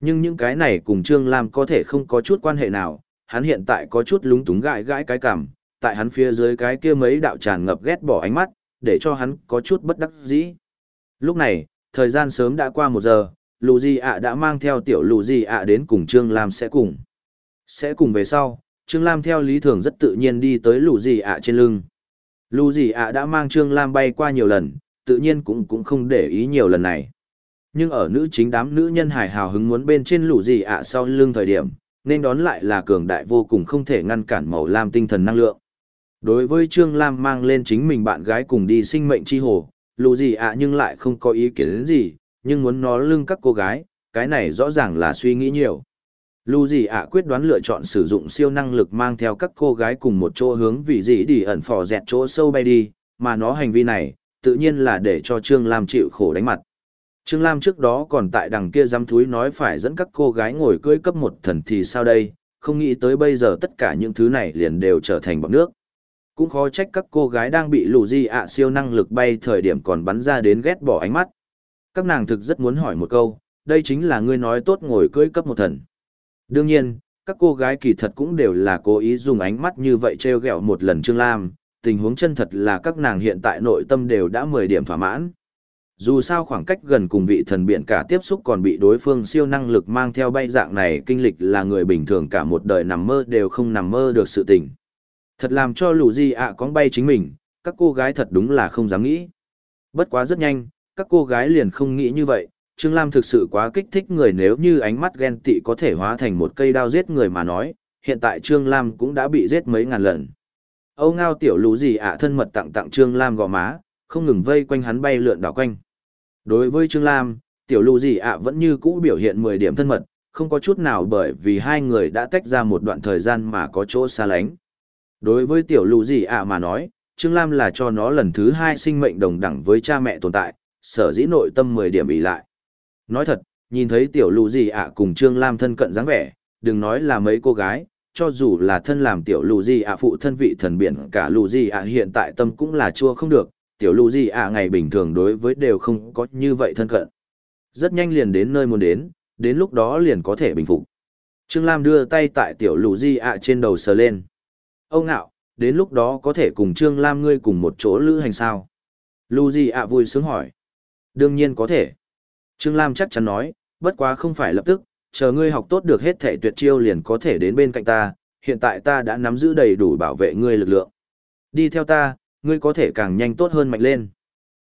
Nhưng những cái này cùng Trương Lam có thể không có chút quan hệ nào, hắn hiện tại có chút lúng túng gãi gãi cái cảm tại hắn phía dưới cái kia mấy đạo tràn ngập ghét bỏ ánh mắt, để cho hắn có chút bất đắc dĩ. Lúc này, thời gian sớm đã qua một giờ, lù di ạ đã mang theo tiểu lù di ạ đến cùng Trương Lam sẽ cùng. Sẽ cùng về sau, Trương Lam theo lý thường rất tự nhiên đi tới lù di ạ trên lưng. Lù di ạ đã mang Trương Lam bay qua nhiều lần, tự nhiên cũng cũng không để ý nhiều lần này. Nhưng ở nữ chính đám nữ nhân hài hào hứng muốn bên trên lù gì ạ sau lưng thời điểm, nên đón lại là cường đại vô cùng không thể ngăn cản màu lam tinh thần năng lượng. Đối với Trương Lam mang lên chính mình bạn gái cùng đi sinh mệnh chi hồ, lù gì ạ nhưng lại không có ý kiến gì, nhưng muốn nó lưng các cô gái, cái này rõ ràng là suy nghĩ nhiều. Lù gì ạ quyết đoán lựa chọn sử dụng siêu năng lực mang theo các cô gái cùng một chỗ hướng vị dị đi ẩn phò dẹt chỗ sâu bay đi, mà nó hành vi này, tự nhiên là để cho Trương Lam chịu khổ đánh mặt. Trương Lam trước đó còn tại đằng kia giam thúi nói phải dẫn các cô gái ngồi cưỡi cấp một thần thì sao đây, không nghĩ tới bây giờ tất cả những thứ này liền đều trở thành bọc nước. Cũng khó trách các cô gái đang bị lù di ạ siêu năng lực bay thời điểm còn bắn ra đến ghét bỏ ánh mắt. Các nàng thực rất muốn hỏi một câu đây chính là ngươi nói tốt ngồi cưỡi cấp một thần. Đương nhiên các cô gái kỳ thật cũng đều là cố ý dùng ánh mắt như vậy treo gẹo một lần trương lam tình huống chân thật là các nàng hiện tại nội tâm đều đã mười điểm thỏa mãn dù sao khoảng cách gần cùng vị thần biện cả tiếp xúc còn bị đối phương siêu năng lực mang theo bay dạng này kinh lịch là người bình thường cả một đời nằm mơ đều không nằm mơ được sự tình Thật làm cho lù di ạ cóng bay chính mình, các cô gái thật đúng là không dám nghĩ. Bất quá rất nhanh, các cô gái liền không nghĩ như vậy, Trương Lam thực sự quá kích thích người nếu như ánh mắt ghen tị có thể hóa thành một cây đao giết người mà nói, hiện tại Trương Lam cũng đã bị giết mấy ngàn lần. Âu ngao tiểu lũ gì ạ thân mật tặng tặng Trương Lam gò má, không ngừng vây quanh hắn bay lượn đảo quanh. Đối với Trương Lam, tiểu lưu gì ạ vẫn như cũ biểu hiện 10 điểm thân mật, không có chút nào bởi vì hai người đã tách ra một đoạn thời gian mà có chỗ xa lánh. Đối với tiểu lù gì ạ mà nói, Trương Lam là cho nó lần thứ hai sinh mệnh đồng đẳng với cha mẹ tồn tại, sở dĩ nội tâm 10 điểm ý lại. Nói thật, nhìn thấy tiểu lù gì ạ cùng Trương Lam thân cận dáng vẻ, đừng nói là mấy cô gái, cho dù là thân làm tiểu lù gì ạ phụ thân vị thần biển cả lù gì ạ hiện tại tâm cũng là chua không được, tiểu lù gì ạ ngày bình thường đối với đều không có như vậy thân cận. Rất nhanh liền đến nơi muốn đến, đến lúc đó liền có thể bình phục. Trương Lam đưa tay tại tiểu lù gì ạ trên đầu sờ lên ông ngạo, đến lúc đó có thể cùng Trương Lam ngươi cùng một chỗ lữ hành sao? Lù gì ạ vui sướng hỏi. Đương nhiên có thể. Trương Lam chắc chắn nói, bất quá không phải lập tức, chờ ngươi học tốt được hết thể tuyệt chiêu liền có thể đến bên cạnh ta, hiện tại ta đã nắm giữ đầy đủ bảo vệ ngươi lực lượng. Đi theo ta, ngươi có thể càng nhanh tốt hơn mạnh lên.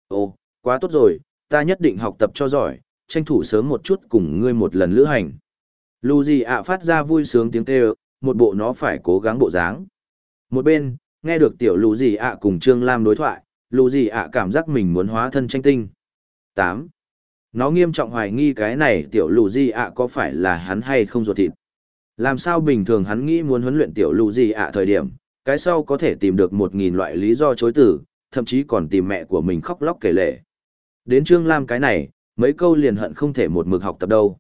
Ồ, quá tốt rồi, ta nhất định học tập cho giỏi, tranh thủ sớm một chút cùng ngươi một lần lữ hành. Lu Di ạ phát ra vui sướng tiếng kêu, một bộ nó phải cố gắng bộ dáng. Một bên, nghe được tiểu lù gì ạ cùng Trương Lam đối thoại, lù gì ạ cảm giác mình muốn hóa thân tranh tinh. 8. Nó nghiêm trọng hoài nghi cái này tiểu lù gì ạ có phải là hắn hay không ruột thịt. Làm sao bình thường hắn nghĩ muốn huấn luyện tiểu lù gì ạ thời điểm, cái sau có thể tìm được một nghìn loại lý do chối tử, thậm chí còn tìm mẹ của mình khóc lóc kể lể. Đến Trương Lam cái này, mấy câu liền hận không thể một mực học tập đâu.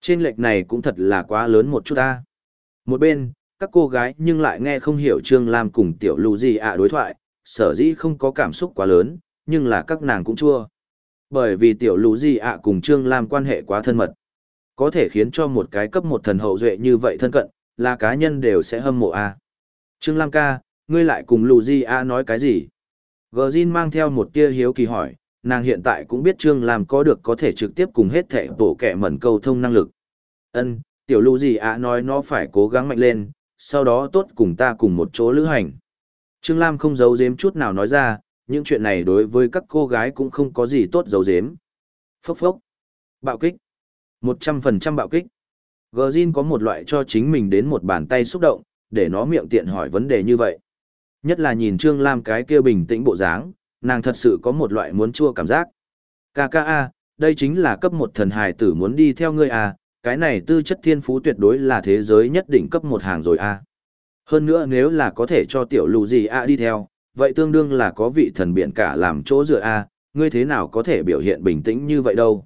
Trên lệch này cũng thật là quá lớn một chút ta. Một bên, các cô gái nhưng lại nghe không hiểu Trương Lam cùng tiểu lù gì ạ đối thoại, sở dĩ không có cảm xúc quá lớn, nhưng là các nàng cũng chua. Bởi vì tiểu lù gì ạ cùng Trương Lam quan hệ quá thân mật. Có thể khiến cho một cái cấp một thần hậu duệ như vậy thân cận, là cá nhân đều sẽ hâm mộ a. Trương Lam ca, ngươi lại cùng lù Di A nói cái gì? Gờ Jin mang theo một tia hiếu kỳ hỏi, nàng hiện tại cũng biết Trương Lam có được có thể trực tiếp cùng hết thể bổ kẻ mẩn câu thông năng lực. Ân, tiểu lù Di A nói nó phải cố gắng mạnh lên, sau đó tốt cùng ta cùng một chỗ lữ hành. Trương Lam không giấu giếm chút nào nói ra, những chuyện này đối với các cô gái cũng không có gì tốt giấu giếm. Phốc phốc. Bạo kích. 100% bạo kích. Gờ có một loại cho chính mình đến một bàn tay xúc động, để nó miệng tiện hỏi vấn đề như vậy. Nhất là nhìn Trương Lam cái kia bình tĩnh bộ dáng, nàng thật sự có một loại muốn chua cảm giác. KKA, đây chính là cấp một thần hài tử muốn đi theo ngươi à, cái này tư chất thiên phú tuyệt đối là thế giới nhất định cấp một hàng rồi a. Hơn nữa nếu là có thể cho tiểu lù gì a đi theo, vậy tương đương là có vị thần biện cả làm chỗ dựa a, ngươi thế nào có thể biểu hiện bình tĩnh như vậy đâu.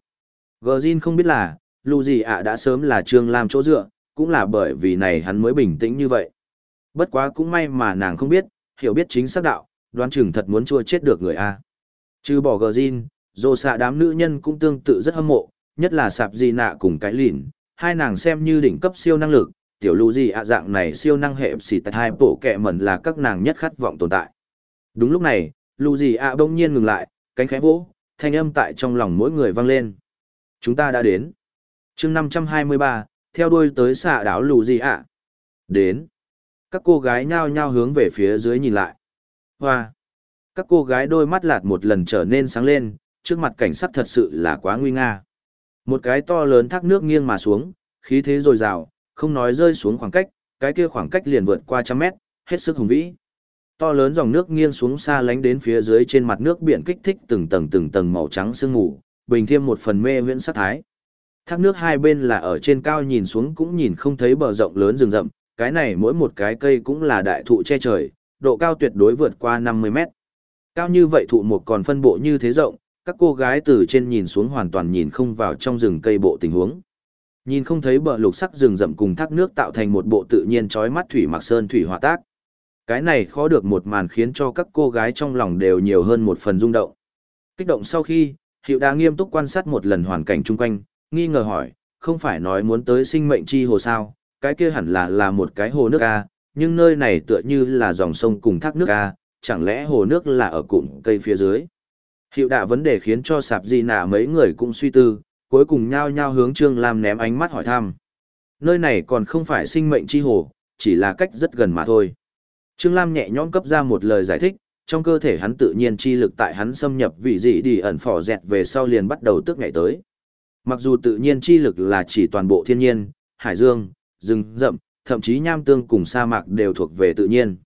Gờ không biết là, lù gì a đã sớm là trương lam chỗ dựa, cũng là bởi vì này hắn mới bình tĩnh như vậy. Bất quá cũng may mà nàng không biết, hiểu biết chính xác đạo, đoán chừng thật muốn chua chết được người a. Trừ bỏ gờ dô xạ đám nữ nhân cũng tương tự rất hâm mộ, nhất là sạp di nạ cùng cái lìn, hai nàng xem như đỉnh cấp siêu năng lực, tiểu lù gì ạ dạng này siêu năng hệ xì tại hai bộ kẹ mẩn là các nàng nhất khát vọng tồn tại. Đúng lúc này, lù gì ạ bỗng nhiên ngừng lại, cánh khẽ vỗ, thanh âm tại trong lòng mỗi người vang lên. Chúng ta đã đến. chương 523, theo đuôi tới xạ đảo lù gì ạ. Đến. Các cô gái nhao nhao hướng về phía dưới nhìn lại. Hoa. Các cô gái đôi mắt lạt một lần trở nên sáng lên, trước mặt cảnh sắc thật sự là quá nguy nga. Một cái to lớn thác nước nghiêng mà xuống, khí thế dồi dào, không nói rơi xuống khoảng cách, cái kia khoảng cách liền vượt qua trăm mét, hết sức hùng vĩ. To lớn dòng nước nghiêng xuống xa lánh đến phía dưới trên mặt nước biển kích thích từng tầng từng tầng màu trắng sương mù, bình thêm một phần mê viễn sát thái. Thác nước hai bên là ở trên cao nhìn xuống cũng nhìn không thấy bờ rộng lớn rừng rậm, cái này mỗi một cái cây cũng là đại thụ che trời, độ cao tuyệt đối vượt qua 50 mét. Cao như vậy thụ một còn phân bộ như thế rộng, các cô gái từ trên nhìn xuống hoàn toàn nhìn không vào trong rừng cây bộ tình huống. Nhìn không thấy bờ lục sắc rừng rậm cùng thác nước tạo thành một bộ tự nhiên chói mắt thủy mặc sơn thủy hòa tác. Cái này khó được một màn khiến cho các cô gái trong lòng đều nhiều hơn một phần rung động. Kích động sau khi, Hiệu đã nghiêm túc quan sát một lần hoàn cảnh chung quanh, nghi ngờ hỏi, không phải nói muốn tới sinh mệnh chi hồ sao, cái kia hẳn là là một cái hồ nước A, nhưng nơi này tựa như là dòng sông cùng thác nước A, chẳng lẽ hồ nước là ở cụm cây phía dưới. Hiệu đạ vấn đề khiến cho sạp gì nạ mấy người cũng suy tư, cuối cùng nhao nhao hướng Trương Lam ném ánh mắt hỏi thăm. Nơi này còn không phải sinh mệnh chi hồ, chỉ là cách rất gần mà thôi. Trương Lam nhẹ nhõm cấp ra một lời giải thích, trong cơ thể hắn tự nhiên chi lực tại hắn xâm nhập vị dị đi ẩn phỏ dẹt về sau liền bắt đầu tức ngày tới. Mặc dù tự nhiên chi lực là chỉ toàn bộ thiên nhiên, hải dương, rừng rậm, thậm chí nham tương cùng sa mạc đều thuộc về tự nhiên.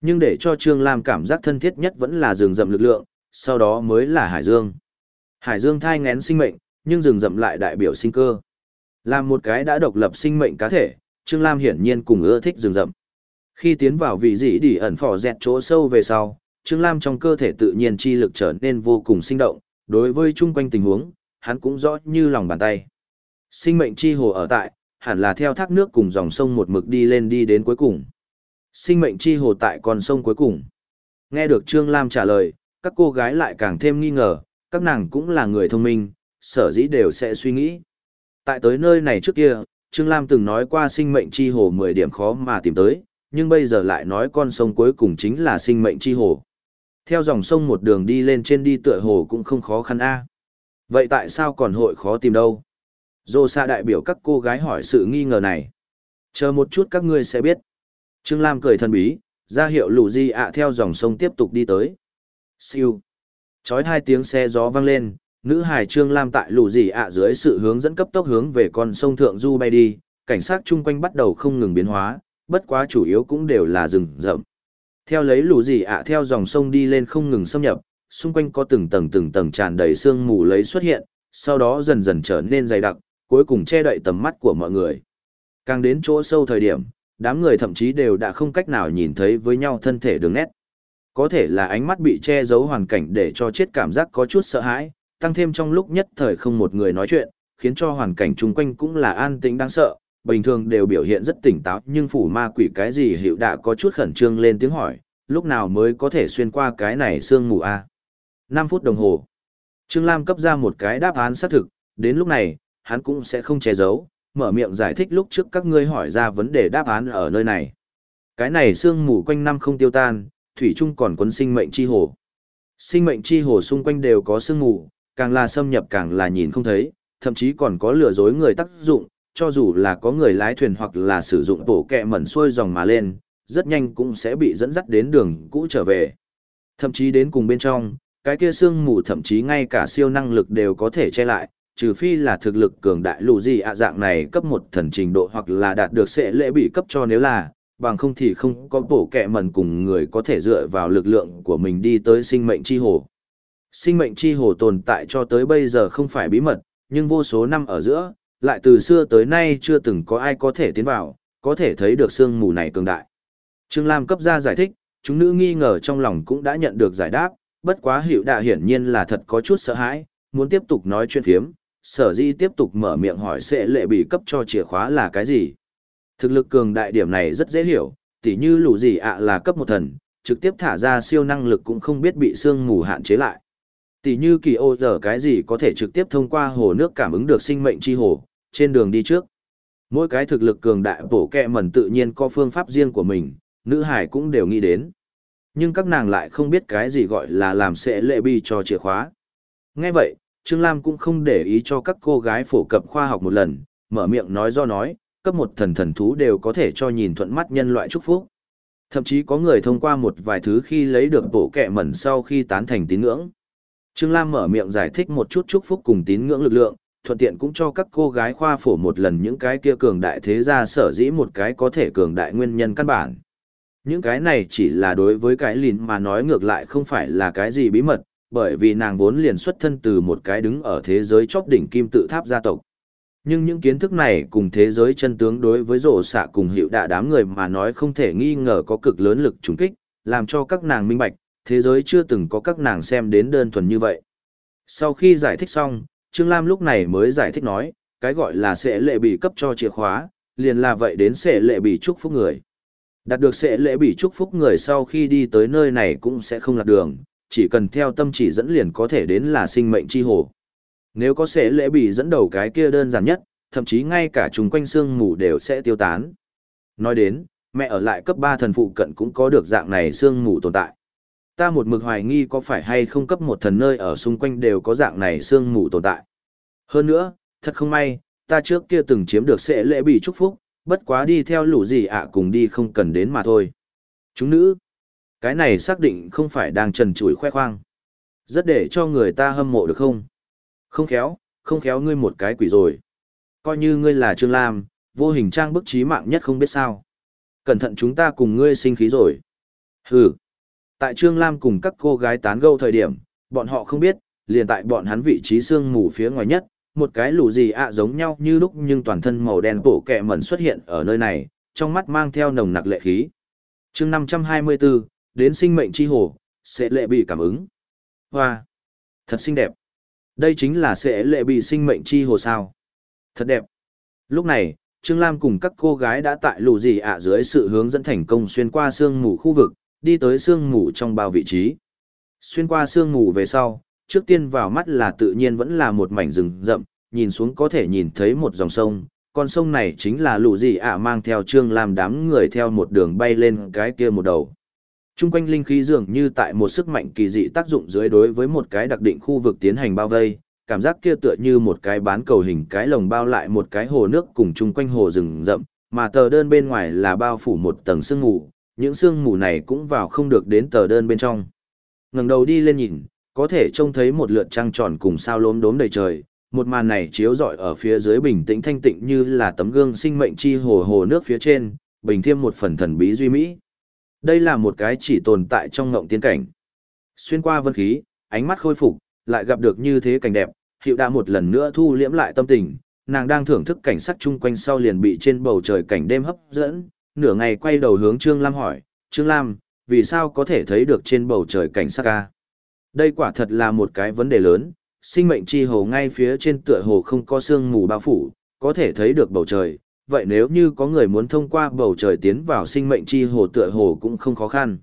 Nhưng để cho Trương Lam cảm giác thân thiết nhất vẫn là rừng rậm lực lượng, sau đó mới là hải dương. Hải dương thai ngén sinh mệnh, nhưng rừng rậm lại đại biểu sinh cơ. Là một cái đã độc lập sinh mệnh cá thể, Trương Lam hiển nhiên cùng ưa thích rừng rậm. Khi tiến vào vị dị đi ẩn phỏ dẹt chỗ sâu về sau, Trương Lam trong cơ thể tự nhiên chi lực trở nên vô cùng sinh động, đối với chung quanh tình huống, hắn cũng rõ như lòng bàn tay. Sinh mệnh chi hồ ở tại, hẳn là theo thác nước cùng dòng sông một mực đi lên đi đến cuối cùng. Sinh mệnh chi hồ tại con sông cuối cùng. Nghe được Trương Lam trả lời, các cô gái lại càng thêm nghi ngờ, các nàng cũng là người thông minh, sở dĩ đều sẽ suy nghĩ. Tại tới nơi này trước kia, Trương Lam từng nói qua sinh mệnh chi hồ 10 điểm khó mà tìm tới, nhưng bây giờ lại nói con sông cuối cùng chính là sinh mệnh chi hồ. Theo dòng sông một đường đi lên trên đi tựa hồ cũng không khó khăn a. Vậy tại sao còn hội khó tìm đâu? Dô xa đại biểu các cô gái hỏi sự nghi ngờ này. Chờ một chút các ngươi sẽ biết. Trương Lam cười thân bí, ra hiệu lù di ạ theo dòng sông tiếp tục đi tới. Siêu. Chói hai tiếng xe gió vang lên, nữ hải Trương Lam tại lù di ạ dưới sự hướng dẫn cấp tốc hướng về con sông Thượng Du bay đi, cảnh sát chung quanh bắt đầu không ngừng biến hóa, bất quá chủ yếu cũng đều là rừng rậm. Theo lấy lù di ạ theo dòng sông đi lên không ngừng xâm nhập, xung quanh có từng tầng từng tầng tràn đầy sương mù lấy xuất hiện, sau đó dần dần trở nên dày đặc, cuối cùng che đậy tầm mắt của mọi người. Càng đến chỗ sâu thời điểm, đám người thậm chí đều đã không cách nào nhìn thấy với nhau thân thể đường nét. Có thể là ánh mắt bị che giấu hoàn cảnh để cho chết cảm giác có chút sợ hãi, tăng thêm trong lúc nhất thời không một người nói chuyện, khiến cho hoàn cảnh chung quanh cũng là an tĩnh đáng sợ, bình thường đều biểu hiện rất tỉnh táo nhưng phủ ma quỷ cái gì hiệu đã có chút khẩn trương lên tiếng hỏi, lúc nào mới có thể xuyên qua cái này sương mù a à? 5 phút đồng hồ. Trương Lam cấp ra một cái đáp án xác thực, đến lúc này, hắn cũng sẽ không che giấu, mở miệng giải thích lúc trước các ngươi hỏi ra vấn đề đáp án ở nơi này. Cái này sương mù quanh năm không tiêu tan, thủy chung còn quấn sinh mệnh chi hồ. Sinh mệnh chi hồ xung quanh đều có sương mù, càng là xâm nhập càng là nhìn không thấy, thậm chí còn có lừa dối người tác dụng, cho dù là có người lái thuyền hoặc là sử dụng tổ kẹ mẩn xuôi dòng mà lên, rất nhanh cũng sẽ bị dẫn dắt đến đường cũ trở về. Thậm chí đến cùng bên trong, cái kia xương mù thậm chí ngay cả siêu năng lực đều có thể che lại, trừ phi là thực lực cường đại lù gì ạ dạng này cấp một thần trình độ hoặc là đạt được sẽ lễ bị cấp cho nếu là, bằng không thì không có bổ kẹ mần cùng người có thể dựa vào lực lượng của mình đi tới sinh mệnh chi hồ. Sinh mệnh chi hồ tồn tại cho tới bây giờ không phải bí mật, nhưng vô số năm ở giữa, lại từ xưa tới nay chưa từng có ai có thể tiến vào, có thể thấy được sương mù này cường đại. Trương Lam cấp ra giải thích, chúng nữ nghi ngờ trong lòng cũng đã nhận được giải đáp, bất quá hiệu đạ hiển nhiên là thật có chút sợ hãi, muốn tiếp tục nói chuyện phiếm, sở di tiếp tục mở miệng hỏi sẽ lệ bị cấp cho chìa khóa là cái gì. Thực lực cường đại điểm này rất dễ hiểu, tỉ như lũ gì ạ là cấp một thần, trực tiếp thả ra siêu năng lực cũng không biết bị sương mù hạn chế lại. Tỉ như kỳ ô giờ cái gì có thể trực tiếp thông qua hồ nước cảm ứng được sinh mệnh chi hồ, trên đường đi trước. Mỗi cái thực lực cường đại bổ kẹ mẩn tự nhiên có phương pháp riêng của mình, nữ hải cũng đều nghĩ đến. Nhưng các nàng lại không biết cái gì gọi là làm sẽ lệ bi cho chìa khóa. Nghe vậy, Trương Lam cũng không để ý cho các cô gái phổ cập khoa học một lần, mở miệng nói do nói, cấp một thần thần thú đều có thể cho nhìn thuận mắt nhân loại chúc phúc. Thậm chí có người thông qua một vài thứ khi lấy được bộ kẹ mẩn sau khi tán thành tín ngưỡng. Trương Lam mở miệng giải thích một chút chúc phúc cùng tín ngưỡng lực lượng, thuận tiện cũng cho các cô gái khoa phổ một lần những cái kia cường đại thế gia sở dĩ một cái có thể cường đại nguyên nhân căn bản. Những cái này chỉ là đối với cái lìn mà nói ngược lại không phải là cái gì bí mật, bởi vì nàng vốn liền xuất thân từ một cái đứng ở thế giới chóp đỉnh kim tự tháp gia tộc. Nhưng những kiến thức này cùng thế giới chân tướng đối với rổ xạ cùng hiệu đạ đám người mà nói không thể nghi ngờ có cực lớn lực trùng kích, làm cho các nàng minh bạch, thế giới chưa từng có các nàng xem đến đơn thuần như vậy. Sau khi giải thích xong, Trương Lam lúc này mới giải thích nói, cái gọi là sẽ lệ bị cấp cho chìa khóa, liền là vậy đến sẽ lệ bị chúc phúc người. Đạt được sẽ lệ bị chúc phúc người sau khi đi tới nơi này cũng sẽ không lạc đường, chỉ cần theo tâm chỉ dẫn liền có thể đến là sinh mệnh chi hồ. Nếu có sẽ lễ bị dẫn đầu cái kia đơn giản nhất, thậm chí ngay cả chúng quanh xương mù đều sẽ tiêu tán. Nói đến, mẹ ở lại cấp 3 thần phụ cận cũng có được dạng này xương mù tồn tại. Ta một mực hoài nghi có phải hay không cấp một thần nơi ở xung quanh đều có dạng này xương mù tồn tại. Hơn nữa, thật không may, ta trước kia từng chiếm được sẽ lễ bị chúc phúc, bất quá đi theo lũ gì ạ à, cùng đi không cần đến mà thôi. Chúng nữ, cái này xác định không phải đang trần trụi khoe khoang. Rất để cho người ta hâm mộ được không? Không khéo, không khéo ngươi một cái quỷ rồi. Coi như ngươi là Trương Lam, vô hình trang bức trí mạng nhất không biết sao. Cẩn thận chúng ta cùng ngươi sinh khí rồi. Hừ. Tại Trương Lam cùng các cô gái tán gẫu thời điểm, bọn họ không biết, liền tại bọn hắn vị trí xương mù phía ngoài nhất, một cái lù gì ạ giống nhau như lúc nhưng toàn thân màu đen bổ kẹ mẩn xuất hiện ở nơi này, trong mắt mang theo nồng nặc lệ khí. chương 524, đến sinh mệnh chi hồ, sẽ lệ bị cảm ứng. Hoa! Thật xinh đẹp! Đây chính là sẽ lệ bị sinh mệnh chi hồ sao. Thật đẹp! Lúc này, Trương Lam cùng các cô gái đã tại lù gì ạ dưới sự hướng dẫn thành công xuyên qua sương mù khu vực, đi tới sương mù trong bao vị trí. Xuyên qua sương mù về sau, trước tiên vào mắt là tự nhiên vẫn là một mảnh rừng rậm, nhìn xuống có thể nhìn thấy một dòng sông, con sông này chính là lũ gì ạ mang theo trương làm đám người theo một đường bay lên cái kia một đầu. Trung quanh linh khí dường như tại một sức mạnh kỳ dị tác dụng dưới đối với một cái đặc định khu vực tiến hành bao vây, cảm giác kia tựa như một cái bán cầu hình cái lồng bao lại một cái hồ nước cùng chung quanh hồ rừng rậm, mà tờ đơn bên ngoài là bao phủ một tầng sương mù, những sương mù này cũng vào không được đến tờ đơn bên trong. Ngẩng đầu đi lên nhìn, có thể trông thấy một lượt trăng tròn cùng sao lốm đốm đầy trời, một màn này chiếu rọi ở phía dưới bình tĩnh thanh tịnh như là tấm gương sinh mệnh chi hồ hồ nước phía trên, bình thêm một phần thần bí duy mỹ. Đây là một cái chỉ tồn tại trong ngộng tiên cảnh. Xuyên qua vân khí, ánh mắt khôi phục, lại gặp được như thế cảnh đẹp, hiệu đã một lần nữa thu liễm lại tâm tình, nàng đang thưởng thức cảnh sắc chung quanh sau liền bị trên bầu trời cảnh đêm hấp dẫn, nửa ngày quay đầu hướng Trương Lam hỏi, Trương Lam, vì sao có thể thấy được trên bầu trời cảnh sắc ca? Đây quả thật là một cái vấn đề lớn, sinh mệnh chi hồ ngay phía trên tựa hồ không có sương mù bao phủ, có thể thấy được bầu trời. Vậy nếu như có người muốn thông qua bầu trời tiến vào sinh mệnh chi hồ tựa hồ cũng không khó khăn.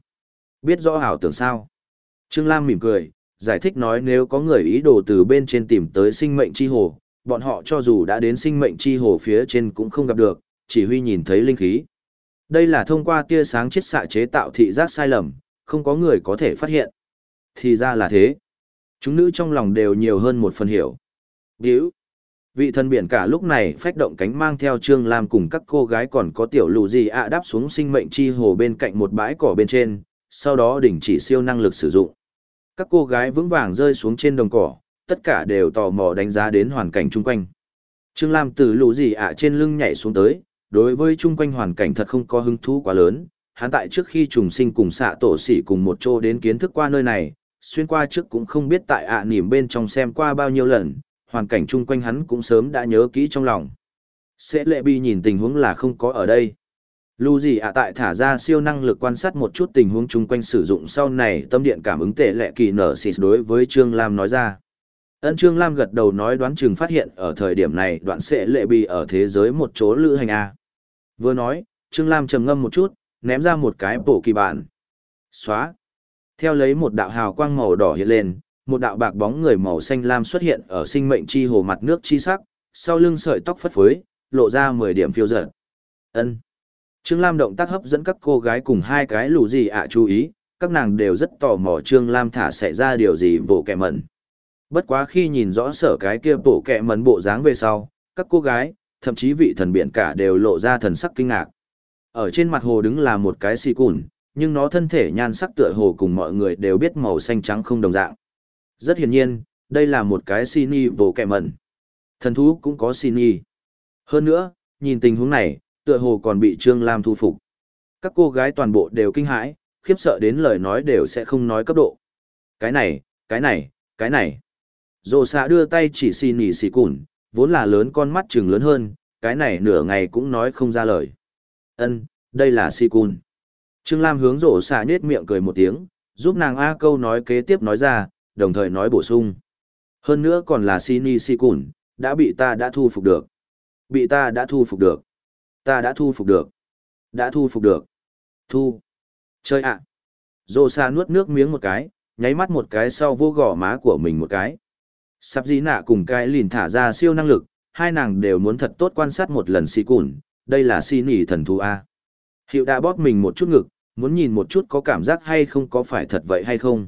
Biết rõ ảo tưởng sao? Trương Lam mỉm cười, giải thích nói nếu có người ý đồ từ bên trên tìm tới sinh mệnh chi hồ, bọn họ cho dù đã đến sinh mệnh chi hồ phía trên cũng không gặp được, chỉ huy nhìn thấy linh khí. Đây là thông qua tia sáng chiết xạ chế tạo thị giác sai lầm, không có người có thể phát hiện. Thì ra là thế. Chúng nữ trong lòng đều nhiều hơn một phần hiểu. Điếu. Vị thần biển cả lúc này phách động cánh mang theo Trương Lam cùng các cô gái còn có tiểu lù gì ạ đáp xuống sinh mệnh chi hồ bên cạnh một bãi cỏ bên trên, sau đó đình chỉ siêu năng lực sử dụng. Các cô gái vững vàng rơi xuống trên đồng cỏ, tất cả đều tò mò đánh giá đến hoàn cảnh chung quanh. Trương Lam từ lù gì ạ trên lưng nhảy xuống tới, đối với chung quanh hoàn cảnh thật không có hứng thú quá lớn, hắn tại trước khi trùng sinh cùng xạ tổ sĩ cùng một chỗ đến kiến thức qua nơi này, xuyên qua trước cũng không biết tại ạ à bên trong xem qua bao nhiêu lần, hoàn cảnh chung quanh hắn cũng sớm đã nhớ kỹ trong lòng. Sẽ lệ bi nhìn tình huống là không có ở đây. Lưu gì ạ tại thả ra siêu năng lực quan sát một chút tình huống chung quanh sử dụng sau này tâm điện cảm ứng tệ lệ kỳ nở xịt đối với Trương Lam nói ra. Ân Trương Lam gật đầu nói đoán chừng phát hiện ở thời điểm này đoạn sẽ lệ bi ở thế giới một chỗ lữ hành A. Vừa nói, Trương Lam trầm ngâm một chút, ném ra một cái bổ kỳ bản. Xóa. Theo lấy một đạo hào quang màu đỏ hiện lên, một đạo bạc bóng người màu xanh lam xuất hiện ở sinh mệnh chi hồ mặt nước chi sắc, sau lưng sợi tóc phất phới, lộ ra 10 điểm phiêu dở. Ân. Trương Lam động tác hấp dẫn các cô gái cùng hai cái lù gì ạ chú ý, các nàng đều rất tò mò Trương Lam thả sẽ ra điều gì bộ kẻ mẩn. Bất quá khi nhìn rõ sở cái kia bộ kẻ mẩn bộ dáng về sau, các cô gái, thậm chí vị thần biển cả đều lộ ra thần sắc kinh ngạc. Ở trên mặt hồ đứng là một cái xì cùn, nhưng nó thân thể nhan sắc tựa hồ cùng mọi người đều biết màu xanh trắng không đồng dạng. Rất hiển nhiên, đây là một cái xin y bộ kẹ mẩn. Thần thú cũng có xin y. Hơn nữa, nhìn tình huống này, tựa hồ còn bị Trương Lam thu phục. Các cô gái toàn bộ đều kinh hãi, khiếp sợ đến lời nói đều sẽ không nói cấp độ. Cái này, cái này, cái này. rồ xạ đưa tay chỉ xin y xì cùn, vốn là lớn con mắt trừng lớn hơn, cái này nửa ngày cũng nói không ra lời. Ân, đây là xì cùn. Trương Lam hướng rổ xạ nết miệng cười một tiếng, giúp nàng A câu nói kế tiếp nói ra, đồng thời nói bổ sung. Hơn nữa còn là xì Sikun, đã bị ta đã thu phục được. Bị ta đã thu phục được. Ta đã thu phục được. Đã thu phục được. Thu. Chơi ạ. À. Dô xa nuốt nước miếng một cái, nháy mắt một cái sau vô gò má của mình một cái. Sắp dĩ nạ cùng cái lìn thả ra siêu năng lực, hai nàng đều muốn thật tốt quan sát một lần Sikun, đây là xì thần thú A. Hiệu đã bóp mình một chút ngực, muốn nhìn một chút có cảm giác hay không có phải thật vậy hay không.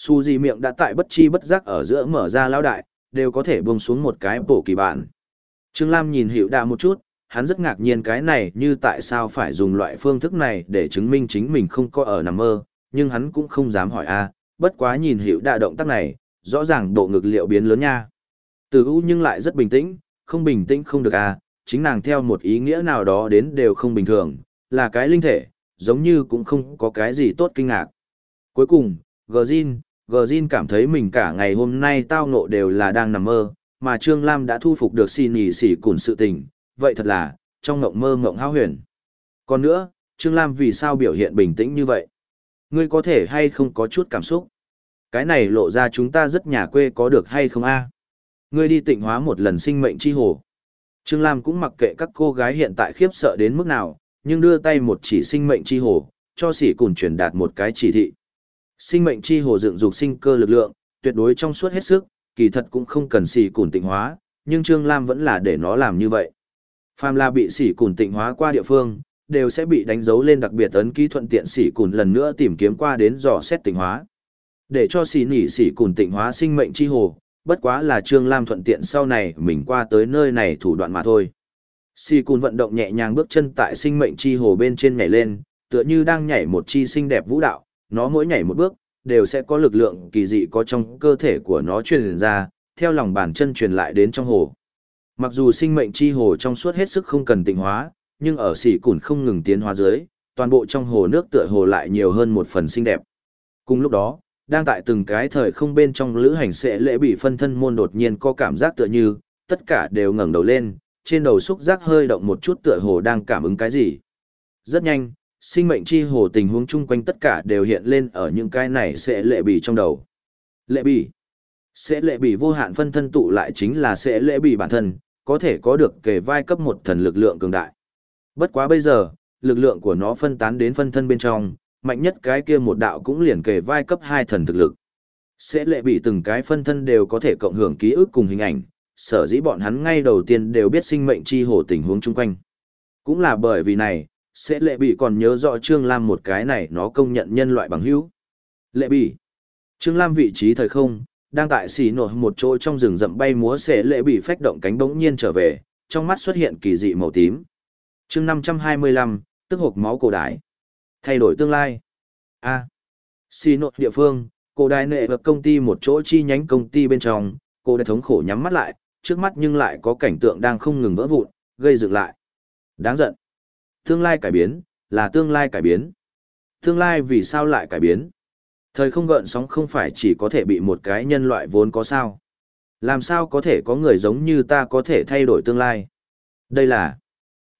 Su Di miệng đã tại bất chi bất giác ở giữa mở ra lão đại, đều có thể buông xuống một cái bổ kỳ bản. Trương Lam nhìn hiệu đạ một chút, hắn rất ngạc nhiên cái này như tại sao phải dùng loại phương thức này để chứng minh chính mình không có ở nằm mơ, nhưng hắn cũng không dám hỏi a à, bất quá nhìn hiệu đạ động tác này, rõ ràng độ ngực liệu biến lớn nha. Từ u nhưng lại rất bình tĩnh, không bình tĩnh không được a à, chính nàng theo một ý nghĩa nào đó đến đều không bình thường, là cái linh thể, giống như cũng không có cái gì tốt kinh ngạc. Cuối cùng, gờ Gjin cảm thấy mình cả ngày hôm nay tao nộ đều là đang nằm mơ, mà Trương Lam đã thu phục được xì nhì xỉ cùn sự tình, vậy thật là, trong ngộng mơ ngộng hao huyền. Còn nữa, Trương Lam vì sao biểu hiện bình tĩnh như vậy? Ngươi có thể hay không có chút cảm xúc? Cái này lộ ra chúng ta rất nhà quê có được hay không a? Ngươi đi tịnh hóa một lần sinh mệnh chi hồ. Trương Lam cũng mặc kệ các cô gái hiện tại khiếp sợ đến mức nào, nhưng đưa tay một chỉ sinh mệnh chi hồ, cho sỉ cùn truyền đạt một cái chỉ thị. Sinh mệnh chi hồ dựng dục sinh cơ lực lượng, tuyệt đối trong suốt hết sức, kỳ thật cũng không cần xỉ cùn tịnh hóa, nhưng Trương Lam vẫn là để nó làm như vậy. Phàm là bị xỉ cùn tịnh hóa qua địa phương, đều sẽ bị đánh dấu lên đặc biệt ấn ký thuận tiện xỉ cùn lần nữa tìm kiếm qua đến dò xét tịnh hóa. Để cho xỉ nỉ xỉ cùn tịnh hóa sinh mệnh chi hồ, bất quá là Trương Lam thuận tiện sau này mình qua tới nơi này thủ đoạn mà thôi. xỉ cùn vận động nhẹ nhàng bước chân tại sinh mệnh chi hồ bên trên nhảy lên, tựa như đang nhảy một chi xinh đẹp vũ đạo, nó mỗi nhảy một bước, đều sẽ có lực lượng kỳ dị có trong cơ thể của nó truyền ra, theo lòng bàn chân truyền lại đến trong hồ. Mặc dù sinh mệnh chi hồ trong suốt hết sức không cần tịnh hóa, nhưng ở xỉ cùn không ngừng tiến hóa dưới, toàn bộ trong hồ nước tựa hồ lại nhiều hơn một phần xinh đẹp. Cùng lúc đó, đang tại từng cái thời không bên trong lữ hành sẽ lễ bị phân thân môn đột nhiên có cảm giác tựa như, tất cả đều ngẩng đầu lên, trên đầu xúc giác hơi động một chút tựa hồ đang cảm ứng cái gì. Rất nhanh, sinh mệnh chi hồ tình huống chung quanh tất cả đều hiện lên ở những cái này sẽ lệ bỉ trong đầu. Lệ bỉ Sẽ lệ bỉ vô hạn phân thân tụ lại chính là sẽ lệ bỉ bản thân, có thể có được kề vai cấp một thần lực lượng cường đại. Bất quá bây giờ, lực lượng của nó phân tán đến phân thân bên trong, mạnh nhất cái kia một đạo cũng liền kề vai cấp hai thần thực lực. Sẽ lệ bị từng cái phân thân đều có thể cộng hưởng ký ức cùng hình ảnh, sở dĩ bọn hắn ngay đầu tiên đều biết sinh mệnh chi hồ tình huống chung quanh. Cũng là bởi vì này, sẽ lệ bị còn nhớ rõ Trương Lam một cái này nó công nhận nhân loại bằng hữu. Lệ bị. Trương Lam vị trí thời không, đang tại xì nổi một chỗ trong rừng rậm bay múa sẽ lệ bị phách động cánh bỗng nhiên trở về, trong mắt xuất hiện kỳ dị màu tím. chương 525, tức hộp máu cổ đái. Thay đổi tương lai. A. Xì nội địa phương, cổ đại nệ vật công ty một chỗ chi nhánh công ty bên trong, cô đã thống khổ nhắm mắt lại, trước mắt nhưng lại có cảnh tượng đang không ngừng vỡ vụn, gây dựng lại. Đáng giận. Tương lai cải biến, là tương lai cải biến. Tương lai vì sao lại cải biến? Thời không gợn sóng không phải chỉ có thể bị một cái nhân loại vốn có sao. Làm sao có thể có người giống như ta có thể thay đổi tương lai? Đây là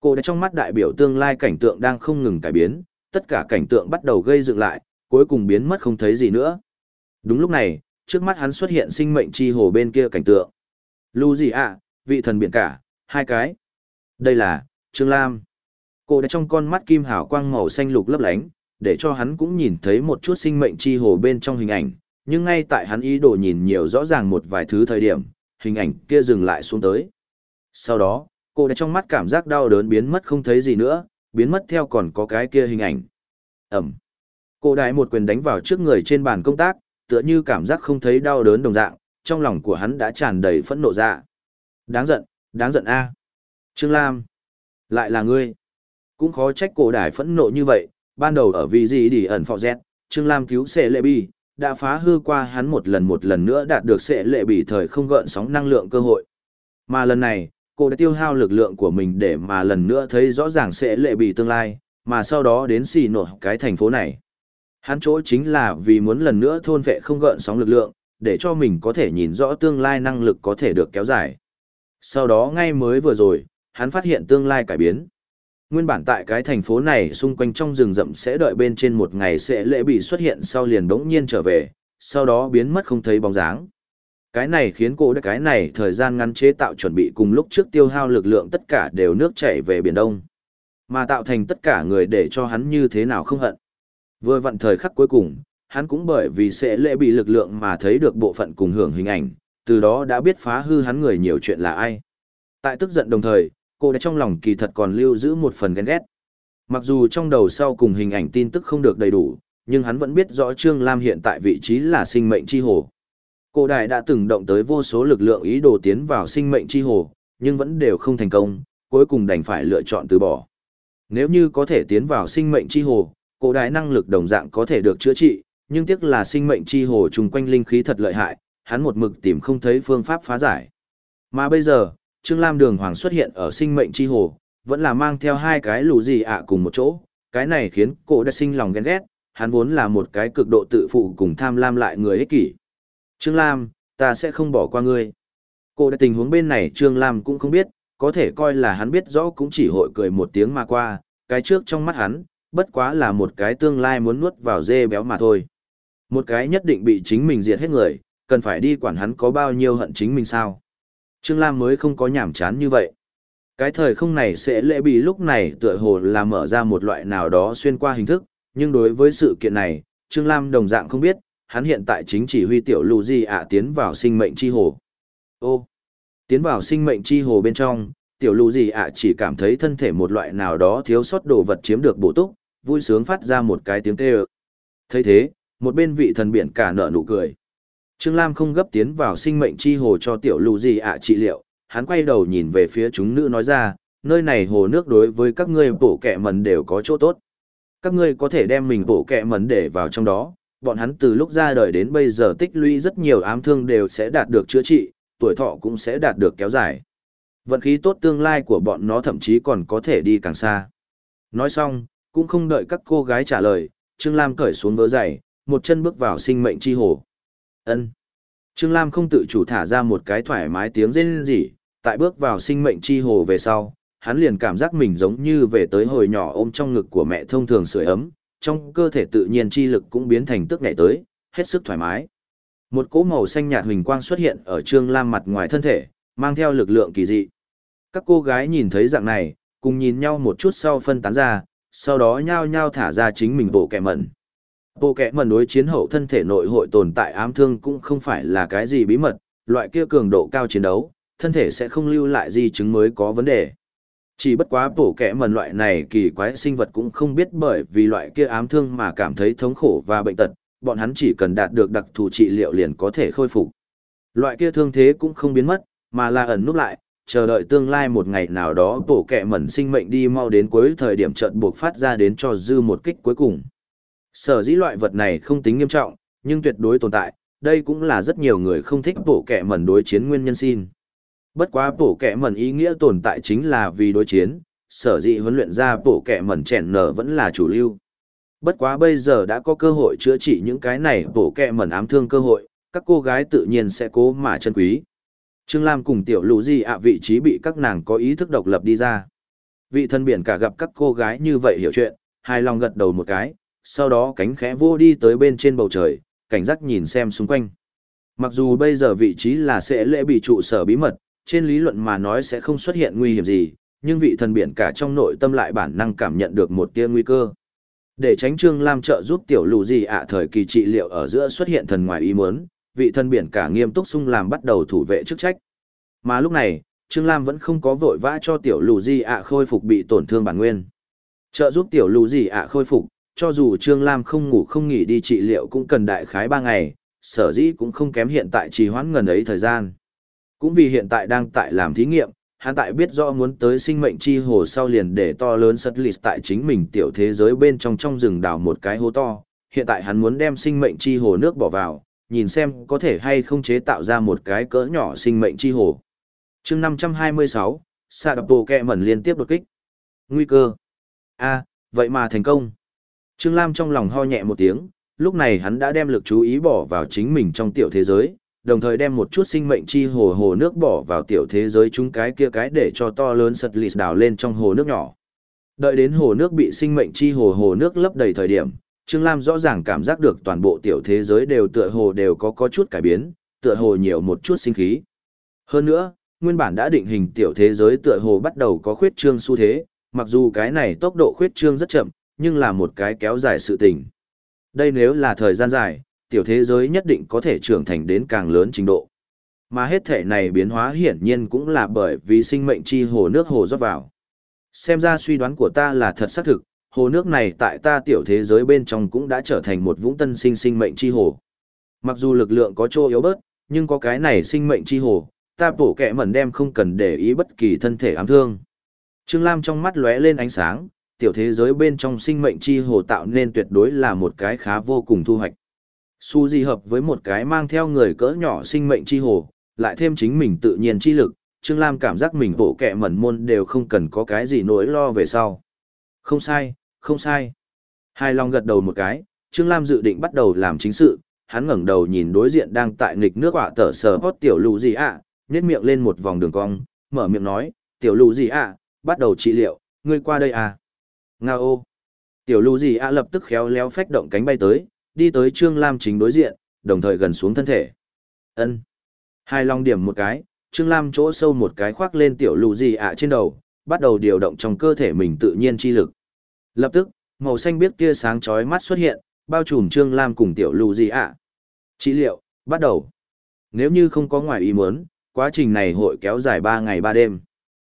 cô đã trong mắt đại biểu tương lai cảnh tượng đang không ngừng cải biến, tất cả cảnh tượng bắt đầu gây dựng lại, cuối cùng biến mất không thấy gì nữa. Đúng lúc này, trước mắt hắn xuất hiện sinh mệnh chi hồ bên kia cảnh tượng. Lu gì ạ, vị thần biển cả, hai cái. Đây là, Trương Lam. Cô đã trong con mắt kim hào quang màu xanh lục lấp lánh, để cho hắn cũng nhìn thấy một chút sinh mệnh chi hồ bên trong hình ảnh, nhưng ngay tại hắn ý đồ nhìn nhiều rõ ràng một vài thứ thời điểm, hình ảnh kia dừng lại xuống tới. Sau đó, Cô đã trong mắt cảm giác đau đớn biến mất không thấy gì nữa, biến mất theo còn có cái kia hình ảnh. Ẩm. Cô đại một quyền đánh vào trước người trên bàn công tác, tựa như cảm giác không thấy đau đớn đồng dạng, trong lòng của hắn đã tràn đầy phẫn nộ ra. Đáng giận, đáng giận a. Trương Lam. Lại là ngươi. Cũng khó trách cổ đại phẫn nộ như vậy, ban đầu ở vị gì đi ẩn phò Z, Trương Lam cứu sệ lệ bi, đã phá hư qua hắn một lần một lần nữa đạt được sệ lệ bị thời không gợn sóng năng lượng cơ hội. Mà lần này, cô đã tiêu hao lực lượng của mình để mà lần nữa thấy rõ ràng sẽ lệ bị tương lai, mà sau đó đến xì nổ cái thành phố này. Hắn chỗ chính là vì muốn lần nữa thôn vệ không gợn sóng lực lượng, để cho mình có thể nhìn rõ tương lai năng lực có thể được kéo dài. Sau đó ngay mới vừa rồi, hắn phát hiện tương lai cải biến. Nguyên bản tại cái thành phố này xung quanh trong rừng rậm sẽ đợi bên trên một ngày sẽ lễ bị xuất hiện sau liền đống nhiên trở về, sau đó biến mất không thấy bóng dáng. Cái này khiến cô đã cái này thời gian ngắn chế tạo chuẩn bị cùng lúc trước tiêu hao lực lượng tất cả đều nước chảy về Biển Đông. Mà tạo thành tất cả người để cho hắn như thế nào không hận. Vừa vặn thời khắc cuối cùng, hắn cũng bởi vì sẽ lễ bị lực lượng mà thấy được bộ phận cùng hưởng hình ảnh, từ đó đã biết phá hư hắn người nhiều chuyện là ai. Tại tức giận đồng thời, cô đã trong lòng kỳ thật còn lưu giữ một phần ghen ghét. Mặc dù trong đầu sau cùng hình ảnh tin tức không được đầy đủ, nhưng hắn vẫn biết rõ Trương Lam hiện tại vị trí là sinh mệnh chi hồ. Cổ đại đã từng động tới vô số lực lượng ý đồ tiến vào sinh mệnh chi hồ, nhưng vẫn đều không thành công, cuối cùng đành phải lựa chọn từ bỏ. Nếu như có thể tiến vào sinh mệnh chi hồ, cổ đại năng lực đồng dạng có thể được chữa trị, nhưng tiếc là sinh mệnh chi hồ trùng quanh linh khí thật lợi hại, hắn một mực tìm không thấy phương pháp phá giải. Mà bây giờ, Trương Lam Đường Hoàng xuất hiện ở sinh mệnh chi hồ, vẫn là mang theo hai cái lù gì ạ cùng một chỗ, cái này khiến cổ đã sinh lòng ghen ghét, hắn vốn là một cái cực độ tự phụ cùng tham lam lại người ích kỷ. Trương Lam, ta sẽ không bỏ qua ngươi. Cô đã tình huống bên này Trương Lam cũng không biết, có thể coi là hắn biết rõ cũng chỉ hội cười một tiếng mà qua, cái trước trong mắt hắn, bất quá là một cái tương lai muốn nuốt vào dê béo mà thôi. Một cái nhất định bị chính mình diệt hết người, cần phải đi quản hắn có bao nhiêu hận chính mình sao. Trương Lam mới không có nhảm chán như vậy. Cái thời không này sẽ lễ bị lúc này tựa hồ là mở ra một loại nào đó xuyên qua hình thức, nhưng đối với sự kiện này, Trương Lam đồng dạng không biết, hắn hiện tại chính chỉ huy tiểu lù di ạ tiến vào sinh mệnh chi hồ. Ô, tiến vào sinh mệnh chi hồ bên trong, tiểu lù di ạ chỉ cảm thấy thân thể một loại nào đó thiếu sót đồ vật chiếm được bổ túc, vui sướng phát ra một cái tiếng kêu. thấy thế, một bên vị thần biển cả nở nụ cười. Trương Lam không gấp tiến vào sinh mệnh chi hồ cho tiểu lù gì ạ trị liệu, hắn quay đầu nhìn về phía chúng nữ nói ra, nơi này hồ nước đối với các ngươi bổ kẹ mần đều có chỗ tốt. Các ngươi có thể đem mình bổ kẹ mần để vào trong đó, bọn hắn từ lúc ra đời đến bây giờ tích lũy rất nhiều ám thương đều sẽ đạt được chữa trị, tuổi thọ cũng sẽ đạt được kéo dài. Vận khí tốt tương lai của bọn nó thậm chí còn có thể đi càng xa. Nói xong, cũng không đợi các cô gái trả lời, Trương Lam cởi xuống vớ giày, một chân bước vào sinh mệnh chi hồ. Ân. Trương Lam không tự chủ thả ra một cái thoải mái tiếng rên rỉ, tại bước vào sinh mệnh chi hồ về sau, hắn liền cảm giác mình giống như về tới hồi nhỏ ôm trong ngực của mẹ thông thường sưởi ấm, trong cơ thể tự nhiên chi lực cũng biến thành tức nhảy tới, hết sức thoải mái. Một cỗ màu xanh nhạt huỳnh quang xuất hiện ở Trương Lam mặt ngoài thân thể, mang theo lực lượng kỳ dị. Các cô gái nhìn thấy dạng này, cùng nhìn nhau một chút sau phân tán ra, sau đó nhao nhao thả ra chính mình bộ kẻ mẩn. Bộ kẻ mần đối chiến hậu thân thể nội hội tồn tại ám thương cũng không phải là cái gì bí mật, loại kia cường độ cao chiến đấu, thân thể sẽ không lưu lại di chứng mới có vấn đề. Chỉ bất quá bổ kẻ mần loại này kỳ quái sinh vật cũng không biết bởi vì loại kia ám thương mà cảm thấy thống khổ và bệnh tật, bọn hắn chỉ cần đạt được đặc thù trị liệu liền có thể khôi phục. Loại kia thương thế cũng không biến mất, mà là ẩn núp lại, chờ đợi tương lai một ngày nào đó bổ kẻ mẩn sinh mệnh đi mau đến cuối thời điểm trận buộc phát ra đến cho dư một kích cuối cùng. Sở dĩ loại vật này không tính nghiêm trọng, nhưng tuyệt đối tồn tại, đây cũng là rất nhiều người không thích bổ kẻ mẩn đối chiến nguyên nhân xin. Bất quá bổ kẻ mẩn ý nghĩa tồn tại chính là vì đối chiến, sở dĩ huấn luyện ra bổ kẻ mẩn chèn nở vẫn là chủ lưu. Bất quá bây giờ đã có cơ hội chữa trị những cái này bổ kẻ mẩn ám thương cơ hội, các cô gái tự nhiên sẽ cố mà chân quý. Trương Lam cùng tiểu lũ gì ạ vị trí bị các nàng có ý thức độc lập đi ra. Vị thân biển cả gặp các cô gái như vậy hiểu chuyện, hai lòng gật đầu một cái, sau đó cánh khẽ vô đi tới bên trên bầu trời, cảnh giác nhìn xem xung quanh. Mặc dù bây giờ vị trí là sẽ lễ bị trụ sở bí mật, trên lý luận mà nói sẽ không xuất hiện nguy hiểm gì, nhưng vị thần biển cả trong nội tâm lại bản năng cảm nhận được một tia nguy cơ. Để tránh Trương Lam trợ giúp tiểu lù gì ạ thời kỳ trị liệu ở giữa xuất hiện thần ngoài ý muốn, vị thần biển cả nghiêm túc sung làm bắt đầu thủ vệ chức trách. Mà lúc này, Trương Lam vẫn không có vội vã cho tiểu lù gì ạ khôi phục bị tổn thương bản nguyên. Trợ giúp tiểu lù gì ạ khôi phục, cho dù Trương Lam không ngủ không nghỉ đi trị liệu cũng cần đại khái 3 ngày, sở dĩ cũng không kém hiện tại trì hoãn ngần ấy thời gian. Cũng vì hiện tại đang tại làm thí nghiệm, hắn tại biết rõ muốn tới sinh mệnh chi hồ sau liền để to lớn sật lịt tại chính mình tiểu thế giới bên trong trong rừng đào một cái hố to. Hiện tại hắn muốn đem sinh mệnh chi hồ nước bỏ vào, nhìn xem có thể hay không chế tạo ra một cái cỡ nhỏ sinh mệnh chi hồ. chương 526, xạ đập bộ kẹ mẩn liên tiếp đột kích. Nguy cơ. a vậy mà thành công. Trương Lam trong lòng ho nhẹ một tiếng, lúc này hắn đã đem lực chú ý bỏ vào chính mình trong tiểu thế giới, đồng thời đem một chút sinh mệnh chi hồ hồ nước bỏ vào tiểu thế giới chúng cái kia cái để cho to lớn sật lịt đào lên trong hồ nước nhỏ. Đợi đến hồ nước bị sinh mệnh chi hồ hồ nước lấp đầy thời điểm, Trương Lam rõ ràng cảm giác được toàn bộ tiểu thế giới đều tựa hồ đều có có chút cải biến, tựa hồ nhiều một chút sinh khí. Hơn nữa, nguyên bản đã định hình tiểu thế giới tựa hồ bắt đầu có khuyết trương xu thế, mặc dù cái này tốc độ khuyết trương rất chậm, nhưng là một cái kéo dài sự tình. Đây nếu là thời gian dài, tiểu thế giới nhất định có thể trưởng thành đến càng lớn trình độ. Mà hết thể này biến hóa hiển nhiên cũng là bởi vì sinh mệnh chi hồ nước hồ rót vào. Xem ra suy đoán của ta là thật xác thực, hồ nước này tại ta tiểu thế giới bên trong cũng đã trở thành một vũng tân sinh sinh mệnh chi hồ. Mặc dù lực lượng có chỗ yếu bớt, nhưng có cái này sinh mệnh chi hồ, ta bổ kẹ mẩn đem không cần để ý bất kỳ thân thể ám thương. Trương Lam trong mắt lóe lên ánh sáng, tiểu thế giới bên trong sinh mệnh chi hồ tạo nên tuyệt đối là một cái khá vô cùng thu hoạch. Su di hợp với một cái mang theo người cỡ nhỏ sinh mệnh chi hồ, lại thêm chính mình tự nhiên chi lực, Trương Lam cảm giác mình bộ kẹ mẩn môn đều không cần có cái gì nỗi lo về sau. Không sai, không sai. Hai Long gật đầu một cái, Trương Lam dự định bắt đầu làm chính sự, hắn ngẩng đầu nhìn đối diện đang tại nghịch nước quả tở sờ hót tiểu lù gì ạ, à, nhét miệng lên một vòng đường cong, mở miệng nói, tiểu lù gì ạ, bắt đầu trị liệu, ngươi qua đây à. Nga ô. Tiểu lù gì ạ lập tức khéo léo phách động cánh bay tới, đi tới Trương Lam chính đối diện, đồng thời gần xuống thân thể. ân Hai long điểm một cái, Trương Lam chỗ sâu một cái khoác lên tiểu lù gì ạ trên đầu, bắt đầu điều động trong cơ thể mình tự nhiên chi lực. Lập tức, màu xanh biếc tia sáng chói mắt xuất hiện, bao trùm Trương Lam cùng tiểu lù gì ạ. Trị liệu, bắt đầu. Nếu như không có ngoài ý muốn, quá trình này hội kéo dài 3 ngày 3 đêm.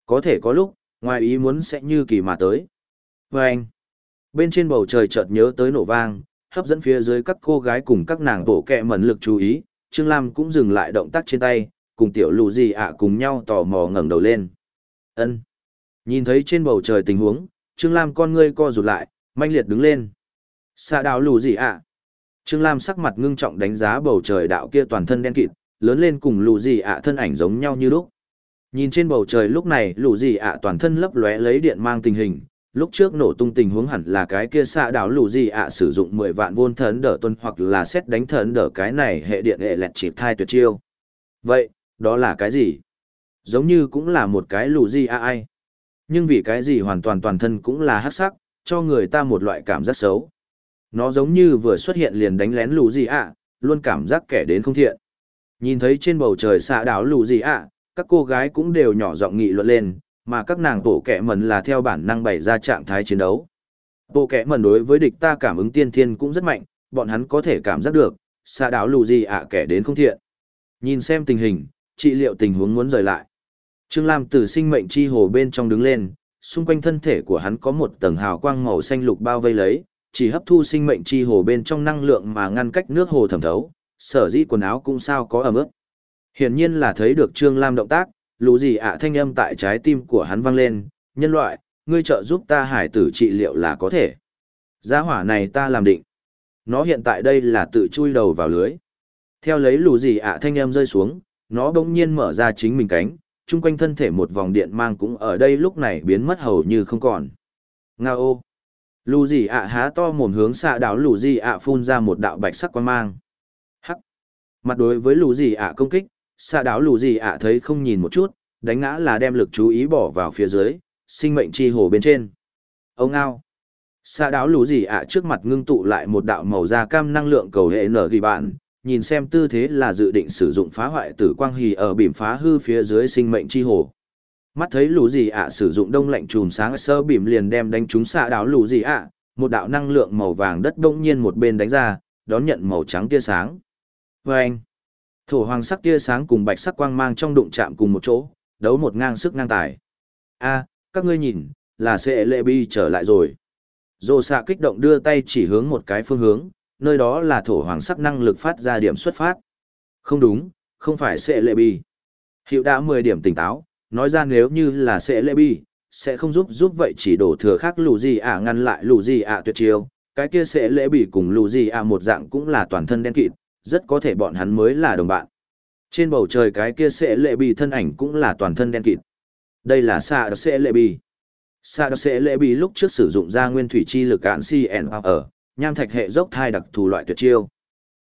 Có thể có lúc, ngoài ý muốn sẽ như kỳ mà tới. Và anh, bên trên bầu trời chợt nhớ tới nổ vang, hấp dẫn phía dưới các cô gái cùng các nàng bộ kẹ mẩn lực chú ý, Trương Lam cũng dừng lại động tác trên tay, cùng tiểu lù gì ạ cùng nhau tò mò ngẩng đầu lên. ân Nhìn thấy trên bầu trời tình huống, Trương Lam con ngươi co rụt lại, manh liệt đứng lên. Xạ đào lù gì ạ? Trương Lam sắc mặt ngưng trọng đánh giá bầu trời đạo kia toàn thân đen kịt, lớn lên cùng lù gì ạ thân ảnh giống nhau như lúc. Nhìn trên bầu trời lúc này lù gì ạ toàn thân lấp lóe lấy điện mang tình hình, lúc trước nổ tung tình huống hẳn là cái kia xạ đảo lù gì ạ sử dụng 10 vạn vôn thần đỡ tuân hoặc là xét đánh thần đỡ cái này hệ điện hệ lẹt chịp thai tuyệt chiêu. Vậy, đó là cái gì? Giống như cũng là một cái lù gì ạ ai. Nhưng vì cái gì hoàn toàn toàn thân cũng là hắc sắc, cho người ta một loại cảm giác xấu. Nó giống như vừa xuất hiện liền đánh lén lù gì ạ, luôn cảm giác kẻ đến không thiện. Nhìn thấy trên bầu trời xạ đảo lù gì ạ, các cô gái cũng đều nhỏ giọng nghị luận lên, mà các nàng bộ kẻ mần là theo bản năng bày ra trạng thái chiến đấu. Bộ kẻ mần đối với địch ta cảm ứng tiên thiên cũng rất mạnh, bọn hắn có thể cảm giác được, xa đáo lù gì ạ kẻ đến không thiện. Nhìn xem tình hình, trị liệu tình huống muốn rời lại. Trương Lam từ sinh mệnh chi hồ bên trong đứng lên, xung quanh thân thể của hắn có một tầng hào quang màu xanh lục bao vây lấy, chỉ hấp thu sinh mệnh chi hồ bên trong năng lượng mà ngăn cách nước hồ thẩm thấu, sở dĩ quần áo cũng sao có ẩm ướt. Hiển nhiên là thấy được Trương Lam động tác, lũ gì ạ thanh âm tại trái tim của hắn vang lên, nhân loại, ngươi trợ giúp ta hải tử trị liệu là có thể. Giá hỏa này ta làm định. Nó hiện tại đây là tự chui đầu vào lưới. Theo lấy lũ gì ạ thanh âm rơi xuống, nó bỗng nhiên mở ra chính mình cánh, chung quanh thân thể một vòng điện mang cũng ở đây lúc này biến mất hầu như không còn. Nga ô! Lù gì ạ há to mồm hướng xạ đảo lù gì ạ phun ra một đạo bạch sắc quan mang. Hắc! Mặt đối với lù gì ạ công kích, xạ đảo lù gì ạ à thấy không nhìn một chút, đánh ngã là đem lực chú ý bỏ vào phía dưới, sinh mệnh chi hồ bên trên. Ông ao. Xạ đảo lù gì ạ à trước mặt ngưng tụ lại một đạo màu da cam năng lượng cầu hệ nở ghi bạn, nhìn xem tư thế là dự định sử dụng phá hoại tử quang hì ở bìm phá hư phía dưới sinh mệnh chi hồ. Mắt thấy lù gì ạ à sử dụng đông lạnh chùm sáng sơ bìm liền đem đánh trúng xạ đảo lù gì ạ, một đạo năng lượng màu vàng đất đông nhiên một bên đánh ra, đón nhận màu trắng tia sáng. Vâng! Thổ hoàng sắc tia sáng cùng bạch sắc quang mang trong đụng chạm cùng một chỗ, đấu một ngang sức ngang tài. A, các ngươi nhìn, là sẽ lệ bi trở lại rồi. Dô xạ kích động đưa tay chỉ hướng một cái phương hướng, nơi đó là thổ hoàng sắc năng lực phát ra điểm xuất phát. Không đúng, không phải sẽ lệ bi. Hiệu đã 10 điểm tỉnh táo, nói ra nếu như là sẽ lệ bi, sẽ không giúp giúp vậy chỉ đổ thừa khác lù gì ạ ngăn lại lù gì ạ tuyệt chiêu. Cái kia sẽ lệ bị cùng lù gì ạ một dạng cũng là toàn thân đen kịt, rất có thể bọn hắn mới là đồng bạn. Trên bầu trời cái kia sẽ lệ bì thân ảnh cũng là toàn thân đen kịt. Đây là xạ sẽ lệ bì. Xạ sẽ lệ bì lúc trước sử dụng ra nguyên thủy chi lực cạn cnr ở, nham thạch hệ dốc thai đặc thù loại tuyệt chiêu.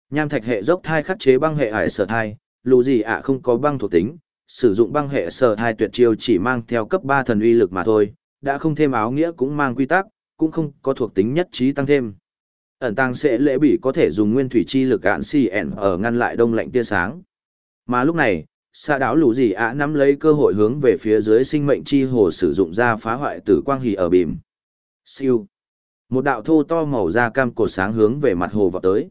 Nham thạch hệ dốc thai khắc chế băng hệ ải sở thai, lù gì ạ không có băng thuộc tính, sử dụng băng hệ sở thai tuyệt chiêu chỉ mang theo cấp 3 thần uy lực mà thôi, đã không thêm áo nghĩa cũng mang quy tắc, cũng không có thuộc tính nhất trí tăng thêm. Ẩn tàng sẽ lễ bị có thể dùng nguyên thủy chi lực ạn xì ẻn ở ngăn lại đông lạnh tia sáng. Mà lúc này, xa đáo lũ gì ạ nắm lấy cơ hội hướng về phía dưới sinh mệnh chi hồ sử dụng ra phá hoại tử quang hỉ ở bìm. Siêu. Một đạo thô to màu da cam cột sáng hướng về mặt hồ vào tới.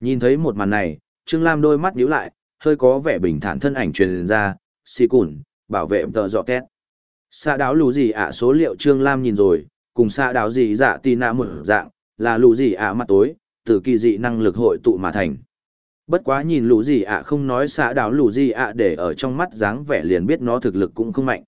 Nhìn thấy một màn này, Trương Lam đôi mắt nhíu lại, hơi có vẻ bình thản thân ảnh truyền ra, xì cùn, bảo vệ tợ dọ két. Xa đáo lù gì ạ số liệu Trương Lam nhìn rồi, cùng xa đáo gì dạ tì nạ một dạng, là lũ gì ạ mặt tối, từ kỳ dị năng lực hội tụ mà thành. Bất quá nhìn lũ gì ạ không nói xã đảo lũ gì ạ để ở trong mắt dáng vẻ liền biết nó thực lực cũng không mạnh.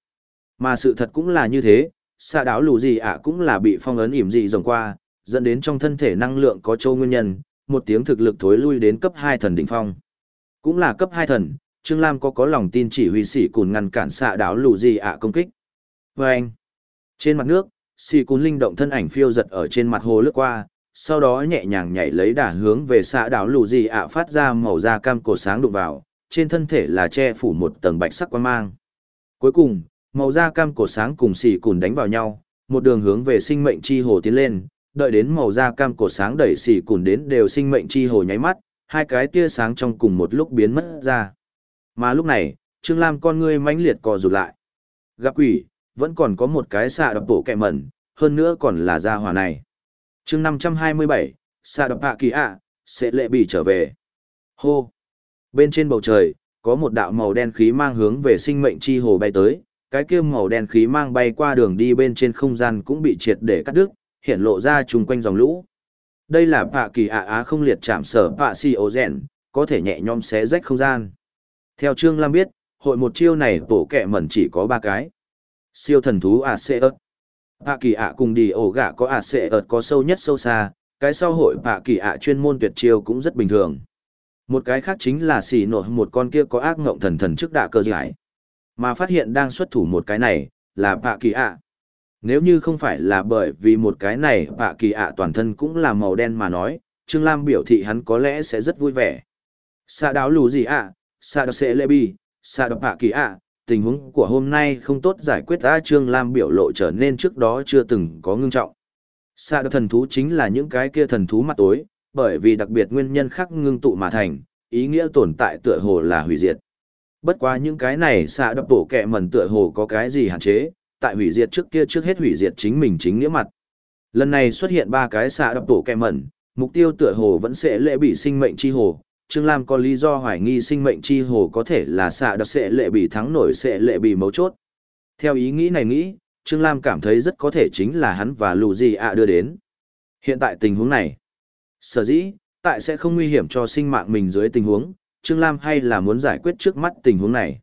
Mà sự thật cũng là như thế, xã đảo lũ gì ạ cũng là bị phong ấn ỉm dị rồng qua, dẫn đến trong thân thể năng lượng có châu nguyên nhân, một tiếng thực lực thối lui đến cấp hai thần đỉnh phong. Cũng là cấp hai thần, Trương Lam có có lòng tin chỉ huy sĩ cùn ngăn cản xạ đảo lù gì ạ công kích. Và anh, trên mặt nước, xì cùn linh động thân ảnh phiêu giật ở trên mặt hồ lướt qua, sau đó nhẹ nhàng nhảy lấy đà hướng về xã đảo lù dị ạ phát ra màu da cam cổ sáng đụng vào, trên thân thể là che phủ một tầng bạch sắc quan mang. Cuối cùng, màu da cam cổ sáng cùng xì cùn đánh vào nhau, một đường hướng về sinh mệnh chi hồ tiến lên, đợi đến màu da cam cổ sáng đẩy xì cùn đến đều sinh mệnh chi hồ nháy mắt, hai cái tia sáng trong cùng một lúc biến mất ra. Mà lúc này, Trương Lam con ngươi mãnh liệt co rụt lại. Gặp quỷ, vẫn còn có một cái xạ đập bộ kẹ mẩn, hơn nữa còn là gia hỏa này. chương 527, xạ đập hạ kỳ ạ, sẽ lệ bị trở về. Hô! Bên trên bầu trời, có một đạo màu đen khí mang hướng về sinh mệnh chi hồ bay tới, cái kia màu đen khí mang bay qua đường đi bên trên không gian cũng bị triệt để cắt đứt, hiện lộ ra chung quanh dòng lũ. Đây là bạ kỳ ạ á không liệt chạm sở bạ si ô rèn, có thể nhẹ nhõm xé rách không gian. Theo Trương Lam biết, hội một chiêu này tổ kẹ mẩn chỉ có ba cái. Siêu thần thú ạ xê ớt. Bạ kỳ ạ cùng đi ổ gạ có ạ xê ớt có sâu nhất sâu xa, cái sau hội bạ kỳ ạ chuyên môn tuyệt chiêu cũng rất bình thường. Một cái khác chính là xì nổi một con kia có ác ngộng thần thần trước đạ cơ giải. Mà phát hiện đang xuất thủ một cái này, là bạ kỳ ạ. Nếu như không phải là bởi vì một cái này bạ kỳ ạ toàn thân cũng là màu đen mà nói, Trương Lam biểu thị hắn có lẽ sẽ rất vui vẻ. xa đáo lù gì ạ, xa đáo sẽ lê bi, xa đáo bạ kỳ ạ, tình huống của hôm nay không tốt giải quyết ta Trương Lam biểu lộ trở nên trước đó chưa từng có ngưng trọng. Xạ đáo thần thú chính là những cái kia thần thú mặt tối, bởi vì đặc biệt nguyên nhân khác ngưng tụ mà thành, ý nghĩa tồn tại tựa hồ là hủy diệt. Bất quá những cái này xạ đập tổ kẹ mần tựa hồ có cái gì hạn chế, tại hủy diệt trước kia trước hết hủy diệt chính mình chính nghĩa mặt. Lần này xuất hiện ba cái xạ đập tổ kẹ mẩn, mục tiêu tựa hồ vẫn sẽ lễ bị sinh mệnh chi hồ. Trương Lam có lý do hoài nghi sinh mệnh chi hồ có thể là xạ đặc sẽ lệ bị thắng nổi sẽ lệ bị mấu chốt. Theo ý nghĩ này nghĩ, Trương Lam cảm thấy rất có thể chính là hắn và lù gì ạ đưa đến. Hiện tại tình huống này, sở dĩ, tại sẽ không nguy hiểm cho sinh mạng mình dưới tình huống, Trương Lam hay là muốn giải quyết trước mắt tình huống này.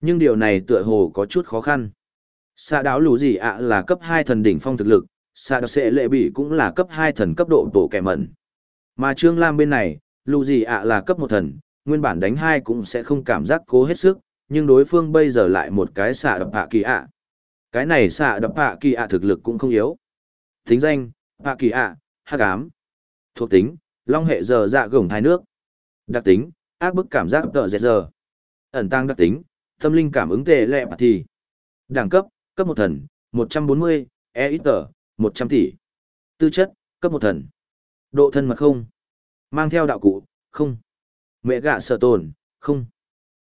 Nhưng điều này tựa hồ có chút khó khăn. Xạ đáo lù gì ạ là cấp hai thần đỉnh phong thực lực, xạ đặc sẽ lệ bị cũng là cấp hai thần cấp độ tổ kẻ mẩn. Mà Trương Lam bên này, lù gì ạ là cấp một thần, nguyên bản đánh hai cũng sẽ không cảm giác cố hết sức, nhưng đối phương bây giờ lại một cái xạ đập hạ kỳ ạ. Cái này xạ đập hạ kỳ ạ thực lực cũng không yếu. Tính danh, hạ kỳ ạ, hắc ám. Thuộc tính, long hệ giờ dạ gồng hai nước. Đặc tính, ác bức cảm giác tợ dẹt giờ. Ẩn tăng đặc tính, tâm linh cảm ứng tệ lẹ bạc thì. Đẳng cấp, cấp một thần, 140, e ít tờ, 100 tỷ. Tư chất, cấp một thần. Độ thân mật không. Mang theo đạo cụ, không. Mẹ gạ sợ tồn, không.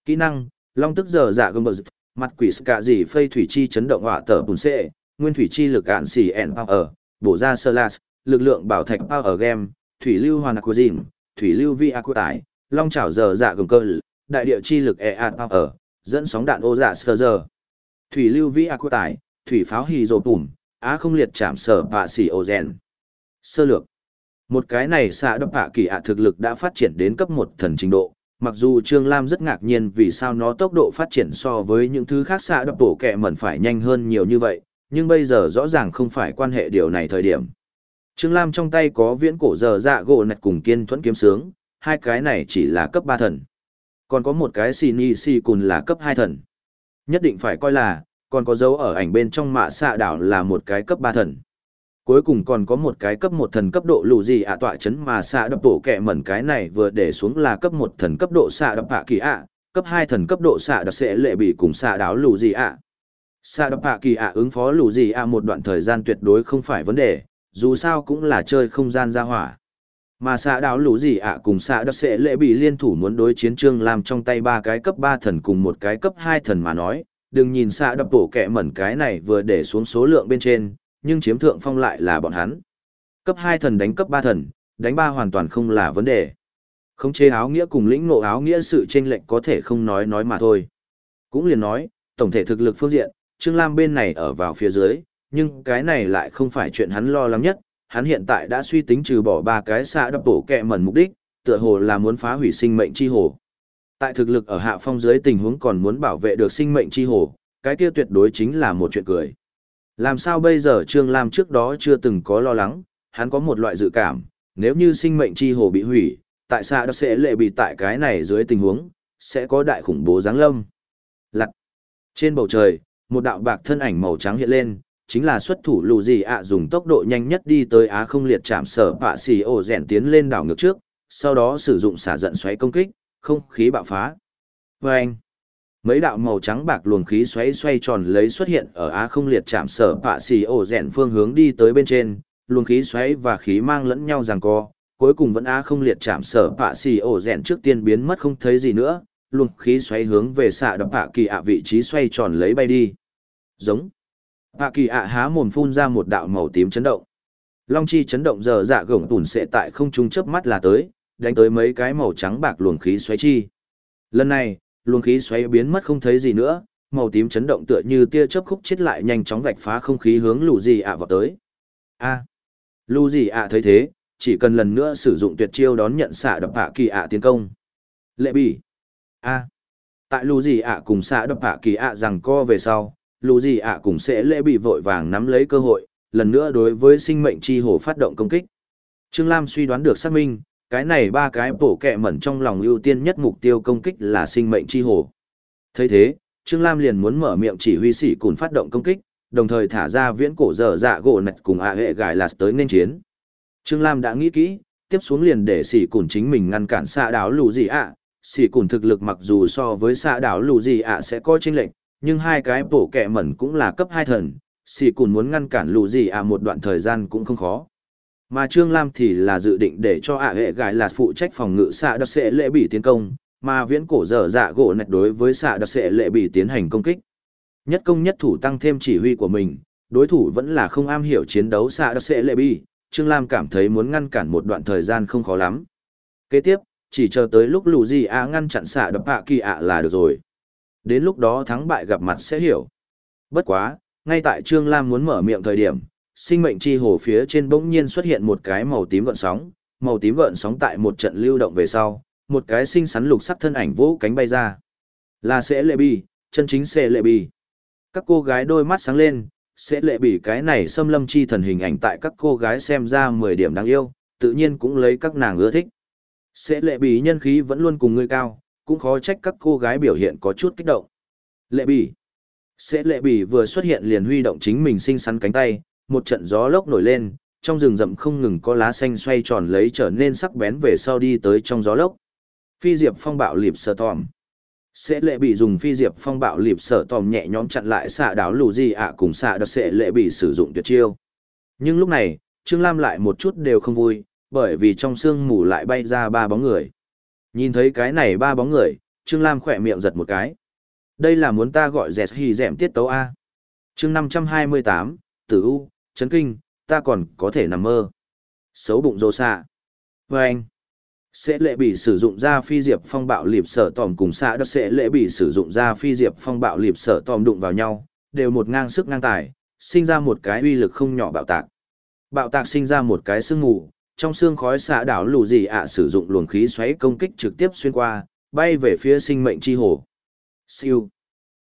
Kỹ năng, long tức giờ dạ gầm bờ mặt quỷ cả gì phây thủy chi chấn động hỏa tở bùn xệ, nguyên thủy chi lực ạn xỉ ẻn ở, bổ ra sơ las, lực lượng bảo thạch ở game, thủy lưu hoàn aqua dìm, thủy lưu vi aqua tải, long chảo giờ dạ gầm cơ, đại địa chi lực e ạt ở, dẫn sóng đạn ô dạ sơ giờ, Thủy lưu vi ác tải, thủy pháo hì rồ tủm, á không liệt chạm sở bạ xỉ ô rèn. Sơ lược. Một cái này xạ đập hạ kỳ ạ thực lực đã phát triển đến cấp một thần trình độ, mặc dù Trương Lam rất ngạc nhiên vì sao nó tốc độ phát triển so với những thứ khác xạ đập bổ kẹ mẩn phải nhanh hơn nhiều như vậy, nhưng bây giờ rõ ràng không phải quan hệ điều này thời điểm. Trương Lam trong tay có viễn cổ giờ dạ gỗ nạch cùng kiên thuẫn kiếm sướng, hai cái này chỉ là cấp ba thần. Còn có một cái xì ni xì cùn là cấp hai thần. Nhất định phải coi là, còn có dấu ở ảnh bên trong mạ xạ đảo là một cái cấp ba thần. Cuối cùng còn có một cái cấp một thần cấp độ lù gì ạ tọa chấn mà xạ đập bổ kẹ mẩn cái này vừa để xuống là cấp một thần cấp độ xạ đập hạ kỳ ạ, cấp hai thần cấp độ xạ đập sẽ lệ bị cùng xạ đảo lù gì ạ. Xạ đập hạ kỳ ạ ứng phó lù gì ạ một đoạn thời gian tuyệt đối không phải vấn đề, dù sao cũng là chơi không gian ra hỏa. Mà xạ đảo lũ gì ạ cùng xạ đập sẽ lệ bị liên thủ muốn đối chiến trương làm trong tay ba cái cấp ba thần cùng một cái cấp hai thần mà nói, đừng nhìn xạ đập bổ kẹ mẩn cái này vừa để xuống số lượng bên trên, nhưng chiếm thượng phong lại là bọn hắn. Cấp hai thần đánh cấp ba thần, đánh ba hoàn toàn không là vấn đề. Không chế áo nghĩa cùng lĩnh ngộ áo nghĩa sự chênh lệnh có thể không nói nói mà thôi. Cũng liền nói, tổng thể thực lực phương diện, Trương Lam bên này ở vào phía dưới, nhưng cái này lại không phải chuyện hắn lo lắng nhất, hắn hiện tại đã suy tính trừ bỏ ba cái xạ đập bổ kẹ mẩn mục đích, tựa hồ là muốn phá hủy sinh mệnh chi hồ. Tại thực lực ở hạ phong dưới tình huống còn muốn bảo vệ được sinh mệnh chi hồ, cái kia tuyệt đối chính là một chuyện cười. Làm sao bây giờ Trương Lam trước đó chưa từng có lo lắng, hắn có một loại dự cảm, nếu như sinh mệnh chi hồ bị hủy, tại sao nó sẽ lệ bị tại cái này dưới tình huống, sẽ có đại khủng bố giáng lâm. Lặt. Trên bầu trời, một đạo bạc thân ảnh màu trắng hiện lên, chính là xuất thủ lù gì ạ dùng tốc độ nhanh nhất đi tới Á không liệt chạm sở bạ xì ổ rèn tiến lên đảo ngược trước, sau đó sử dụng xả giận xoáy công kích, không khí bạo phá. Vâng! anh, mấy đạo màu trắng bạc luồng khí xoáy xoay tròn lấy xuất hiện ở Á không liệt chạm sở bạ xì ổ rèn phương hướng đi tới bên trên, luồng khí xoáy và khí mang lẫn nhau giằng co, cuối cùng vẫn Á không liệt chạm sở bạ xì ổ rèn trước tiên biến mất không thấy gì nữa, luồng khí xoáy hướng về xạ đập bạ kỳ ạ vị trí xoay tròn lấy bay đi. Giống. Bạ kỳ ạ há mồm phun ra một đạo màu tím chấn động. Long chi chấn động giờ dạ gổng tủn sẽ tại không trung chớp mắt là tới, đánh tới mấy cái màu trắng bạc luồng khí xoáy chi. Lần này, luồng khí xoáy biến mất không thấy gì nữa, màu tím chấn động tựa như tia chớp khúc chết lại nhanh chóng vạch phá không khí hướng lù gì ạ vào tới. A. Lù gì ạ thấy thế, chỉ cần lần nữa sử dụng tuyệt chiêu đón nhận xạ đập hạ kỳ ạ tiến công. Lệ bỉ. A. Tại lù gì ạ cùng xạ đập hạ kỳ ạ rằng co về sau, lù gì ạ cùng sẽ lệ bị vội vàng nắm lấy cơ hội, lần nữa đối với sinh mệnh chi hồ phát động công kích. Trương Lam suy đoán được xác minh, cái này ba cái bổ kẹ mẩn trong lòng ưu tiên nhất mục tiêu công kích là sinh mệnh chi hồ. thấy thế, Trương Lam liền muốn mở miệng chỉ huy sĩ cùn phát động công kích, đồng thời thả ra viễn cổ dở dạ gỗ nạch cùng ạ hệ gài lạt tới nên chiến. Trương Lam đã nghĩ kỹ, tiếp xuống liền để sĩ cùn chính mình ngăn cản xạ đảo lù gì ạ. Sĩ cùn thực lực mặc dù so với xạ đảo lù gì ạ sẽ có chênh lệnh, nhưng hai cái bổ kẹ mẩn cũng là cấp hai thần, sĩ cùn muốn ngăn cản lù gì ạ một đoạn thời gian cũng không khó. Mà Trương Lam thì là dự định để cho ạ hệ gái là phụ trách phòng ngự xạ đặc sẽ lệ bị tiến công, mà viễn cổ dở dạ gỗ nạch đối với xạ đặc sẽ lệ bị tiến hành công kích. Nhất công nhất thủ tăng thêm chỉ huy của mình, đối thủ vẫn là không am hiểu chiến đấu xạ đặc sẽ lệ bị, Trương Lam cảm thấy muốn ngăn cản một đoạn thời gian không khó lắm. Kế tiếp, chỉ chờ tới lúc lù gì ạ ngăn chặn xạ đập hạ kỳ ạ là được rồi. Đến lúc đó thắng bại gặp mặt sẽ hiểu. Bất quá, ngay tại Trương Lam muốn mở miệng thời điểm, sinh mệnh chi hồ phía trên bỗng nhiên xuất hiện một cái màu tím gợn sóng, màu tím gợn sóng tại một trận lưu động về sau, một cái xinh xắn lục sắc thân ảnh vỗ cánh bay ra. Là sẽ lệ bì, chân chính sẽ lệ bì. Các cô gái đôi mắt sáng lên, sẽ lệ bì cái này xâm lâm chi thần hình ảnh tại các cô gái xem ra 10 điểm đáng yêu, tự nhiên cũng lấy các nàng ưa thích. Sẽ lệ bì nhân khí vẫn luôn cùng người cao, cũng khó trách các cô gái biểu hiện có chút kích động. Lệ bì. Sẽ lệ bì vừa xuất hiện liền huy động chính mình xinh xắn cánh tay, một trận gió lốc nổi lên, trong rừng rậm không ngừng có lá xanh xoay tròn lấy trở nên sắc bén về sau đi tới trong gió lốc. Phi diệp phong bạo liệp sở tòm. Sẽ lệ bị dùng phi diệp phong bạo liệp sở tòm nhẹ nhõm chặn lại xạ đảo lù gì ạ cùng xạ đặc sẽ lệ bị sử dụng tuyệt chiêu. Nhưng lúc này, Trương Lam lại một chút đều không vui, bởi vì trong sương mù lại bay ra ba bóng người. Nhìn thấy cái này ba bóng người, Trương Lam khỏe miệng giật một cái. Đây là muốn ta gọi dẹt hì dẹm tiết tấu A. chương 528, Tử U, chấn kinh, ta còn có thể nằm mơ. Xấu bụng rô xạ. Và anh, sẽ lệ bị sử dụng ra phi diệp phong bạo liệp sở tòm cùng xạ đất sẽ lệ bị sử dụng ra phi diệp phong bạo liệp sở tòm đụng vào nhau, đều một ngang sức ngang tài, sinh ra một cái uy lực không nhỏ bạo tạc. Bạo tạc sinh ra một cái sương mù, trong xương khói xạ đảo lù gì ạ sử dụng luồng khí xoáy công kích trực tiếp xuyên qua, bay về phía sinh mệnh chi hồ. Siêu.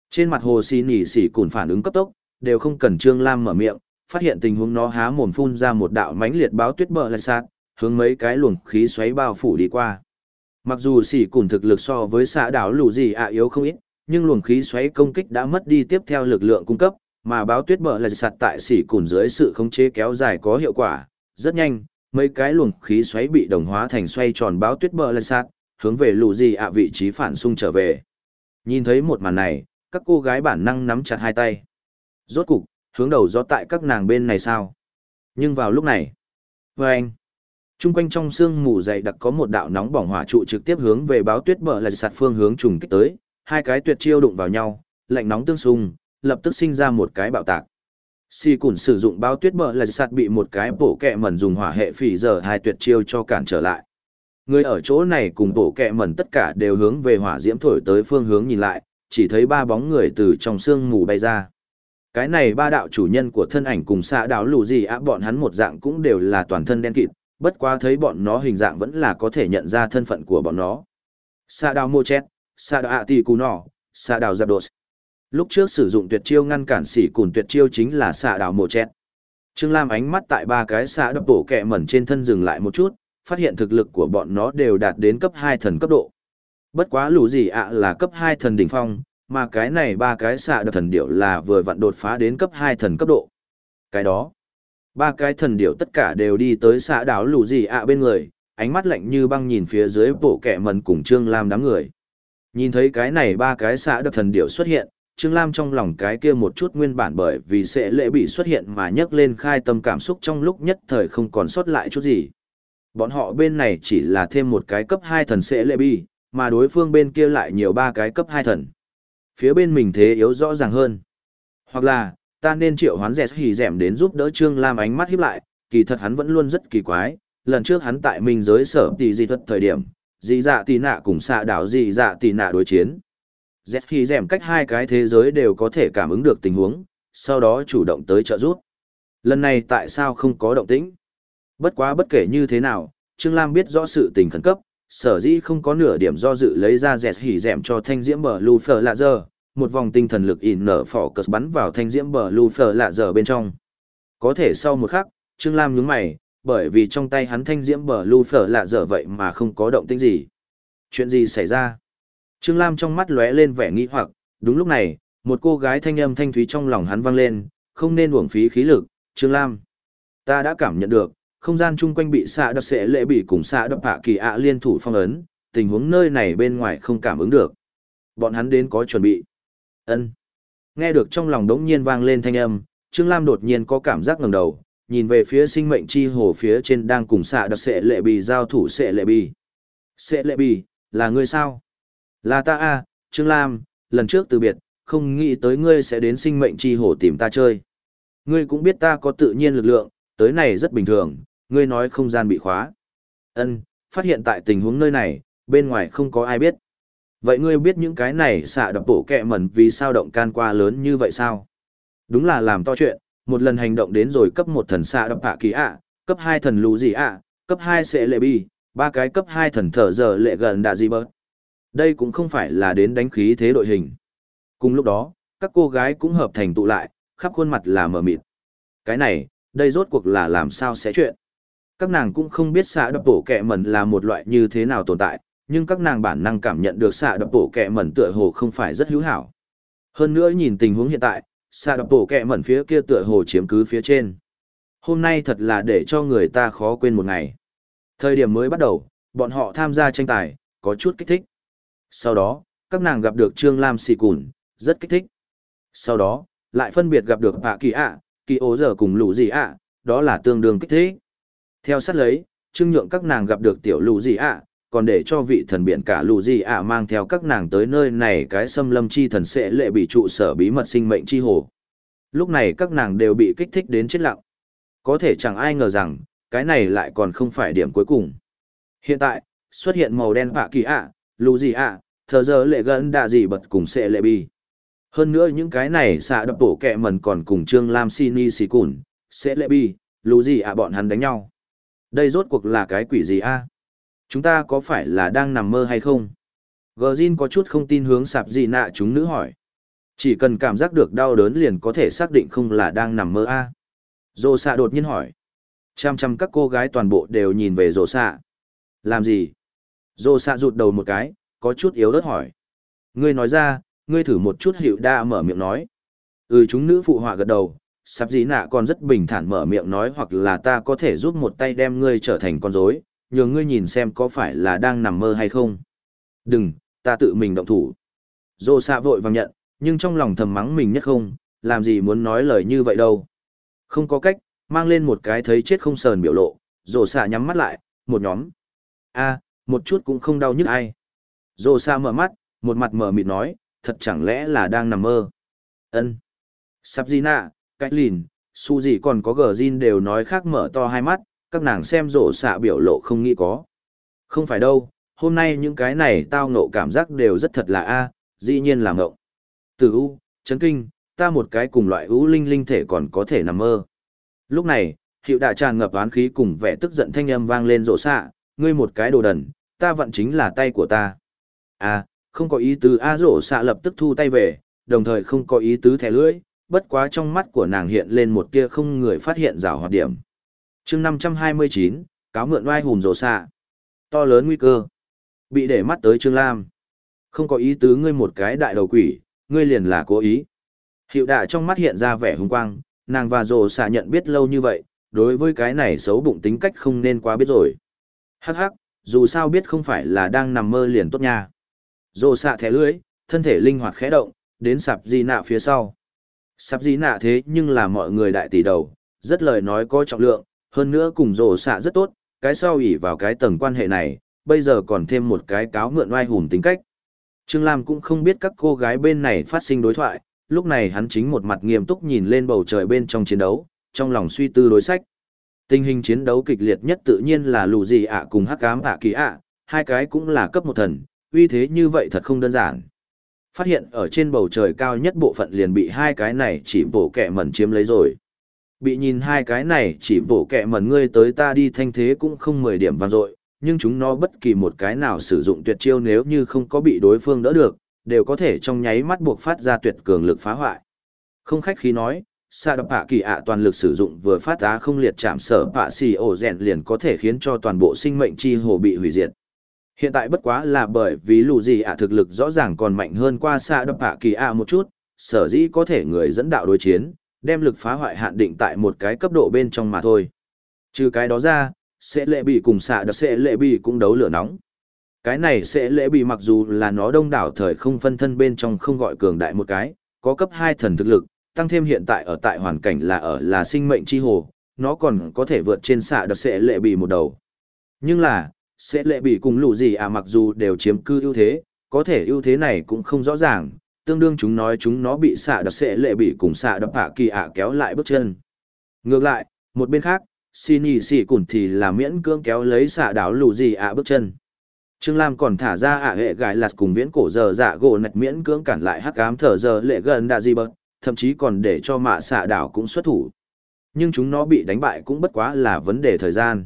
Trên mặt hồ xì nỉ xỉ cùn phản ứng cấp tốc, đều không cần Trương Lam mở miệng, phát hiện tình huống nó há mồm phun ra một đạo mãnh liệt báo tuyết bờ lạch sạt, hướng mấy cái luồng khí xoáy bao phủ đi qua. Mặc dù xỉ cùn thực lực so với xã đảo lù gì ạ yếu không ít, nhưng luồng khí xoáy công kích đã mất đi tiếp theo lực lượng cung cấp, mà báo tuyết bờ lạch sạt tại xỉ cùn dưới sự khống chế kéo dài có hiệu quả, rất nhanh, mấy cái luồng khí xoáy bị đồng hóa thành xoay tròn báo tuyết bờ lạch sạt, hướng về lù gì ạ vị trí phản xung trở về. Nhìn thấy một màn này, các cô gái bản năng nắm chặt hai tay. Rốt cục, hướng đầu gió tại các nàng bên này sao? Nhưng vào lúc này, với anh, trung quanh trong sương mù dày đặc có một đạo nóng bỏng hỏa trụ trực tiếp hướng về báo tuyết bờ là sạt phương hướng trùng kích tới, hai cái tuyệt chiêu đụng vào nhau, lạnh nóng tương xung, lập tức sinh ra một cái bạo tạc. Si Cùn sử dụng báo tuyết bờ là sạt bị một cái bổ kẹ mẩn dùng hỏa hệ phỉ giờ hai tuyệt chiêu cho cản trở lại. Người ở chỗ này cùng bổ kẹ mẩn tất cả đều hướng về hỏa diễm thổi tới phương hướng nhìn lại, chỉ thấy ba bóng người từ trong sương mù bay ra. Cái này ba đạo chủ nhân của thân ảnh cùng xạ đảo lù gì ạ bọn hắn một dạng cũng đều là toàn thân đen kịt, bất quá thấy bọn nó hình dạng vẫn là có thể nhận ra thân phận của bọn nó. Xạ đảo mô chét, xạ đảo ạ tì cù nỏ, xạ đảo giáp đột. Lúc trước sử dụng tuyệt chiêu ngăn cản sỉ cùn tuyệt chiêu chính là xạ đảo mô chét. Trương Lam ánh mắt tại ba cái xạ đập bổ kẹ mẩn trên thân dừng lại một chút, phát hiện thực lực của bọn nó đều đạt đến cấp hai thần cấp độ. Bất quá lù gì ạ là cấp hai thần đỉnh phong, mà cái này ba cái xạ đập thần điệu là vừa vặn đột phá đến cấp 2 thần cấp độ. Cái đó, ba cái thần điệu tất cả đều đi tới xạ đảo lũ gì ạ bên người, ánh mắt lạnh như băng nhìn phía dưới bộ kẻ mần cùng Trương Lam đám người. Nhìn thấy cái này ba cái xạ đập thần điệu xuất hiện, Trương Lam trong lòng cái kia một chút nguyên bản bởi vì sẽ lễ bị xuất hiện mà nhấc lên khai tâm cảm xúc trong lúc nhất thời không còn sót lại chút gì. Bọn họ bên này chỉ là thêm một cái cấp 2 thần sẽ lễ bị, mà đối phương bên kia lại nhiều ba cái cấp 2 thần. Phía bên mình thế yếu rõ ràng hơn. Hoặc là, ta nên triệu hoán dẹt hỉ dẻm đến giúp đỡ Trương Lam ánh mắt híp lại, kỳ thật hắn vẫn luôn rất kỳ quái, lần trước hắn tại mình giới sở tỷ di thuật thời điểm, dị dạ tỷ nạ cùng xạ đảo dị dạ tỷ nạ đối chiến. Dẹt hỉ dẻm cách hai cái thế giới đều có thể cảm ứng được tình huống, sau đó chủ động tới trợ giúp. Lần này tại sao không có động tĩnh? Bất quá bất kể như thế nào, Trương Lam biết rõ sự tình khẩn cấp, sở dĩ không có nửa điểm do dự lấy ra dẹt hỉ dẻm cho thanh diễm bờ lu phở lạ giờ, một vòng tinh thần lực in nở phỏ cờ bắn vào thanh diễm bờ lu phở lạ giờ bên trong. Có thể sau một khắc, Trương Lam nhướng mày, bởi vì trong tay hắn thanh diễm bờ lu phở lạ giờ vậy mà không có động tĩnh gì. Chuyện gì xảy ra? Trương Lam trong mắt lóe lên vẻ nghi hoặc, đúng lúc này, một cô gái thanh âm thanh thúy trong lòng hắn vang lên, không nên uổng phí khí lực, Trương Lam. Ta đã cảm nhận được, không gian chung quanh bị xạ đập sẽ lệ bị cùng xạ đập hạ kỳ ạ liên thủ phong ấn, tình huống nơi này bên ngoài không cảm ứng được. Bọn hắn đến có chuẩn bị. ân Nghe được trong lòng đống nhiên vang lên thanh âm, Trương Lam đột nhiên có cảm giác ngẩng đầu, nhìn về phía sinh mệnh chi hồ phía trên đang cùng xạ đập sệ lệ bì giao thủ sệ lệ bì. Sệ lệ bì là ngươi sao? Là ta a Trương Lam, lần trước từ biệt, không nghĩ tới ngươi sẽ đến sinh mệnh chi hồ tìm ta chơi. Ngươi cũng biết ta có tự nhiên lực lượng, tới này rất bình thường, ngươi nói không gian bị khóa. Ân, phát hiện tại tình huống nơi này, bên ngoài không có ai biết. Vậy ngươi biết những cái này xạ đập bộ kẹ mẩn vì sao động can qua lớn như vậy sao? Đúng là làm to chuyện, một lần hành động đến rồi cấp một thần xạ đập hạ kỳ ạ, cấp hai thần lù gì ạ, cấp hai sẽ lệ bi, ba cái cấp hai thần thở giờ lệ gần đạ gì bớt. Đây cũng không phải là đến đánh khí thế đội hình. Cùng lúc đó, các cô gái cũng hợp thành tụ lại, khắp khuôn mặt là mờ mịt. Cái này, đây rốt cuộc là làm sao sẽ chuyện. Các nàng cũng không biết xạ đập bổ kẹ mẩn là một loại như thế nào tồn tại, nhưng các nàng bản năng cảm nhận được xạ đập bổ kẹ mẩn tựa hồ không phải rất hữu hảo. Hơn nữa nhìn tình huống hiện tại, xạ đập bổ kẹ mẩn phía kia tựa hồ chiếm cứ phía trên. Hôm nay thật là để cho người ta khó quên một ngày. Thời điểm mới bắt đầu, bọn họ tham gia tranh tài, có chút kích thích. Sau đó, các nàng gặp được Trương Lam Xì Cùn, rất kích thích. Sau đó, lại phân biệt gặp được hạ Kỳ ạ, Kỳ ố giờ cùng lũ gì ạ, đó là tương đương kích thích. Theo sát lấy, trương nhượng các nàng gặp được tiểu lù gì ạ, còn để cho vị thần biển cả lù gì ạ mang theo các nàng tới nơi này cái xâm lâm chi thần sẽ lệ bị trụ sở bí mật sinh mệnh chi hồ. Lúc này các nàng đều bị kích thích đến chết lặng. Có thể chẳng ai ngờ rằng, cái này lại còn không phải điểm cuối cùng. Hiện tại, xuất hiện màu đen bạ kỳ ạ, lù gì ạ, thờ giờ lệ gần đạ gì bật cùng sẽ lệ bi. Hơn nữa những cái này xạ đập bổ kẹ mần còn cùng Trương Lam Sini xì cùn, sẽ lệ bi, lù gì ạ bọn hắn đánh nhau. Đây rốt cuộc là cái quỷ gì a? Chúng ta có phải là đang nằm mơ hay không? Gờ Jin có chút không tin hướng sạp gì nạ chúng nữ hỏi. Chỉ cần cảm giác được đau đớn liền có thể xác định không là đang nằm mơ a. Dô xạ đột nhiên hỏi. Chăm chăm các cô gái toàn bộ đều nhìn về dô xạ. Làm gì? Dô xạ rụt đầu một cái, có chút yếu ớt hỏi. Ngươi nói ra, ngươi thử một chút hiệu đa mở miệng nói. Ừ chúng nữ phụ họa gật đầu, sắp dĩ nạ còn rất bình thản mở miệng nói hoặc là ta có thể giúp một tay đem ngươi trở thành con rối, nhờ ngươi nhìn xem có phải là đang nằm mơ hay không. Đừng, ta tự mình động thủ. Dô xạ vội vàng nhận, nhưng trong lòng thầm mắng mình nhất không, làm gì muốn nói lời như vậy đâu. Không có cách, mang lên một cái thấy chết không sờn biểu lộ, dô xạ nhắm mắt lại, một nhóm. a một chút cũng không đau nhức ai. Dô xạ mở mắt, một mặt mở mịt nói, thật chẳng lẽ là đang nằm mơ. ân Sắp gì nạ, cách lìn, su gì còn có gờ zin đều nói khác mở to hai mắt, các nàng xem rổ xạ biểu lộ không nghĩ có. Không phải đâu, hôm nay những cái này tao ngộ cảm giác đều rất thật là a dĩ nhiên là ngộng. Từ U, chấn kinh, ta một cái cùng loại U linh linh thể còn có thể nằm mơ. Lúc này, hiệu đã tràn ngập oán khí cùng vẻ tức giận thanh âm vang lên rộ xạ, ngươi một cái đồ đần, ta vận chính là tay của ta. À, không có ý tứ A rộ xạ lập tức thu tay về, đồng thời không có ý tứ thẻ lưỡi, bất quá trong mắt của nàng hiện lên một tia không người phát hiện rào hoạt điểm. chương 529, cáo mượn oai hùm rồ xạ. To lớn nguy cơ. Bị để mắt tới Trương Lam. Không có ý tứ ngươi một cái đại đầu quỷ, ngươi liền là cố ý. Hiệu đạ trong mắt hiện ra vẻ hung quang, nàng và rồ xạ nhận biết lâu như vậy, đối với cái này xấu bụng tính cách không nên quá biết rồi. Hắc hắc, dù sao biết không phải là đang nằm mơ liền tốt nha. Rồ xạ thẻ lưới, thân thể linh hoạt khẽ động, đến sạp di nạ phía sau. Sạp gì nạ thế nhưng là mọi người đại tỷ đầu, rất lời nói có trọng lượng, hơn nữa cùng rổ xạ rất tốt, cái sau ỉ vào cái tầng quan hệ này, bây giờ còn thêm một cái cáo mượn oai hùng tính cách. Trương Lam cũng không biết các cô gái bên này phát sinh đối thoại, lúc này hắn chính một mặt nghiêm túc nhìn lên bầu trời bên trong chiến đấu, trong lòng suy tư đối sách. Tình hình chiến đấu kịch liệt nhất tự nhiên là lù gì ạ cùng hắc ám ạ kỳ ạ, hai cái cũng là cấp một thần, uy thế như vậy thật không đơn giản. Phát hiện ở trên bầu trời cao nhất bộ phận liền bị hai cái này chỉ bổ kẹ mẩn chiếm lấy rồi. Bị nhìn hai cái này chỉ bổ kẹ mẩn ngươi tới ta đi thanh thế cũng không mười điểm vang dội nhưng chúng nó bất kỳ một cái nào sử dụng tuyệt chiêu nếu như không có bị đối phương đỡ được, đều có thể trong nháy mắt buộc phát ra tuyệt cường lực phá hoại. Không khách khí nói, Sa đập bạ kỳ ạ toàn lực sử dụng vừa phát ra không liệt chạm sở bạ xì ổ rèn liền có thể khiến cho toàn bộ sinh mệnh chi hồ bị hủy diệt. Hiện tại bất quá là bởi vì lù gì ạ thực lực rõ ràng còn mạnh hơn qua Sa đập bạ kỳ ạ một chút, sở dĩ có thể người dẫn đạo đối chiến, đem lực phá hoại hạn định tại một cái cấp độ bên trong mà thôi. Trừ cái đó ra, sẽ lệ bị cùng xạ đặc sẽ lệ bị cũng đấu lửa nóng cái này sẽ lệ bị mặc dù là nó đông đảo thời không phân thân bên trong không gọi cường đại một cái có cấp hai thần thực lực tăng thêm hiện tại ở tại hoàn cảnh là ở là sinh mệnh chi hồ nó còn có thể vượt trên xạ đặc sẽ lệ bị một đầu nhưng là sẽ lệ bị cùng lũ gì à mặc dù đều chiếm cư ưu thế, có thể ưu thế này cũng không rõ ràng, tương đương chúng nói chúng nó bị xạ đập sẽ lệ bị cùng xạ đập hạ kỳ ạ kéo lại bước chân. Ngược lại, một bên khác xin nhị xỉ cùn thì là miễn cưỡng kéo lấy xạ đảo lù gì ạ bước chân. Trương lam còn thả ra ạ hệ gái lạt cùng viễn cổ giờ dạ gỗ nạch miễn cưỡng cản lại hắc ám thở giờ lệ gần đã gì bật thậm chí còn để cho mạ xạ đảo cũng xuất thủ. Nhưng chúng nó bị đánh bại cũng bất quá là vấn đề thời gian.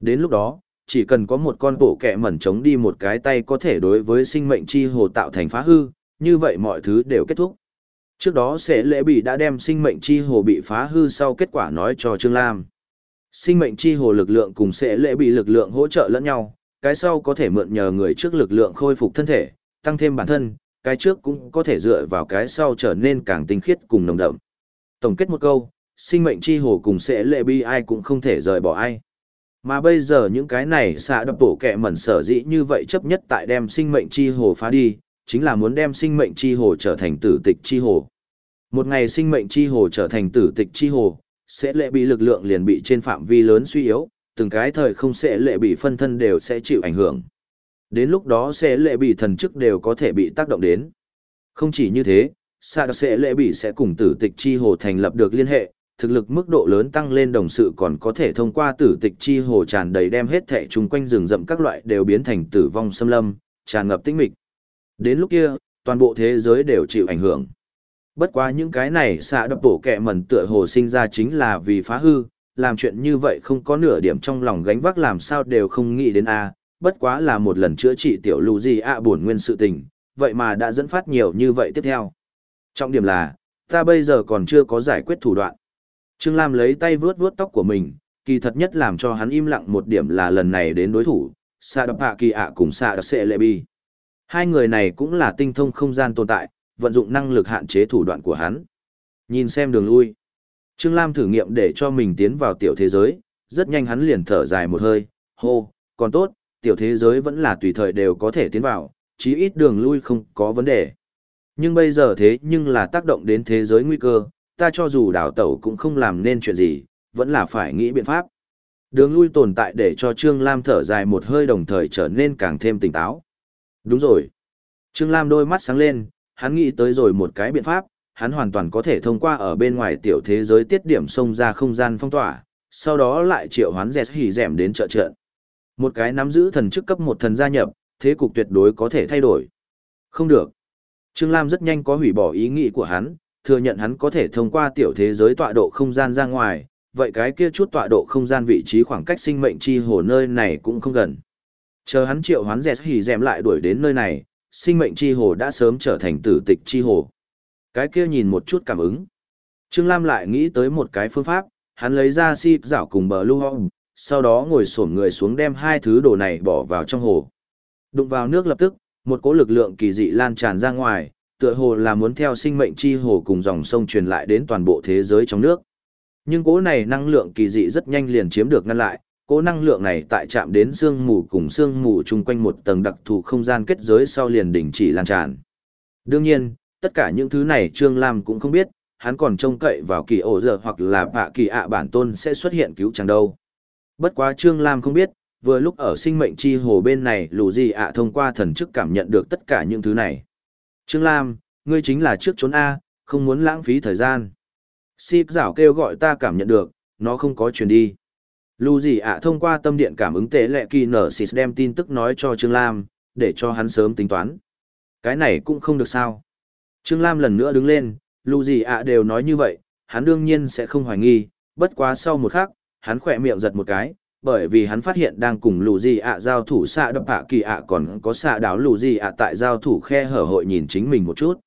Đến lúc đó chỉ cần có một con bộ kẹ mẩn chống đi một cái tay có thể đối với sinh mệnh chi hồ tạo thành phá hư như vậy mọi thứ đều kết thúc trước đó sẽ lễ bị đã đem sinh mệnh chi hồ bị phá hư sau kết quả nói cho trương lam Sinh mệnh chi hồ lực lượng cùng sẽ lễ bị lực lượng hỗ trợ lẫn nhau, cái sau có thể mượn nhờ người trước lực lượng khôi phục thân thể, tăng thêm bản thân, cái trước cũng có thể dựa vào cái sau trở nên càng tinh khiết cùng nồng đậm. Tổng kết một câu, sinh mệnh chi hồ cùng sẽ lệ bi ai cũng không thể rời bỏ ai. Mà bây giờ những cái này xạ đập bổ kẹ mẩn sở dĩ như vậy chấp nhất tại đem sinh mệnh chi hồ phá đi, chính là muốn đem sinh mệnh chi hồ trở thành tử tịch chi hồ. Một ngày sinh mệnh chi hồ trở thành tử tịch chi hồ, sẽ lệ bị lực lượng liền bị trên phạm vi lớn suy yếu, từng cái thời không sẽ lệ bị phân thân đều sẽ chịu ảnh hưởng. Đến lúc đó sẽ lệ bị thần chức đều có thể bị tác động đến. Không chỉ như thế, xạ đập sẽ lệ bị sẽ cùng tử tịch chi hồ thành lập được liên hệ, thực lực mức độ lớn tăng lên đồng sự còn có thể thông qua tử tịch chi hồ tràn đầy đem hết thẻ chung quanh rừng rậm các loại đều biến thành tử vong xâm lâm, tràn ngập tĩnh mịch. Đến lúc kia, toàn bộ thế giới đều chịu ảnh hưởng. Bất quá những cái này xạ đập bổ kẹ mẩn tựa hồ sinh ra chính là vì phá hư, làm chuyện như vậy không có nửa điểm trong lòng gánh vác làm sao đều không nghĩ đến a bất quá là một lần chữa trị tiểu lù gì ạ buồn nguyên sự tình, vậy mà đã dẫn phát nhiều như vậy tiếp theo. Trọng điểm là, ta bây giờ còn chưa có giải quyết thủ đoạn. Trương Lam lấy tay vuốt vuốt tóc của mình, kỳ thật nhất làm cho hắn im lặng một điểm là lần này đến đối thủ, Sa Đập Hạ Kỳ ạ cùng Sa Đập Sệ Lệ Bi. Hai người này cũng là tinh thông không gian tồn tại, vận dụng năng lực hạn chế thủ đoạn của hắn. Nhìn xem đường lui. Trương Lam thử nghiệm để cho mình tiến vào tiểu thế giới, rất nhanh hắn liền thở dài một hơi, hô, còn tốt, tiểu thế giới vẫn là tùy thời đều có thể tiến vào, chí ít đường lui không có vấn đề. Nhưng bây giờ thế nhưng là tác động đến thế giới nguy cơ, ta cho dù đảo tẩu cũng không làm nên chuyện gì, vẫn là phải nghĩ biện pháp. Đường lui tồn tại để cho Trương Lam thở dài một hơi đồng thời trở nên càng thêm tỉnh táo. Đúng rồi. Trương Lam đôi mắt sáng lên, hắn nghĩ tới rồi một cái biện pháp, hắn hoàn toàn có thể thông qua ở bên ngoài tiểu thế giới tiết điểm xông ra không gian phong tỏa, sau đó lại triệu hoán dẹt hỉ dẻm đến trợ trận. Một cái nắm giữ thần chức cấp một thần gia nhập, thế cục tuyệt đối có thể thay đổi. Không được. Trương Lam rất nhanh có hủy bỏ ý nghĩ của hắn, thừa nhận hắn có thể thông qua tiểu thế giới tọa độ không gian ra ngoài, vậy cái kia chút tọa độ không gian vị trí khoảng cách sinh mệnh chi hồ nơi này cũng không gần. Chờ hắn triệu hoán dẹt hỉ dẹm lại đuổi đến nơi này, sinh mệnh chi hồ đã sớm trở thành tử tịch chi hồ. Cái kia nhìn một chút cảm ứng. Trương Lam lại nghĩ tới một cái phương pháp, hắn lấy ra si rảo cùng bờ lưu hong, sau đó ngồi xổm người xuống đem hai thứ đồ này bỏ vào trong hồ. Đụng vào nước lập tức, một cỗ lực lượng kỳ dị lan tràn ra ngoài, tựa hồ là muốn theo sinh mệnh chi hồ cùng dòng sông truyền lại đến toàn bộ thế giới trong nước. Nhưng cỗ này năng lượng kỳ dị rất nhanh liền chiếm được ngăn lại, cỗ năng lượng này tại chạm đến sương mù cùng sương mù chung quanh một tầng đặc thù không gian kết giới sau liền đình chỉ lan tràn. Đương nhiên, tất cả những thứ này Trương Lam cũng không biết, hắn còn trông cậy vào kỳ ổ giờ hoặc là bạ kỳ ạ bản tôn sẽ xuất hiện cứu chẳng đâu. Bất quá Trương Lam không biết, vừa lúc ở sinh mệnh chi hồ bên này lù gì ạ thông qua thần chức cảm nhận được tất cả những thứ này. Trương Lam, ngươi chính là trước trốn A, không muốn lãng phí thời gian. Xịp rảo kêu gọi ta cảm nhận được, nó không có chuyển đi. Lù gì ạ thông qua tâm điện cảm ứng tế lệ kỳ nở xịt đem tin tức nói cho Trương Lam, để cho hắn sớm tính toán. Cái này cũng không được sao. Trương Lam lần nữa đứng lên, lù gì ạ đều nói như vậy, hắn đương nhiên sẽ không hoài nghi, bất quá sau một khắc, hắn khỏe miệng giật một cái, bởi vì hắn phát hiện đang cùng lù gì ạ giao thủ xạ đập ạ kỳ ạ còn có xạ đảo lù gì ạ tại giao thủ khe hở hội nhìn chính mình một chút.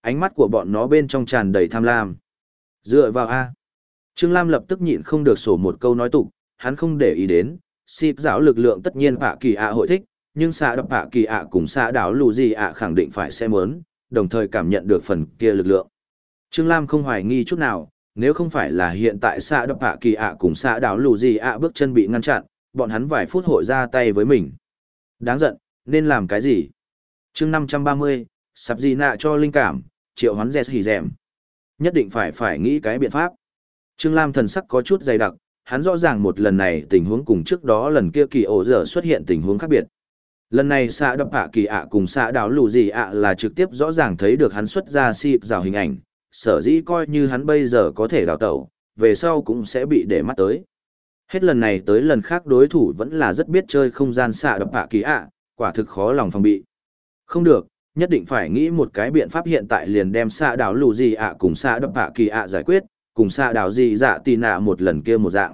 Ánh mắt của bọn nó bên trong tràn đầy tham lam. Dựa vào A. Trương Lam lập tức nhịn không được sổ một câu nói tục, hắn không để ý đến, xịp giáo lực lượng tất nhiên ạ kỳ ạ hội thích, nhưng xạ đập ạ kỳ ạ cùng xạ đảo lù gì ạ khẳng định phải xem lớn đồng thời cảm nhận được phần kia lực lượng. Trương Lam không hoài nghi chút nào, nếu không phải là hiện tại xạ đập hạ kỳ ạ cùng xạ đảo lù gì ạ bước chân bị ngăn chặn, bọn hắn vài phút hội ra tay với mình. Đáng giận, nên làm cái gì? chương 530, sập gì nạ cho linh cảm, triệu hắn dẹt hỉ rèm Nhất định phải phải nghĩ cái biện pháp. Trương Lam thần sắc có chút dày đặc, hắn rõ ràng một lần này tình huống cùng trước đó lần kia kỳ ổ dở xuất hiện tình huống khác biệt. Lần này xạ đập ạ kỳ ạ cùng xạ đảo lù gì ạ là trực tiếp rõ ràng thấy được hắn xuất ra xịp rào hình ảnh, sở dĩ coi như hắn bây giờ có thể đào tẩu, về sau cũng sẽ bị để mắt tới. Hết lần này tới lần khác đối thủ vẫn là rất biết chơi không gian xạ đập hạ kỳ ạ, quả thực khó lòng phòng bị. Không được, nhất định phải nghĩ một cái biện pháp hiện tại liền đem xạ đảo lù gì ạ cùng xạ đập hạ kỳ ạ giải quyết, cùng xạ đảo gì dạ tì nạ một lần kia một dạng.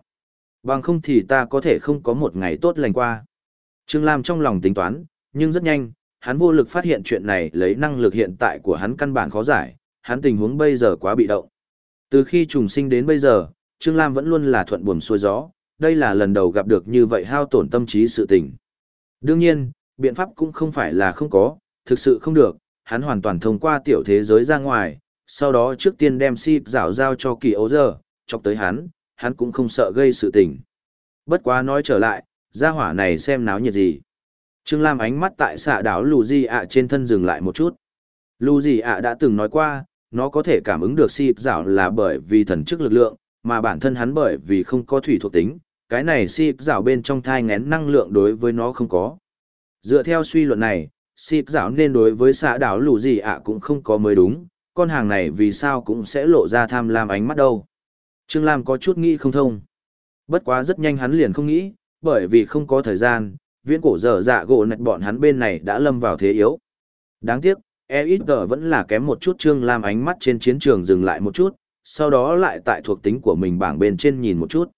Bằng không thì ta có thể không có một ngày tốt lành qua. Trương Lam trong lòng tính toán, nhưng rất nhanh, hắn vô lực phát hiện chuyện này lấy năng lực hiện tại của hắn căn bản khó giải, hắn tình huống bây giờ quá bị động. Từ khi trùng sinh đến bây giờ, Trương Lam vẫn luôn là thuận buồm xuôi gió, đây là lần đầu gặp được như vậy hao tổn tâm trí sự tình. Đương nhiên, biện pháp cũng không phải là không có, thực sự không được, hắn hoàn toàn thông qua tiểu thế giới ra ngoài, sau đó trước tiên đem xịp rảo giao cho kỳ ấu giờ, chọc tới hắn, hắn cũng không sợ gây sự tình. Bất quá nói trở lại, gia hỏa này xem náo nhiệt gì. Trương Lam ánh mắt tại xạ đảo Lù Di ạ trên thân dừng lại một chút. Lù Di ạ đã từng nói qua, nó có thể cảm ứng được xịp dạo là bởi vì thần chức lực lượng, mà bản thân hắn bởi vì không có thủy thuộc tính, cái này xịp dạo bên trong thai ngén năng lượng đối với nó không có. Dựa theo suy luận này, xịp dạo nên đối với xã đảo Lù gì ạ cũng không có mới đúng, con hàng này vì sao cũng sẽ lộ ra tham lam ánh mắt đâu. Trương Lam có chút nghĩ không thông. Bất quá rất nhanh hắn liền không nghĩ, bởi vì không có thời gian, viễn cổ dở dạ gỗ nạch bọn hắn bên này đã lâm vào thế yếu. Đáng tiếc, EXG vẫn là kém một chút Trương Lam ánh mắt trên chiến trường dừng lại một chút, sau đó lại tại thuộc tính của mình bảng bên trên nhìn một chút.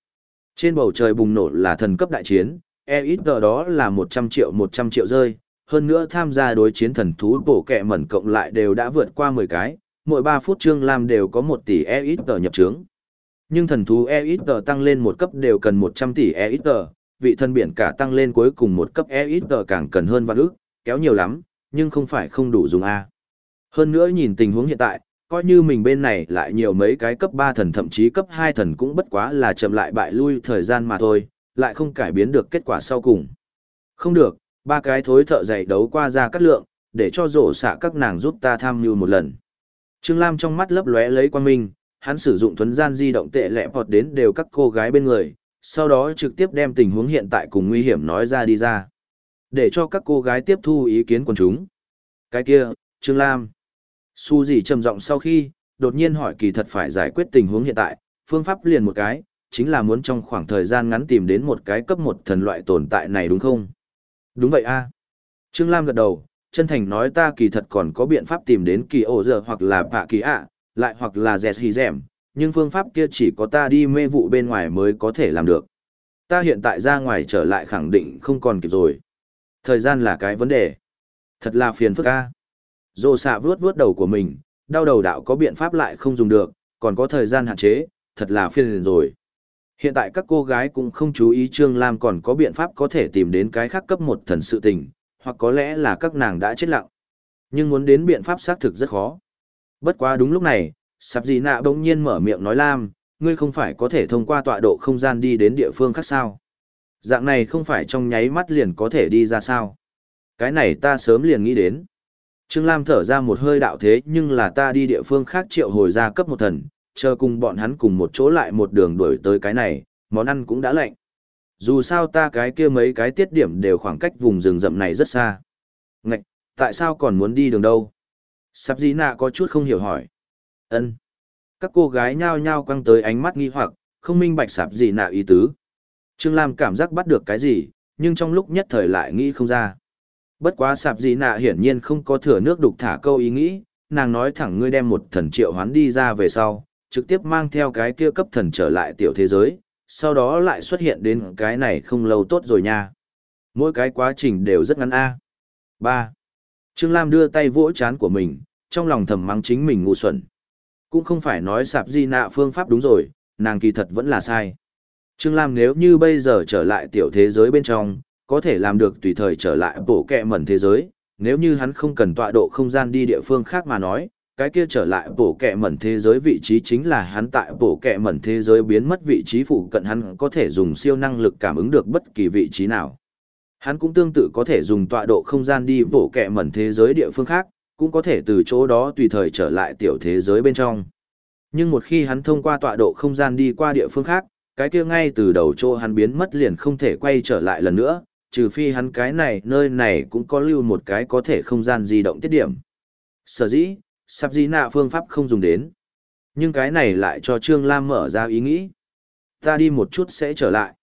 Trên bầu trời bùng nổ là thần cấp đại chiến, EXG đó là 100 triệu 100 triệu rơi, hơn nữa tham gia đối chiến thần thú bổ kẹ mẩn cộng lại đều đã vượt qua 10 cái, mỗi 3 phút Trương Lam đều có 1 tỷ EXG nhập trướng. Nhưng thần thú EXG tăng lên một cấp đều cần 100 tỷ EXG, vị thần biển cả tăng lên cuối cùng một cấp EXG càng cần hơn vạn ức, kéo nhiều lắm, nhưng không phải không đủ dùng A. Hơn nữa nhìn tình huống hiện tại, coi như mình bên này lại nhiều mấy cái cấp 3 thần thậm chí cấp 2 thần cũng bất quá là chậm lại bại lui thời gian mà thôi, lại không cải biến được kết quả sau cùng. Không được, ba cái thối thợ dày đấu qua ra cắt lượng, để cho rổ xạ các nàng giúp ta tham mưu một lần. Trương Lam trong mắt lấp lóe lấy quan minh, hắn sử dụng thuấn gian di động tệ lẹ vọt đến đều các cô gái bên người, sau đó trực tiếp đem tình huống hiện tại cùng nguy hiểm nói ra đi ra. Để cho các cô gái tiếp thu ý kiến của chúng. Cái kia, Trương Lam. Su gì trầm giọng sau khi, đột nhiên hỏi kỳ thật phải giải quyết tình huống hiện tại, phương pháp liền một cái, chính là muốn trong khoảng thời gian ngắn tìm đến một cái cấp một thần loại tồn tại này đúng không? Đúng vậy a. Trương Lam gật đầu, chân thành nói ta kỳ thật còn có biện pháp tìm đến kỳ ổ giờ hoặc là bạ kỳ ạ, lại hoặc là dẹt hì dẻm, nhưng phương pháp kia chỉ có ta đi mê vụ bên ngoài mới có thể làm được. Ta hiện tại ra ngoài trở lại khẳng định không còn kịp rồi. Thời gian là cái vấn đề. Thật là phiền phức ca. Dô xạ vuốt vuốt đầu của mình, đau đầu đạo có biện pháp lại không dùng được, còn có thời gian hạn chế, thật là phiền rồi. Hiện tại các cô gái cũng không chú ý Trương Lam còn có biện pháp có thể tìm đến cái khác cấp một thần sự tình, hoặc có lẽ là các nàng đã chết lặng. Nhưng muốn đến biện pháp xác thực rất khó. Bất quá đúng lúc này, sạp dì nạ bỗng nhiên mở miệng nói Lam, ngươi không phải có thể thông qua tọa độ không gian đi đến địa phương khác sao. Dạng này không phải trong nháy mắt liền có thể đi ra sao. Cái này ta sớm liền nghĩ đến. Trương Lam thở ra một hơi đạo thế nhưng là ta đi địa phương khác triệu hồi ra cấp một thần, chờ cùng bọn hắn cùng một chỗ lại một đường đuổi tới cái này, món ăn cũng đã lạnh. Dù sao ta cái kia mấy cái tiết điểm đều khoảng cách vùng rừng rậm này rất xa. Ngạch, tại sao còn muốn đi đường đâu? Sắp dĩ nạ có chút không hiểu hỏi. ân Các cô gái nhao nhao quăng tới ánh mắt nghi hoặc, không minh bạch sạp gì nạ ý tứ. Trương Lam cảm giác bắt được cái gì, nhưng trong lúc nhất thời lại nghĩ không ra. Bất quá sạp gì nạ hiển nhiên không có thừa nước đục thả câu ý nghĩ, nàng nói thẳng ngươi đem một thần triệu hoán đi ra về sau, trực tiếp mang theo cái kia cấp thần trở lại tiểu thế giới, sau đó lại xuất hiện đến cái này không lâu tốt rồi nha. Mỗi cái quá trình đều rất ngắn a. ba Trương Lam đưa tay vỗ chán của mình, trong lòng thầm mắng chính mình ngu xuẩn. Cũng không phải nói sạp di nạ phương pháp đúng rồi, nàng kỳ thật vẫn là sai. Trương Lam nếu như bây giờ trở lại tiểu thế giới bên trong, có thể làm được tùy thời trở lại bổ kẹ mẩn thế giới, nếu như hắn không cần tọa độ không gian đi địa phương khác mà nói, cái kia trở lại bổ kẹ mẩn thế giới vị trí chính là hắn tại bổ kẹ mẩn thế giới biến mất vị trí phụ cận hắn có thể dùng siêu năng lực cảm ứng được bất kỳ vị trí nào. Hắn cũng tương tự có thể dùng tọa độ không gian đi bổ kẹ mẩn thế giới địa phương khác, cũng có thể từ chỗ đó tùy thời trở lại tiểu thế giới bên trong. Nhưng một khi hắn thông qua tọa độ không gian đi qua địa phương khác, cái kia ngay từ đầu chỗ hắn biến mất liền không thể quay trở lại lần nữa, trừ phi hắn cái này nơi này cũng có lưu một cái có thể không gian di động tiết điểm. Sở dĩ, sắp di nạ phương pháp không dùng đến. Nhưng cái này lại cho Trương Lam mở ra ý nghĩ. Ta đi một chút sẽ trở lại.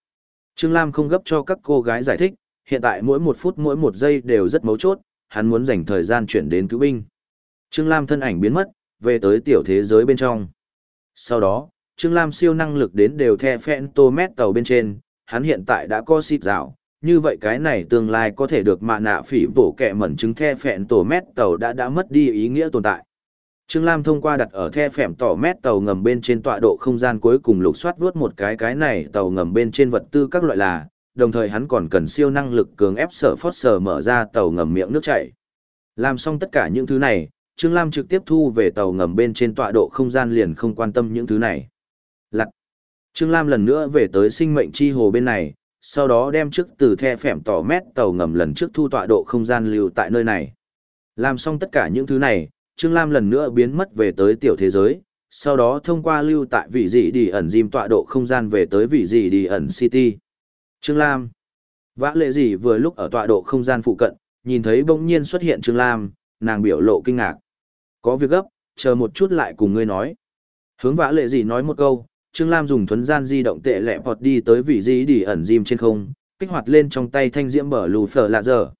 Trương Lam không gấp cho các cô gái giải thích, hiện tại mỗi một phút mỗi một giây đều rất mấu chốt, hắn muốn dành thời gian chuyển đến cứu binh. Trương Lam thân ảnh biến mất, về tới tiểu thế giới bên trong. Sau đó, Trương Lam siêu năng lực đến đều the phẹn tô mét tàu bên trên, hắn hiện tại đã có xịt rào, như vậy cái này tương lai có thể được mạ nạ phỉ bổ kẹ mẩn chứng the phẹn tổ mét tàu đã đã mất đi ý nghĩa tồn tại. Trương Lam thông qua đặt ở the phẹm tỏ mét tàu ngầm bên trên tọa độ không gian cuối cùng lục soát vuốt một cái cái này tàu ngầm bên trên vật tư các loại là, đồng thời hắn còn cần siêu năng lực cường ép sở phót sở mở ra tàu ngầm miệng nước chảy. Làm xong tất cả những thứ này, Trương Lam trực tiếp thu về tàu ngầm bên trên tọa độ không gian liền không quan tâm những thứ này. Trương Lam lần nữa về tới sinh mệnh chi hồ bên này, sau đó đem trước từ the phèm tỏ mét tàu ngầm lần trước thu tọa độ không gian lưu tại nơi này. Làm xong tất cả những thứ này, Trương Lam lần nữa biến mất về tới tiểu thế giới, sau đó thông qua lưu tại vị dị đi ẩn dìm tọa độ không gian về tới vị dị đi ẩn city. Trương Lam Vã lệ dị vừa lúc ở tọa độ không gian phụ cận, nhìn thấy bỗng nhiên xuất hiện Trương Lam, nàng biểu lộ kinh ngạc. Có việc gấp, chờ một chút lại cùng ngươi nói. Hướng vã lệ dị nói một câu, Trương Lam dùng thuấn gian di động tệ lẹ bọt đi tới vị dị đi ẩn dìm trên không, kích hoạt lên trong tay thanh diễm bờ lù phở lạ dở.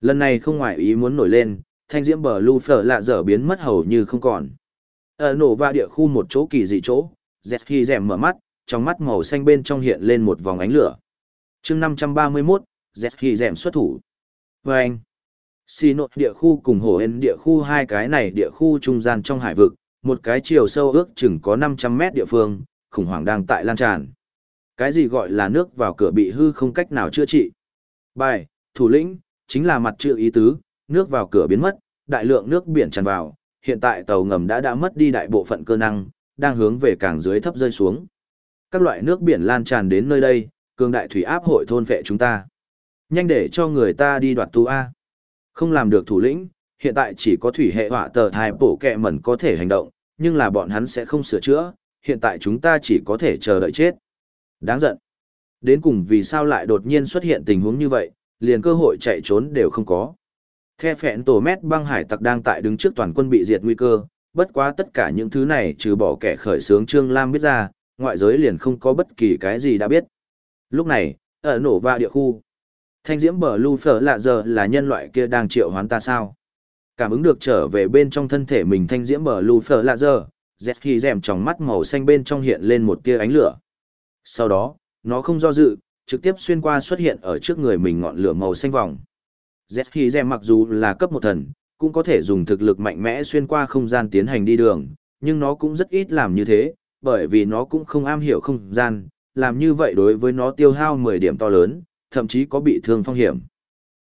Lần này không ngoài ý muốn nổi lên, thanh diễm bờ lù phở lạ dở biến mất hầu như không còn. Ở nổ và địa khu một chỗ kỳ dị chỗ, dẹt khi rèm mở mắt, trong mắt màu xanh bên trong hiện lên một vòng ánh lửa. chương 531, dẹt khi rèm xuất thủ. Và anh, xì nội địa khu cùng hồ hên địa khu hai cái này địa khu trung gian trong hải vực, một cái chiều sâu ước chừng có 500 mét địa phương, khủng hoảng đang tại lan tràn. Cái gì gọi là nước vào cửa bị hư không cách nào chữa trị. Bài, thủ lĩnh, chính là mặt chữ ý tứ, nước vào cửa biến mất, đại lượng nước biển tràn vào, hiện tại tàu ngầm đã đã mất đi đại bộ phận cơ năng, đang hướng về càng dưới thấp rơi xuống. Các loại nước biển lan tràn đến nơi đây, cường đại thủy áp hội thôn vệ chúng ta. Nhanh để cho người ta đi đoạt tu A. Không làm được thủ lĩnh, hiện tại chỉ có thủy hệ họa tờ thai bổ kẹ mẩn có thể hành động, nhưng là bọn hắn sẽ không sửa chữa, hiện tại chúng ta chỉ có thể chờ đợi chết. Đáng giận. Đến cùng vì sao lại đột nhiên xuất hiện tình huống như vậy, liền cơ hội chạy trốn đều không có. The phẹn tổ mét băng hải tặc đang tại đứng trước toàn quân bị diệt nguy cơ, bất quá tất cả những thứ này trừ bỏ kẻ khởi sướng Trương Lam biết ra, ngoại giới liền không có bất kỳ cái gì đã biết. Lúc này, ở nổ va địa khu, thanh diễm bờ lưu phở lạ giờ là nhân loại kia đang triệu hoán ta sao? Cảm ứng được trở về bên trong thân thể mình thanh diễm bờ lưu phở lạ giờ, dẹt khi rèm trong mắt màu xanh bên trong hiện lên một tia ánh lửa. Sau đó, nó không do dự, trực tiếp xuyên qua xuất hiện ở trước người mình ngọn lửa màu xanh vòng. Dẹt khi Gem mặc dù là cấp một thần, cũng có thể dùng thực lực mạnh mẽ xuyên qua không gian tiến hành đi đường, nhưng nó cũng rất ít làm như thế, bởi vì nó cũng không am hiểu không gian, làm như vậy đối với nó tiêu hao 10 điểm to lớn, thậm chí có bị thương phong hiểm.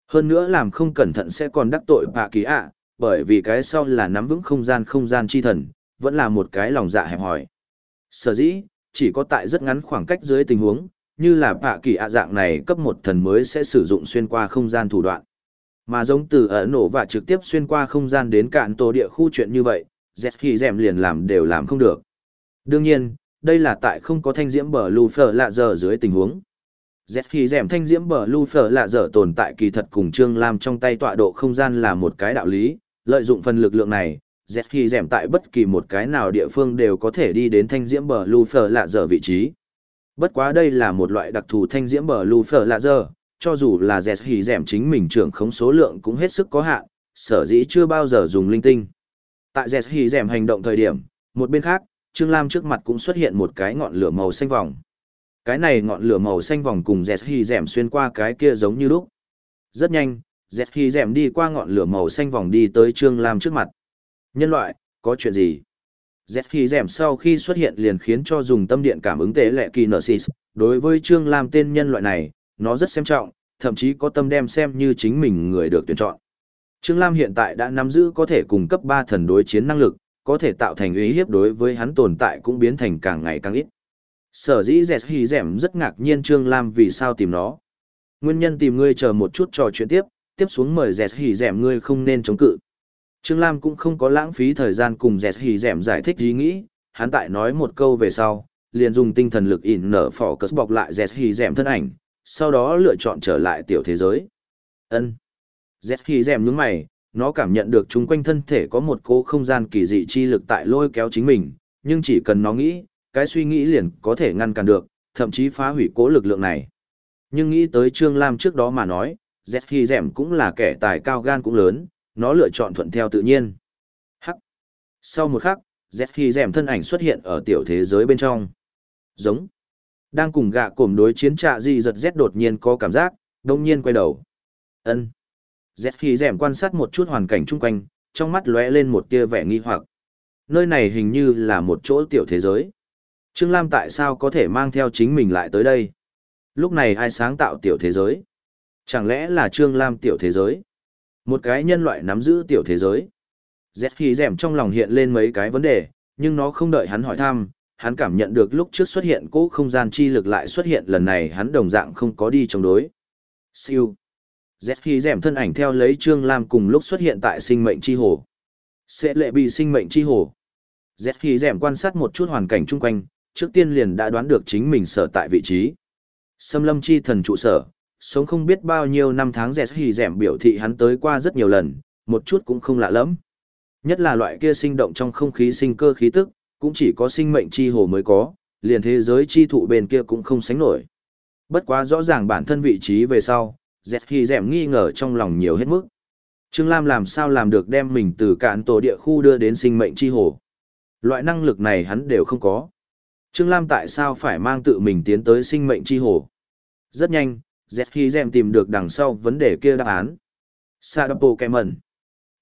Hơn nữa làm không cẩn thận sẽ còn đắc tội bạ kỳ ạ, bởi vì cái sau là nắm vững không gian không gian chi thần, vẫn là một cái lòng dạ hẹp hòi. Sở dĩ, chỉ có tại rất ngắn khoảng cách dưới tình huống, như là bạ kỳ ạ dạng này cấp một thần mới sẽ sử dụng xuyên qua không gian thủ đoạn. Mà giống từ ở nổ và trực tiếp xuyên qua không gian đến cạn tổ địa khu chuyện như vậy, dẹt khi dèm liền làm đều làm không được. Đương nhiên, đây là tại không có thanh diễm bờ lù phở lạ giờ dưới tình huống. Dẹt khi dèm thanh diễm bờ lù phở lạ giờ tồn tại kỳ thật cùng Trương Lam trong tay tọa độ không gian là một cái đạo lý, lợi dụng phần lực lượng này, dẹt khi dèm tại bất kỳ một cái nào địa phương đều có thể đi đến thanh diễm bờ lưu phở lạ giờ vị trí. Bất quá đây là một loại đặc thù thanh diễm bờ lưu phở lạ giờ, cho dù là dẹt khi dẻm chính mình trưởng khống số lượng cũng hết sức có hạn, sở dĩ chưa bao giờ dùng linh tinh. Tại dẹt khi dẻm hành động thời điểm, một bên khác, Trương Lam trước mặt cũng xuất hiện một cái ngọn lửa màu xanh vòng. Cái này ngọn lửa màu xanh vòng cùng dẹt khi dẻm xuyên qua cái kia giống như lúc. Rất nhanh, dẹt khi dẻm đi qua ngọn lửa màu xanh vòng đi tới Trương Lam trước mặt. Nhân loại, có chuyện gì? Z khi rèm sau khi xuất hiện liền khiến cho dùng tâm điện cảm ứng tế lệ kỳ nở Đối với Trương Lam tên nhân loại này, nó rất xem trọng, thậm chí có tâm đem xem như chính mình người được tuyển chọn. Trương Lam hiện tại đã nắm giữ có thể cung cấp 3 thần đối chiến năng lực, có thể tạo thành uy hiếp đối với hắn tồn tại cũng biến thành càng ngày càng ít. Sở dĩ dẹt hì dẻm rất ngạc nhiên Trương Lam vì sao tìm nó. Nguyên nhân tìm ngươi chờ một chút trò chuyện tiếp, tiếp xuống mời dẹt hì dẻm ngươi không nên chống cự. Trương Lam cũng không có lãng phí thời gian cùng dẹt hì dẻm giải thích ý nghĩ, hắn tại nói một câu về sau, liền dùng tinh thần lực ỉn nở phỏ cất bọc lại dẹt hì dẻm thân ảnh, sau đó lựa chọn trở lại tiểu thế giới. Ân. Dẹt hì rèm nhướng mày, nó cảm nhận được chung quanh thân thể có một cô không gian kỳ dị chi lực tại lôi kéo chính mình, nhưng chỉ cần nó nghĩ, cái suy nghĩ liền có thể ngăn cản được, thậm chí phá hủy cố lực lượng này. Nhưng nghĩ tới Trương Lam trước đó mà nói, Z khi rèm cũng là kẻ tài cao gan cũng lớn, nó lựa chọn thuận theo tự nhiên. Hắc. Sau một khắc, Z khi rèm thân ảnh xuất hiện ở tiểu thế giới bên trong. Giống. Đang cùng gạ cổm đối chiến trạ gì giật Z đột nhiên có cảm giác, đông nhiên quay đầu. ân Z khi rèm quan sát một chút hoàn cảnh chung quanh, trong mắt lóe lên một tia vẻ nghi hoặc. Nơi này hình như là một chỗ tiểu thế giới. Trương Lam tại sao có thể mang theo chính mình lại tới đây? Lúc này ai sáng tạo tiểu thế giới? Chẳng lẽ là Trương Lam tiểu thế giới? Một cái nhân loại nắm giữ tiểu thế giới. Zet khi rèm trong lòng hiện lên mấy cái vấn đề, nhưng nó không đợi hắn hỏi thăm, hắn cảm nhận được lúc trước xuất hiện cỗ không gian chi lực lại xuất hiện lần này hắn đồng dạng không có đi chống đối. Siêu. Zet khi rèm thân ảnh theo lấy Trương Lam cùng lúc xuất hiện tại sinh mệnh chi hồ. Sẽ lệ bị sinh mệnh chi hồ. Zet khi rèm quan sát một chút hoàn cảnh chung quanh, trước tiên liền đã đoán được chính mình sở tại vị trí. Xâm lâm chi thần trụ sở, sống không biết bao nhiêu năm tháng Z hì dẻm biểu thị hắn tới qua rất nhiều lần, một chút cũng không lạ lắm. Nhất là loại kia sinh động trong không khí sinh cơ khí tức, cũng chỉ có sinh mệnh chi hồ mới có, liền thế giới chi thụ bên kia cũng không sánh nổi. Bất quá rõ ràng bản thân vị trí về sau, dẹt hì dẻm nghi ngờ trong lòng nhiều hết mức. Trương Lam làm sao làm được đem mình từ cạn tổ địa khu đưa đến sinh mệnh chi hồ. Loại năng lực này hắn đều không có. Trương Lam tại sao phải mang tự mình tiến tới sinh mệnh chi hồ? Rất nhanh, Z khi dèm tìm được đằng sau vấn đề kia đáp án. Sadapo Kemen.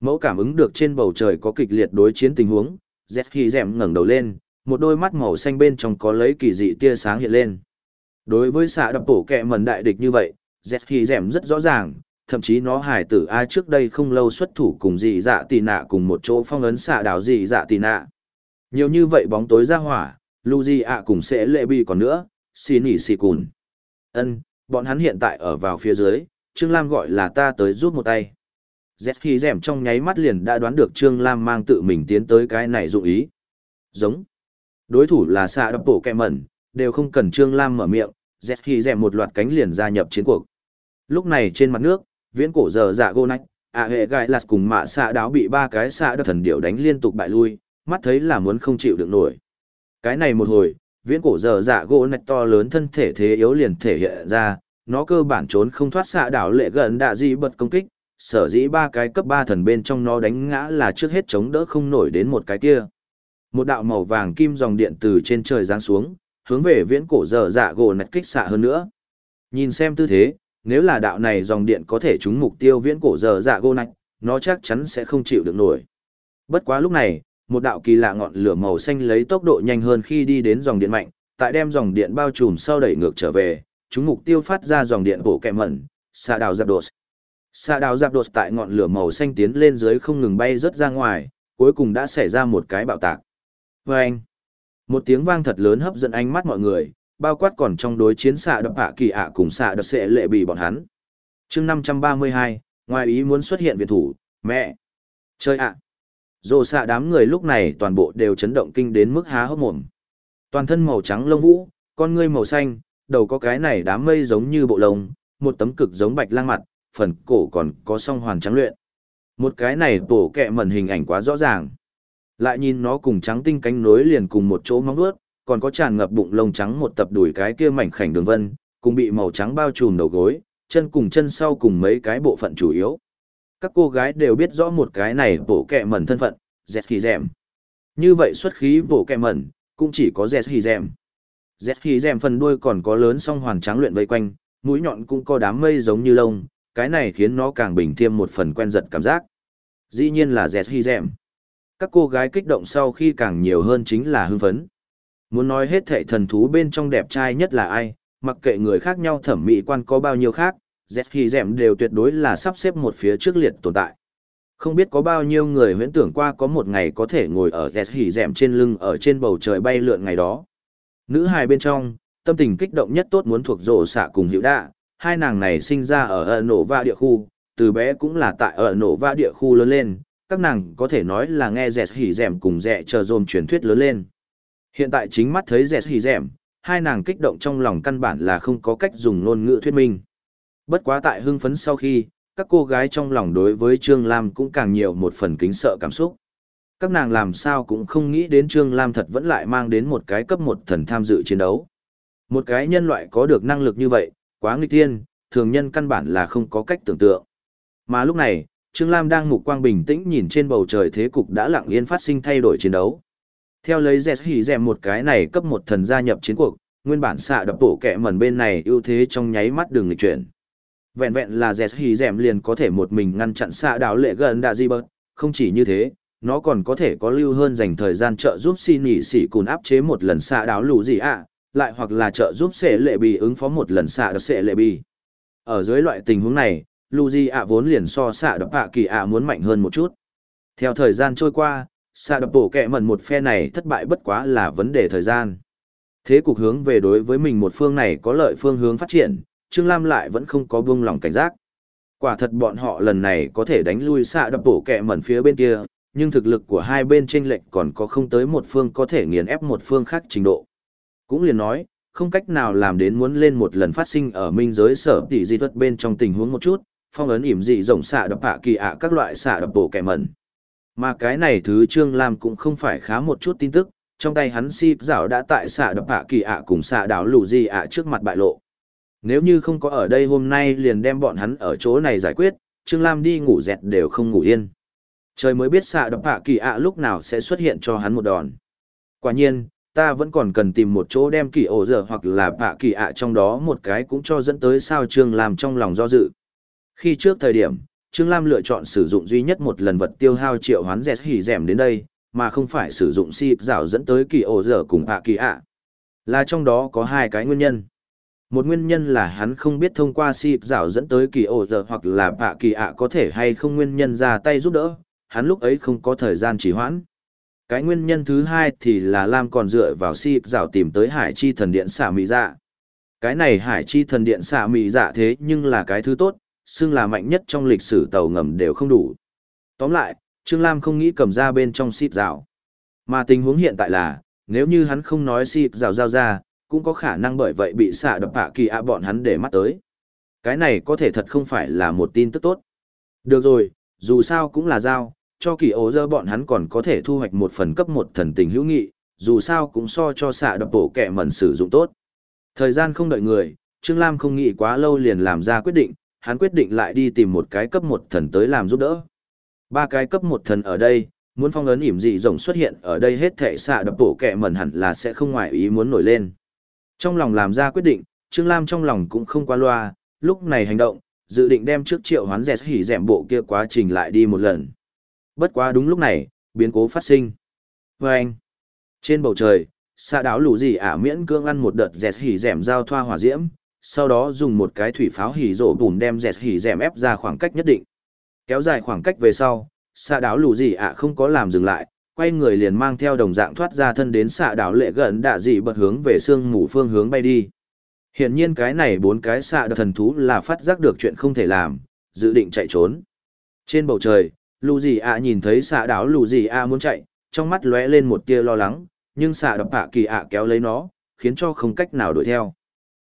Mẫu cảm ứng được trên bầu trời có kịch liệt đối chiến tình huống, Z khi dèm ngẩng đầu lên, một đôi mắt màu xanh bên trong có lấy kỳ dị tia sáng hiện lên. Đối với xạ đập bổ kẹ mần đại địch như vậy, Z khi Gem rất rõ ràng, thậm chí nó hài tử A trước đây không lâu xuất thủ cùng dị dạ tì nạ cùng một chỗ phong ấn xạ đảo dị dạ tì nạ. Nhiều như vậy bóng tối ra hỏa, Luigi ạ cùng sẽ lệ bi còn nữa, xin nỉ xì cùn. Ân, bọn hắn hiện tại ở vào phía dưới, Trương Lam gọi là ta tới giúp một tay. Z khi rèm trong nháy mắt liền đã đoán được Trương Lam mang tự mình tiến tới cái này dụng ý. Giống. Đối thủ là xạ đập bổ kẹ mẩn, đều không cần Trương Lam mở miệng, Z khi rèm một loạt cánh liền gia nhập chiến cuộc. Lúc này trên mặt nước, viễn cổ giờ dạ gô nách, ạ hệ gai lạt cùng mạ xạ đáo bị ba cái xạ đập thần điệu đánh liên tục bại lui, mắt thấy là muốn không chịu được nổi. Cái này một hồi, viễn cổ giờ dạ gỗ nạch to lớn thân thể thế yếu liền thể hiện ra, nó cơ bản trốn không thoát xạ đảo lệ gần đạ di bật công kích, sở dĩ ba cái cấp ba thần bên trong nó đánh ngã là trước hết chống đỡ không nổi đến một cái kia. Một đạo màu vàng kim dòng điện từ trên trời giáng xuống, hướng về viễn cổ giờ dạ gỗ nạch kích xạ hơn nữa. Nhìn xem tư thế, nếu là đạo này dòng điện có thể trúng mục tiêu viễn cổ giờ dạ gỗ nạch, nó chắc chắn sẽ không chịu được nổi. Bất quá lúc này, một đạo kỳ lạ ngọn lửa màu xanh lấy tốc độ nhanh hơn khi đi đến dòng điện mạnh, tại đem dòng điện bao trùm sau đẩy ngược trở về, chúng mục tiêu phát ra dòng điện bổ kẹ mẩn, xạ đào giáp đột. Xạ đào giáp đột tại ngọn lửa màu xanh tiến lên dưới không ngừng bay rất ra ngoài, cuối cùng đã xảy ra một cái bạo tạc. Vâng! Một tiếng vang thật lớn hấp dẫn ánh mắt mọi người, bao quát còn trong đối chiến xạ đập hạ kỳ ạ cùng xạ đập sẽ lệ bị bọn hắn. chương 532, ngoài ý muốn xuất hiện viện thủ, mẹ! Chơi ạ! Rồ xạ đám người lúc này toàn bộ đều chấn động kinh đến mức há hốc mồm. Toàn thân màu trắng lông vũ, con ngươi màu xanh, đầu có cái này đám mây giống như bộ lông, một tấm cực giống bạch lang mặt, phần cổ còn có song hoàn trắng luyện. Một cái này tổ kẹ mẩn hình ảnh quá rõ ràng. Lại nhìn nó cùng trắng tinh cánh nối liền cùng một chỗ móng vuốt, còn có tràn ngập bụng lông trắng một tập đùi cái kia mảnh khảnh đường vân, cùng bị màu trắng bao trùm đầu gối, chân cùng chân sau cùng mấy cái bộ phận chủ yếu. Các cô gái đều biết rõ một cái này bổ kẹ mẩn thân phận, dẹt khí dèm. Như vậy xuất khí bổ kẹ mẩn, cũng chỉ có dẹt khí dèm. Dẹt khí dèm phần đuôi còn có lớn song hoàn trắng luyện vây quanh, mũi nhọn cũng có đám mây giống như lông, cái này khiến nó càng bình thêm một phần quen giật cảm giác. Dĩ nhiên là dẹt khí dèm. Các cô gái kích động sau khi càng nhiều hơn chính là hưng phấn. Muốn nói hết thệ thần thú bên trong đẹp trai nhất là ai, mặc kệ người khác nhau thẩm mỹ quan có bao nhiêu khác, Z khi dẹm đều tuyệt đối là sắp xếp một phía trước liệt tồn tại. Không biết có bao nhiêu người huyễn tưởng qua có một ngày có thể ngồi ở Z hỉ dẹm trên lưng ở trên bầu trời bay lượn ngày đó. Nữ hài bên trong, tâm tình kích động nhất tốt muốn thuộc rổ xạ cùng hiệu đạ, hai nàng này sinh ra ở ở nổ va địa khu, từ bé cũng là tại ở nổ va địa khu lớn lên, các nàng có thể nói là nghe dẹt hỉ dẹm cùng dẹ chờ dồn truyền thuyết lớn lên. Hiện tại chính mắt thấy dẹt hỉ dẹm, hai nàng kích động trong lòng căn bản là không có cách dùng ngôn ngữ thuyết minh. Bất quá tại hưng phấn sau khi, các cô gái trong lòng đối với Trương Lam cũng càng nhiều một phần kính sợ cảm xúc. Các nàng làm sao cũng không nghĩ đến Trương Lam thật vẫn lại mang đến một cái cấp một thần tham dự chiến đấu. Một cái nhân loại có được năng lực như vậy, quá nghịch thiên, thường nhân căn bản là không có cách tưởng tượng. Mà lúc này, Trương Lam đang mục quang bình tĩnh nhìn trên bầu trời thế cục đã lặng yên phát sinh thay đổi chiến đấu. Theo lấy dẹt hỉ dẹm một cái này cấp một thần gia nhập chiến cuộc, nguyên bản xạ đập tổ kẻ mẩn bên này ưu thế trong nháy mắt đường lịch chuyển vẹn vẹn là dẹt hì dẻm liền có thể một mình ngăn chặn xạ đảo lệ gần đạ di bớt. Không chỉ như thế, nó còn có thể có lưu hơn dành thời gian trợ giúp xin nhị xỉ cùn áp chế một lần xạ đảo lù gì ạ, lại hoặc là trợ giúp sệ lệ bì ứng phó một lần xạ đảo sệ lệ bì. Ở dưới loại tình huống này lù gì ạ vốn liền so xạ đảo ạ kỳ ạ muốn mạnh hơn một chút. Theo thời gian trôi qua, xạ đảo bổ kẹ mần một phe này thất bại bất quá là vấn đề thời gian. Thế cục hướng về đối với mình một phương này có lợi phương hướng phát triển Trương Lam lại vẫn không có buông lòng cảnh giác. Quả thật bọn họ lần này có thể đánh lui xạ đập bổ kẹ mẩn phía bên kia, nhưng thực lực của hai bên chênh lệch còn có không tới một phương có thể nghiền ép một phương khác trình độ. Cũng liền nói, không cách nào làm đến muốn lên một lần phát sinh ở minh giới sở tỷ di thuật bên trong tình huống một chút, phong ấn ỉm dị rộng xạ đập hạ kỳ ạ các loại xạ đập bổ kẹ mẩn. Mà cái này thứ Trương Lam cũng không phải khá một chút tin tức, trong tay hắn si dạo đã tại xạ đập hạ kỳ ạ cùng xạ đảo lù di ạ trước mặt bại lộ. Nếu như không có ở đây hôm nay liền đem bọn hắn ở chỗ này giải quyết, Trương Lam đi ngủ dẹt đều không ngủ yên. Trời mới biết xạ đập hạ kỳ ạ lúc nào sẽ xuất hiện cho hắn một đòn. Quả nhiên, ta vẫn còn cần tìm một chỗ đem kỳ ổ dở hoặc là bạ kỳ ạ trong đó một cái cũng cho dẫn tới sao Trương Lam trong lòng do dự. Khi trước thời điểm, Trương Lam lựa chọn sử dụng duy nhất một lần vật tiêu hao triệu hoán dẹt hỉ dẻm đến đây, mà không phải sử dụng xịp rào dẫn tới kỳ ổ dở cùng bạ kỳ ạ. Là trong đó có hai cái nguyên nhân. Một nguyên nhân là hắn không biết thông qua xịp rào dẫn tới kỳ ổ dở hoặc là bạ kỳ ạ có thể hay không nguyên nhân ra tay giúp đỡ, hắn lúc ấy không có thời gian trì hoãn. Cái nguyên nhân thứ hai thì là Lam còn dựa vào xịp rào tìm tới hải chi thần điện xả mỹ dạ. Cái này hải chi thần điện xả mỹ dạ thế nhưng là cái thứ tốt, xưng là mạnh nhất trong lịch sử tàu ngầm đều không đủ. Tóm lại, Trương Lam không nghĩ cầm ra bên trong xịp rào. Mà tình huống hiện tại là, nếu như hắn không nói xịp rào giao ra, cũng có khả năng bởi vậy bị xạ đập hạ kỳ ạ bọn hắn để mắt tới. Cái này có thể thật không phải là một tin tức tốt. Được rồi, dù sao cũng là giao, cho kỳ ố dơ bọn hắn còn có thể thu hoạch một phần cấp một thần tình hữu nghị, dù sao cũng so cho xạ đập bổ kẻ mẩn sử dụng tốt. Thời gian không đợi người, Trương Lam không nghĩ quá lâu liền làm ra quyết định, hắn quyết định lại đi tìm một cái cấp một thần tới làm giúp đỡ. Ba cái cấp một thần ở đây, muốn phong ấn ỉm dị rồng xuất hiện ở đây hết thể xạ đập bổ kẹ mẩn hẳn là sẽ không ngoài ý muốn nổi lên. Trong lòng làm ra quyết định, Trương Lam trong lòng cũng không qua loa, lúc này hành động, dự định đem trước triệu hoán dẹt hỉ dẹm bộ kia quá trình lại đi một lần. Bất quá đúng lúc này, biến cố phát sinh. Vâng! anh, trên bầu trời, xạ đáo lũ gì ả miễn cương ăn một đợt dẹt hỉ dẹm giao thoa hỏa diễm, sau đó dùng một cái thủy pháo hỉ rổ bùm đem dẹt hỉ dẹm ép ra khoảng cách nhất định. Kéo dài khoảng cách về sau, xạ đáo lù gì ả không có làm dừng lại, quay người liền mang theo đồng dạng thoát ra thân đến xạ đảo lệ gần đạ dị bật hướng về xương mù phương hướng bay đi. Hiển nhiên cái này bốn cái xạ đợt thần thú là phát giác được chuyện không thể làm, dự định chạy trốn. Trên bầu trời, lù gì ạ nhìn thấy xạ đảo lù gì ạ muốn chạy, trong mắt lóe lên một tia lo lắng, nhưng xạ đập ạ kỳ ạ kéo lấy nó, khiến cho không cách nào đuổi theo.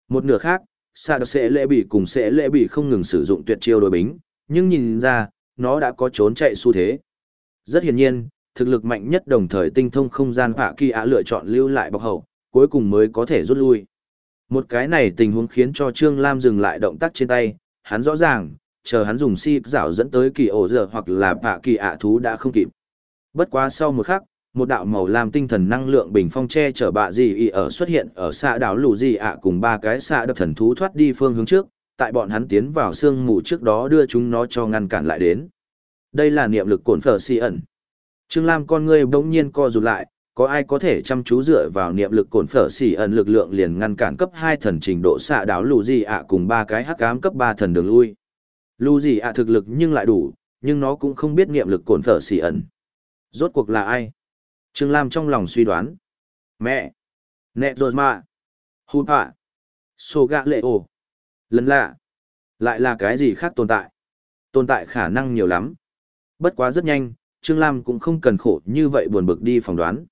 Một nửa khác, xạ đập sẽ lệ bị cùng sẽ lệ bị không ngừng sử dụng tuyệt chiêu đối bính, nhưng nhìn ra, nó đã có trốn chạy xu thế. Rất hiển nhiên, thực lực mạnh nhất đồng thời tinh thông không gian Phạ Kỳ Ạ lựa chọn lưu lại bọc hậu, cuối cùng mới có thể rút lui. Một cái này tình huống khiến cho Trương Lam dừng lại động tác trên tay, hắn rõ ràng, chờ hắn dùng si rảo dẫn tới kỳ ổ giờ hoặc là Phạ Kỳ Ạ thú đã không kịp. Bất quá sau một khắc, một đạo màu lam tinh thần năng lượng bình phong che chở bạ gì y ở xuất hiện ở xạ đảo lù gì ạ cùng ba cái xạ đập thần thú thoát đi phương hướng trước, tại bọn hắn tiến vào sương mù trước đó đưa chúng nó cho ngăn cản lại đến. Đây là niệm lực cổn phở si ẩn. Trương Lam con ngươi bỗng nhiên co rụt lại, có ai có thể chăm chú dựa vào niệm lực cồn phở xỉ ẩn lực lượng liền ngăn cản cấp 2 thần trình độ xạ đảo lù gì ạ cùng ba cái hắc ám cấp 3 thần đường lui. Lù gì ạ thực lực nhưng lại đủ, nhưng nó cũng không biết niệm lực cồn phở xỉ ẩn. Rốt cuộc là ai? Trương Lam trong lòng suy đoán. Mẹ! Nẹ rồi mà! Hụt hạ! Sô gạ lệ ồ! Lần lạ! Lại là cái gì khác tồn tại? Tồn tại khả năng nhiều lắm. Bất quá rất nhanh, Trương Lam cũng không cần khổ như vậy buồn bực đi phỏng đoán.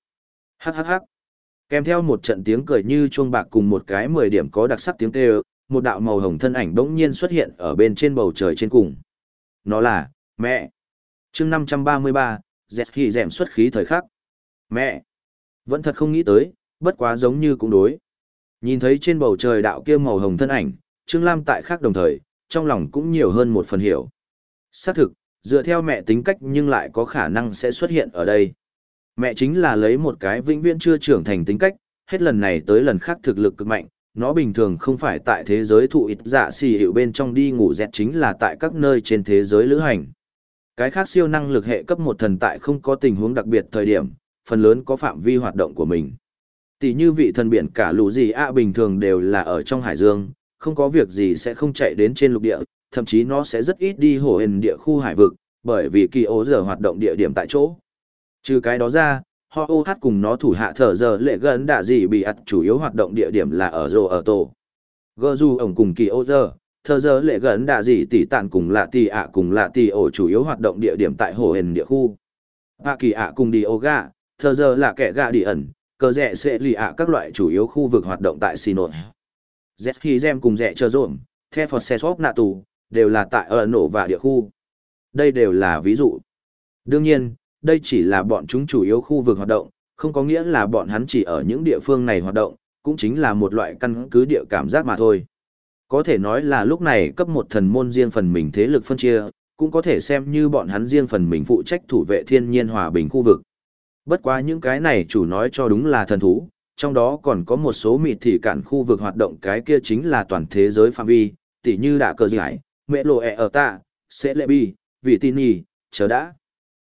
Hắc hắc hắc. Kèm theo một trận tiếng cười như chuông bạc cùng một cái 10 điểm có đặc sắc tiếng kêu, một đạo màu hồng thân ảnh bỗng nhiên xuất hiện ở bên trên bầu trời trên cùng. Nó là, mẹ. chương 533, dẹt khi dẹm xuất khí thời khắc. Mẹ. Vẫn thật không nghĩ tới, bất quá giống như cũng đối. Nhìn thấy trên bầu trời đạo kia màu hồng thân ảnh, Trương Lam tại khác đồng thời, trong lòng cũng nhiều hơn một phần hiểu. Xác thực, dựa theo mẹ tính cách nhưng lại có khả năng sẽ xuất hiện ở đây. Mẹ chính là lấy một cái vĩnh viễn chưa trưởng thành tính cách, hết lần này tới lần khác thực lực cực mạnh, nó bình thường không phải tại thế giới thụ ít dạ xì hiệu bên trong đi ngủ dẹt chính là tại các nơi trên thế giới lữ hành. Cái khác siêu năng lực hệ cấp một thần tại không có tình huống đặc biệt thời điểm, phần lớn có phạm vi hoạt động của mình. Tỷ như vị thần biển cả lũ gì ạ bình thường đều là ở trong hải dương, không có việc gì sẽ không chạy đến trên lục địa, thậm chí nó sẽ rất ít đi hồ hền địa khu hải vực, bởi vì kỳ ố giờ hoạt động địa điểm tại chỗ. Trừ cái đó ra, họ ô hát cùng nó thủ hạ thở giờ lệ gần đã gì bị ặt chủ yếu hoạt động địa điểm là ở rồ ở tổ. Gơ du ổng cùng kỳ ô giờ, thở giờ lệ gần đạ gì tỷ tạn cùng lạ tỷ ạ cùng lạ tỷ ổ chủ yếu hoạt động địa điểm tại hồ hền địa khu. Hạ kỳ ạ cùng đi ô gạ, thở giờ là kẻ gạ đi ẩn, cờ rẻ sẽ lì ạ các loại chủ yếu khu vực hoạt động tại xì nội. Z khi gem cùng rẻ chờ rộn, theo Phật xe sóp nạ tù, đều là tại ở nổ và địa khu. Đây đều là ví dụ. Đương nhiên, đây chỉ là bọn chúng chủ yếu khu vực hoạt động, không có nghĩa là bọn hắn chỉ ở những địa phương này hoạt động, cũng chính là một loại căn cứ địa cảm giác mà thôi. Có thể nói là lúc này cấp một thần môn riêng phần mình thế lực phân chia, cũng có thể xem như bọn hắn riêng phần mình phụ trách thủ vệ thiên nhiên hòa bình khu vực. Bất quá những cái này chủ nói cho đúng là thần thú, trong đó còn có một số mịt thị cản khu vực hoạt động cái kia chính là toàn thế giới phạm vi, tỉ như đã cờ giải, mẹ lộ ẹ ở tạ, sẽ lệ bi, vì tin nhì, chờ đã.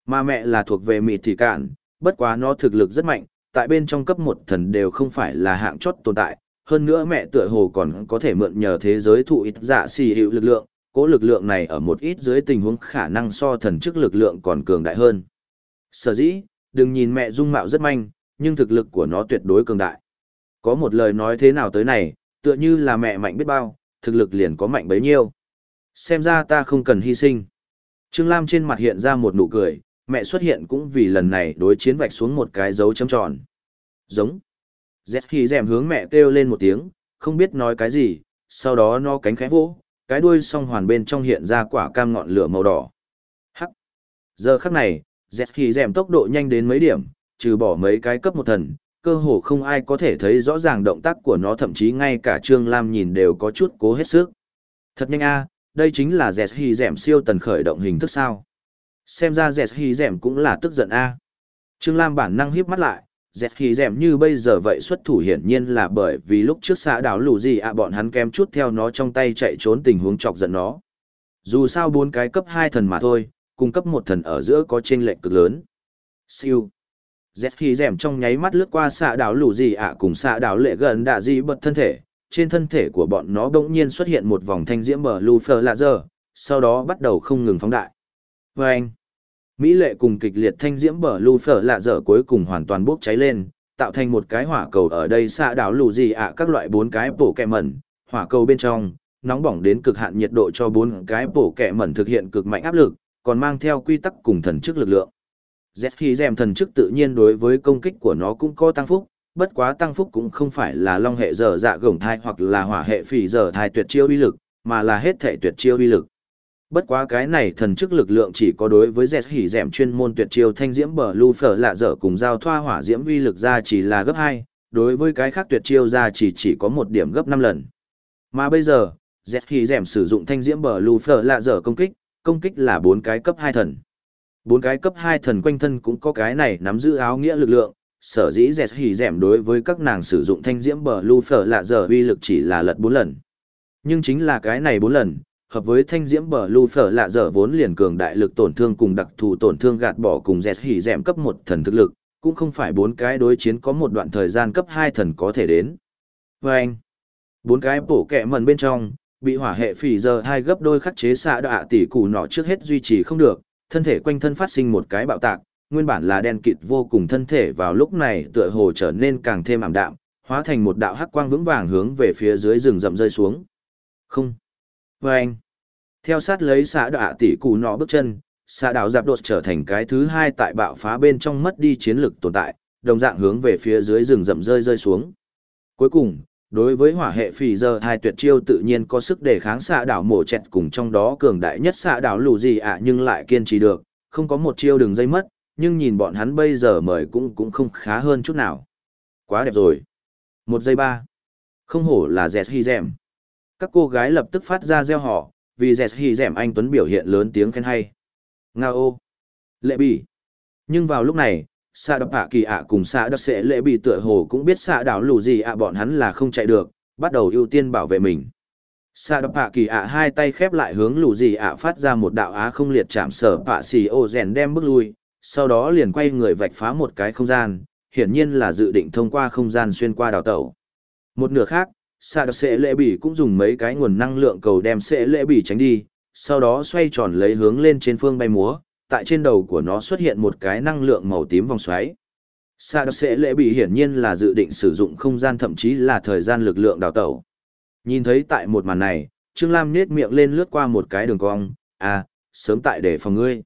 Mà mẹ là thuộc về mịt thị cản, bất quá nó thực lực rất mạnh, tại bên trong cấp một thần đều không phải là hạng chót tồn tại, hơn nữa mẹ tựa hồ còn có thể mượn nhờ thế giới thụ ít dạ xì hữu lực lượng, cố lực lượng này ở một ít dưới tình huống khả năng so thần chức lực lượng còn cường đại hơn. Sở dĩ, đừng nhìn mẹ dung mạo rất manh, nhưng thực lực của nó tuyệt đối cường đại. Có một lời nói thế nào tới này, tựa như là mẹ mạnh biết bao, thực lực liền có mạnh bấy nhiêu. Xem ra ta không cần hy sinh. Trương Lam trên mặt hiện ra một nụ cười, mẹ xuất hiện cũng vì lần này đối chiến vạch xuống một cái dấu chấm tròn. Giống. Z khi dèm hướng mẹ kêu lên một tiếng, không biết nói cái gì, sau đó nó cánh khẽ vỗ, cái đuôi song hoàn bên trong hiện ra quả cam ngọn lửa màu đỏ. Hắc. Giờ khắc này, Z khi dèm tốc độ nhanh đến mấy điểm, trừ bỏ mấy cái cấp một thần, cơ hồ không ai có thể thấy rõ ràng động tác của nó thậm chí ngay cả Trương Lam nhìn đều có chút cố hết sức. Thật nhanh a, đây chính là Z khi dèm siêu tần khởi động hình thức sao. Xem ra Z khi dèm cũng là tức giận a. Trương Lam bản năng híp mắt lại, dẹt hì dẻm như bây giờ vậy xuất thủ hiển nhiên là bởi vì lúc trước xã đảo lù gì ạ bọn hắn kém chút theo nó trong tay chạy trốn tình huống chọc giận nó dù sao bốn cái cấp hai thần mà thôi cung cấp một thần ở giữa có t r ê n lệch cực lớn siêu dẹt hì dẻm trong nháy mắt lướt qua xã đảo lù gì ạ cùng xã đảo lệ gần đạ di bật thân thể trên thân thể của bọn nó bỗng nhiên xuất hiện một vòng thanh diễm bờ lu phơ lạ dơ sau đó bắt đầu không ngừng phóng đại. Vê anh Mỹ lệ cùng kịch liệt thanh diễm bờ lưu phở lạ dơ cuối cùng hoàn toàn bốc cháy lên, tạo thành một cái hỏa cầu ở đây xạ đảo lù gì ạ các loại bốn cái bổ kẹ mẩn, hỏa cầu bên trong, nóng bỏng đến cực hạn nhiệt độ cho bốn cái bổ kẹ mẩn thực hiện cực mạnh áp lực, còn mang theo quy tắc cùng thần chức lực lượng. Z khi dèm thần chức tự nhiên đối với công kích của nó cũng có tăng phúc, bất quá tăng phúc cũng không phải là long hệ dở dạ gồng thai hoặc là hỏa hệ phỉ dở thai tuyệt chiêu uy lực, mà là hết thể tuyệt chiêu uy lực. Bất quá cái này thần chức lực lượng chỉ có đối với dẹt hỉ dẻm chuyên môn tuyệt chiêu thanh diễm bờ lưu phở lạ dở cùng giao thoa hỏa diễm uy lực ra chỉ là gấp hai, đối với cái khác tuyệt chiêu ra chỉ chỉ có một điểm gấp năm lần. Mà bây giờ, dẹt hỉ dẻm sử dụng thanh diễm bờ lưu phở lạ dở công kích, công kích là bốn cái cấp hai thần. Bốn cái cấp hai thần quanh thân cũng có cái này nắm giữ áo nghĩa lực lượng, sở dĩ dẹt hỉ dẻm đối với các nàng sử dụng thanh diễm bờ lưu phở lạ dở uy lực chỉ là lật bốn lần. Nhưng chính là cái này bốn lần hợp với thanh diễm bờ lưu phở lạ dở vốn liền cường đại lực tổn thương cùng đặc thù tổn thương gạt bỏ cùng dẹt hỉ dẹm cấp một thần thực lực, cũng không phải bốn cái đối chiến có một đoạn thời gian cấp hai thần có thể đến. vê anh, bốn cái bổ kẹ mần bên trong, bị hỏa hệ phỉ giờ hai gấp đôi khắc chế xạ đạ tỷ củ nọ trước hết duy trì không được, thân thể quanh thân phát sinh một cái bạo tạc, nguyên bản là đen kịt vô cùng thân thể vào lúc này tựa hồ trở nên càng thêm ảm đạm, hóa thành một đạo hắc quang vững vàng hướng về phía dưới rừng rậm rơi xuống. Không. Và anh, theo sát lấy xã đạ tỷ cụ nọ bước chân, xã đảo giáp đột trở thành cái thứ hai tại bạo phá bên trong mất đi chiến lực tồn tại, đồng dạng hướng về phía dưới rừng rậm rơi rơi xuống. Cuối cùng, đối với hỏa hệ phì giờ hai tuyệt chiêu tự nhiên có sức đề kháng xạ đảo mổ chẹt cùng trong đó cường đại nhất xạ đảo lù gì ạ nhưng lại kiên trì được, không có một chiêu đường dây mất, nhưng nhìn bọn hắn bây giờ mời cũng cũng không khá hơn chút nào. Quá đẹp rồi. Một giây ba. Không hổ là dẹt hy dẹm các cô gái lập tức phát ra gieo họ vì dẹt Hy Dẹm anh tuấn biểu hiện lớn tiếng khen hay nga ô lệ bỉ nhưng vào lúc này xạ đập hạ kỳ ạ cùng xạ đập sẽ lệ bị tựa hồ cũng biết xạ đảo lù gì ạ bọn hắn là không chạy được, bắt đầu ưu tiên bảo vệ mình xạ đập hạ kỳ ạ hai tay khép lại hướng lù gì ạ phát ra một đạo á không liệt chạm sở bạ xì ô rèn đem bước lui sau đó liền quay người vạch phá một cái không gian, hiển nhiên là dự định thông qua không gian xuyên qua đào tẩu. Một nửa khác xạ đặc sệ lệ bỉ cũng dùng mấy cái nguồn năng lượng cầu đem sệ lệ bỉ tránh đi, sau đó xoay tròn lấy hướng lên trên phương bay múa, tại trên đầu của nó xuất hiện một cái năng lượng màu tím vòng xoáy. Xạ đặc sệ lệ bỉ hiển nhiên là dự định sử dụng không gian thậm chí là thời gian lực lượng đào tẩu. Nhìn thấy tại một màn này, trương lam nết miệng lên lướt qua một cái đường cong à sớm tại để phòng ngươi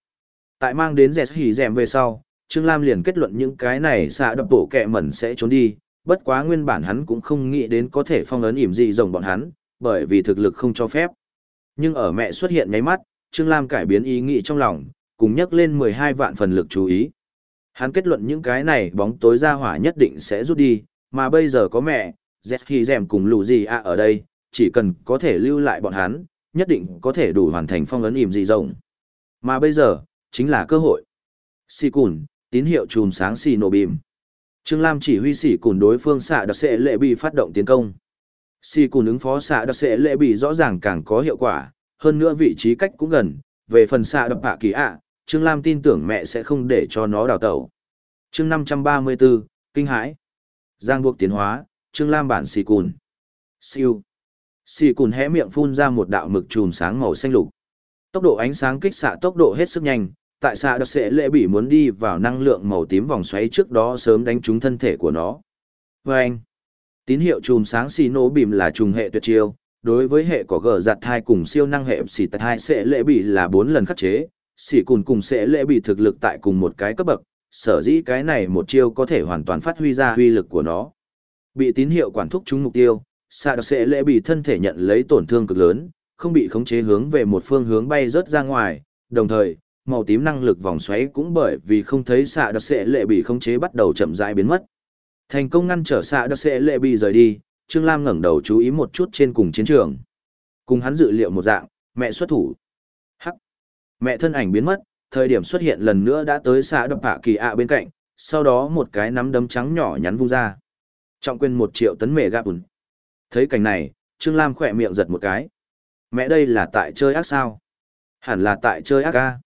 tại mang đến dẹt hỉ dẹm về sau trương lam liền kết luận những cái này xạ đập bộ kẹ mẩn sẽ trốn đi bất quá nguyên bản hắn cũng không nghĩ đến có thể phong ấn ỉm dị rồng bọn hắn, bởi vì thực lực không cho phép. Nhưng ở mẹ xuất hiện nháy mắt, Trương Lam cải biến ý nghĩ trong lòng, cùng nhắc lên 12 vạn phần lực chú ý. Hắn kết luận những cái này bóng tối ra hỏa nhất định sẽ rút đi, mà bây giờ có mẹ, Z khi dèm cùng lù gì à ở đây, chỉ cần có thể lưu lại bọn hắn, nhất định có thể đủ hoàn thành phong ấn ỉm dị rộng. Mà bây giờ, chính là cơ hội. Xì cùn, tín hiệu chùm sáng xì nổ bìm. Trương Lam chỉ huy xì cùn đối phương xạ đặc sẽ lệ bị phát động tiến công. Xì cùn ứng phó xạ đặc sẽ lệ bị rõ ràng càng có hiệu quả, hơn nữa vị trí cách cũng gần. Về phần xạ đập hạ kỳ ạ, Trương Lam tin tưởng mẹ sẽ không để cho nó đào tẩu. chương 534, Kinh hãi. Giang buộc tiến hóa, Trương Lam bản xì cùn. Siêu. Xì cùn hé miệng phun ra một đạo mực chùm sáng màu xanh lục. Tốc độ ánh sáng kích xạ tốc độ hết sức nhanh, tại xạ đặc sẽ lệ bị muốn đi vào năng lượng màu tím vòng xoáy trước đó sớm đánh trúng thân thể của nó. Và anh, tín hiệu chùm sáng xì nổ bìm là trùng hệ tuyệt chiêu, đối với hệ có gờ giặt hai cùng siêu năng hệ xì tật hai sẽ lệ bị là bốn lần khắc chế, xì cùn cùng sẽ lệ bị thực lực tại cùng một cái cấp bậc, sở dĩ cái này một chiêu có thể hoàn toàn phát huy ra huy lực của nó. Bị tín hiệu quản thúc trúng mục tiêu, xạ đặc sẽ lệ bị thân thể nhận lấy tổn thương cực lớn, không bị khống chế hướng về một phương hướng bay rớt ra ngoài, đồng thời, màu tím năng lực vòng xoáy cũng bởi vì không thấy xạ đặc sệ lệ bị khống chế bắt đầu chậm rãi biến mất. Thành công ngăn trở xạ đặc sệ lệ bị rời đi, Trương Lam ngẩng đầu chú ý một chút trên cùng chiến trường. Cùng hắn dự liệu một dạng, mẹ xuất thủ. Hắc. Mẹ thân ảnh biến mất, thời điểm xuất hiện lần nữa đã tới xạ đập hạ kỳ ạ bên cạnh, sau đó một cái nắm đấm trắng nhỏ nhắn vung ra. Trọng quyền một triệu tấn mề gạp ùn Thấy cảnh này, Trương Lam khỏe miệng giật một cái. Mẹ đây là tại chơi ác sao? Hẳn là tại chơi ác ca.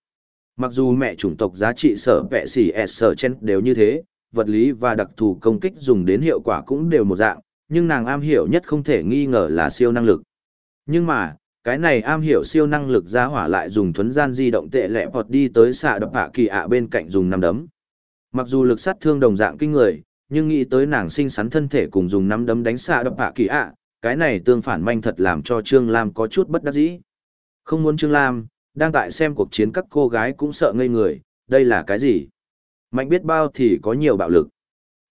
Mặc dù mẹ chủng tộc giá trị sở vẹ xỉ S sở chen đều như thế, vật lý và đặc thù công kích dùng đến hiệu quả cũng đều một dạng, nhưng nàng am hiểu nhất không thể nghi ngờ là siêu năng lực. Nhưng mà, cái này am hiểu siêu năng lực ra hỏa lại dùng thuấn gian di động tệ lẹ vọt đi tới xạ đập hạ kỳ ạ bên cạnh dùng năm đấm. Mặc dù lực sát thương đồng dạng kinh người, nhưng nghĩ tới nàng sinh sắn thân thể cùng dùng năm đấm đánh xạ đập hạ kỳ ạ, cái này tương phản manh thật làm cho Trương Lam có chút bất đắc dĩ. Không muốn Trương Lam, đang tại xem cuộc chiến các cô gái cũng sợ ngây người, đây là cái gì? Mạnh biết bao thì có nhiều bạo lực.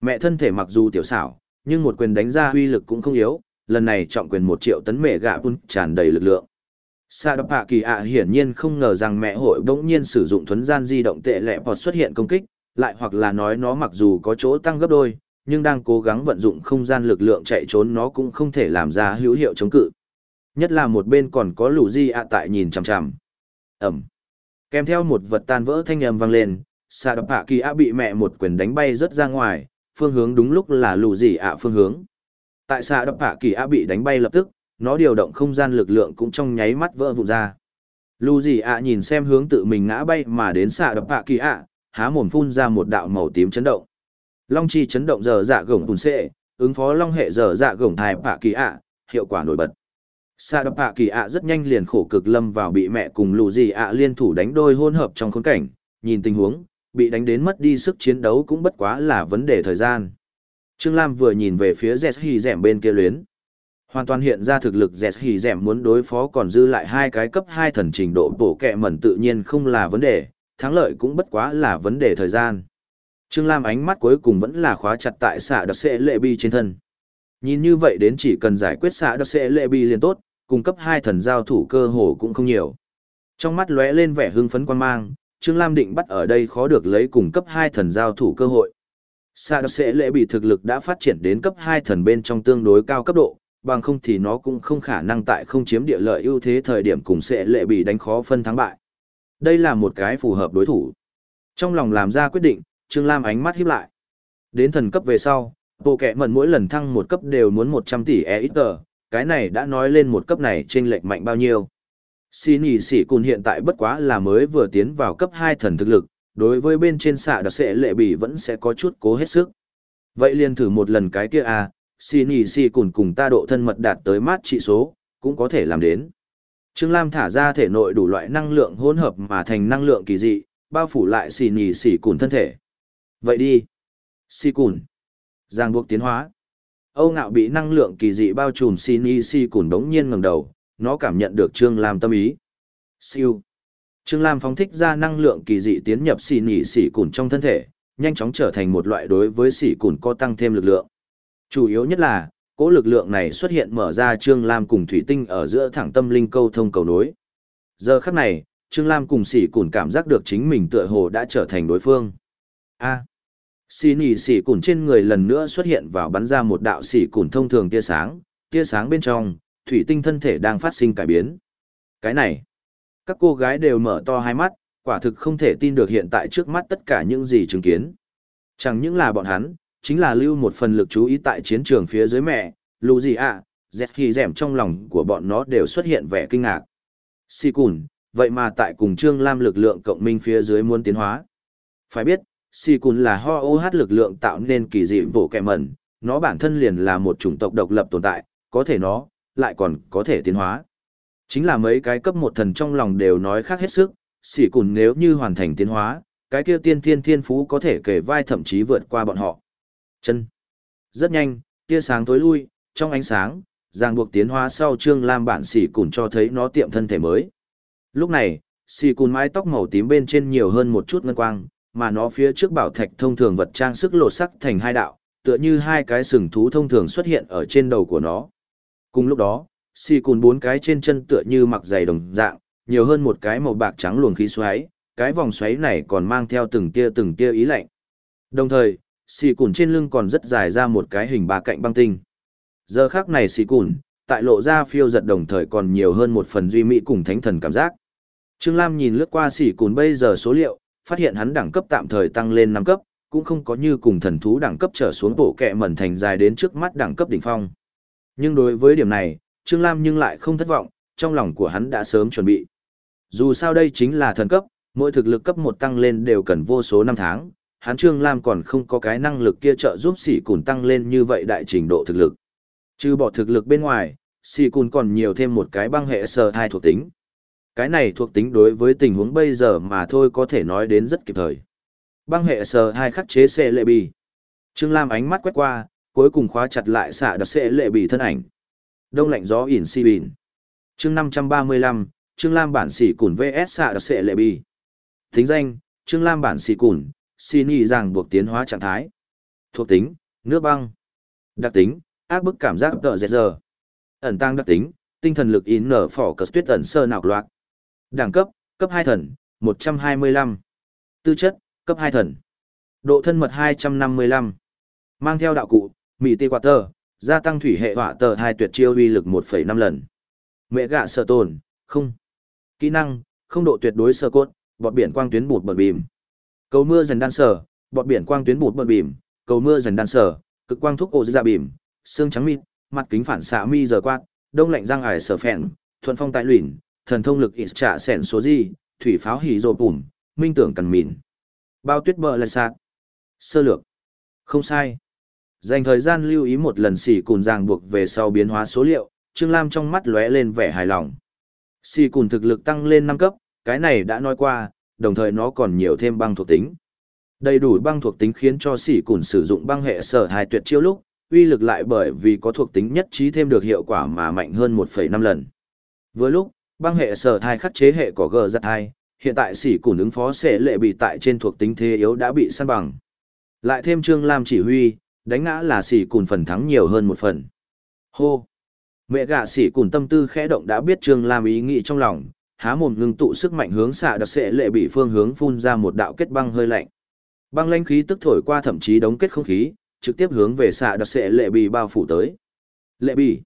Mẹ thân thể mặc dù tiểu xảo, nhưng một quyền đánh ra uy lực cũng không yếu, lần này trọng quyền một triệu tấn mẹ gạ bun tràn đầy lực lượng. Sa đập hạ kỳ ạ hiển nhiên không ngờ rằng mẹ hội bỗng nhiên sử dụng thuấn gian di động tệ lẹ hoặc xuất hiện công kích, lại hoặc là nói nó mặc dù có chỗ tăng gấp đôi, nhưng đang cố gắng vận dụng không gian lực lượng chạy trốn nó cũng không thể làm ra hữu hiệu chống cự. Nhất là một bên còn có lũ di ạ tại nhìn chằm chằm. Ẩm. Kèm theo một vật tan vỡ thanh âm vang lên, xạ đập hạ kỳ ạ bị mẹ một quyền đánh bay rất ra ngoài, phương hướng đúng lúc là lù di ạ phương hướng. Tại xạ đập hạ kỳ ạ bị đánh bay lập tức, nó điều động không gian lực lượng cũng trong nháy mắt vỡ vụn ra. lù di ạ nhìn xem hướng tự mình ngã bay mà đến xạ đập hạ kỳ ạ, há mồm phun ra một đạo màu tím chấn động. Long chi chấn động giờ dạ gồng bùn xệ, ứng phó long hệ giờ dạ gồng thai hạ kỳ ạ, hiệu quả nổi bật. Sa đập Hạ kỳ ạ rất nhanh liền khổ cực lâm vào bị mẹ cùng lù gì ạ liên thủ đánh đôi hôn hợp trong khốn cảnh, nhìn tình huống, bị đánh đến mất đi sức chiến đấu cũng bất quá là vấn đề thời gian. Trương Lam vừa nhìn về phía Dẹt Hì Dẻm bên kia luyến. Hoàn toàn hiện ra thực lực Dẹt Hì Dẻm muốn đối phó còn dư lại hai cái cấp hai thần trình độ bổ kẹ mẩn tự nhiên không là vấn đề, thắng lợi cũng bất quá là vấn đề thời gian. Trương Lam ánh mắt cuối cùng vẫn là khóa chặt tại xạ đặc sẽ lệ bi trên thân. Nhìn như vậy đến chỉ cần giải quyết xã đặc sẽ lệ bi liền tốt, cung cấp hai thần giao thủ cơ hồ cũng không nhiều. Trong mắt lóe lên vẻ hưng phấn quan mang, Trương Lam định bắt ở đây khó được lấy cung cấp hai thần giao thủ cơ hội. Sa đặc sẽ lệ bị thực lực đã phát triển đến cấp hai thần bên trong tương đối cao cấp độ, bằng không thì nó cũng không khả năng tại không chiếm địa lợi ưu thế thời điểm cùng sẽ lệ bị đánh khó phân thắng bại. Đây là một cái phù hợp đối thủ. Trong lòng làm ra quyết định, Trương Lam ánh mắt híp lại. Đến thần cấp về sau, bộ kệ mẩn mỗi lần thăng một cấp đều muốn 100 tỷ EXP, cái này đã nói lên một cấp này trên lệch mạnh bao nhiêu. Xin nhỉ xỉ cùn hiện tại bất quá là mới vừa tiến vào cấp 2 thần thực lực, đối với bên trên xạ đặc sẽ lệ bỉ vẫn sẽ có chút cố hết sức. Vậy liền thử một lần cái kia à, xin nhỉ xỉ cùn cùng ta độ thân mật đạt tới mát trị số, cũng có thể làm đến. Trương Lam thả ra thể nội đủ loại năng lượng hỗn hợp mà thành năng lượng kỳ dị, bao phủ lại xì nhì xỉ cùn thân thể. Vậy đi. Xỉ cùn. Giang buộc tiến hóa. Âu ngạo bị năng lượng kỳ dị bao trùm xì y xì cùn đống nhiên ngẩng đầu, nó cảm nhận được Trương Lam tâm ý. Siêu. Trương Lam phóng thích ra năng lượng kỳ dị tiến nhập xì nhì xì cùn trong thân thể, nhanh chóng trở thành một loại đối với xì cùn có tăng thêm lực lượng. Chủ yếu nhất là, cỗ lực lượng này xuất hiện mở ra Trương Lam cùng Thủy Tinh ở giữa thẳng tâm linh câu thông cầu nối. Giờ khắc này, Trương Lam cùng sỉ cùn cảm giác được chính mình tựa hồ đã trở thành đối phương. A. À. Xì nỉ sỉ cùn trên người lần nữa xuất hiện vào bắn ra một đạo sỉ cùn thông thường tia sáng, tia sáng bên trong, thủy tinh thân thể đang phát sinh cải biến. Cái này, các cô gái đều mở to hai mắt, Quả thực không thể tin được hiện tại trước mắt tất cả những gì chứng kiến. Chẳng những là bọn hắn, chính là lưu một phần lực chú ý tại chiến trường phía dưới mẹ, lù gì ạ, dẹt khi dẻm trong lòng của bọn nó đều xuất hiện vẻ kinh ngạc. Si cùn, vậy mà tại cùng Trương Lam lực lượng cộng minh phía dưới muốn tiến hóa. Phải biết, Si cùn là ho ô hát lực lượng tạo nên kỳ dị bộ kẹ mẩn, nó bản thân liền là một chủng tộc độc lập tồn tại, có thể nó, lại còn có thể tiến hóa. Chính là mấy cái cấp một thần trong lòng đều nói khác hết sức, xỉ cùn nếu như hoàn thành tiến hóa, cái kia tiên thiên thiên phú có thể kể vai thậm chí vượt qua bọn họ. Chân. Rất nhanh, tia sáng tối lui, trong ánh sáng, ràng buộc tiến hóa sau trương lam bản xỉ cùn cho thấy nó tiệm thân thể mới. Lúc này, xỉ cùn mái tóc màu tím bên trên nhiều hơn một chút ngân quang, mà nó phía trước bảo thạch thông thường vật trang sức lột sắc thành hai đạo, tựa như hai cái sừng thú thông thường xuất hiện ở trên đầu của nó. Cùng lúc đó, xì cùn bốn cái trên chân tựa như mặc giày đồng dạng, nhiều hơn một cái màu bạc trắng luồng khí xoáy, cái vòng xoáy này còn mang theo từng tia từng tia ý lạnh. Đồng thời, xì cùn trên lưng còn rất dài ra một cái hình ba cạnh băng tinh. Giờ khác này xì cùn, tại lộ ra phiêu giật đồng thời còn nhiều hơn một phần duy mỹ cùng thánh thần cảm giác. Trương Lam nhìn lướt qua xì cùn bây giờ số liệu, phát hiện hắn đẳng cấp tạm thời tăng lên 5 cấp, cũng không có như cùng thần thú đẳng cấp trở xuống bộ kẹ mẩn thành dài đến trước mắt đẳng cấp đỉnh phong. Nhưng đối với điểm này, Trương Lam nhưng lại không thất vọng, trong lòng của hắn đã sớm chuẩn bị. Dù sao đây chính là thần cấp, mỗi thực lực cấp một tăng lên đều cần vô số năm tháng, hắn Trương Lam còn không có cái năng lực kia trợ giúp sĩ cùn tăng lên như vậy đại trình độ thực lực. Trừ bỏ thực lực bên ngoài, sĩ cùn còn nhiều thêm một cái băng hệ sờ hai thuộc tính. Cái này thuộc tính đối với tình huống bây giờ mà thôi có thể nói đến rất kịp thời. Băng hệ sờ hai khắc chế xe lệ bì. Trương Lam ánh mắt quét qua, cuối cùng khóa chặt lại xạ đặc xe lệ bì thân ảnh. Đông lạnh gió ỉn si bìn. chương 535, Trương Lam bản xỉ cùn VS xạ đặc xe lệ bì. Thính danh, Trương Lam bản xỉ cùn, xin ý rằng buộc tiến hóa trạng thái. Thuộc tính, nước băng. Đặc tính, ác bức cảm giác tợ dẹt giờ. Ẩn tăng đặc tính, tinh thần lực in nở phỏ cờ tuyết ẩn sơ nạc loạt. Đẳng cấp, cấp hai thần, 125. Tư chất, cấp hai thần. Độ thân mật 255. Mang theo đạo cụ, Mỹ tê quạt tờ, gia tăng thủy hệ hỏa tờ hai tuyệt chiêu uy lực 1,5 lần. Mẹ gạ sợ tồn, không. Kỹ năng, không độ tuyệt đối sơ cốt, bọt biển quang tuyến bụt bật bìm. Cầu mưa dần đan sở, bọt biển quang tuyến bụt bật bìm, cầu mưa dần đan sở, cực quang thúc ổ ra dạ bìm, xương trắng mịt, mặt kính phản xạ mi giờ quát, đông lạnh răng ải sở phèn, thuận phong tại luyện, thần thông lực ít trả sẻn số gì, thủy pháo hỉ rộp ủm, minh tưởng cần mìn. Bao tuyết bờ lại sạc. Sơ lược. Không sai. Dành thời gian lưu ý một lần xỉ cùn ràng buộc về sau biến hóa số liệu, Trương Lam trong mắt lóe lên vẻ hài lòng. Xỉ cùn thực lực tăng lên năm cấp, cái này đã nói qua, đồng thời nó còn nhiều thêm băng thuộc tính. Đầy đủ băng thuộc tính khiến cho xỉ cùn sử dụng băng hệ sở hài tuyệt chiêu lúc, uy lực lại bởi vì có thuộc tính nhất trí thêm được hiệu quả mà mạnh hơn 1,5 lần. Với lúc, băng hệ sở thai khắc chế hệ có gờ giật thai. hiện tại sỉ cùn ứng phó sẽ lệ bị tại trên thuộc tính thế yếu đã bị săn bằng. Lại thêm Trương Lam chỉ huy, đánh ngã là sỉ cùn phần thắng nhiều hơn một phần. Hô! Mẹ gạ sỉ cùn tâm tư khẽ động đã biết Trương Lam ý nghĩ trong lòng, há mồm ngưng tụ sức mạnh hướng xạ đặc sẽ lệ bị phương hướng phun ra một đạo kết băng hơi lạnh. Băng lãnh khí tức thổi qua thậm chí đóng kết không khí, trực tiếp hướng về xạ đặc sẽ lệ bị bao phủ tới. Lệ bị!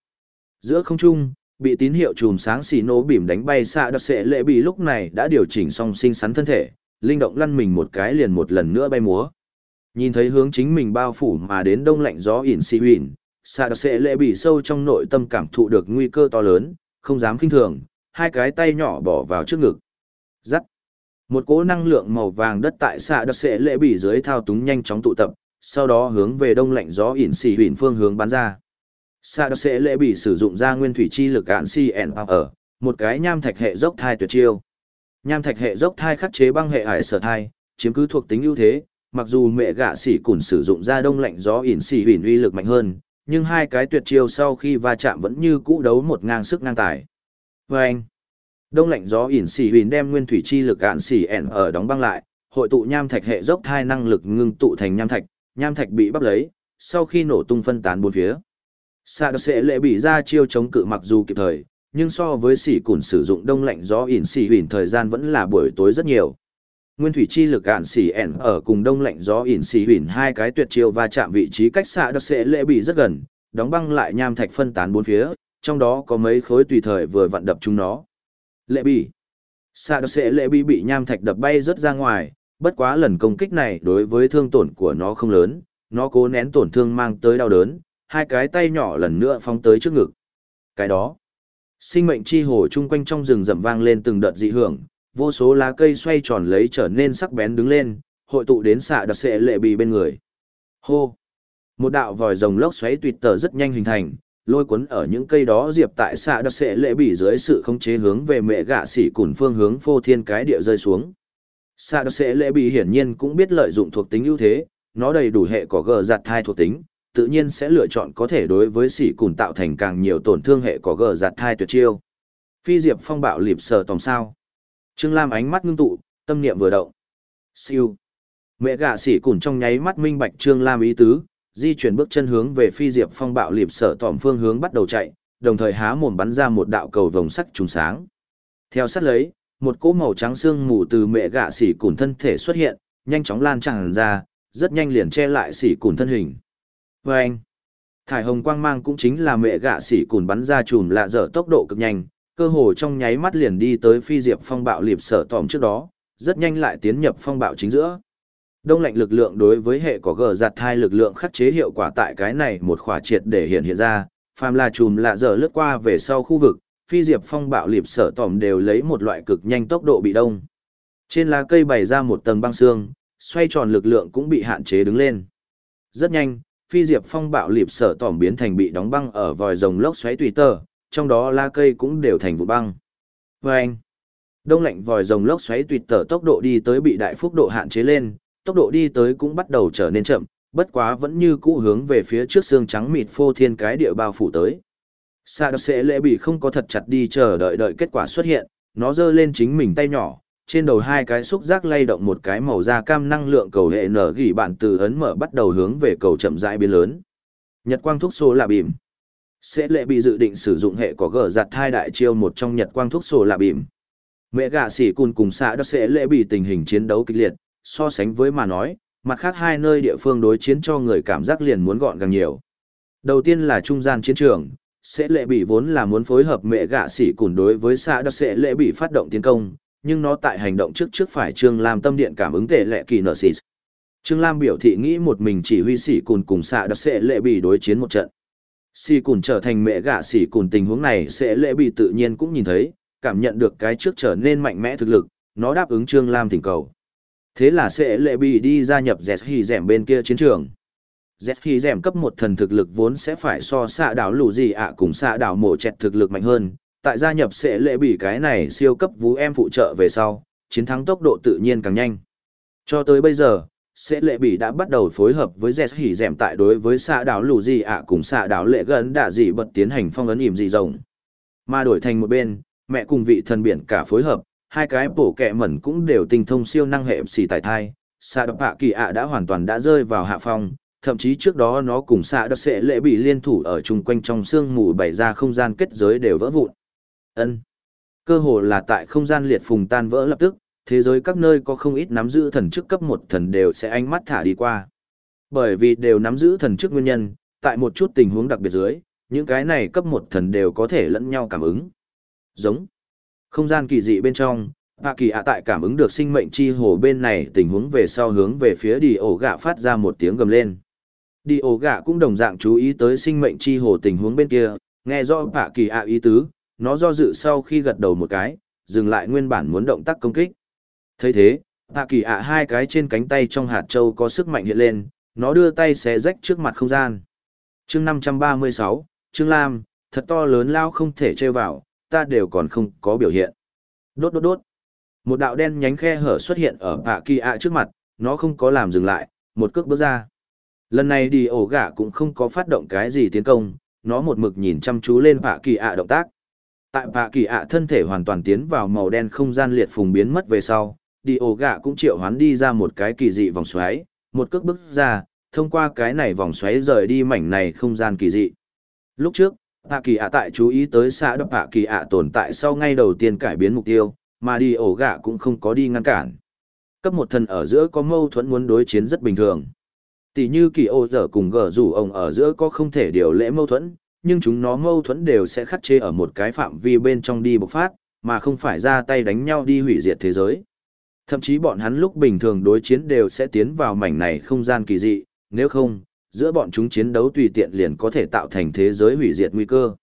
Giữa không trung, bị tín hiệu chùm sáng xì nổ bìm đánh bay xạ đặc sẽ lệ bị lúc này đã điều chỉnh xong sinh sắn thân thể, linh động lăn mình một cái liền một lần nữa bay múa. Nhìn thấy hướng chính mình bao phủ mà đến đông lạnh gió ỉn xì ỉn xạ đặc sẽ lệ bị sâu trong nội tâm cảm thụ được nguy cơ to lớn, không dám kinh thường, hai cái tay nhỏ bỏ vào trước ngực. Giắt. Một cỗ năng lượng màu vàng đất tại xạ đặc sẽ lệ bị dưới thao túng nhanh chóng tụ tập, sau đó hướng về đông lạnh gió ỉn xì ỉn phương hướng bắn ra. Sa đọc sẽ lễ bị sử dụng ra nguyên thủy chi lực ạn CN ở, một cái nham thạch hệ dốc thai tuyệt chiêu. Nham thạch hệ dốc thai khắc chế băng hệ hải sở thai, chiếm cứ thuộc tính ưu thế, mặc dù mẹ gạ xỉ củn sử dụng ra đông lạnh gió ỉn xỉ huyền uy lực mạnh hơn, nhưng hai cái tuyệt chiêu sau khi va chạm vẫn như cũ đấu một ngang sức ngang tài. Và anh, đông lạnh gió ỉn xỉ huyền đem nguyên thủy chi lực ạn xỉ ẻn ở đóng băng lại, hội tụ nham thạch hệ dốc thai năng lực ngưng tụ thành nham thạch, nham thạch bị bắp lấy, sau khi nổ tung phân tán bốn phía. Sạ đặc sẽ lệ bị ra chiêu chống cự mặc dù kịp thời, nhưng so với sỉ cùn sử dụng đông lạnh gió ỉn xỉ huyền thời gian vẫn là buổi tối rất nhiều. Nguyên thủy chi lực ạn xỉ ẻn ở cùng đông lạnh gió ỉn xỉ huyền hai cái tuyệt chiêu va chạm vị trí cách sạ đặc sẽ lệ bị rất gần, đóng băng lại nham thạch phân tán bốn phía, trong đó có mấy khối tùy thời vừa vận đập chúng nó. Lệ bị. Sạ đặc sẽ lệ bị bị nham thạch đập bay rất ra ngoài, bất quá lần công kích này đối với thương tổn của nó không lớn, nó cố nén tổn thương mang tới đau đớn, hai cái tay nhỏ lần nữa phóng tới trước ngực. Cái đó, sinh mệnh chi hồ chung quanh trong rừng rậm vang lên từng đợt dị hưởng, vô số lá cây xoay tròn lấy trở nên sắc bén đứng lên, hội tụ đến xạ đặc sệ lệ bì bên người. Hô! Một đạo vòi rồng lốc xoáy tuyệt tờ rất nhanh hình thành, lôi cuốn ở những cây đó diệp tại xạ đặc sệ lệ bì dưới sự khống chế hướng về mẹ gạ xỉ cùn phương hướng phô thiên cái địa rơi xuống. Xạ đặc sệ lệ bì hiển nhiên cũng biết lợi dụng thuộc tính ưu thế, nó đầy đủ hệ có gờ giặt thai thuộc tính, tự nhiên sẽ lựa chọn có thể đối với sỉ cùn tạo thành càng nhiều tổn thương hệ có gờ giặt thai tuyệt chiêu. Phi diệp phong bạo lịp sờ tòng sao. Trương Lam ánh mắt ngưng tụ, tâm niệm vừa động. Siêu. Mẹ gạ sỉ cùn trong nháy mắt minh bạch Trương Lam ý tứ, di chuyển bước chân hướng về phi diệp phong bạo lịp sở tỏm phương hướng bắt đầu chạy, đồng thời há mồm bắn ra một đạo cầu vồng sắc trùng sáng. Theo sát lấy, một cỗ màu trắng xương mù từ mẹ gạ sỉ cùn thân thể xuất hiện, nhanh chóng lan tràn ra, rất nhanh liền che lại sỉ cùn thân hình. Và anh, thải hồng quang mang cũng chính là mẹ gạ xỉ cùn bắn ra chùm lạ dở tốc độ cực nhanh, cơ hồ trong nháy mắt liền đi tới phi diệp phong bạo liệp sở tỏm trước đó, rất nhanh lại tiến nhập phong bạo chính giữa. Đông lạnh lực lượng đối với hệ có gờ giặt hai lực lượng khắc chế hiệu quả tại cái này một khỏa triệt để hiện hiện ra, phàm là chùm lạ dở lướt qua về sau khu vực, phi diệp phong bạo liệp sở tỏm đều lấy một loại cực nhanh tốc độ bị đông. Trên lá cây bày ra một tầng băng xương, xoay tròn lực lượng cũng bị hạn chế đứng lên. Rất nhanh, phi diệp phong bạo lịp sở tỏm biến thành bị đóng băng ở vòi rồng lốc xoáy tùy tờ, trong đó lá cây cũng đều thành vụ băng. Và anh, đông lạnh vòi rồng lốc xoáy tùy tờ tốc độ đi tới bị đại phúc độ hạn chế lên, tốc độ đi tới cũng bắt đầu trở nên chậm, bất quá vẫn như cũ hướng về phía trước xương trắng mịt phô thiên cái địa bao phủ tới. Sa đập sẽ lễ bị không có thật chặt đi chờ đợi đợi kết quả xuất hiện, nó giơ lên chính mình tay nhỏ, trên đầu hai cái xúc giác lay động một cái màu da cam năng lượng cầu hệ nở gỉ bạn từ ấn mở bắt đầu hướng về cầu chậm rãi biến lớn. Nhật quang thuốc số là bìm. Sẽ lệ bị dự định sử dụng hệ có gờ giặt hai đại chiêu một trong nhật quang thuốc sổ là bìm. Mẹ gạ sỉ cùn cùng xã đã sẽ lệ bị tình hình chiến đấu kịch liệt, so sánh với mà nói, mặt khác hai nơi địa phương đối chiến cho người cảm giác liền muốn gọn gàng nhiều. Đầu tiên là trung gian chiến trường, sẽ lệ bị vốn là muốn phối hợp mẹ gạ sỉ cùn đối với xã đặc sẽ lệ bị phát động tiến công, nhưng nó tại hành động trước trước phải Trương Lam tâm điện cảm ứng tệ lệ kỳ nợ xỉ. Trương Lam biểu thị nghĩ một mình chỉ huy sĩ cùn cùng xạ đặc sẽ lệ bị đối chiến một trận. Sĩ cùn trở thành mẹ gạ sĩ cùn tình huống này sẽ lệ bị tự nhiên cũng nhìn thấy, cảm nhận được cái trước trở nên mạnh mẽ thực lực, nó đáp ứng Trương Lam thỉnh cầu. Thế là sẽ lệ bị đi gia nhập Dẹt Hì Dẻm bên kia chiến trường. Dẹt Hì Dẻm cấp một thần thực lực vốn sẽ phải so xạ đảo lù gì ạ cùng xạ đảo mổ chẹt thực lực mạnh hơn. Tại gia nhập sẽ lệ bị cái này siêu cấp vũ em phụ trợ về sau, chiến thắng tốc độ tự nhiên càng nhanh. Cho tới bây giờ, sẽ lệ bị đã bắt đầu phối hợp với Dẹt hỉ Dẻm tại đối với xã đảo lù gì ạ cùng xã đảo lệ gần đã dị bật tiến hành phong ấn ỉm dị rồng. Mà đổi thành một bên, mẹ cùng vị thần biển cả phối hợp, hai cái bổ kẹ mẩn cũng đều tinh thông siêu năng hệ xì tài thai xã đập hạ kỳ ạ đã hoàn toàn đã rơi vào hạ phong thậm chí trước đó nó cùng xạ đập sẽ lễ bị liên thủ ở chung quanh trong sương mù bày ra không gian kết giới đều vỡ vụn ân. Cơ hồ là tại không gian liệt phùng tan vỡ lập tức thế giới các nơi có không ít nắm giữ thần chức cấp một thần đều sẽ ánh mắt thả đi qua. Bởi vì đều nắm giữ thần chức nguyên nhân tại một chút tình huống đặc biệt dưới những cái này cấp một thần đều có thể lẫn nhau cảm ứng. Giống. Không gian kỳ dị bên trong, Hạ Kỳ ạ tại cảm ứng được sinh mệnh chi hồ bên này tình huống về sau hướng về phía đi ổ gạ phát ra một tiếng gầm lên. Đi ổ gạ cũng đồng dạng chú ý tới sinh mệnh chi hồ tình huống bên kia, nghe rõ Hạ Kỳ ạ ý tứ, nó do dự sau khi gật đầu một cái, dừng lại nguyên bản muốn động tác công kích. thấy thế, Hạ Kỳ ạ hai cái trên cánh tay trong hạt châu có sức mạnh hiện lên, nó đưa tay xé rách trước mặt không gian. chương 536, Trương Lam, thật to lớn lao không thể chơi vào, ta đều còn không có biểu hiện. Đốt đốt đốt. Một đạo đen nhánh khe hở xuất hiện ở Hạ Kỳ ạ trước mặt, nó không có làm dừng lại, một cước bước ra. Lần này đi ổ gạ cũng không có phát động cái gì tiến công, nó một mực nhìn chăm chú lên Hạ Kỳ ạ động tác. Tại Bạ Kỳ ạ thân thể hoàn toàn tiến vào màu đen không gian liệt phùng biến mất về sau, đi ổ gạ cũng triệu hoán đi ra một cái kỳ dị vòng xoáy, một cước bước ra, thông qua cái này vòng xoáy rời đi mảnh này không gian kỳ dị. Lúc trước, Hạ kỳ ạ tại chú ý tới xã đập hạ kỳ ạ tồn tại sau ngay đầu tiên cải biến mục tiêu, mà đi ổ gạ cũng không có đi ngăn cản. Cấp một thần ở giữa có mâu thuẫn muốn đối chiến rất bình thường. Tỷ như kỳ ô dở cùng gở rủ ông ở giữa có không thể điều lễ mâu thuẫn, nhưng chúng nó mâu thuẫn đều sẽ khắc chế ở một cái phạm vi bên trong đi bộc phát, mà không phải ra tay đánh nhau đi hủy diệt thế giới. Thậm chí bọn hắn lúc bình thường đối chiến đều sẽ tiến vào mảnh này không gian kỳ dị, nếu không, giữa bọn chúng chiến đấu tùy tiện liền có thể tạo thành thế giới hủy diệt nguy cơ.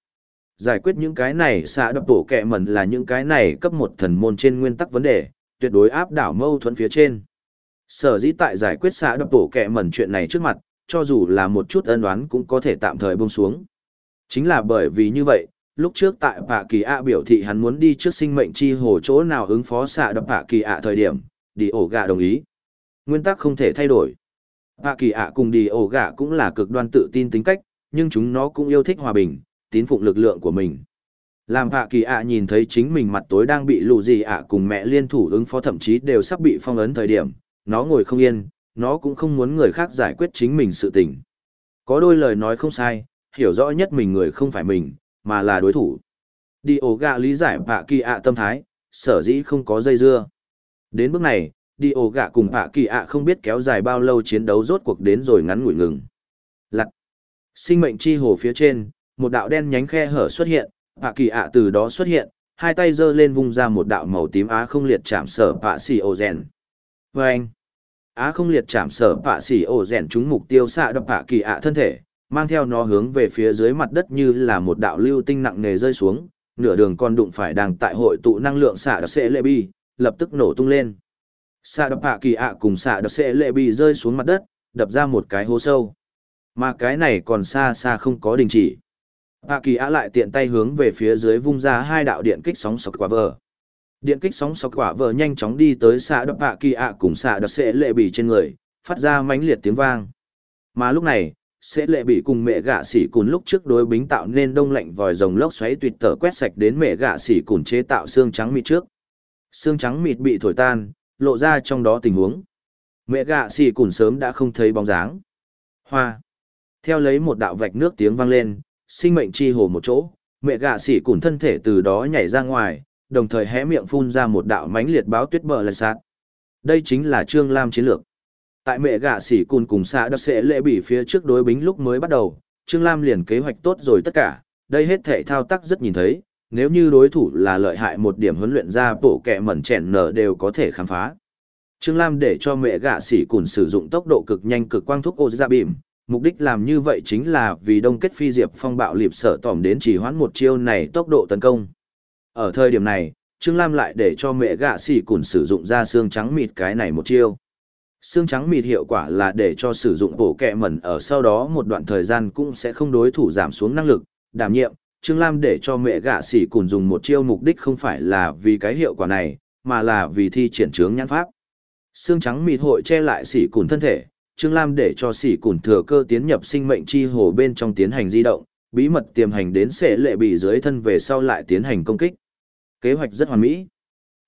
Giải quyết những cái này xạ đập tổ kẹ mẩn là những cái này cấp một thần môn trên nguyên tắc vấn đề, tuyệt đối áp đảo mâu thuẫn phía trên. Sở dĩ tại giải quyết xạ đập tổ kẹ mẩn chuyện này trước mặt, cho dù là một chút ân đoán cũng có thể tạm thời buông xuống. Chính là bởi vì như vậy, lúc trước tại Bạ Kỳ ạ biểu thị hắn muốn đi trước sinh mệnh chi hồ chỗ nào ứng phó xạ đập Bạ Kỳ ạ thời điểm, đi ổ gà đồng ý. Nguyên tắc không thể thay đổi. Bạ Kỳ ạ cùng đi ổ gà cũng là cực đoan tự tin tính cách, nhưng chúng nó cũng yêu thích hòa bình, tín phụng lực lượng của mình. Làm Bạ Kỳ ạ nhìn thấy chính mình mặt tối đang bị lù gì ạ cùng mẹ liên thủ ứng phó thậm chí đều sắp bị phong ấn thời điểm, nó ngồi không yên, nó cũng không muốn người khác giải quyết chính mình sự tình. Có đôi lời nói không sai, hiểu rõ nhất mình người không phải mình, mà là đối thủ. Đi ổ gạ lý giải bạ kỳ ạ tâm thái, sở dĩ không có dây dưa. Đến bước này, đi ổ gạ cùng bạ kỳ ạ không biết kéo dài bao lâu chiến đấu rốt cuộc đến rồi ngắn ngủi ngừng. Lặt. Sinh mệnh chi hồ phía trên, một đạo đen nhánh khe hở xuất hiện, bạ kỳ ạ từ đó xuất hiện, hai tay giơ lên vung ra một đạo màu tím á không liệt chạm sở bạ xì ô rèn. Vâng! Á không liệt chạm sở bạ xì ô rèn trúng mục tiêu xạ đập bạ kỳ ạ thân thể, mang theo nó hướng về phía dưới mặt đất như là một đạo lưu tinh nặng nề rơi xuống, nửa đường còn đụng phải đang tại hội tụ năng lượng xạ đặc sẽ lệ bi, lập tức nổ tung lên. Xạ đập hạ kỳ ạ cùng xạ đặc sẽ lệ bi rơi xuống mặt đất, đập ra một cái hố sâu. Mà cái này còn xa xa không có đình chỉ. Hạ kỳ ạ lại tiện tay hướng về phía dưới vung ra hai đạo điện kích sóng sọc quả vờ. Điện kích sóng sọc quả vờ nhanh chóng đi tới xạ đập hạ kỳ ạ cùng xạ đặc sẽ lệ bi trên người, phát ra mãnh liệt tiếng vang. Mà lúc này, sẽ lệ bị cùng mẹ gạ xỉ cùn lúc trước đối bính tạo nên đông lạnh vòi rồng lốc xoáy tuyệt tở quét sạch đến mẹ gạ xỉ cùn chế tạo xương trắng mịt trước. Xương trắng mịt bị thổi tan, lộ ra trong đó tình huống. Mẹ gạ xỉ cùn sớm đã không thấy bóng dáng. Hoa. Theo lấy một đạo vạch nước tiếng vang lên, sinh mệnh chi hồ một chỗ, mẹ gạ xỉ cùn thân thể từ đó nhảy ra ngoài, đồng thời hé miệng phun ra một đạo mánh liệt báo tuyết bờ lạch sạt. Đây chính là trương lam chiến lược. Tại mẹ gạ sỉ cùn cùng xã đặc sẽ lễ bị phía trước đối bính lúc mới bắt đầu, Trương Lam liền kế hoạch tốt rồi tất cả, đây hết thể thao tác rất nhìn thấy, nếu như đối thủ là lợi hại một điểm huấn luyện ra bộ kẹ mẩn chèn nở đều có thể khám phá. Trương Lam để cho mẹ gạ sỉ cùn sử dụng tốc độ cực nhanh cực quang thuốc ô ra bìm, mục đích làm như vậy chính là vì đông kết phi diệp phong bạo liệp sở tỏm đến chỉ hoãn một chiêu này tốc độ tấn công. Ở thời điểm này, Trương Lam lại để cho mẹ gạ sỉ cùn sử dụng ra xương trắng mịt cái này một chiêu. Xương trắng mịt hiệu quả là để cho sử dụng bổ kẹ mẩn ở sau đó một đoạn thời gian cũng sẽ không đối thủ giảm xuống năng lực, đảm nhiệm, Trương Lam để cho mẹ gạ sỉ cùn dùng một chiêu mục đích không phải là vì cái hiệu quả này, mà là vì thi triển trướng nhãn pháp. Xương trắng mịt hội che lại sỉ cùn thân thể, Trương Lam để cho sỉ cùn thừa cơ tiến nhập sinh mệnh chi hồ bên trong tiến hành di động, bí mật tiềm hành đến sẽ lệ bị dưới thân về sau lại tiến hành công kích. Kế hoạch rất hoàn mỹ.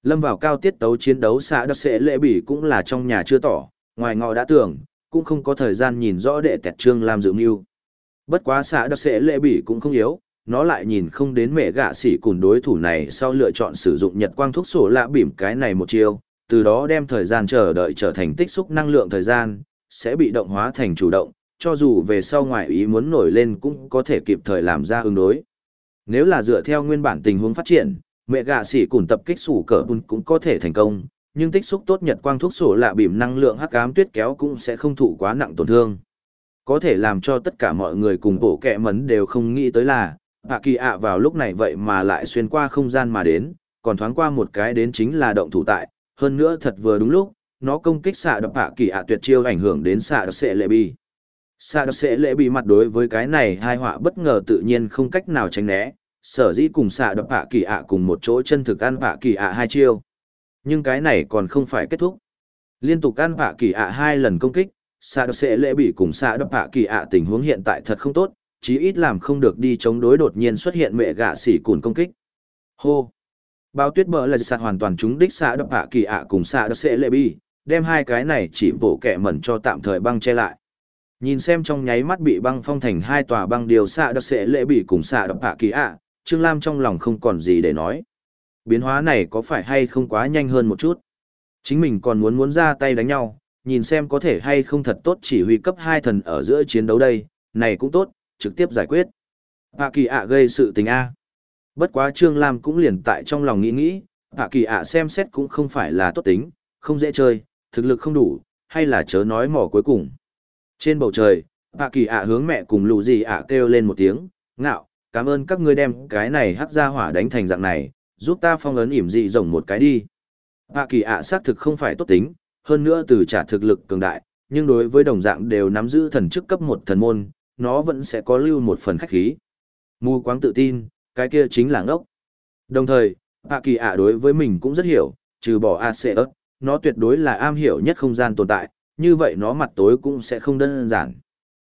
Lâm vào cao tiết tấu chiến đấu xã đặc sẽ lễ bỉ cũng là trong nhà chưa tỏ, ngoài ngọ đã tưởng, cũng không có thời gian nhìn rõ đệ tẹt trương làm dự mưu. Bất quá xã đặc sẽ lễ bỉ cũng không yếu, nó lại nhìn không đến mẹ gạ sĩ cùng đối thủ này sau lựa chọn sử dụng nhật quang thuốc sổ lạ bỉm cái này một chiêu, từ đó đem thời gian chờ đợi trở thành tích xúc năng lượng thời gian, sẽ bị động hóa thành chủ động, cho dù về sau ngoại ý muốn nổi lên cũng có thể kịp thời làm ra ứng đối. Nếu là dựa theo nguyên bản tình huống phát triển, mẹ gạ sĩ cùn tập kích sủ cờ bùn cũng có thể thành công, nhưng tích xúc tốt nhật quang thuốc sổ lạ bìm năng lượng hắc ám tuyết kéo cũng sẽ không thụ quá nặng tổn thương. Có thể làm cho tất cả mọi người cùng bộ kẹ mấn đều không nghĩ tới là hạ kỳ ạ vào lúc này vậy mà lại xuyên qua không gian mà đến, còn thoáng qua một cái đến chính là động thủ tại, hơn nữa thật vừa đúng lúc, nó công kích xạ đập hạ kỳ ạ tuyệt chiêu ảnh hưởng đến xạ đập sệ lệ bi xạ đập sệ lệ bi mặt đối với cái này hai họa bất ngờ tự nhiên không cách nào tránh né sở dĩ cùng xạ đập hạ kỳ ạ cùng một chỗ chân thực ăn hạ kỳ ạ hai chiêu. Nhưng cái này còn không phải kết thúc. Liên tục ăn hạ kỳ ạ hai lần công kích, xạ đập sẽ lễ bị cùng xạ đập hạ kỳ ạ tình huống hiện tại thật không tốt, chí ít làm không được đi chống đối đột nhiên xuất hiện mẹ gạ xỉ cùn công kích. Hô! Bao tuyết bờ là sạt hoàn toàn trúng đích xạ đập hạ kỳ ạ cùng xạ đập sẽ lễ bị, đem hai cái này chỉ bổ kẻ mẩn cho tạm thời băng che lại. Nhìn xem trong nháy mắt bị băng phong thành hai tòa băng điều xạ đập sẽ lễ bị cùng xạ đập hạ kỳ ạ, Trương Lam trong lòng không còn gì để nói. Biến hóa này có phải hay không quá nhanh hơn một chút? Chính mình còn muốn muốn ra tay đánh nhau, nhìn xem có thể hay không thật tốt chỉ huy cấp hai thần ở giữa chiến đấu đây, này cũng tốt, trực tiếp giải quyết. Hạ kỳ ạ gây sự tình A. Bất quá Trương Lam cũng liền tại trong lòng nghĩ nghĩ, hạ kỳ ạ xem xét cũng không phải là tốt tính, không dễ chơi, thực lực không đủ, hay là chớ nói mỏ cuối cùng. Trên bầu trời, hạ kỳ ạ hướng mẹ cùng lù gì ạ kêu lên một tiếng, ngạo, cảm ơn các ngươi đem cái này hắc ra hỏa đánh thành dạng này, giúp ta phong ấn ỉm dị rồng một cái đi. Hạ kỳ ạ xác thực không phải tốt tính, hơn nữa từ trả thực lực cường đại, nhưng đối với đồng dạng đều nắm giữ thần chức cấp một thần môn, nó vẫn sẽ có lưu một phần khách khí. Mù quáng tự tin, cái kia chính là ngốc. Đồng thời, Hạ kỳ ạ đối với mình cũng rất hiểu, trừ bỏ Aseus, nó tuyệt đối là am hiểu nhất không gian tồn tại, như vậy nó mặt tối cũng sẽ không đơn giản.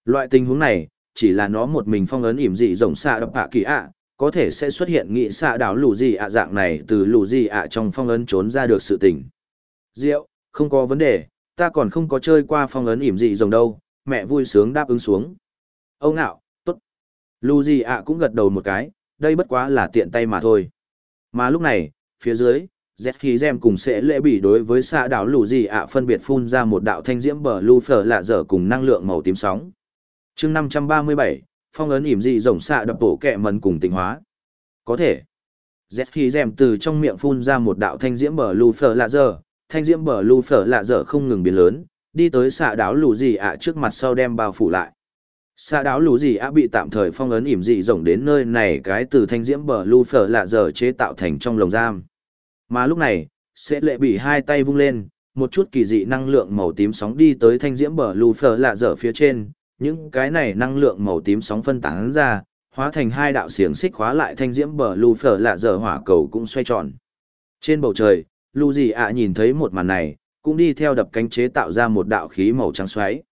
Loại tình huống này, chỉ là nó một mình phong ấn ỉm dị rộng xạ đập hạ kỳ ạ, có thể sẽ xuất hiện nghị xạ đảo lù gì ạ dạng này từ lù gì ạ trong phong ấn trốn ra được sự tình. Diệu, không có vấn đề, ta còn không có chơi qua phong ấn ỉm dị rồng đâu, mẹ vui sướng đáp ứng xuống. Ông nạo, tốt. Lù gì ạ cũng gật đầu một cái, đây bất quá là tiện tay mà thôi. Mà lúc này, phía dưới, Z khí gem cùng sẽ lễ bị đối với xạ đảo lù gì ạ phân biệt phun ra một đạo thanh diễm bờ lưu phở lạ dở cùng năng lượng màu tím sóng chương 537, phong ấn ỉm dị rồng xạ đập bổ kẹ mần cùng tịnh hóa. Có thể. Z khi gem từ trong miệng phun ra một đạo thanh diễm bờ lưu phở lạ dở, thanh diễm bờ lưu phở lạ dở không ngừng biến lớn, đi tới xạ đảo lù gì ạ trước mặt sau đem bao phủ lại. Xạ đáo lũ gì ạ bị tạm thời phong ấn ỉm dị rộng đến nơi này cái từ thanh diễm bờ lưu phở lạ dở chế tạo thành trong lồng giam. Mà lúc này, sẽ lệ bị hai tay vung lên, một chút kỳ dị năng lượng màu tím sóng đi tới thanh diễm bờ lưu phở lạ dở phía trên, những cái này năng lượng màu tím sóng phân tán ra, hóa thành hai đạo xiềng xích khóa lại thanh diễm bờ lưu phở lạ dở hỏa cầu cũng xoay tròn. Trên bầu trời, lưu gì ạ nhìn thấy một màn này, cũng đi theo đập cánh chế tạo ra một đạo khí màu trắng xoáy.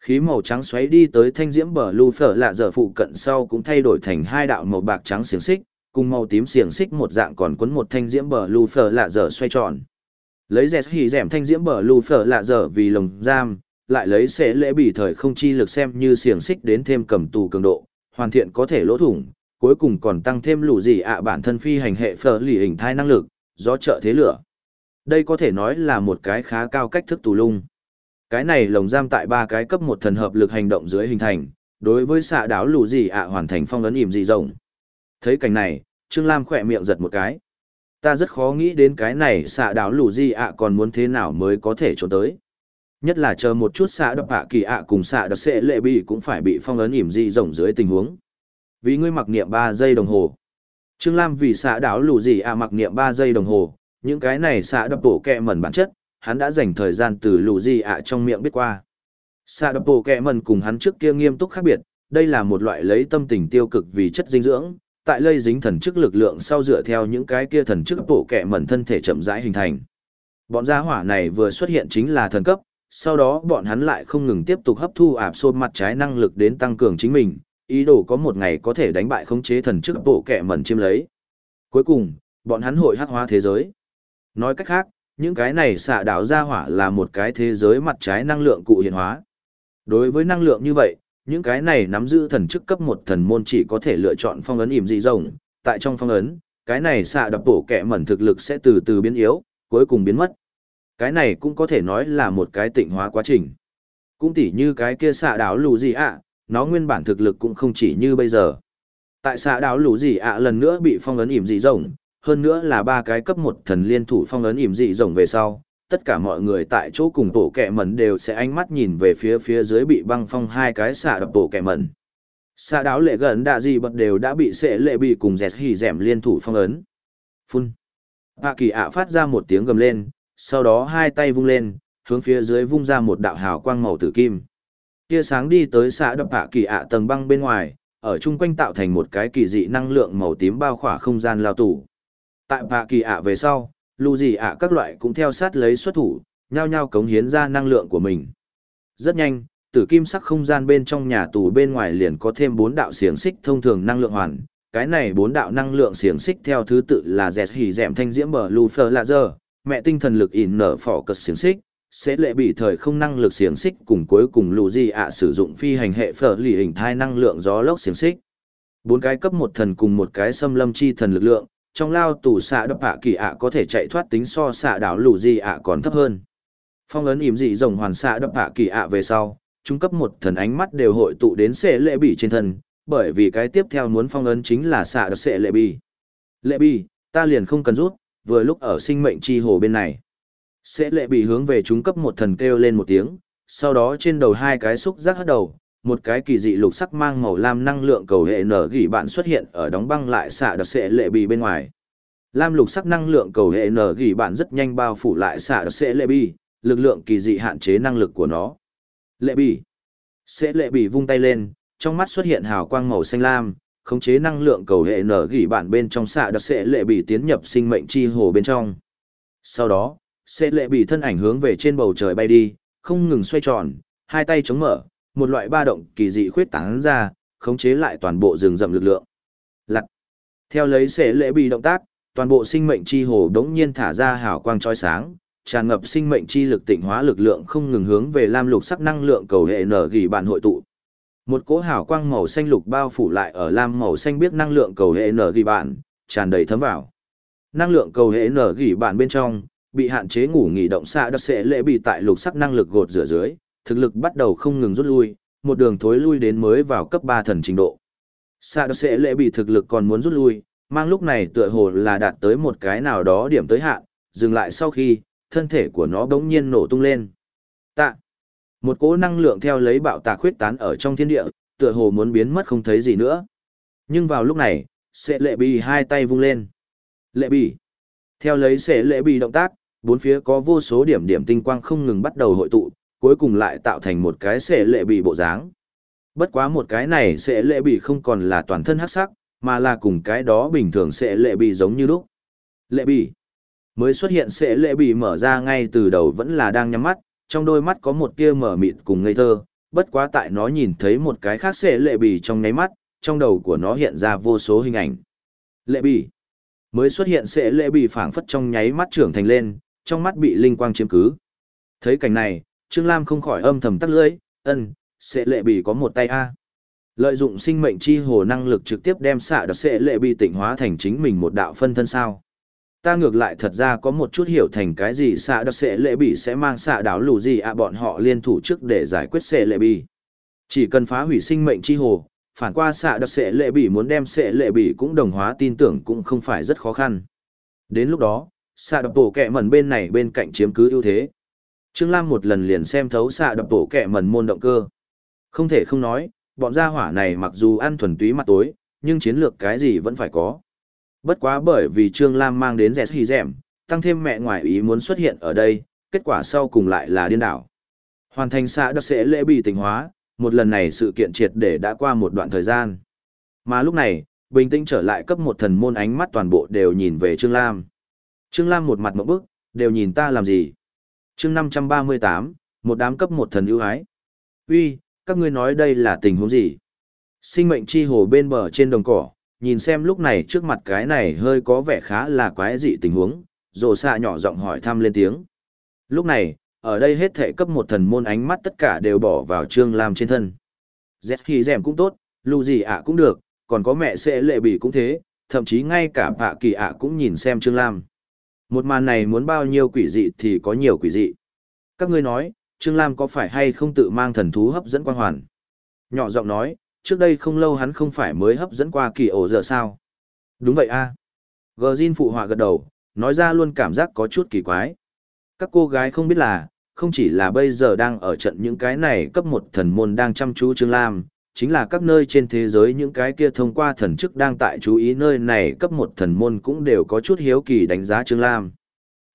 Khí màu trắng xoáy đi tới thanh diễm bờ lưu phở lạ dở phụ cận sau cũng thay đổi thành hai đạo màu bạc trắng xiềng xích, cùng màu tím xiềng xích một dạng còn quấn một thanh diễm bờ lưu phở lạ dở xoay tròn. Lấy dẹt hỉ dẻm thanh diễm bờ lưu phở lạ dở vì lồng giam, lại lấy sẽ lễ bị thời không chi lực xem như xiềng xích đến thêm cầm tù cường độ, hoàn thiện có thể lỗ thủng, cuối cùng còn tăng thêm lũ gì ạ bản thân phi hành hệ phở lì hình thai năng lực, do trợ thế lửa. Đây có thể nói là một cái khá cao cách thức tù lung. Cái này lồng giam tại ba cái cấp một thần hợp lực hành động dưới hình thành, đối với xạ đáo lũ gì ạ hoàn thành phong ấn ỉm dị rộng. Thấy cảnh này, Trương Lam khỏe miệng giật một cái. Ta rất khó nghĩ đến cái này xạ đáo lũ gì ạ còn muốn thế nào mới có thể trốn tới. Nhất là chờ một chút xạ đập ạ kỳ ạ cùng xạ đập sẽ lệ bị cũng phải bị phong ấn ỉm dị rộng dưới tình huống. Vì ngươi mặc niệm ba giây đồng hồ. Trương Lam vì xạ đảo lù gì ạ mặc niệm ba giây đồng hồ, những cái này xạ đập bổ kẹ mẩn bản chất, hắn đã dành thời gian từ lù gì ạ trong miệng biết qua. Xạ đập bổ kẹ mẩn cùng hắn trước kia nghiêm túc khác biệt, đây là một loại lấy tâm tình tiêu cực vì chất dinh dưỡng, tại lây dính thần chức lực lượng sau dựa theo những cái kia thần chức bổ kẹ mẩn thân thể chậm rãi hình thành. Bọn gia hỏa này vừa xuất hiện chính là thần cấp, sau đó bọn hắn lại không ngừng tiếp tục hấp thu ạp xô mặt trái năng lực đến tăng cường chính mình, ý đồ có một ngày có thể đánh bại khống chế thần chức bộ kẻ mẩn chiếm lấy. Cuối cùng, bọn hắn hội hắc hóa thế giới. Nói cách khác, những cái này xạ đảo ra hỏa là một cái thế giới mặt trái năng lượng cụ hiện hóa. Đối với năng lượng như vậy, những cái này nắm giữ thần chức cấp một thần môn chỉ có thể lựa chọn phong ấn ỉm dị rồng. Tại trong phong ấn, cái này xạ đập bổ kẻ mẩn thực lực sẽ từ từ biến yếu, cuối cùng biến mất. Cái này cũng có thể nói là một cái tịnh hóa quá trình. Cũng tỉ như cái kia xạ đảo lù gì ạ, nó nguyên bản thực lực cũng không chỉ như bây giờ. Tại xạ đảo lù gì ạ lần nữa bị phong ấn ỉm dị rồng, hơn nữa là ba cái cấp một thần liên thủ phong ấn ỉm dị rồng về sau, tất cả mọi người tại chỗ cùng tổ kẹ mẩn đều sẽ ánh mắt nhìn về phía phía dưới bị băng phong hai cái xạ đập tổ kẹ mẩn. Xạ đáo lệ gần đạ gì bật đều đã bị sệ lệ bị cùng dẹt hỉ dẻm liên thủ phong ấn. Phun. Hạ kỳ ạ phát ra một tiếng gầm lên, sau đó hai tay vung lên, hướng phía dưới vung ra một đạo hào quang màu tử kim. Tia sáng đi tới xã đập hạ kỳ ạ tầng băng bên ngoài, ở chung quanh tạo thành một cái kỳ dị năng lượng màu tím bao khỏa không gian lao tủ. Tại hạ kỳ ạ về sau, lù gì ạ các loại cũng theo sát lấy xuất thủ, nhao nhao cống hiến ra năng lượng của mình. Rất nhanh, tử kim sắc không gian bên trong nhà tù bên ngoài liền có thêm bốn đạo xiềng xích thông thường năng lượng hoàn. Cái này bốn đạo năng lượng xiềng xích theo thứ tự là dẹt hỉ dẹm thanh diễm bờ lù phờ lạ dơ, mẹ tinh thần lực ỉn nở phỏ cật xiềng xích, sẽ lệ bị thời không năng lực xiềng xích cùng cuối cùng lù gì ạ sử dụng phi hành hệ phở lì hình thai năng lượng gió lốc xiềng xích. Bốn cái cấp một thần cùng một cái xâm lâm chi thần lực lượng, trong lao tù xạ đập ạ kỳ ạ có thể chạy thoát tính so xạ đảo lù gì ạ còn thấp hơn. Phong ấn ỉm dị rồng hoàn xạ đập ạ kỳ ạ về sau trung cấp một thần ánh mắt đều hội tụ đến sệ lệ bỉ trên thân bởi vì cái tiếp theo muốn phong ấn chính là xạ đập sệ lệ bỉ. Lệ bi, ta liền không cần rút, vừa lúc ở sinh mệnh chi hồ bên này. Sẽ lệ bị hướng về chúng cấp một thần kêu lên một tiếng, sau đó trên đầu hai cái xúc giác hất đầu, một cái kỳ dị lục sắc mang màu lam năng lượng cầu hệ nở gỉ bạn xuất hiện ở đóng băng lại xạ đặc sẽ lệ bị bên ngoài. Lam lục sắc năng lượng cầu hệ nở gỉ bạn rất nhanh bao phủ lại xạ đặc sẽ lệ bị, lực lượng kỳ dị hạn chế năng lực của nó. Lệ bị. Sẽ lệ bị vung tay lên, trong mắt xuất hiện hào quang màu xanh lam, khống chế năng lượng cầu hệ nở gỉ bản bên trong xạ đặc sẽ lệ bị tiến nhập sinh mệnh chi hồ bên trong. Sau đó, sẽ lệ bị thân ảnh hướng về trên bầu trời bay đi, không ngừng xoay tròn, hai tay chống mở, một loại ba động kỳ dị khuyết tán ra, khống chế lại toàn bộ rừng rậm lực lượng. Lặt. Theo lấy sẽ lệ bị động tác, toàn bộ sinh mệnh chi hồ đống nhiên thả ra hào quang chói sáng, tràn ngập sinh mệnh chi lực tịnh hóa lực lượng không ngừng hướng về lam lục sắc năng lượng cầu hệ nở gỉ bản hội tụ. Một cỗ hào quang màu xanh lục bao phủ lại ở lam màu xanh biết năng lượng cầu hệ nở gỉ bạn, tràn đầy thấm vào. Năng lượng cầu hệ nở gỉ bạn bên trong, bị hạn chế ngủ nghỉ động xạ đặc sẽ lệ bị tại lục sắc năng lực gột rửa dưới, thực lực bắt đầu không ngừng rút lui, một đường thối lui đến mới vào cấp 3 thần trình độ. Xạ đặc sẽ lệ bị thực lực còn muốn rút lui, mang lúc này tựa hồ là đạt tới một cái nào đó điểm tới hạn, dừng lại sau khi, thân thể của nó bỗng nhiên nổ tung lên. Tạ. Một cỗ năng lượng theo lấy bạo tạc khuyết tán ở trong thiên địa, tựa hồ muốn biến mất không thấy gì nữa. Nhưng vào lúc này, Sệ lệ bị hai tay vung lên. Lệ bị. Theo lấy Sệ lệ bị động tác, bốn phía có vô số điểm điểm tinh quang không ngừng bắt đầu hội tụ, cuối cùng lại tạo thành một cái Sệ lệ bị bộ dáng. Bất quá một cái này Sệ lệ bị không còn là toàn thân hắc sắc, mà là cùng cái đó bình thường Sệ lệ bị giống như lúc. Lệ bị mới xuất hiện Sệ lệ bị mở ra ngay từ đầu vẫn là đang nhắm mắt, trong đôi mắt có một tia mở mịt cùng ngây thơ, bất quá tại nó nhìn thấy một cái khác sẽ lệ bì trong nháy mắt, trong đầu của nó hiện ra vô số hình ảnh. Lệ bì mới xuất hiện sẽ lệ bị phảng phất trong nháy mắt trưởng thành lên, trong mắt bị linh quang chiếm cứ. Thấy cảnh này, Trương Lam không khỏi âm thầm tắt lưỡi, ân, sẽ lệ bị có một tay A. Lợi dụng sinh mệnh chi hồ năng lực trực tiếp đem xạ đặc sẽ lệ bị tỉnh hóa thành chính mình một đạo phân thân sao. Ta ngược lại thật ra có một chút hiểu thành cái gì xạ đặc sệ lệ bị sẽ mang xạ đảo lù gì ạ bọn họ liên thủ trước để giải quyết sệ lệ bị. Chỉ cần phá hủy sinh mệnh chi hồ, phản qua xạ đặc sệ lệ bị muốn đem sệ lệ bị cũng đồng hóa tin tưởng cũng không phải rất khó khăn. Đến lúc đó, xạ đập tổ kẹ mẩn bên này bên cạnh chiếm cứ ưu thế. Trương Lam một lần liền xem thấu xạ đập tổ kẹ mẩn môn động cơ. Không thể không nói, bọn gia hỏa này mặc dù ăn thuần túy mặt tối, nhưng chiến lược cái gì vẫn phải có. Bất quá bởi vì Trương Lam mang đến rẻ hì rẻm tăng thêm mẹ ngoài ý muốn xuất hiện ở đây, kết quả sau cùng lại là điên đảo. Hoàn thành xã đặc sẽ lễ bị tình hóa, một lần này sự kiện triệt để đã qua một đoạn thời gian. Mà lúc này, bình tĩnh trở lại cấp một thần môn ánh mắt toàn bộ đều nhìn về Trương Lam. Trương Lam một mặt mẫu bức, đều nhìn ta làm gì? chương 538, một đám cấp một thần ưu ái. Uy, các ngươi nói đây là tình huống gì? Sinh mệnh chi hồ bên bờ trên đồng cỏ, nhìn xem lúc này trước mặt cái này hơi có vẻ khá là quái dị tình huống, rồ xạ nhỏ giọng hỏi thăm lên tiếng. Lúc này, ở đây hết thể cấp một thần môn ánh mắt tất cả đều bỏ vào Trương Lam trên thân. Z khi rèm cũng tốt, lù gì ạ cũng được, còn có mẹ sẽ lệ bỉ cũng thế, thậm chí ngay cả bạ kỳ ạ cũng nhìn xem Trương Lam. Một màn này muốn bao nhiêu quỷ dị thì có nhiều quỷ dị. Các ngươi nói, Trương Lam có phải hay không tự mang thần thú hấp dẫn quang hoàn? Nhỏ giọng nói, trước đây không lâu hắn không phải mới hấp dẫn qua kỳ ổ giờ sao? Đúng vậy a à. Gờ Jin phụ họa gật đầu, nói ra luôn cảm giác có chút kỳ quái. Các cô gái không biết là, không chỉ là bây giờ đang ở trận những cái này cấp một thần môn đang chăm chú Trương Lam, chính là các nơi trên thế giới những cái kia thông qua thần chức đang tại chú ý nơi này cấp một thần môn cũng đều có chút hiếu kỳ đánh giá Trương Lam.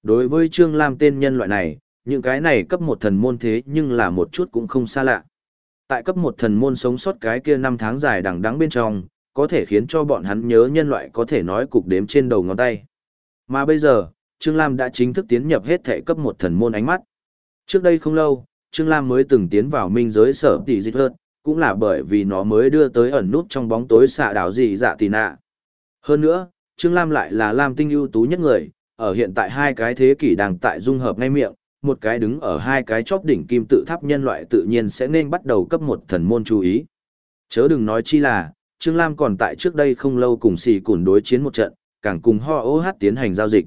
Đối với Trương Lam tên nhân loại này, những cái này cấp một thần môn thế nhưng là một chút cũng không xa lạ. Tại cấp một thần môn sống sót cái kia năm tháng dài đằng đắng bên trong, có thể khiến cho bọn hắn nhớ nhân loại có thể nói cục đếm trên đầu ngón tay. Mà bây giờ, Trương Lam đã chính thức tiến nhập hết thể cấp một thần môn ánh mắt. Trước đây không lâu, Trương Lam mới từng tiến vào minh giới sở tỷ dịch hơn, cũng là bởi vì nó mới đưa tới ẩn nút trong bóng tối xạ đảo dị dạ tì nạ. Hơn nữa, Trương Lam lại là Lam tinh ưu tú nhất người, ở hiện tại hai cái thế kỷ đang tại dung hợp ngay miệng, một cái đứng ở hai cái chóp đỉnh kim tự tháp nhân loại tự nhiên sẽ nên bắt đầu cấp một thần môn chú ý. Chớ đừng nói chi là, Trương Lam còn tại trước đây không lâu cùng xì củn đối chiến một trận, càng cùng ho ô hát tiến hành giao dịch.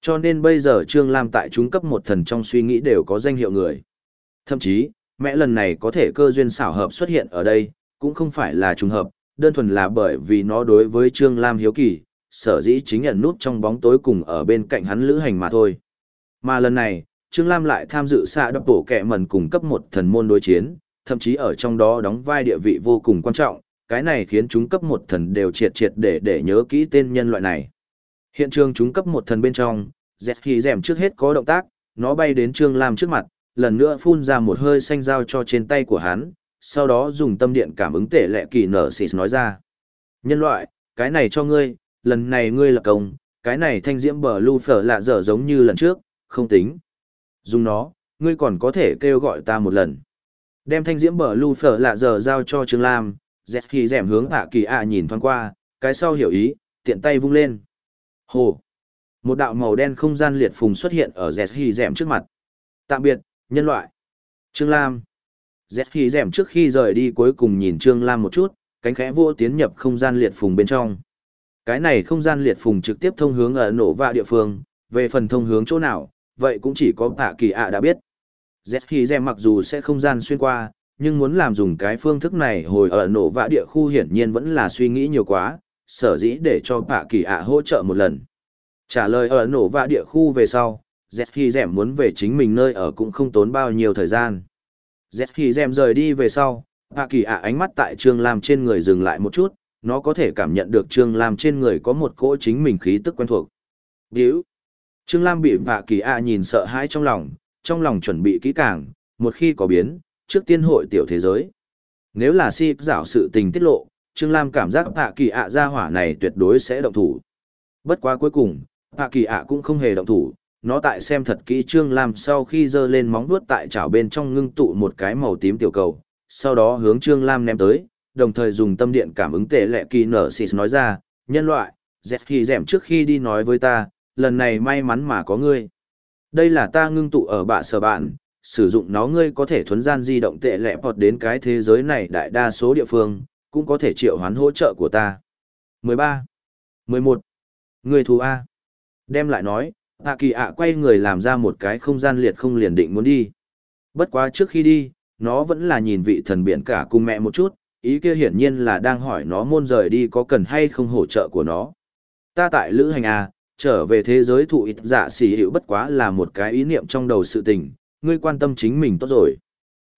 Cho nên bây giờ Trương Lam tại chúng cấp một thần trong suy nghĩ đều có danh hiệu người. Thậm chí, mẹ lần này có thể cơ duyên xảo hợp xuất hiện ở đây, cũng không phải là trùng hợp, đơn thuần là bởi vì nó đối với Trương Lam hiếu kỳ, sở dĩ chính nhận nút trong bóng tối cùng ở bên cạnh hắn lữ hành mà thôi. Mà lần này, Trương Lam lại tham dự xạ đập bổ kẹ mần cùng cấp một thần môn đối chiến, thậm chí ở trong đó đóng vai địa vị vô cùng quan trọng, cái này khiến chúng cấp một thần đều triệt triệt để để nhớ kỹ tên nhân loại này. Hiện trường chúng cấp một thần bên trong, dẹt khi rèm trước hết có động tác, nó bay đến Trương Lam trước mặt, lần nữa phun ra một hơi xanh dao cho trên tay của hắn, sau đó dùng tâm điện cảm ứng tể lệ kỳ nở xịt nói ra. Nhân loại, cái này cho ngươi, lần này ngươi là công, cái này thanh diễm bờ lưu phở lạ dở giống như lần trước, không tính. Dùng nó, ngươi còn có thể kêu gọi ta một lần. Đem thanh diễm bờ lưu phở lạ giờ giao cho Trương Lam, dẹt khi rèm hướng hạ kỳ ạ nhìn thoáng qua, cái sau hiểu ý, tiện tay vung lên. Hồ! Một đạo màu đen không gian liệt phùng xuất hiện ở dẹt khi rèm trước mặt. Tạm biệt, nhân loại. Trương Lam. Dẹt khi rèm trước khi rời đi cuối cùng nhìn Trương Lam một chút, cánh khẽ vô tiến nhập không gian liệt phùng bên trong. Cái này không gian liệt phùng trực tiếp thông hướng ở nổ vạ địa phương, về phần thông hướng chỗ nào, vậy cũng chỉ có tạ kỳ ạ đã biết. Z khi rèm mặc dù sẽ không gian xuyên qua, nhưng muốn làm dùng cái phương thức này hồi ở nổ vạ địa khu hiển nhiên vẫn là suy nghĩ nhiều quá, sở dĩ để cho tạ kỳ ạ hỗ trợ một lần. Trả lời ở nổ vạ địa khu về sau, Z khi rèm muốn về chính mình nơi ở cũng không tốn bao nhiêu thời gian. Z khi rèm rời đi về sau, tạ kỳ ạ ánh mắt tại Trương Lam trên người dừng lại một chút, nó có thể cảm nhận được Trương Lam trên người có một cỗ chính mình khí tức quen thuộc. Điếu! Trương Lam bị Vạ Kỳ Ạ nhìn sợ hãi trong lòng, trong lòng chuẩn bị kỹ càng, một khi có biến, trước tiên hội tiểu thế giới. Nếu là si giảo sự tình tiết lộ, Trương Lam cảm giác Vạ Kỳ Ạ ra hỏa này tuyệt đối sẽ động thủ. Bất quá cuối cùng, Vạ Kỳ Ạ cũng không hề động thủ, nó tại xem thật kỹ Trương Lam sau khi dơ lên móng vuốt tại chảo bên trong ngưng tụ một cái màu tím tiểu cầu, sau đó hướng Trương Lam ném tới, đồng thời dùng tâm điện cảm ứng tệ lệ kỳ nở xịt nói ra, nhân loại, dẹt khi dẻm trước khi đi nói với ta, lần này may mắn mà có ngươi. Đây là ta ngưng tụ ở bạ sở bạn, sử dụng nó ngươi có thể thuấn gian di động tệ lẹ bọt đến cái thế giới này đại đa số địa phương, cũng có thể triệu hoán hỗ trợ của ta. 13. 11. Người thù A. Đem lại nói, Hạ Kỳ ạ quay người làm ra một cái không gian liệt không liền định muốn đi. Bất quá trước khi đi, nó vẫn là nhìn vị thần biển cả cùng mẹ một chút, ý kia hiển nhiên là đang hỏi nó môn rời đi có cần hay không hỗ trợ của nó. Ta tại lữ hành A, trở về thế giới thụ ít dạ xỉ hữu bất quá là một cái ý niệm trong đầu sự tình, ngươi quan tâm chính mình tốt rồi.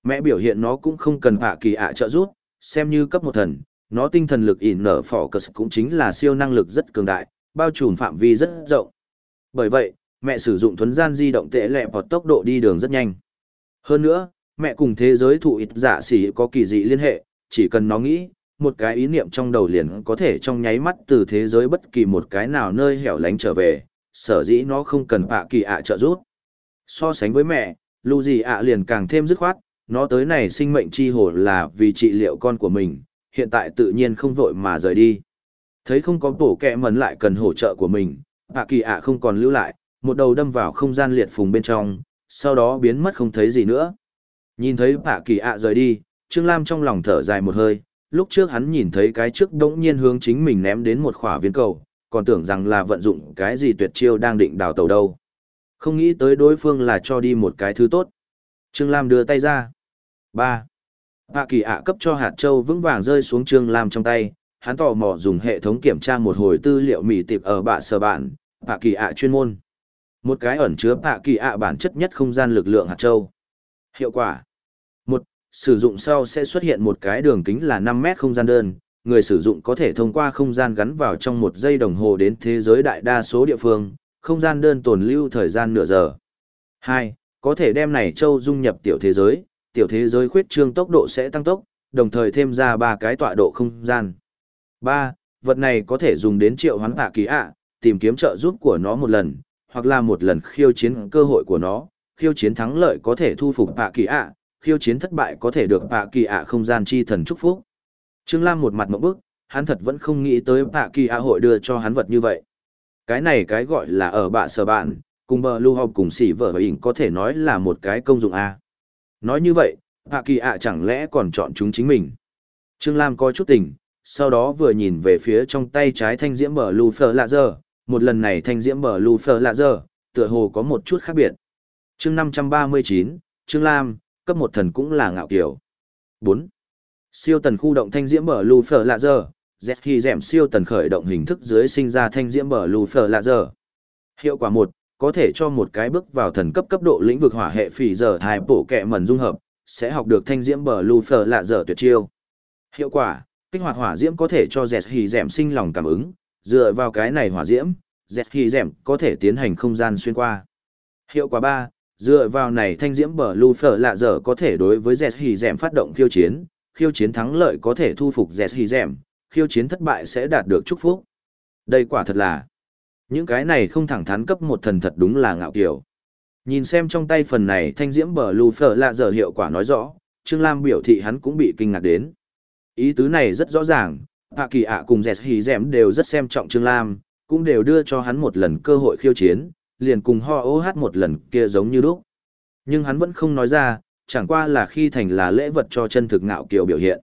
Mẹ biểu hiện nó cũng không cần hạ kỳ ạ trợ giúp, xem như cấp một thần, nó tinh thần lực ỉn nở phỏ cờ cũng chính là siêu năng lực rất cường đại, bao trùm phạm vi rất rộng. Bởi vậy, mẹ sử dụng thuấn gian di động tệ lẹ hoặc tốc độ đi đường rất nhanh. Hơn nữa, mẹ cùng thế giới thụ ít dạ xỉ có kỳ dị liên hệ, chỉ cần nó nghĩ, một cái ý niệm trong đầu liền có thể trong nháy mắt từ thế giới bất kỳ một cái nào nơi hẻo lánh trở về, sở dĩ nó không cần bạ kỳ ạ trợ giúp. So sánh với mẹ, lù gì ạ liền càng thêm dứt khoát, nó tới này sinh mệnh chi hồ là vì trị liệu con của mình, hiện tại tự nhiên không vội mà rời đi. Thấy không có bổ kẹ mẩn lại cần hỗ trợ của mình, bạ kỳ ạ không còn lưu lại, một đầu đâm vào không gian liệt phùng bên trong, sau đó biến mất không thấy gì nữa. Nhìn thấy bạ kỳ ạ rời đi, Trương Lam trong lòng thở dài một hơi, lúc trước hắn nhìn thấy cái trước đống nhiên hướng chính mình ném đến một khỏa viên cầu, còn tưởng rằng là vận dụng cái gì tuyệt chiêu đang định đào tàu đâu. Không nghĩ tới đối phương là cho đi một cái thứ tốt. Trương Lam đưa tay ra. 3. Hạ kỳ ạ cấp cho hạt châu vững vàng rơi xuống Trương Lam trong tay, hắn tò mò dùng hệ thống kiểm tra một hồi tư liệu mỉ tịp ở bạ sở bản, hạ kỳ ạ chuyên môn. Một cái ẩn chứa hạ kỳ ạ bản chất nhất không gian lực lượng hạt châu. Hiệu quả sử dụng sau sẽ xuất hiện một cái đường kính là 5 mét không gian đơn, người sử dụng có thể thông qua không gian gắn vào trong một giây đồng hồ đến thế giới đại đa số địa phương, không gian đơn tồn lưu thời gian nửa giờ. 2. Có thể đem này châu dung nhập tiểu thế giới, tiểu thế giới khuyết trương tốc độ sẽ tăng tốc, đồng thời thêm ra ba cái tọa độ không gian. 3. Vật này có thể dùng đến triệu hoán hạ kỳ ạ, tìm kiếm trợ giúp của nó một lần, hoặc là một lần khiêu chiến cơ hội của nó, khiêu chiến thắng lợi có thể thu phục hạ kỳ ạ, khiêu chiến thất bại có thể được bạ kỳ ạ không gian chi thần chúc phúc. Trương Lam một mặt mộng bức, hắn thật vẫn không nghĩ tới bạ kỳ ạ hội đưa cho hắn vật như vậy. Cái này cái gọi là ở bạ sở bạn, cùng bờ lưu học cùng xỉ vợ và ỉnh có thể nói là một cái công dụng A. Nói như vậy, bạ kỳ ạ chẳng lẽ còn chọn chúng chính mình. Trương Lam có chút tình, sau đó vừa nhìn về phía trong tay trái thanh diễm bờ lưu phở lạ dơ, một lần này thanh diễm bờ lưu phở lạ dơ, tựa hồ có một chút khác biệt. chương 539, Trương Lam, cấp một thần cũng là ngạo kiểu. 4. Siêu tần khu động thanh diễm mở lưu phở lạ giờ, Z khi dẻm siêu tần khởi động hình thức dưới sinh ra thanh diễm bờ lưu phở lạ giờ. Hiệu quả một có thể cho một cái bước vào thần cấp cấp độ lĩnh vực hỏa hệ phỉ giờ thai bổ kẹ mẩn dung hợp, sẽ học được thanh diễm bờ lưu phở lạ giờ tuyệt chiêu. Hiệu quả, kích hoạt hỏa diễm có thể cho dẹt khi dẻm sinh lòng cảm ứng, dựa vào cái này hỏa diễm, dẹt khi dẻm có thể tiến hành không gian xuyên qua. Hiệu quả ba, dựa vào này thanh diễm bờ lù phở lạ dở có thể đối với dẹt hì dẻm phát động khiêu chiến, khiêu chiến thắng lợi có thể thu phục dẹt hì dẻm, khiêu chiến thất bại sẽ đạt được chúc phúc. Đây quả thật là những cái này không thẳng thắn cấp một thần thật đúng là ngạo kiểu. Nhìn xem trong tay phần này thanh diễm bờ lù phở lạ dở hiệu quả nói rõ, Trương Lam biểu thị hắn cũng bị kinh ngạc đến. Ý tứ này rất rõ ràng, Hạ Kỳ ạ cùng Dẹt Hì Dẹm đều rất xem trọng Trương Lam, cũng đều đưa cho hắn một lần cơ hội khiêu chiến, liền cùng ho ô hát một lần kia giống như lúc. Nhưng hắn vẫn không nói ra, chẳng qua là khi thành là lễ vật cho chân thực ngạo kiều biểu hiện.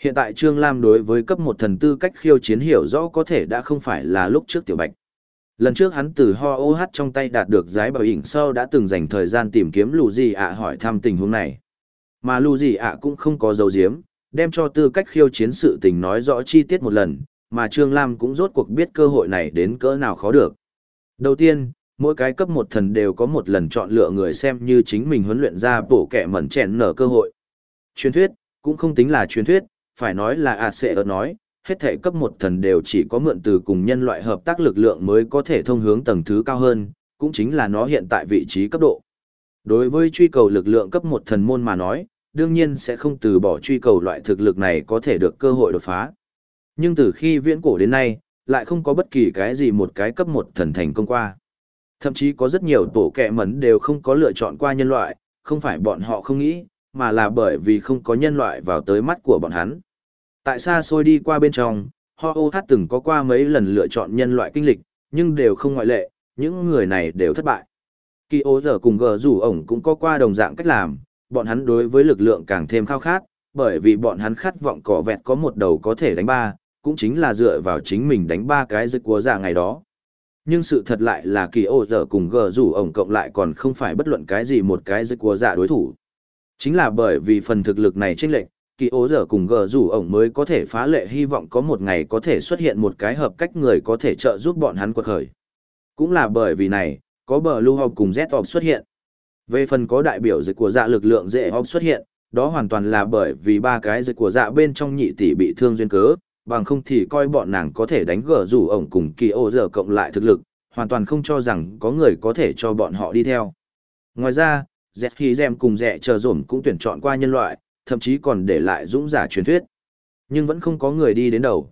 Hiện tại Trương Lam đối với cấp một thần tư cách khiêu chiến hiểu rõ có thể đã không phải là lúc trước tiểu bạch. Lần trước hắn từ ho ô hát trong tay đạt được giái bảo ỉnh sau đã từng dành thời gian tìm kiếm lù gì ạ hỏi thăm tình huống này. Mà lù gì ạ cũng không có dấu diếm, đem cho tư cách khiêu chiến sự tình nói rõ chi tiết một lần, mà Trương Lam cũng rốt cuộc biết cơ hội này đến cỡ nào khó được. Đầu tiên, mỗi cái cấp một thần đều có một lần chọn lựa người xem như chính mình huấn luyện ra bổ kẻ mẩn chèn nở cơ hội. Truyền thuyết, cũng không tính là truyền thuyết, phải nói là à sẽ ở nói, hết thể cấp một thần đều chỉ có mượn từ cùng nhân loại hợp tác lực lượng mới có thể thông hướng tầng thứ cao hơn, cũng chính là nó hiện tại vị trí cấp độ. Đối với truy cầu lực lượng cấp một thần môn mà nói, đương nhiên sẽ không từ bỏ truy cầu loại thực lực này có thể được cơ hội đột phá. Nhưng từ khi viễn cổ đến nay, lại không có bất kỳ cái gì một cái cấp một thần thành công qua. Thậm chí có rất nhiều tổ kẹ mẩn đều không có lựa chọn qua nhân loại, không phải bọn họ không nghĩ, mà là bởi vì không có nhân loại vào tới mắt của bọn hắn. Tại xa xôi đi qua bên trong, Ho hát từng có qua mấy lần lựa chọn nhân loại kinh lịch, nhưng đều không ngoại lệ, những người này đều thất bại. Kỳ ô giờ cùng gờ rủ ổng cũng có qua đồng dạng cách làm, bọn hắn đối với lực lượng càng thêm khao khát, bởi vì bọn hắn khát vọng cỏ vẹt có một đầu có thể đánh ba, cũng chính là dựa vào chính mình đánh ba cái dịch của giả ngày đó. Nhưng sự thật lại là kỳ ô giờ cùng gờ rủ ổng cộng lại còn không phải bất luận cái gì một cái dịch của giả đối thủ. Chính là bởi vì phần thực lực này chênh lệch, kỳ ô giờ cùng gờ rủ ổng mới có thể phá lệ hy vọng có một ngày có thể xuất hiện một cái hợp cách người có thể trợ giúp bọn hắn quật khởi. Cũng là bởi vì này, có bờ lưu học cùng Z xuất hiện. Về phần có đại biểu dịch của dạ lực lượng dễ học xuất hiện, đó hoàn toàn là bởi vì ba cái dịch của dạ bên trong nhị tỷ bị thương duyên cớ, bằng không thì coi bọn nàng có thể đánh gỡ rủ ổng cùng kỳ ô giờ cộng lại thực lực, hoàn toàn không cho rằng có người có thể cho bọn họ đi theo. Ngoài ra, Z khi Gem cùng Rẹ chờ Rổm cũng tuyển chọn qua nhân loại, thậm chí còn để lại dũng giả truyền thuyết. Nhưng vẫn không có người đi đến đầu.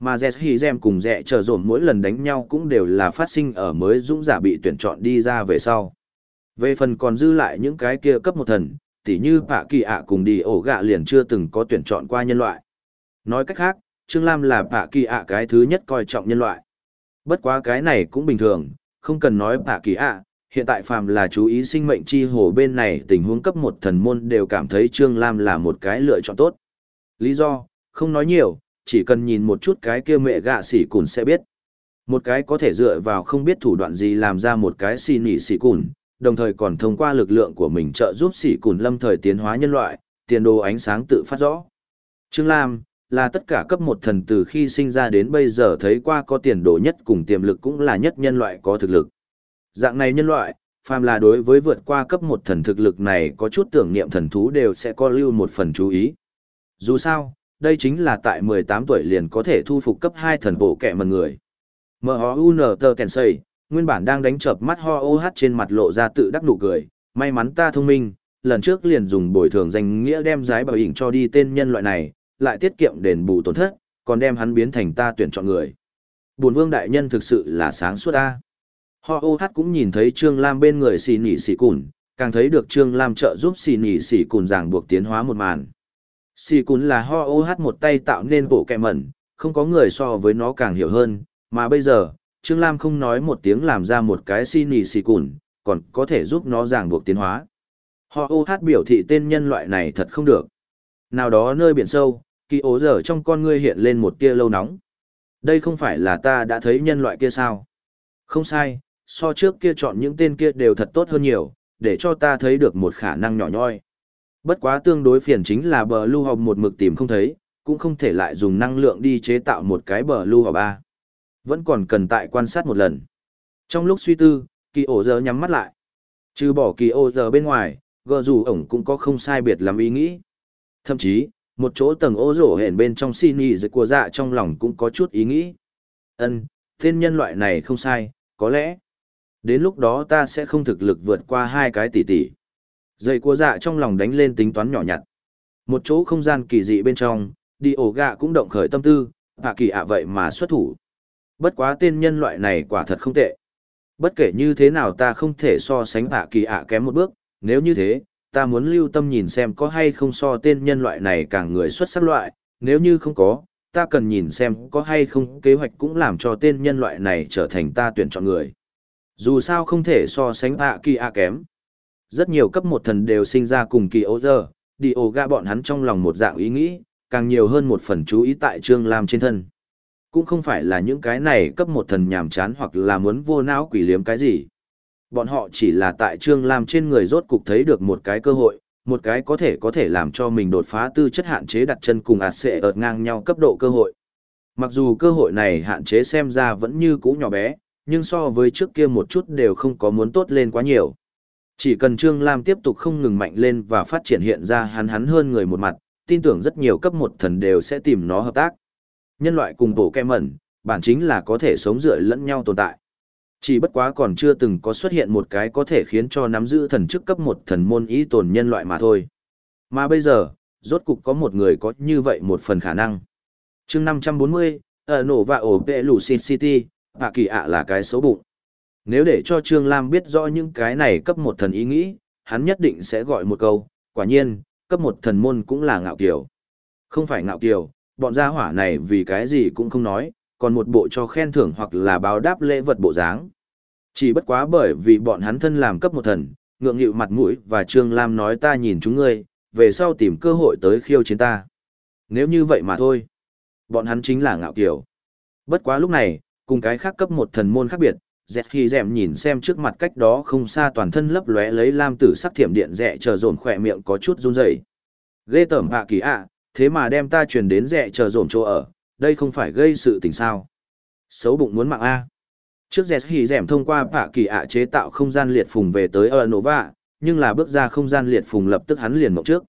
Mà Z khi Gem cùng Rẹ chờ Rổm mỗi lần đánh nhau cũng đều là phát sinh ở mới dũng giả bị tuyển chọn đi ra về sau. Về phần còn dư lại những cái kia cấp một thần, tỉ như Pạ Kỳ ạ cùng đi ổ gạ liền chưa từng có tuyển chọn qua nhân loại. Nói cách khác, Trương Lam là bạ Kỳ ạ cái thứ nhất coi trọng nhân loại. Bất quá cái này cũng bình thường, không cần nói bạ Kỳ ạ, hiện tại phàm là chú ý sinh mệnh chi hồ bên này tình huống cấp một thần môn đều cảm thấy Trương Lam là một cái lựa chọn tốt. Lý do, không nói nhiều, chỉ cần nhìn một chút cái kia mẹ gạ xỉ cùn sẽ biết. Một cái có thể dựa vào không biết thủ đoạn gì làm ra một cái xì nỉ xỉ cùn, đồng thời còn thông qua lực lượng của mình trợ giúp xỉ cùn lâm thời tiến hóa nhân loại, tiền đồ ánh sáng tự phát rõ. Trương Lam, là tất cả cấp một thần từ khi sinh ra đến bây giờ thấy qua có tiền đồ nhất cùng tiềm lực cũng là nhất nhân loại có thực lực. Dạng này nhân loại, phàm là đối với vượt qua cấp một thần thực lực này có chút tưởng niệm thần thú đều sẽ có lưu một phần chú ý. Dù sao, đây chính là tại 18 tuổi liền có thể thu phục cấp 2 thần bộ kẹ mần người. M.O.U.N.T. Tensei, nguyên bản đang đánh chợp mắt ho ô hát trên mặt lộ ra tự đắc nụ cười, may mắn ta thông minh, lần trước liền dùng bồi thường danh nghĩa đem giái bảo ỉnh cho đi tên nhân loại này, lại tiết kiệm đền bù tổn thất, còn đem hắn biến thành ta tuyển chọn người. buồn vương đại nhân thực sự là sáng suốt ta. Ho ô hát cũng nhìn thấy Trương Lam bên người xì nỉ xì cùn, càng thấy được Trương Lam trợ giúp xì nỉ xì cùn giảng buộc tiến hóa một màn. Xì cùn là ho ô hát một tay tạo nên bộ kẹ mẩn, không có người so với nó càng hiểu hơn, mà bây giờ, Trương Lam không nói một tiếng làm ra một cái xì nì xì cùn, còn có thể giúp nó ràng buộc tiến hóa. Họ ô hát biểu thị tên nhân loại này thật không được. Nào đó nơi biển sâu, kỳ ố giờ trong con ngươi hiện lên một tia lâu nóng. Đây không phải là ta đã thấy nhân loại kia sao? Không sai, so trước kia chọn những tên kia đều thật tốt hơn nhiều, để cho ta thấy được một khả năng nhỏ nhoi. Bất quá tương đối phiền chính là bờ lưu học một mực tìm không thấy, cũng không thể lại dùng năng lượng đi chế tạo một cái bờ lưu vào ba. Vẫn còn cần tại quan sát một lần. Trong lúc suy tư, kỳ ổ giờ nhắm mắt lại. Trừ bỏ kỳ ổ giờ bên ngoài, gờ dù ổng cũng có không sai biệt lắm ý nghĩ. Thậm chí, một chỗ tầng ô rổ hển bên trong xin ý dịch của dạ trong lòng cũng có chút ý nghĩ. ân tên nhân loại này không sai, có lẽ. Đến lúc đó ta sẽ không thực lực vượt qua hai cái tỷ tỷ. Dạ Dây của dạ trong lòng đánh lên tính toán nhỏ nhặt. Một chỗ không gian kỳ dị bên trong, đi ổ gạ cũng động khởi tâm tư, hạ kỳ ạ vậy mà xuất thủ. Bất quá tên nhân loại này quả thật không tệ. Bất kể như thế nào ta không thể so sánh hạ kỳ ạ kém một bước, nếu như thế, ta muốn lưu tâm nhìn xem có hay không so tên nhân loại này càng người xuất sắc loại, nếu như không có, ta cần nhìn xem có hay không kế hoạch cũng làm cho tên nhân loại này trở thành ta tuyển chọn người. Dù sao không thể so sánh hạ kỳ ạ kém. Rất nhiều cấp một thần đều sinh ra cùng kỳ ấu giờ, đi ổ ga bọn hắn trong lòng một dạng ý nghĩ, càng nhiều hơn một phần chú ý tại Trương Lam trên thân. Cũng không phải là những cái này cấp một thần nhàm chán hoặc là muốn vô não quỷ liếm cái gì. Bọn họ chỉ là tại Trương Lam trên người rốt cục thấy được một cái cơ hội, một cái có thể có thể làm cho mình đột phá tư chất hạn chế đặt chân cùng ạt xệ ợt ngang nhau cấp độ cơ hội. Mặc dù cơ hội này hạn chế xem ra vẫn như cũ nhỏ bé, nhưng so với trước kia một chút đều không có muốn tốt lên quá nhiều. Chỉ cần Trương Lam tiếp tục không ngừng mạnh lên và phát triển hiện ra hắn hắn hơn người một mặt, tin tưởng rất nhiều cấp một thần đều sẽ tìm nó hợp tác. Nhân loại cùng bộ kem mẩn, bản chính là có thể sống dựa lẫn nhau tồn tại. Chỉ bất quá còn chưa từng có xuất hiện một cái có thể khiến cho nắm giữ thần chức cấp một thần môn ý tồn nhân loại mà thôi. Mà bây giờ, rốt cục có một người có như vậy một phần khả năng. chương 540, ở ờ, nổ và ổ vệ lũ City, hạ kỳ ạ là cái xấu bụng. Nếu để cho Trương Lam biết rõ những cái này cấp một thần ý nghĩ, hắn nhất định sẽ gọi một câu, quả nhiên, cấp một thần môn cũng là ngạo kiều. Không phải ngạo kiều, bọn gia hỏa này vì cái gì cũng không nói, còn một bộ cho khen thưởng hoặc là báo đáp lễ vật bộ dáng. Chỉ bất quá bởi vì bọn hắn thân làm cấp một thần, ngượng nghịu mặt mũi và Trương Lam nói ta nhìn chúng ngươi, về sau tìm cơ hội tới khiêu chiến ta. Nếu như vậy mà thôi, bọn hắn chính là ngạo kiều. Bất quá lúc này, cùng cái khác cấp một thần môn khác biệt, dẹt khi dẹm nhìn xem trước mặt cách đó không xa toàn thân lấp lóe lấy lam tử sắc thiểm điện rẽ chờ dồn khỏe miệng có chút run rẩy ghê tởm hạ kỳ ạ thế mà đem ta truyền đến rẽ chờ dồn chỗ ở đây không phải gây sự tình sao? Xấu bụng muốn mạng a. Trước dẹt hì dẻm thông qua bạ kỳ ạ chế tạo không gian liệt phùng về tới ở nova nhưng là bước ra không gian liệt phùng lập tức hắn liền mộng trước.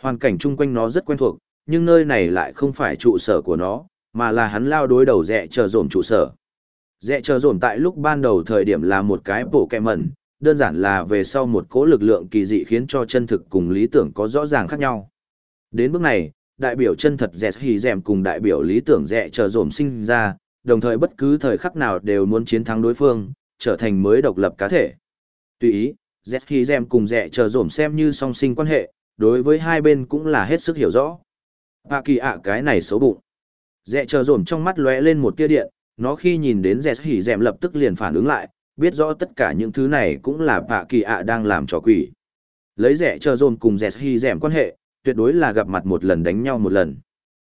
Hoàn cảnh chung quanh nó rất quen thuộc nhưng nơi này lại không phải trụ sở của nó mà là hắn lao đối đầu rẽ chờ dồn trụ sở. Dẹ chờ dồn tại lúc ban đầu thời điểm là một cái bổ kẹ mẩn, đơn giản là về sau một cỗ lực lượng kỳ dị khiến cho chân thực cùng lý tưởng có rõ ràng khác nhau. Đến bước này, đại biểu chân thật dẹ hì dèm cùng đại biểu lý tưởng dẹ chờ dồn sinh ra, đồng thời bất cứ thời khắc nào đều muốn chiến thắng đối phương, trở thành mới độc lập cá thể. Tùy ý, dẹ hì dèm cùng dẹ chờ dồn xem như song sinh quan hệ, đối với hai bên cũng là hết sức hiểu rõ. Bà kỳ ạ cái này xấu bụng. Dẹ chờ dồn trong mắt lóe lên một tia điện, nó khi nhìn đến dẹt hì dẹm lập tức liền phản ứng lại biết rõ tất cả những thứ này cũng là bạ kỳ ạ đang làm trò quỷ lấy rẻ chờ dồn cùng dẹt hì dẹm quan hệ tuyệt đối là gặp mặt một lần đánh nhau một lần.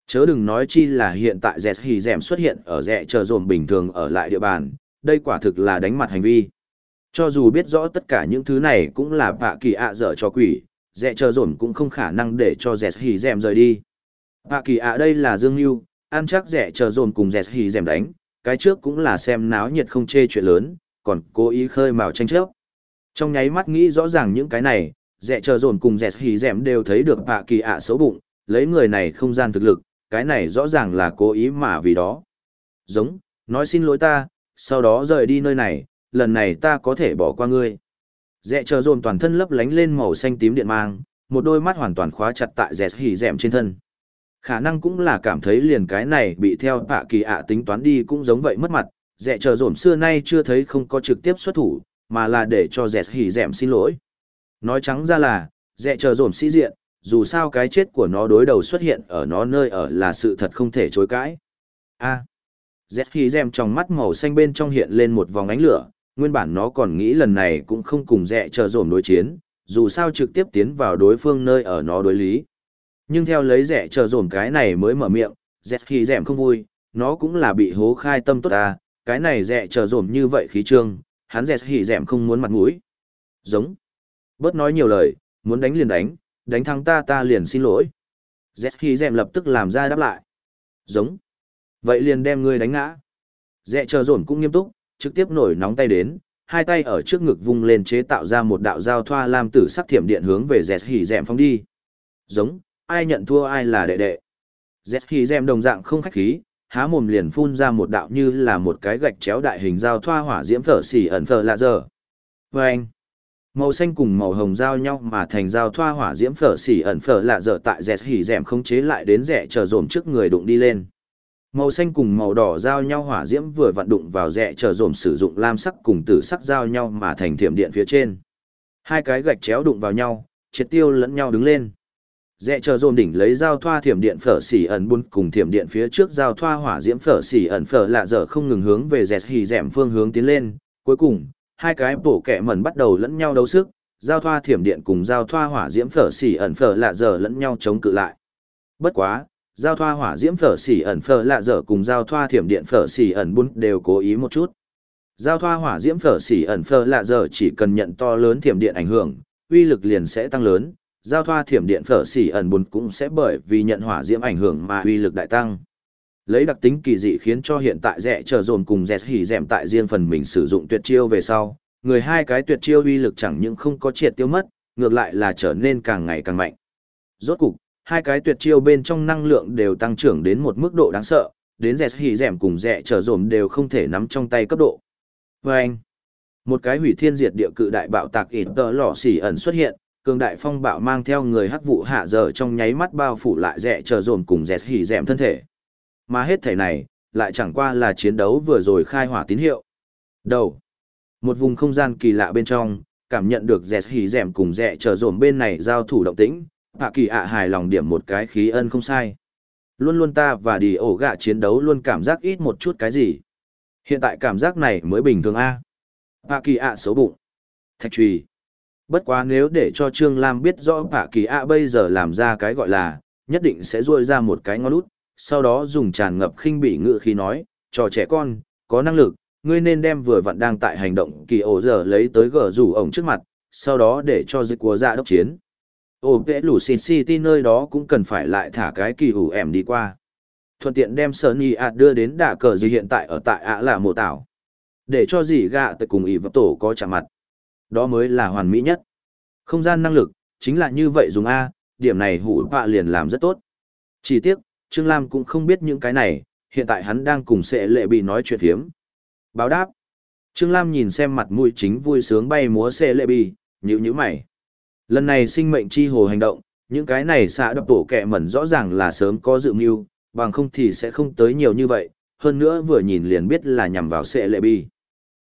Chớ đừng nói chi là hiện tại dẹt hì dẹm xuất hiện ở rẻ chờ dồn bình thường ở lại địa bàn đây quả thực là đánh mặt hành vi. Cho dù biết rõ tất cả những thứ này cũng là bạ kỳ ạ dở cho quỷ rẻ chờ dồn cũng không khả năng để cho dẹt hì dẹm rời đi. Bạ kỳ ạ đây là dương mưu ăn chắc rẻ chờ dồn cùng dẹt hì dẹm đánh cái trước cũng là xem náo nhiệt không chê chuyện lớn, còn cố ý khơi mào tranh chấp. Trong nháy mắt nghĩ rõ ràng những cái này, dẹ chờ dồn cùng dẹt hì dẹm đều thấy được bạ kỳ ạ xấu bụng, lấy người này không gian thực lực, cái này rõ ràng là cố ý mà vì đó. Giống, nói xin lỗi ta, sau đó rời đi nơi này, lần này ta có thể bỏ qua ngươi. Dẹ chờ dồn toàn thân lấp lánh lên màu xanh tím điện mang, một đôi mắt hoàn toàn khóa chặt tại dẹt hì dẹm trên thân. Khả năng cũng là cảm thấy liền cái này bị theo bạ kỳ ạ tính toán đi cũng giống vậy mất mặt, dẹ chờ dồn xưa nay chưa thấy không có trực tiếp xuất thủ, mà là để cho dẹt hỉ dẹm xin lỗi. Nói trắng ra là, dẹ chờ dồn sĩ diện, dù sao cái chết của nó đối đầu xuất hiện ở nó nơi ở là sự thật không thể chối cãi. A. Dẹt khi dèm trong mắt màu xanh bên trong hiện lên một vòng ánh lửa, nguyên bản nó còn nghĩ lần này cũng không cùng dẹ chờ dồn đối chiến, dù sao trực tiếp tiến vào đối phương nơi ở nó đối lý. Nhưng theo lấy dẹ chờ dồn cái này mới mở miệng, dẹt khi dèm không vui, nó cũng là bị hố khai tâm tốt ta, cái này dẹ chờ dồn như vậy khí trương, hắn dẹt hỉ dèm không muốn mặt mũi. Giống. Bớt nói nhiều lời, muốn đánh liền đánh, đánh thắng ta ta liền xin lỗi. Z khi dèm lập tức làm ra đáp lại. Giống. Vậy liền đem ngươi đánh ngã. Dẹ chờ dồn cũng nghiêm túc, trực tiếp nổi nóng tay đến, hai tay ở trước ngực vung lên chế tạo ra một đạo giao thoa lam tử sắc thiểm điện hướng về dẹt hỉ dẹm phong đi. Giống, ai nhận thua ai là đệ đệ. Dẹt hỉ dẹm đồng dạng không khách khí, há mồm liền phun ra một đạo như là một cái gạch chéo đại hình giao thoa hỏa diễm phở xỉ ẩn phở lạ giờ. Và anh, màu xanh cùng màu hồng giao nhau mà thành giao thoa hỏa diễm phở xỉ ẩn phở lạ dở tại dẹt hỉ dẹm không chế lại đến rẻ chờ dồn trước người đụng đi lên. Màu xanh cùng màu đỏ giao nhau hỏa diễm vừa vặn đụng vào rẽ chờ dồn sử dụng lam sắc cùng tử sắc giao nhau mà thành thiểm điện phía trên. Hai cái gạch chéo đụng vào nhau, triệt tiêu lẫn nhau đứng lên. Rẽ chờ dồn đỉnh lấy giao thoa thiểm điện phở xỉ ẩn bun cùng thiểm điện phía trước giao thoa hỏa diễm phở xỉ ẩn phở lạ dở không ngừng hướng về rẽ hì dẻm phương hướng tiến lên. Cuối cùng, hai cái bổ kẹ mẩn bắt đầu lẫn nhau đấu sức, giao thoa thiểm điện cùng giao thoa hỏa diễm phở xỉ ẩn phở lạ dở lẫn nhau chống cự lại. Bất quá, giao thoa hỏa diễm phở xỉ ẩn phở lạ dở cùng giao thoa thiểm điện phở xỉ ẩn bún đều cố ý một chút. Giao thoa hỏa diễm phở xỉ ẩn phở lạ dở chỉ cần nhận to lớn thiểm điện ảnh hưởng, uy lực liền sẽ tăng lớn. Giao thoa thiểm điện phở xỉ ẩn bún cũng sẽ bởi vì nhận hỏa diễm ảnh hưởng mà uy lực đại tăng. Lấy đặc tính kỳ dị khiến cho hiện tại rẻ trở dồn cùng rẻ hỉ dẹm tại riêng phần mình sử dụng tuyệt chiêu về sau, người hai cái tuyệt chiêu uy lực chẳng những không có triệt tiêu mất, ngược lại là trở nên càng ngày càng mạnh. Rốt cục, hai cái tuyệt chiêu bên trong năng lượng đều tăng trưởng đến một mức độ đáng sợ, đến rẻ hỉ dẻm cùng rẻ trở dồn đều không thể nắm trong tay cấp độ. vê anh, một cái hủy thiên diệt địa cự đại bạo tạc ít tờ lọ xỉ ẩn xuất hiện, cường đại phong bạo mang theo người hắc vụ hạ giờ trong nháy mắt bao phủ lại rẻ trở dồn cùng rẻ hỉ dẻm thân thể. Mà hết thể này, lại chẳng qua là chiến đấu vừa rồi khai hỏa tín hiệu. Đầu, một vùng không gian kỳ lạ bên trong, cảm nhận được dẹt hỉ dẻm cùng dẹ trở dồn bên này giao thủ động tĩnh hạ kỳ ạ hài lòng điểm một cái khí ân không sai. Luôn luôn ta và đi ổ gạ chiến đấu luôn cảm giác ít một chút cái gì. Hiện tại cảm giác này mới bình thường a. Hạ kỳ ạ xấu bụng. Thạch trùy. Bất quá nếu để cho trương lam biết rõ hạ kỳ ạ bây giờ làm ra cái gọi là nhất định sẽ dội ra một cái ngón út sau đó dùng tràn ngập khinh bỉ ngự khi nói, cho trẻ con, có năng lực, ngươi nên đem vừa vặn đang tại hành động kỳ ổ giờ lấy tới gờ rủ ổng trước mặt, sau đó để cho dịch của dạ đốc chiến. Ổ vệ lũ xịt city nơi đó cũng cần phải lại thả cái kỳ ủ ẻm đi qua. Thuận tiện đem sở nhì ạt đưa đến đả cờ gì hiện tại ở tại ạ là mộ tảo. Để cho gì gạ tới cùng ý vật tổ có chạm mặt. Đó mới là hoàn mỹ nhất. Không gian năng lực, chính là như vậy dùng a, điểm này hủ bạ liền làm rất tốt. Chỉ tiếc trương lam cũng không biết những cái này hiện tại hắn đang cùng sệ lệ bị nói chuyện phiếm báo đáp trương lam nhìn xem mặt mũi chính vui sướng bay múa sệ lệ bị nhữ nhữ mày Lần này sinh mệnh chi hồ hành động, những cái này xạ đập tổ kẹ mẩn rõ ràng là sớm có dự mưu, bằng không thì sẽ không tới nhiều như vậy, hơn nữa vừa nhìn liền biết là nhằm vào sệ lệ bị.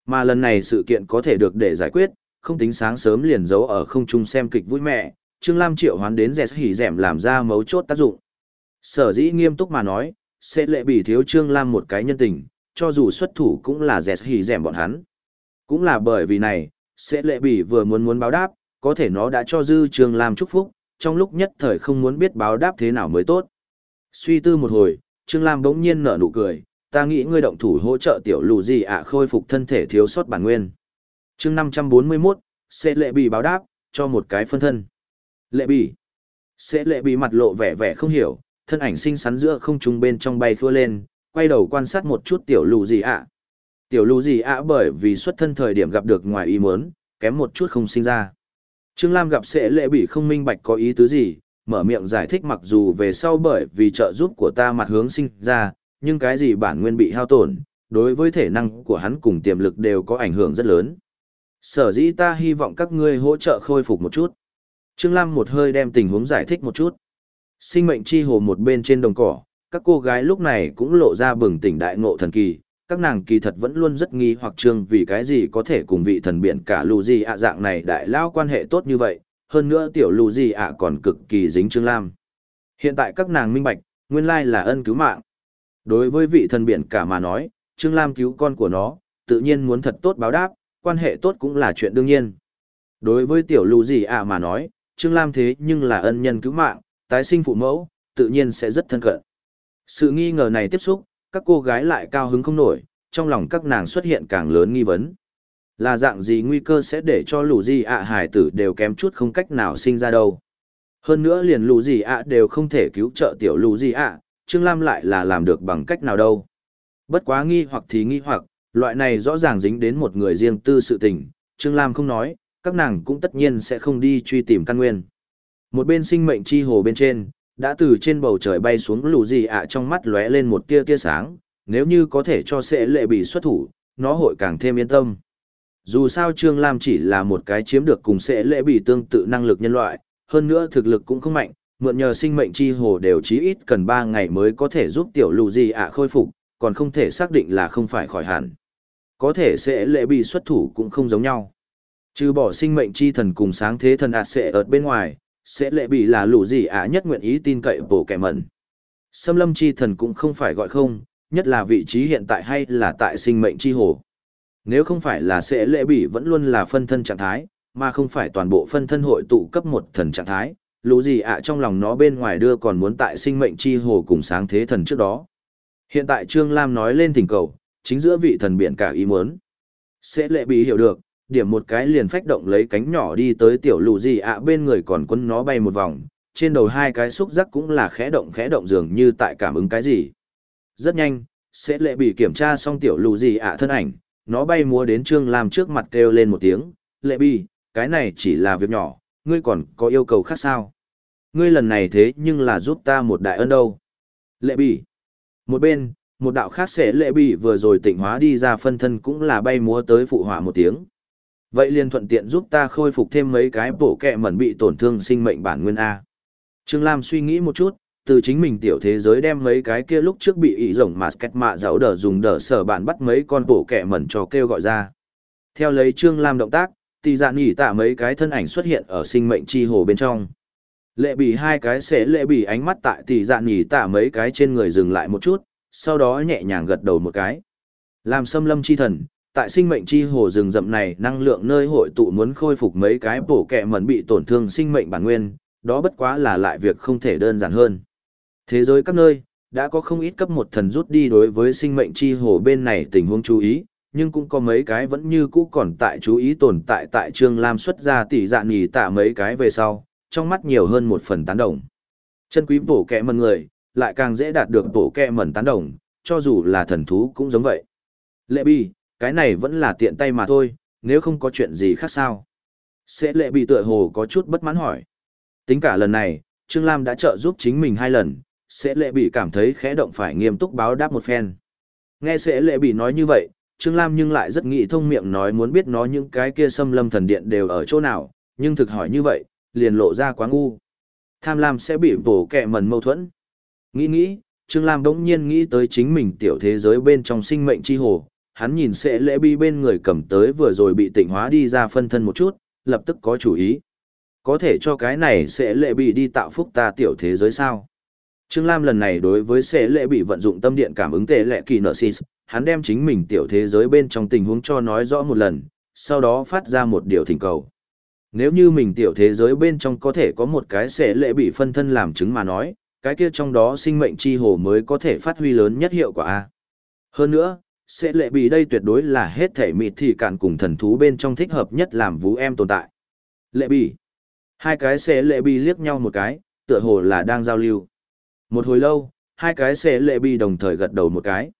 Mà lần này sự kiện có thể được để giải quyết, không tính sáng sớm liền giấu ở không trung xem kịch vui mẹ, Trương Lam triệu hoán đến dẹt hỉ dẻm làm ra mấu chốt tác dụng. Sở dĩ nghiêm túc mà nói, sẽ lệ bị thiếu Trương Lam một cái nhân tình, cho dù xuất thủ cũng là dẹt hỉ dẻm bọn hắn. Cũng là bởi vì này, sẽ lệ bị vừa muốn muốn báo đáp, có thể nó đã cho dư Trương Lam chúc phúc, trong lúc nhất thời không muốn biết báo đáp thế nào mới tốt. Suy tư một hồi, Trương Lam bỗng nhiên nở nụ cười, ta nghĩ ngươi động thủ hỗ trợ tiểu lù gì ạ khôi phục thân thể thiếu sót bản nguyên. chương 541, sẽ lệ bị báo đáp, cho một cái phân thân. Lệ bị. Sẽ lệ bị mặt lộ vẻ vẻ không hiểu, thân ảnh xinh xắn giữa không trung bên trong bay khua lên, quay đầu quan sát một chút tiểu lù gì ạ. Tiểu lù gì ạ bởi vì xuất thân thời điểm gặp được ngoài ý muốn, kém một chút không sinh ra. Trương Lam gặp sẽ lệ bị không minh bạch có ý tứ gì, mở miệng giải thích mặc dù về sau bởi vì trợ giúp của ta mặt hướng sinh ra, nhưng cái gì bản nguyên bị hao tổn, đối với thể năng của hắn cùng tiềm lực đều có ảnh hưởng rất lớn. Sở dĩ ta hy vọng các ngươi hỗ trợ khôi phục một chút. Trương Lam một hơi đem tình huống giải thích một chút. Sinh mệnh chi hồ một bên trên đồng cỏ, các cô gái lúc này cũng lộ ra bừng tỉnh đại ngộ thần kỳ, các nàng kỳ thật vẫn luôn rất nghi hoặc trương vì cái gì có thể cùng vị thần biển cả lù gì ạ dạng này đại lao quan hệ tốt như vậy, hơn nữa tiểu lù gì ạ còn cực kỳ dính Trương Lam. Hiện tại các nàng minh bạch, nguyên lai là ân cứu mạng. Đối với vị thần biển cả mà nói, Trương Lam cứu con của nó, tự nhiên muốn thật tốt báo đáp, quan hệ tốt cũng là chuyện đương nhiên. Đối với tiểu lù gì ạ mà nói, Trương Lam thế nhưng là ân nhân cứu mạng, tái sinh phụ mẫu, tự nhiên sẽ rất thân cận. Sự nghi ngờ này tiếp xúc, các cô gái lại cao hứng không nổi, trong lòng các nàng xuất hiện càng lớn nghi vấn. Là dạng gì nguy cơ sẽ để cho lũ gì ạ hải tử đều kém chút không cách nào sinh ra đâu. Hơn nữa liền lũ gì ạ đều không thể cứu trợ tiểu lũ gì ạ, Trương Lam lại là làm được bằng cách nào đâu. Bất quá nghi hoặc thì nghi hoặc, loại này rõ ràng dính đến một người riêng tư sự tình, Trương Lam không nói, các nàng cũng tất nhiên sẽ không đi truy tìm căn nguyên. Một bên sinh mệnh chi hồ bên trên, đã từ trên bầu trời bay xuống lù gì ạ trong mắt lóe lên một tia tia sáng, nếu như có thể cho sẽ lệ bị xuất thủ, nó hội càng thêm yên tâm. Dù sao Trương Lam chỉ là một cái chiếm được cùng sẽ lệ bị tương tự năng lực nhân loại, hơn nữa thực lực cũng không mạnh, mượn nhờ sinh mệnh chi hồ đều chí ít cần 3 ngày mới có thể giúp tiểu lù gì ạ khôi phục, còn không thể xác định là không phải khỏi hẳn. Có thể sẽ lệ bị xuất thủ cũng không giống nhau. Trừ bỏ sinh mệnh chi thần cùng sáng thế thần ạt sẽ ở bên ngoài, sẽ lệ bị là lũ gì ạ nhất nguyện ý tin cậy bổ kẻ mẩn. Xâm lâm chi thần cũng không phải gọi không, nhất là vị trí hiện tại hay là tại sinh mệnh chi hồ. Nếu không phải là sẽ lệ bị vẫn luôn là phân thân trạng thái, mà không phải toàn bộ phân thân hội tụ cấp một thần trạng thái, lũ gì ạ trong lòng nó bên ngoài đưa còn muốn tại sinh mệnh chi hồ cùng sáng thế thần trước đó. Hiện tại Trương Lam nói lên thỉnh cầu, chính giữa vị thần biển cả ý muốn. Sẽ lệ bị hiểu được, điểm một cái liền phách động lấy cánh nhỏ đi tới tiểu lũ gì ạ bên người còn quân nó bay một vòng, trên đầu hai cái xúc giác cũng là khẽ động khẽ động dường như tại cảm ứng cái gì. Rất nhanh, sẽ lệ bị kiểm tra xong tiểu lũ gì ạ thân ảnh, nó bay múa đến Trương Lam trước mặt kêu lên một tiếng, lệ bi, cái này chỉ là việc nhỏ, ngươi còn có yêu cầu khác sao? Ngươi lần này thế nhưng là giúp ta một đại ân đâu. Lệ bị. Một bên, một đạo khác sẽ lệ bị vừa rồi tịnh hóa đi ra phân thân cũng là bay múa tới phụ họa một tiếng. Vậy liền thuận tiện giúp ta khôi phục thêm mấy cái bổ kẹ mẩn bị tổn thương sinh mệnh bản nguyên A. Trương Lam suy nghĩ một chút, từ chính mình tiểu thế giới đem mấy cái kia lúc trước bị ị rồng mà sketch mạ dạo đờ dùng đờ sở bản bắt mấy con bổ kẹ mẩn cho kêu gọi ra. Theo lấy Trương Lam động tác, tỷ dạ nghỉ tạ mấy cái thân ảnh xuất hiện ở sinh mệnh chi hồ bên trong. Lệ bỉ hai cái sẽ lệ bỉ ánh mắt tại tỷ dạ nghỉ tạ mấy cái trên người dừng lại một chút, sau đó nhẹ nhàng gật đầu một cái. Làm xâm lâm chi thần, tại sinh mệnh chi hồ rừng rậm này năng lượng nơi hội tụ muốn khôi phục mấy cái bổ kẹ mẩn bị tổn thương sinh mệnh bản nguyên, đó bất quá là lại việc không thể đơn giản hơn. Thế giới các nơi, đã có không ít cấp một thần rút đi đối với sinh mệnh chi hồ bên này tình huống chú ý, nhưng cũng có mấy cái vẫn như cũ còn tại chú ý tồn tại tại Trương Lam xuất ra tỷ dạ nhì tạ mấy cái về sau, trong mắt nhiều hơn một phần tán đồng. Chân quý bổ kẹ mẩn người, lại càng dễ đạt được bổ kẹ mẩn tán đồng, cho dù là thần thú cũng giống vậy. Lệ bi, cái này vẫn là tiện tay mà thôi, nếu không có chuyện gì khác sao. Sẽ lệ bị tựa hồ có chút bất mãn hỏi. Tính cả lần này, Trương Lam đã trợ giúp chính mình hai lần, sẽ lệ bị cảm thấy khẽ động phải nghiêm túc báo đáp một phen. Nghe sẽ lệ bị nói như vậy, Trương Lam nhưng lại rất nghĩ thông miệng nói muốn biết nó những cái kia xâm lâm thần điện đều ở chỗ nào, nhưng thực hỏi như vậy, liền lộ ra quá ngu. Tham lam sẽ bị bổ kẹ mần mâu thuẫn. Nghĩ nghĩ, Trương Lam đống nhiên nghĩ tới chính mình tiểu thế giới bên trong sinh mệnh chi hồ, hắn nhìn sẽ lễ bi bên người cầm tới vừa rồi bị tịnh hóa đi ra phân thân một chút, lập tức có chủ ý. Có thể cho cái này sẽ lễ bị đi tạo phúc ta tiểu thế giới sao? Trương Lam lần này đối với sẽ lễ bị vận dụng tâm điện cảm ứng tệ lệ kỳ nợ xịt, hắn đem chính mình tiểu thế giới bên trong tình huống cho nói rõ một lần, sau đó phát ra một điều thỉnh cầu. Nếu như mình tiểu thế giới bên trong có thể có một cái sẽ lệ bị phân thân làm chứng mà nói, cái kia trong đó sinh mệnh chi hồ mới có thể phát huy lớn nhất hiệu quả. a Hơn nữa, sẽ lệ bị đây tuyệt đối là hết thể mịt thì cản cùng thần thú bên trong thích hợp nhất làm vũ em tồn tại. Lệ bị. Hai cái sẽ lệ bị liếc nhau một cái, tựa hồ là đang giao lưu. Một hồi lâu, hai cái sẽ lệ bị đồng thời gật đầu một cái.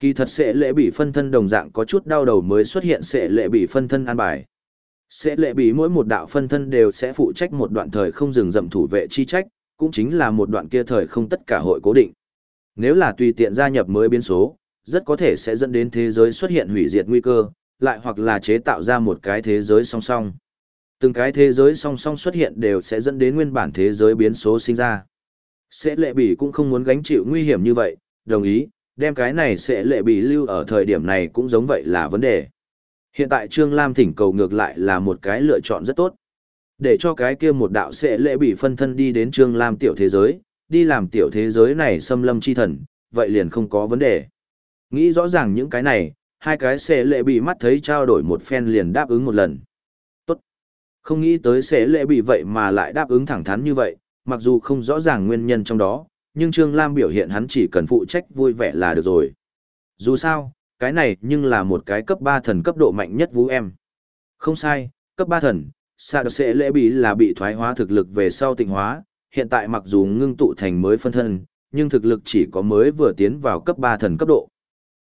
Kỳ thật sẽ lệ bị phân thân đồng dạng có chút đau đầu mới xuất hiện sẽ lệ bị phân thân an bài. Sẽ lệ bị mỗi một đạo phân thân đều sẽ phụ trách một đoạn thời không dừng dậm thủ vệ chi trách, cũng chính là một đoạn kia thời không tất cả hội cố định. Nếu là tùy tiện gia nhập mới biến số, rất có thể sẽ dẫn đến thế giới xuất hiện hủy diệt nguy cơ, lại hoặc là chế tạo ra một cái thế giới song song. Từng cái thế giới song song xuất hiện đều sẽ dẫn đến nguyên bản thế giới biến số sinh ra. Sẽ lệ bỉ cũng không muốn gánh chịu nguy hiểm như vậy, đồng ý, đem cái này sẽ lệ bỉ lưu ở thời điểm này cũng giống vậy là vấn đề. Hiện tại Trương Lam thỉnh cầu ngược lại là một cái lựa chọn rất tốt. Để cho cái kia một đạo sẽ lệ bỉ phân thân đi đến Trương Lam tiểu thế giới, đi làm tiểu thế giới này xâm lâm chi thần, vậy liền không có vấn đề. Nghĩ rõ ràng những cái này, hai cái xế lệ bị mắt thấy trao đổi một phen liền đáp ứng một lần. Tốt. Không nghĩ tới xế lệ bị vậy mà lại đáp ứng thẳng thắn như vậy, mặc dù không rõ ràng nguyên nhân trong đó, nhưng Trương Lam biểu hiện hắn chỉ cần phụ trách vui vẻ là được rồi. Dù sao, cái này nhưng là một cái cấp 3 thần cấp độ mạnh nhất vũ em. Không sai, cấp 3 thần, Sa đợt xế lễ bị là bị thoái hóa thực lực về sau tịnh hóa, hiện tại mặc dù ngưng tụ thành mới phân thân, nhưng thực lực chỉ có mới vừa tiến vào cấp 3 thần cấp độ.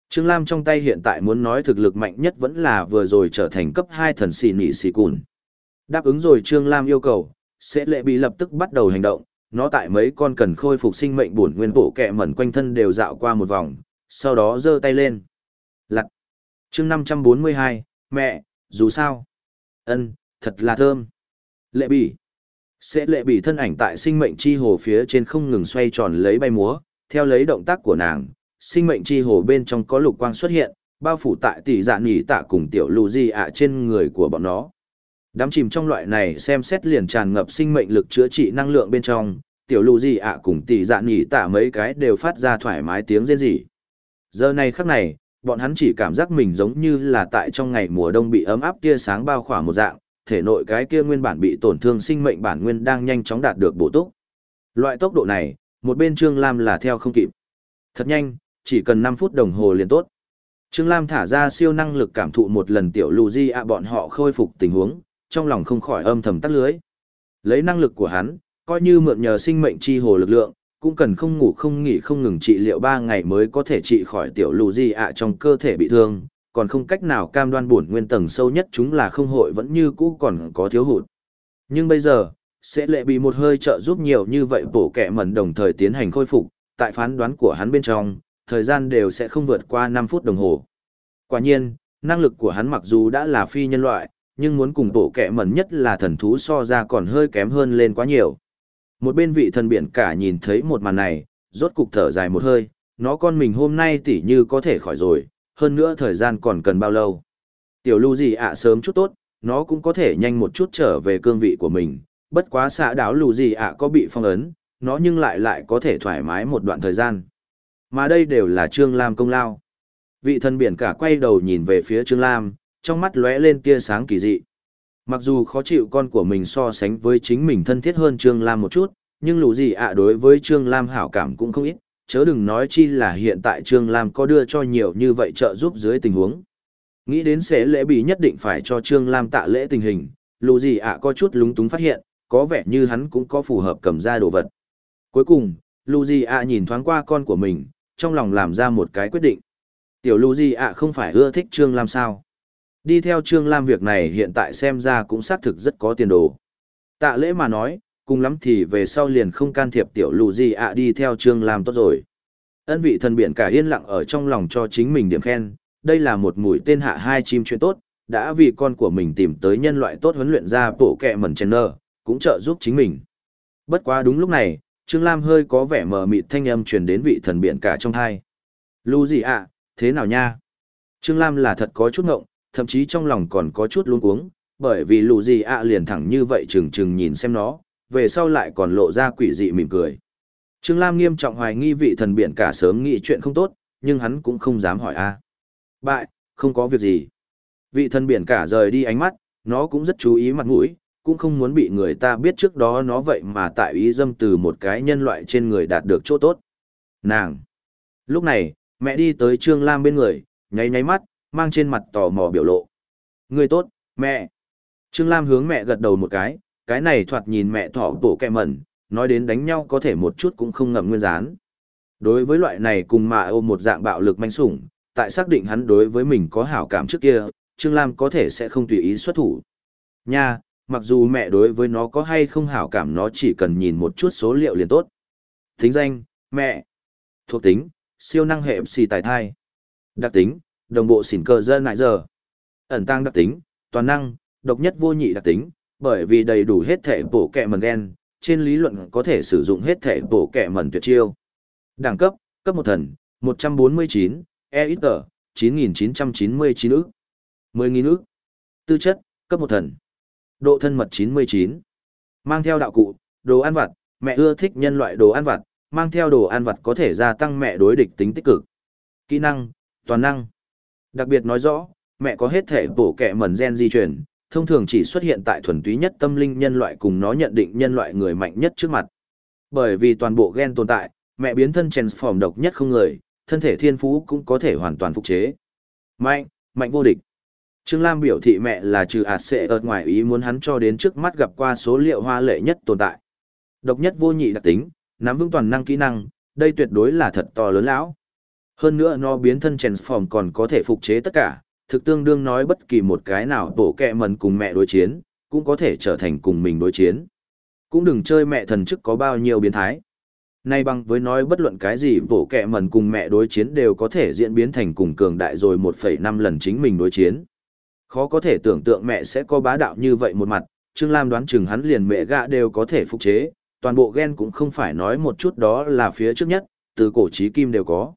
Trương Lam trong tay hiện tại muốn nói thực lực mạnh nhất vẫn là vừa rồi trở thành cấp 2 thần xì nỉ xì cùn. Đáp ứng rồi Trương Lam yêu cầu, sẽ lệ bị lập tức bắt đầu hành động, nó tại mấy con cần khôi phục sinh mệnh bổn nguyên bộ kẹ mẩn quanh thân đều dạo qua một vòng, sau đó giơ tay lên. Lặt. chương 542, mẹ, dù sao. ân thật là thơm. Lệ bỉ. Sẽ lệ bỉ thân ảnh tại sinh mệnh chi hồ phía trên không ngừng xoay tròn lấy bay múa, theo lấy động tác của nàng, sinh mệnh chi hồ bên trong có lục quang xuất hiện, bao phủ tại tỷ dạ nhỉ tạ cùng tiểu lù di ạ trên người của bọn nó. Đám chìm trong loại này xem xét liền tràn ngập sinh mệnh lực chữa trị năng lượng bên trong, tiểu lù di ạ cùng tỷ dạ nhỉ tạ mấy cái đều phát ra thoải mái tiếng rên rỉ. Giờ này khắc này, bọn hắn chỉ cảm giác mình giống như là tại trong ngày mùa đông bị ấm áp tia sáng bao khỏa một dạng, thể nội cái kia nguyên bản bị tổn thương sinh mệnh bản nguyên đang nhanh chóng đạt được bổ túc. Loại tốc độ này, một bên Trương Lam là theo không kịp. Thật nhanh, chỉ cần 5 phút đồng hồ liền tốt. Trương Lam thả ra siêu năng lực cảm thụ một lần tiểu lù di ạ bọn họ khôi phục tình huống, trong lòng không khỏi âm thầm tắt lưới. Lấy năng lực của hắn, coi như mượn nhờ sinh mệnh chi hồ lực lượng, cũng cần không ngủ không nghỉ không ngừng trị liệu 3 ngày mới có thể trị khỏi tiểu lù di ạ trong cơ thể bị thương, còn không cách nào cam đoan bổn nguyên tầng sâu nhất chúng là không hội vẫn như cũ còn có thiếu hụt. Nhưng bây giờ, sẽ lệ bị một hơi trợ giúp nhiều như vậy bổ kẻ mẩn đồng thời tiến hành khôi phục, tại phán đoán của hắn bên trong, thời gian đều sẽ không vượt qua 5 phút đồng hồ. Quả nhiên, năng lực của hắn mặc dù đã là phi nhân loại, nhưng muốn cùng bộ kẻ mẩn nhất là thần thú so ra còn hơi kém hơn lên quá nhiều. Một bên vị thần biển cả nhìn thấy một màn này, rốt cục thở dài một hơi, nó con mình hôm nay tỉ như có thể khỏi rồi, hơn nữa thời gian còn cần bao lâu. Tiểu lưu gì ạ sớm chút tốt, nó cũng có thể nhanh một chút trở về cương vị của mình, bất quá xạ đáo lù gì ạ có bị phong ấn, nó nhưng lại lại có thể thoải mái một đoạn thời gian. Mà đây đều là Trương Lam công lao. Vị thần biển cả quay đầu nhìn về phía Trương Lam, trong mắt lóe lên tia sáng kỳ dị. Mặc dù khó chịu con của mình so sánh với chính mình thân thiết hơn Trương Lam một chút, nhưng lũ gì ạ à đối với Trương Lam hảo cảm cũng không ít, chớ đừng nói chi là hiện tại Trương Lam có đưa cho nhiều như vậy trợ giúp dưới tình huống. Nghĩ đến sẽ lễ bị nhất định phải cho Trương Lam tạ lễ tình hình, lũ gì ạ à có chút lúng túng phát hiện, có vẻ như hắn cũng có phù hợp cầm ra đồ vật. Cuối cùng, lũ gì ạ à nhìn thoáng qua con của mình, trong lòng làm ra một cái quyết định. Tiểu lũ gì ạ không phải ưa thích Trương Lam sao? Đi theo Trương Lam việc này hiện tại xem ra cũng xác thực rất có tiền đồ. Tạ lễ mà nói, cùng lắm thì về sau liền không can thiệp tiểu lù gì ạ đi theo Trương Lam tốt rồi. Ân vị thần biển cả yên lặng ở trong lòng cho chính mình điểm khen, đây là một mũi tên hạ hai chim chuyện tốt, đã vì con của mình tìm tới nhân loại tốt huấn luyện ra bộ kẹ mẩn chân nơ, cũng trợ giúp chính mình. Bất quá đúng lúc này, Trương Lam hơi có vẻ mờ mịt thanh âm truyền đến vị thần biển cả trong hai. Lù gì ạ, thế nào nha? Trương Lam là thật có chút ngộng, thậm chí trong lòng còn có chút luống cuống, bởi vì lù gì ạ liền thẳng như vậy chừng chừng nhìn xem nó, về sau lại còn lộ ra quỷ dị mỉm cười. Trương Lam nghiêm trọng hoài nghi vị thần biển cả sớm nghĩ chuyện không tốt, nhưng hắn cũng không dám hỏi a. Bại, không có việc gì. Vị thần biển cả rời đi ánh mắt, nó cũng rất chú ý mặt mũi, cũng không muốn bị người ta biết trước đó nó vậy mà tại ý dâm từ một cái nhân loại trên người đạt được chỗ tốt. Nàng. Lúc này, mẹ đi tới Trương Lam bên người, nháy nháy mắt, mang trên mặt tò mò biểu lộ. Người tốt, mẹ. Trương Lam hướng mẹ gật đầu một cái, cái này thoạt nhìn mẹ thỏ bổ kẹ mẩn, nói đến đánh nhau có thể một chút cũng không ngậm nguyên rán. Đối với loại này cùng mà ôm một dạng bạo lực manh sủng, tại xác định hắn đối với mình có hảo cảm trước kia, Trương Lam có thể sẽ không tùy ý xuất thủ. Nha, mặc dù mẹ đối với nó có hay không hảo cảm nó chỉ cần nhìn một chút số liệu liền tốt. Tính danh, mẹ. Thuộc tính, siêu năng hệ xì tài thai. Đặc tính, đồng bộ xỉn cờ dân nại giờ. Ẩn tăng đặc tính, toàn năng, độc nhất vô nhị đặc tính, bởi vì đầy đủ hết thể bổ kẹ mần gen, trên lý luận có thể sử dụng hết thể bổ kẹ mần tuyệt chiêu. Đẳng cấp, cấp một thần, 149, EXR, 9999 ức. 10.000 ức. Tư chất, cấp một thần. Độ thân mật 99. Mang theo đạo cụ, đồ ăn vặt, mẹ ưa thích nhân loại đồ ăn vặt, mang theo đồ ăn vặt có thể gia tăng mẹ đối địch tính tích cực. Kỹ năng, toàn năng. Đặc biệt nói rõ, mẹ có hết thể bổ kẹ mẩn gen di chuyển, thông thường chỉ xuất hiện tại thuần túy nhất tâm linh nhân loại cùng nó nhận định nhân loại người mạnh nhất trước mặt. Bởi vì toàn bộ gen tồn tại, mẹ biến thân transform độc nhất không người, thân thể thiên phú cũng có thể hoàn toàn phục chế. Mạnh, mạnh vô địch. Trương Lam biểu thị mẹ là trừ ạt sẽ ợt ngoài ý muốn hắn cho đến trước mắt gặp qua số liệu hoa lệ nhất tồn tại. Độc nhất vô nhị đặc tính, nắm vững toàn năng kỹ năng, đây tuyệt đối là thật to lớn lão. Hơn nữa nó biến thân transform còn có thể phục chế tất cả, thực tương đương nói bất kỳ một cái nào tổ kẹ mần cùng mẹ đối chiến, cũng có thể trở thành cùng mình đối chiến. Cũng đừng chơi mẹ thần chức có bao nhiêu biến thái. Nay bằng với nói bất luận cái gì tổ kẹ mần cùng mẹ đối chiến đều có thể diễn biến thành cùng cường đại rồi 1,5 lần chính mình đối chiến. Khó có thể tưởng tượng mẹ sẽ có bá đạo như vậy một mặt, Trương Lam đoán chừng hắn liền mẹ gạ đều có thể phục chế, toàn bộ gen cũng không phải nói một chút đó là phía trước nhất, từ cổ trí kim đều có.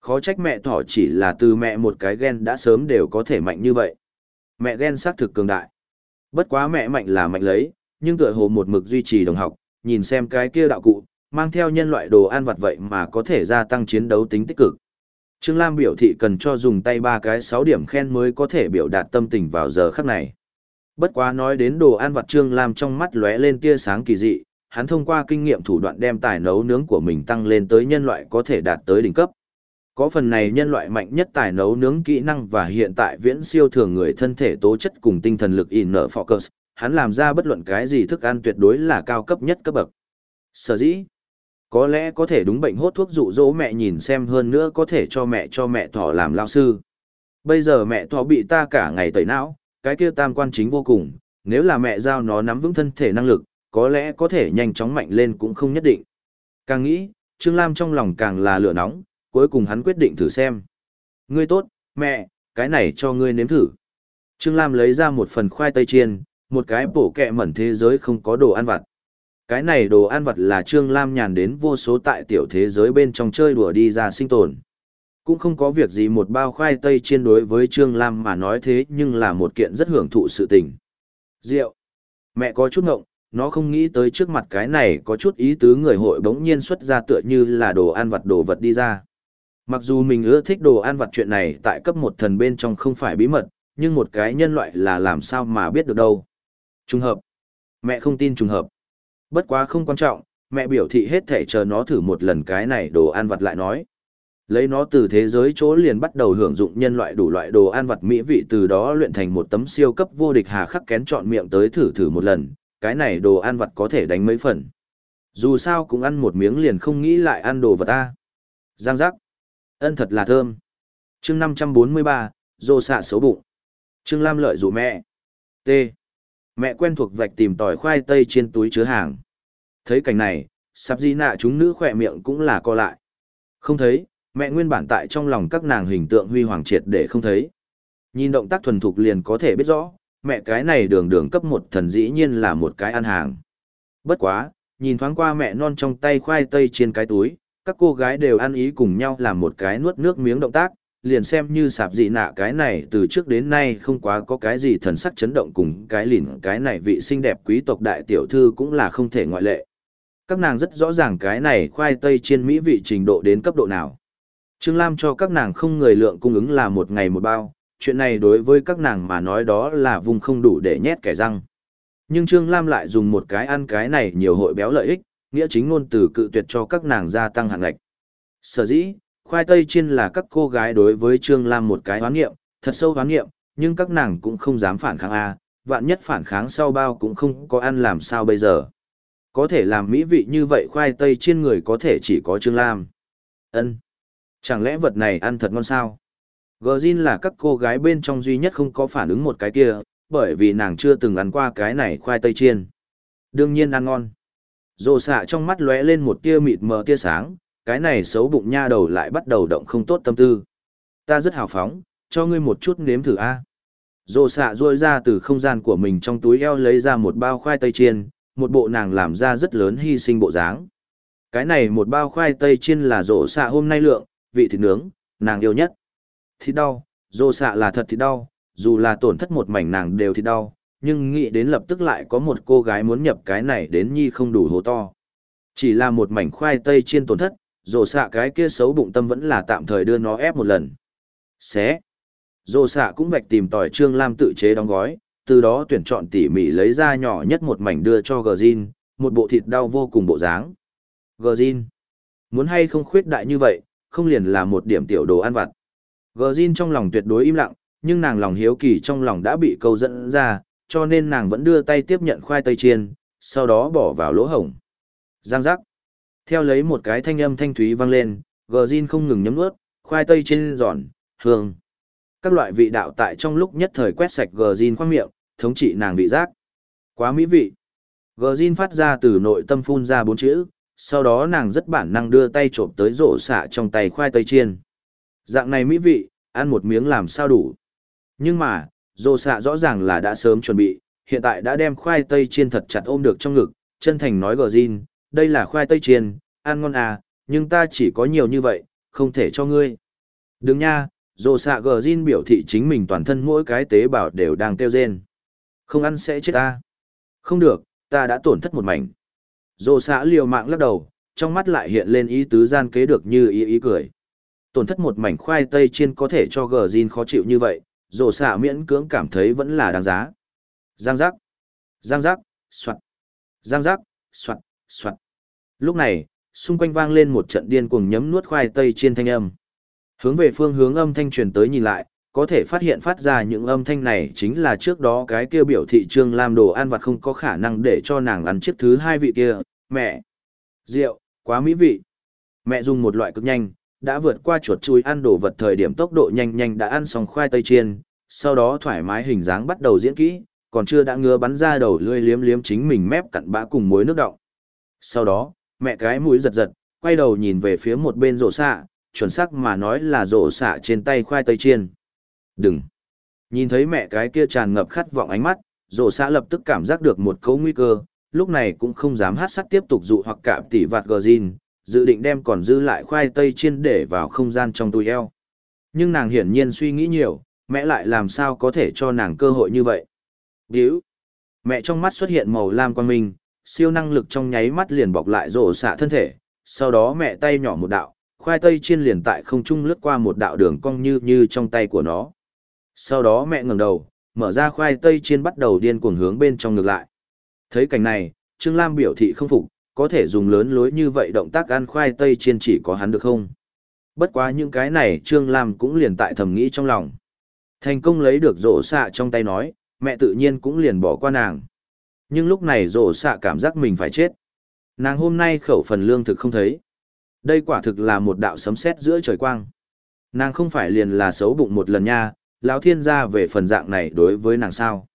Khó trách mẹ thỏ chỉ là từ mẹ một cái gen đã sớm đều có thể mạnh như vậy. Mẹ gen xác thực cường đại. Bất quá mẹ mạnh là mạnh lấy, nhưng tựa hồ một mực duy trì đồng học, nhìn xem cái kia đạo cụ, mang theo nhân loại đồ ăn vặt vậy mà có thể gia tăng chiến đấu tính tích cực. Trương Lam biểu thị cần cho dùng tay ba cái 6 điểm khen mới có thể biểu đạt tâm tình vào giờ khắc này. Bất quá nói đến đồ ăn vặt Trương Lam trong mắt lóe lên tia sáng kỳ dị, hắn thông qua kinh nghiệm thủ đoạn đem tài nấu nướng của mình tăng lên tới nhân loại có thể đạt tới đỉnh cấp. Có phần này nhân loại mạnh nhất tài nấu nướng kỹ năng và hiện tại viễn siêu thường người thân thể tố chất cùng tinh thần lực in focus, hắn làm ra bất luận cái gì thức ăn tuyệt đối là cao cấp nhất cấp bậc. Sở dĩ, có lẽ có thể đúng bệnh hốt thuốc dụ dỗ mẹ nhìn xem hơn nữa có thể cho mẹ cho mẹ thỏ làm lao sư. Bây giờ mẹ thỏ bị ta cả ngày tẩy não, cái kia tam quan chính vô cùng, nếu là mẹ giao nó nắm vững thân thể năng lực, có lẽ có thể nhanh chóng mạnh lên cũng không nhất định. Càng nghĩ, Trương Lam trong lòng càng là lửa nóng, cuối cùng hắn quyết định thử xem. Ngươi tốt, mẹ, cái này cho ngươi nếm thử. Trương Lam lấy ra một phần khoai tây chiên, một cái bổ kẹ mẩn thế giới không có đồ ăn vặt. Cái này đồ ăn vật là Trương Lam nhàn đến vô số tại tiểu thế giới bên trong chơi đùa đi ra sinh tồn. Cũng không có việc gì một bao khoai tây chiên đối với Trương Lam mà nói thế nhưng là một kiện rất hưởng thụ sự tình. Rượu. Mẹ có chút ngộng, nó không nghĩ tới trước mặt cái này có chút ý tứ người hội bỗng nhiên xuất ra tựa như là đồ ăn vật đồ vật đi ra. Mặc dù mình ưa thích đồ ăn vật chuyện này tại cấp một thần bên trong không phải bí mật, nhưng một cái nhân loại là làm sao mà biết được đâu. Trùng hợp. Mẹ không tin trùng hợp. Bất quá không quan trọng, mẹ biểu thị hết thể chờ nó thử một lần cái này đồ ăn vặt lại nói. Lấy nó từ thế giới chỗ liền bắt đầu hưởng dụng nhân loại đủ loại đồ ăn vặt mỹ vị từ đó luyện thành một tấm siêu cấp vô địch hà khắc kén chọn miệng tới thử thử một lần, cái này đồ ăn vặt có thể đánh mấy phần. Dù sao cũng ăn một miếng liền không nghĩ lại ăn đồ vật ta. Giang giác. Ân thật là thơm. chương 543, dô xạ xấu bụng. Trương Lam lợi dụ mẹ. T. Mẹ quen thuộc vạch tìm tỏi khoai tây trên túi chứa hàng. Thấy cảnh này, sắp di nạ chúng nữ khỏe miệng cũng là co lại. Không thấy, mẹ nguyên bản tại trong lòng các nàng hình tượng huy hoàng triệt để không thấy. Nhìn động tác thuần thục liền có thể biết rõ, mẹ cái này đường đường cấp một thần dĩ nhiên là một cái ăn hàng. Bất quá, nhìn thoáng qua mẹ non trong tay khoai tây trên cái túi, các cô gái đều ăn ý cùng nhau làm một cái nuốt nước miếng động tác, liền xem như sạp dị nạ cái này từ trước đến nay không quá có cái gì thần sắc chấn động cùng cái lìn cái này vị xinh đẹp quý tộc đại tiểu thư cũng là không thể ngoại lệ. Các nàng rất rõ ràng cái này khoai tây chiên mỹ vị trình độ đến cấp độ nào. Trương Lam cho các nàng không người lượng cung ứng là một ngày một bao, chuyện này đối với các nàng mà nói đó là vùng không đủ để nhét kẻ răng. Nhưng Trương Lam lại dùng một cái ăn cái này nhiều hội béo lợi ích, nghĩa chính ngôn từ cự tuyệt cho các nàng gia tăng hạng ngạch. Sở dĩ, khoai tây chiên là các cô gái đối với Trương Lam một cái hoán nghiệm, thật sâu hoán nghiệm, nhưng các nàng cũng không dám phản kháng A, vạn nhất phản kháng sau bao cũng không có ăn làm sao bây giờ. Có thể làm mỹ vị như vậy khoai tây chiên người có thể chỉ có Trương Lam. ân Chẳng lẽ vật này ăn thật ngon sao? Gờ là các cô gái bên trong duy nhất không có phản ứng một cái kia, bởi vì nàng chưa từng ăn qua cái này khoai tây chiên. Đương nhiên ăn ngon. Rồ xạ trong mắt lóe lên một tia mịt mờ tia sáng, cái này xấu bụng nha đầu lại bắt đầu động không tốt tâm tư. Ta rất hào phóng, cho ngươi một chút nếm thử a. Rồ xạ ruôi ra từ không gian của mình trong túi eo lấy ra một bao khoai tây chiên, một bộ nàng làm ra rất lớn hy sinh bộ dáng. Cái này một bao khoai tây chiên là rổ xạ hôm nay lượng, vị thịt nướng, nàng yêu nhất. Thịt đau, rổ xạ là thật thịt đau, dù là tổn thất một mảnh nàng đều thịt đau, nhưng nghĩ đến lập tức lại có một cô gái muốn nhập cái này đến nhi không đủ hố to. Chỉ là một mảnh khoai tây chiên tổn thất, rổ xạ cái kia xấu bụng tâm vẫn là tạm thời đưa nó ép một lần. Xé. Rổ xạ cũng vạch tìm tỏi Trương Lam tự chế đóng gói, từ đó tuyển chọn tỉ mỉ lấy ra nhỏ nhất một mảnh đưa cho gờ một bộ thịt đau vô cùng bộ dáng. Gờ Muốn hay không khuyết đại như vậy, không liền là một điểm tiểu đồ ăn vặt. Gờ trong lòng tuyệt đối im lặng, nhưng nàng lòng hiếu kỳ trong lòng đã bị câu dẫn ra, cho nên nàng vẫn đưa tay tiếp nhận khoai tây chiên, sau đó bỏ vào lỗ hổng. Giang giác. Theo lấy một cái thanh âm thanh thúy vang lên, gờ zin không ngừng nhấm nuốt, khoai tây chiên giòn, hương. Các loại vị đạo tại trong lúc nhất thời quét sạch gờ zin khoang miệng, thống trị nàng vị giác. Quá mỹ vị. Gờ zin phát ra từ nội tâm phun ra bốn chữ, sau đó nàng rất bản năng đưa tay trộm tới rổ xạ trong tay khoai tây chiên. Dạng này mỹ vị, ăn một miếng làm sao đủ. Nhưng mà, rổ xạ rõ ràng là đã sớm chuẩn bị, hiện tại đã đem khoai tây chiên thật chặt ôm được trong ngực, chân thành nói gờ zin, đây là khoai tây chiên, ăn ngon à, nhưng ta chỉ có nhiều như vậy, không thể cho ngươi. Đừng nha, rổ xạ gờ Jin biểu thị chính mình toàn thân mỗi cái tế bào đều đang kêu rên. Không ăn sẽ chết ta. Không được, ta đã tổn thất một mảnh. Dô xạ liều mạng lắc đầu, trong mắt lại hiện lên ý tứ gian kế được như ý ý cười. Tổn thất một mảnh khoai tây chiên có thể cho gờ Jin khó chịu như vậy, dô xạ miễn cưỡng cảm thấy vẫn là đáng giá. Giang giác, giang giác, soạn. giang giác, soạn soạt. Lúc này, xung quanh vang lên một trận điên cuồng nhấm nuốt khoai tây chiên thanh âm. Hướng về phương hướng âm thanh truyền tới nhìn lại, có thể phát hiện phát ra những âm thanh này chính là trước đó cái kia biểu thị trương làm đồ ăn vặt không có khả năng để cho nàng ăn chiếc thứ hai vị kia, mẹ. Rượu, quá mỹ vị. Mẹ dùng một loại cực nhanh, đã vượt qua chuột chui ăn đồ vật thời điểm tốc độ nhanh nhanh đã ăn xong khoai tây chiên, sau đó thoải mái hình dáng bắt đầu diễn kỹ, còn chưa đã ngứa bắn ra đầu lươi liếm liếm chính mình mép cặn bã cùng muối nước đọng. Sau đó, mẹ cái mũi giật giật, quay đầu nhìn về phía một bên rổ xạ, chuẩn xác mà nói là rổ xạ trên tay khoai tây chiên. Đừng! Nhìn thấy mẹ cái kia tràn ngập khát vọng ánh mắt, rổ xạ lập tức cảm giác được một cấu nguy cơ, lúc này cũng không dám hát sắc tiếp tục dụ hoặc cạm tỉ vạt gờ zin, dự định đem còn dư lại khoai tây chiên để vào không gian trong túi eo. Nhưng nàng hiển nhiên suy nghĩ nhiều, mẹ lại làm sao có thể cho nàng cơ hội như vậy. Điếu! Mẹ trong mắt xuất hiện màu lam quan minh, siêu năng lực trong nháy mắt liền bọc lại rổ xạ thân thể, sau đó mẹ tay nhỏ một đạo, khoai tây chiên liền tại không trung lướt qua một đạo đường cong như như trong tay của nó. Sau đó mẹ ngẩng đầu, mở ra khoai tây chiên bắt đầu điên cuồng hướng bên trong ngược lại. Thấy cảnh này, Trương Lam biểu thị không phục, có thể dùng lớn lối như vậy động tác ăn khoai tây chiên chỉ có hắn được không? Bất quá những cái này Trương Lam cũng liền tại thầm nghĩ trong lòng. Thành công lấy được rổ xạ trong tay nói, mẹ tự nhiên cũng liền bỏ qua nàng. Nhưng lúc này rổ xạ cảm giác mình phải chết. Nàng hôm nay khẩu phần lương thực không thấy. Đây quả thực là một đạo sấm sét giữa trời quang. Nàng không phải liền là xấu bụng một lần nha, lão thiên gia về phần dạng này đối với nàng sao.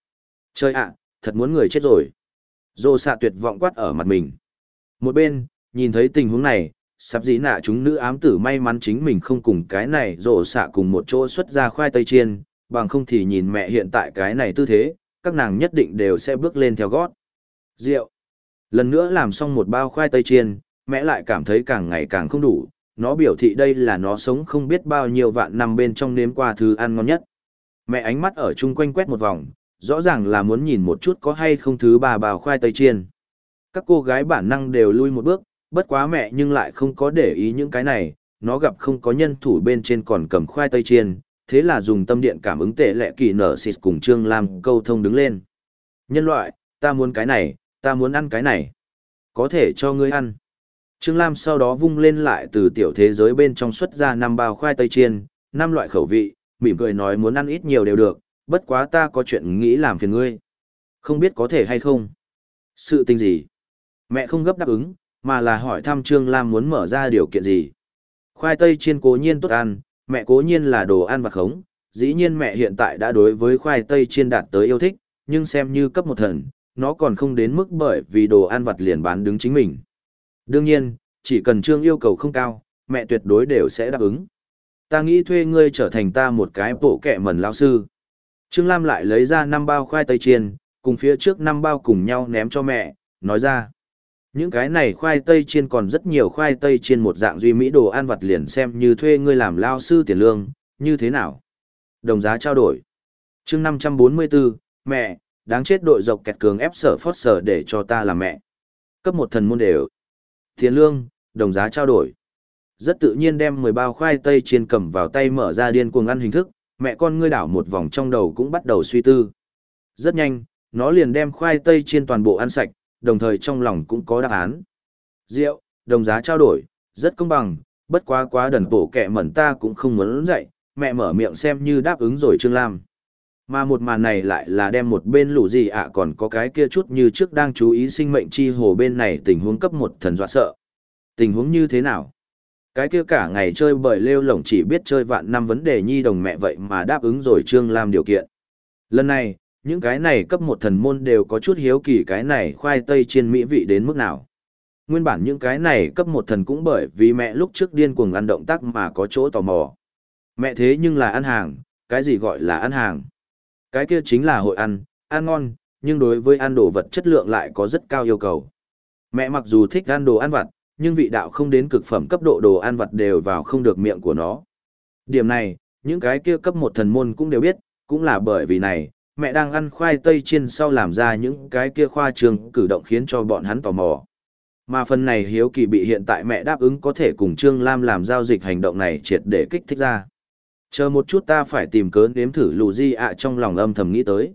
Trời ạ, thật muốn người chết rồi. rổ xạ tuyệt vọng quát ở mặt mình. Một bên, nhìn thấy tình huống này, sắp dĩ nạ chúng nữ ám tử may mắn chính mình không cùng cái này rổ xạ cùng một chỗ xuất ra khoai tây chiên, bằng không thì nhìn mẹ hiện tại cái này tư thế, các nàng nhất định đều sẽ bước lên theo gót. Rượu. Lần nữa làm xong một bao khoai tây chiên, mẹ lại cảm thấy càng ngày càng không đủ, nó biểu thị đây là nó sống không biết bao nhiêu vạn năm bên trong nếm qua thứ ăn ngon nhất. Mẹ ánh mắt ở chung quanh quét một vòng, rõ ràng là muốn nhìn một chút có hay không thứ bà bào khoai tây chiên. Các cô gái bản năng đều lui một bước, bất quá mẹ nhưng lại không có để ý những cái này, nó gặp không có nhân thủ bên trên còn cầm khoai tây chiên, thế là dùng tâm điện cảm ứng tệ lệ kỳ nở xịt cùng Trương Lam câu thông đứng lên. Nhân loại, ta muốn cái này, ta muốn ăn cái này. Có thể cho ngươi ăn. Trương Lam sau đó vung lên lại từ tiểu thế giới bên trong xuất ra năm bao khoai tây chiên, năm loại khẩu vị, mỉm cười nói muốn ăn ít nhiều đều được, bất quá ta có chuyện nghĩ làm phiền ngươi. Không biết có thể hay không? Sự tình gì? Mẹ không gấp đáp ứng, mà là hỏi thăm Trương Lam muốn mở ra điều kiện gì. Khoai tây chiên cố nhiên tốt ăn, mẹ cố nhiên là đồ ăn vặt khống, dĩ nhiên mẹ hiện tại đã đối với khoai tây chiên đạt tới yêu thích, nhưng xem như cấp một thần, nó còn không đến mức bởi vì đồ ăn vặt liền bán đứng chính mình. Đương nhiên, chỉ cần Trương yêu cầu không cao, mẹ tuyệt đối đều sẽ đáp ứng. Ta nghĩ thuê ngươi trở thành ta một cái bộ kẹ mẩn lao sư. Trương Lam lại lấy ra năm bao khoai tây chiên, cùng phía trước năm bao cùng nhau ném cho mẹ, nói ra. Những cái này khoai tây chiên còn rất nhiều khoai tây chiên một dạng duy mỹ đồ ăn vặt liền xem như thuê ngươi làm lao sư tiền lương, như thế nào? Đồng giá trao đổi. chương 544, mẹ, đáng chết đội dọc kẹt cường ép sở phót sở để cho ta làm mẹ. Cấp một thần môn đều. Tiền lương, đồng giá trao đổi. Rất tự nhiên đem 10 bao khoai tây chiên cầm vào tay mở ra điên cuồng ăn hình thức, mẹ con ngươi đảo một vòng trong đầu cũng bắt đầu suy tư. Rất nhanh, nó liền đem khoai tây chiên toàn bộ ăn sạch, đồng thời trong lòng cũng có đáp án. Rượu, đồng giá trao đổi, rất công bằng, bất quá quá đần bổ kẻ mẩn ta cũng không muốn dậy. mẹ mở miệng xem như đáp ứng rồi Trương Lam. Mà một màn này lại là đem một bên lũ gì ạ còn có cái kia chút như trước đang chú ý sinh mệnh chi hồ bên này tình huống cấp một thần dọa sợ. Tình huống như thế nào? Cái kia cả ngày chơi bời lêu lổng chỉ biết chơi vạn năm vấn đề nhi đồng mẹ vậy mà đáp ứng rồi Trương Lam điều kiện. Lần này, những cái này cấp một thần môn đều có chút hiếu kỳ cái này khoai tây chiên mỹ vị đến mức nào. Nguyên bản những cái này cấp một thần cũng bởi vì mẹ lúc trước điên cuồng ăn động tác mà có chỗ tò mò. Mẹ thế nhưng là ăn hàng, cái gì gọi là ăn hàng? Cái kia chính là hội ăn, ăn ngon, nhưng đối với ăn đồ vật chất lượng lại có rất cao yêu cầu. Mẹ mặc dù thích ăn đồ ăn vặt, nhưng vị đạo không đến cực phẩm cấp độ đồ ăn vặt đều vào không được miệng của nó. Điểm này, những cái kia cấp một thần môn cũng đều biết, cũng là bởi vì này, mẹ đang ăn khoai tây chiên sau làm ra những cái kia khoa trường cử động khiến cho bọn hắn tò mò. Mà phần này hiếu kỳ bị hiện tại mẹ đáp ứng có thể cùng Trương Lam làm giao dịch hành động này triệt để kích thích ra. Chờ một chút ta phải tìm cớ nếm thử lù di ạ trong lòng âm thầm nghĩ tới.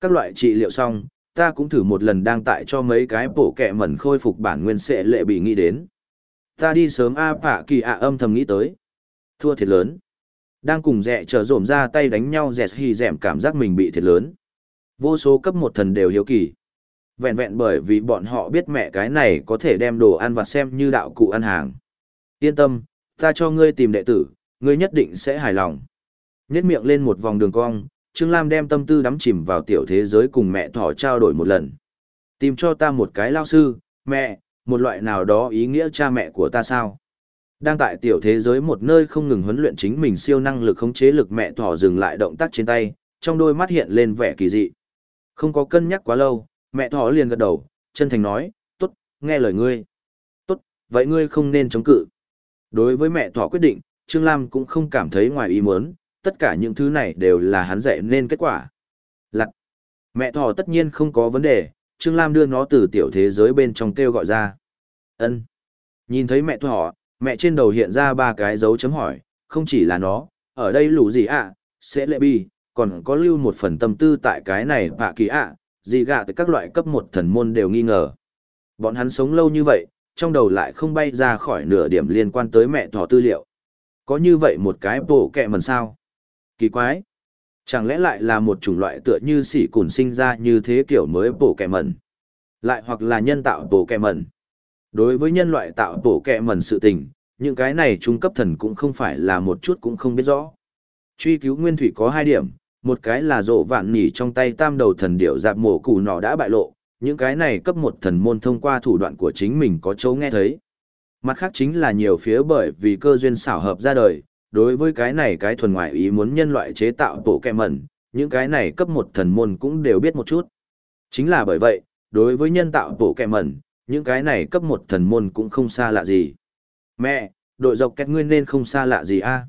Các loại trị liệu xong, ta cũng thử một lần đang tại cho mấy cái bổ kẹ mẩn khôi phục bản nguyên sẽ lệ bị nghĩ đến. Ta đi sớm A à kỳ ạ âm thầm nghĩ tới. Thua thiệt lớn. Đang cùng dẹ trở rổm ra tay đánh nhau dẹt hì dẻm cảm giác mình bị thiệt lớn. Vô số cấp một thần đều hiếu kỳ. Vẹn vẹn bởi vì bọn họ biết mẹ cái này có thể đem đồ ăn vặt xem như đạo cụ ăn hàng. Yên tâm, ta cho ngươi tìm đệ tử, ngươi nhất định sẽ hài lòng. Nhét miệng lên một vòng đường cong, Trương Lam đem tâm tư đắm chìm vào tiểu thế giới cùng mẹ thỏ trao đổi một lần. Tìm cho ta một cái lao sư, mẹ, một loại nào đó ý nghĩa cha mẹ của ta sao? Đang tại tiểu thế giới một nơi không ngừng huấn luyện chính mình siêu năng lực khống chế lực mẹ thỏ dừng lại động tác trên tay, trong đôi mắt hiện lên vẻ kỳ dị. Không có cân nhắc quá lâu, mẹ thỏ liền gật đầu, chân thành nói, tốt, nghe lời ngươi. Tốt, vậy ngươi không nên chống cự. Đối với mẹ thỏ quyết định, Trương Lam cũng không cảm thấy ngoài ý muốn, tất cả những thứ này đều là hắn dạy nên kết quả. Lặt. Mẹ thỏ tất nhiên không có vấn đề, Trương Lam đưa nó từ tiểu thế giới bên trong kêu gọi ra. ân Nhìn thấy mẹ thỏ, mẹ trên đầu hiện ra ba cái dấu chấm hỏi, không chỉ là nó, ở đây lũ gì ạ, sẽ lệ bi, còn có lưu một phần tâm tư tại cái này bạ kỳ ạ, gì gạ tới các loại cấp một thần môn đều nghi ngờ. Bọn hắn sống lâu như vậy, trong đầu lại không bay ra khỏi nửa điểm liên quan tới mẹ thỏ tư liệu. Có như vậy một cái bộ kẹ mần sao? Kỳ quái! Chẳng lẽ lại là một chủng loại tựa như sỉ cùn sinh ra như thế kiểu mới bộ kẹ mần? Lại hoặc là nhân tạo bộ kẹ mần? Đối với nhân loại tạo bổ kẹ mần sự tình, những cái này trung cấp thần cũng không phải là một chút cũng không biết rõ. Truy cứu nguyên thủy có hai điểm, một cái là rộ vạn nhỉ trong tay tam đầu thần điệu dạp mổ củ nọ đã bại lộ, những cái này cấp một thần môn thông qua thủ đoạn của chính mình có chỗ nghe thấy. Mặt khác chính là nhiều phía bởi vì cơ duyên xảo hợp ra đời, đối với cái này cái thuần ngoại ý muốn nhân loại chế tạo tổ kẹ mẩn, những cái này cấp một thần môn cũng đều biết một chút. Chính là bởi vậy, đối với nhân tạo tổ kẹ mẩn, những cái này cấp một thần môn cũng không xa lạ gì. Mẹ, đội dọc kẹt ngươi nên không xa lạ gì a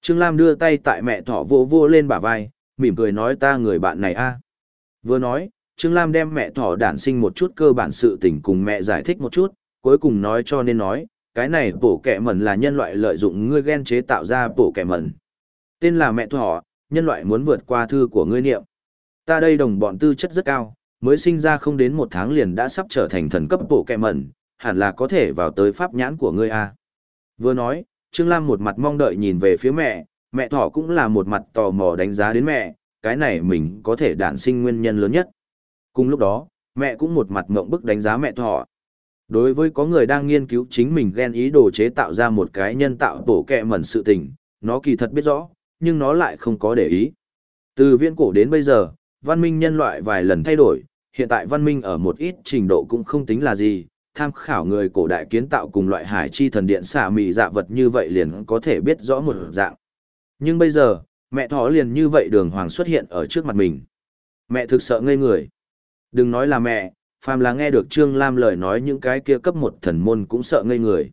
Trương Lam đưa tay tại mẹ thỏ vô vô lên bả vai, mỉm cười nói ta người bạn này a Vừa nói, Trương Lam đem mẹ thỏ đản sinh một chút cơ bản sự tình cùng mẹ giải thích một chút, cuối cùng nói cho nên nói, cái này bổ kẻ mẩn là nhân loại lợi dụng ngươi ghen chế tạo ra bổ kẻ mẩn. Tên là mẹ thỏ, nhân loại muốn vượt qua thư của ngươi niệm. Ta đây đồng bọn tư chất rất cao, mới sinh ra không đến một tháng liền đã sắp trở thành thần cấp bộ kẹ mẩn, hẳn là có thể vào tới pháp nhãn của ngươi a Vừa nói, Trương Lam một mặt mong đợi nhìn về phía mẹ, mẹ thỏ cũng là một mặt tò mò đánh giá đến mẹ, cái này mình có thể đản sinh nguyên nhân lớn nhất. Cùng lúc đó, mẹ cũng một mặt ngộng bức đánh giá mẹ thỏ. Đối với có người đang nghiên cứu chính mình ghen ý đồ chế tạo ra một cái nhân tạo tổ kẹ mẩn sự tình, nó kỳ thật biết rõ, nhưng nó lại không có để ý. Từ viễn cổ đến bây giờ, văn minh nhân loại vài lần thay đổi, hiện tại văn minh ở một ít trình độ cũng không tính là gì, tham khảo người cổ đại kiến tạo cùng loại hải chi thần điện xả mì dạ vật như vậy liền có thể biết rõ một dạng. Nhưng bây giờ, mẹ thỏ liền như vậy đường hoàng xuất hiện ở trước mặt mình. Mẹ thực sợ ngây người. Đừng nói là mẹ, phàm là nghe được Trương Lam lời nói những cái kia cấp một thần môn cũng sợ ngây người.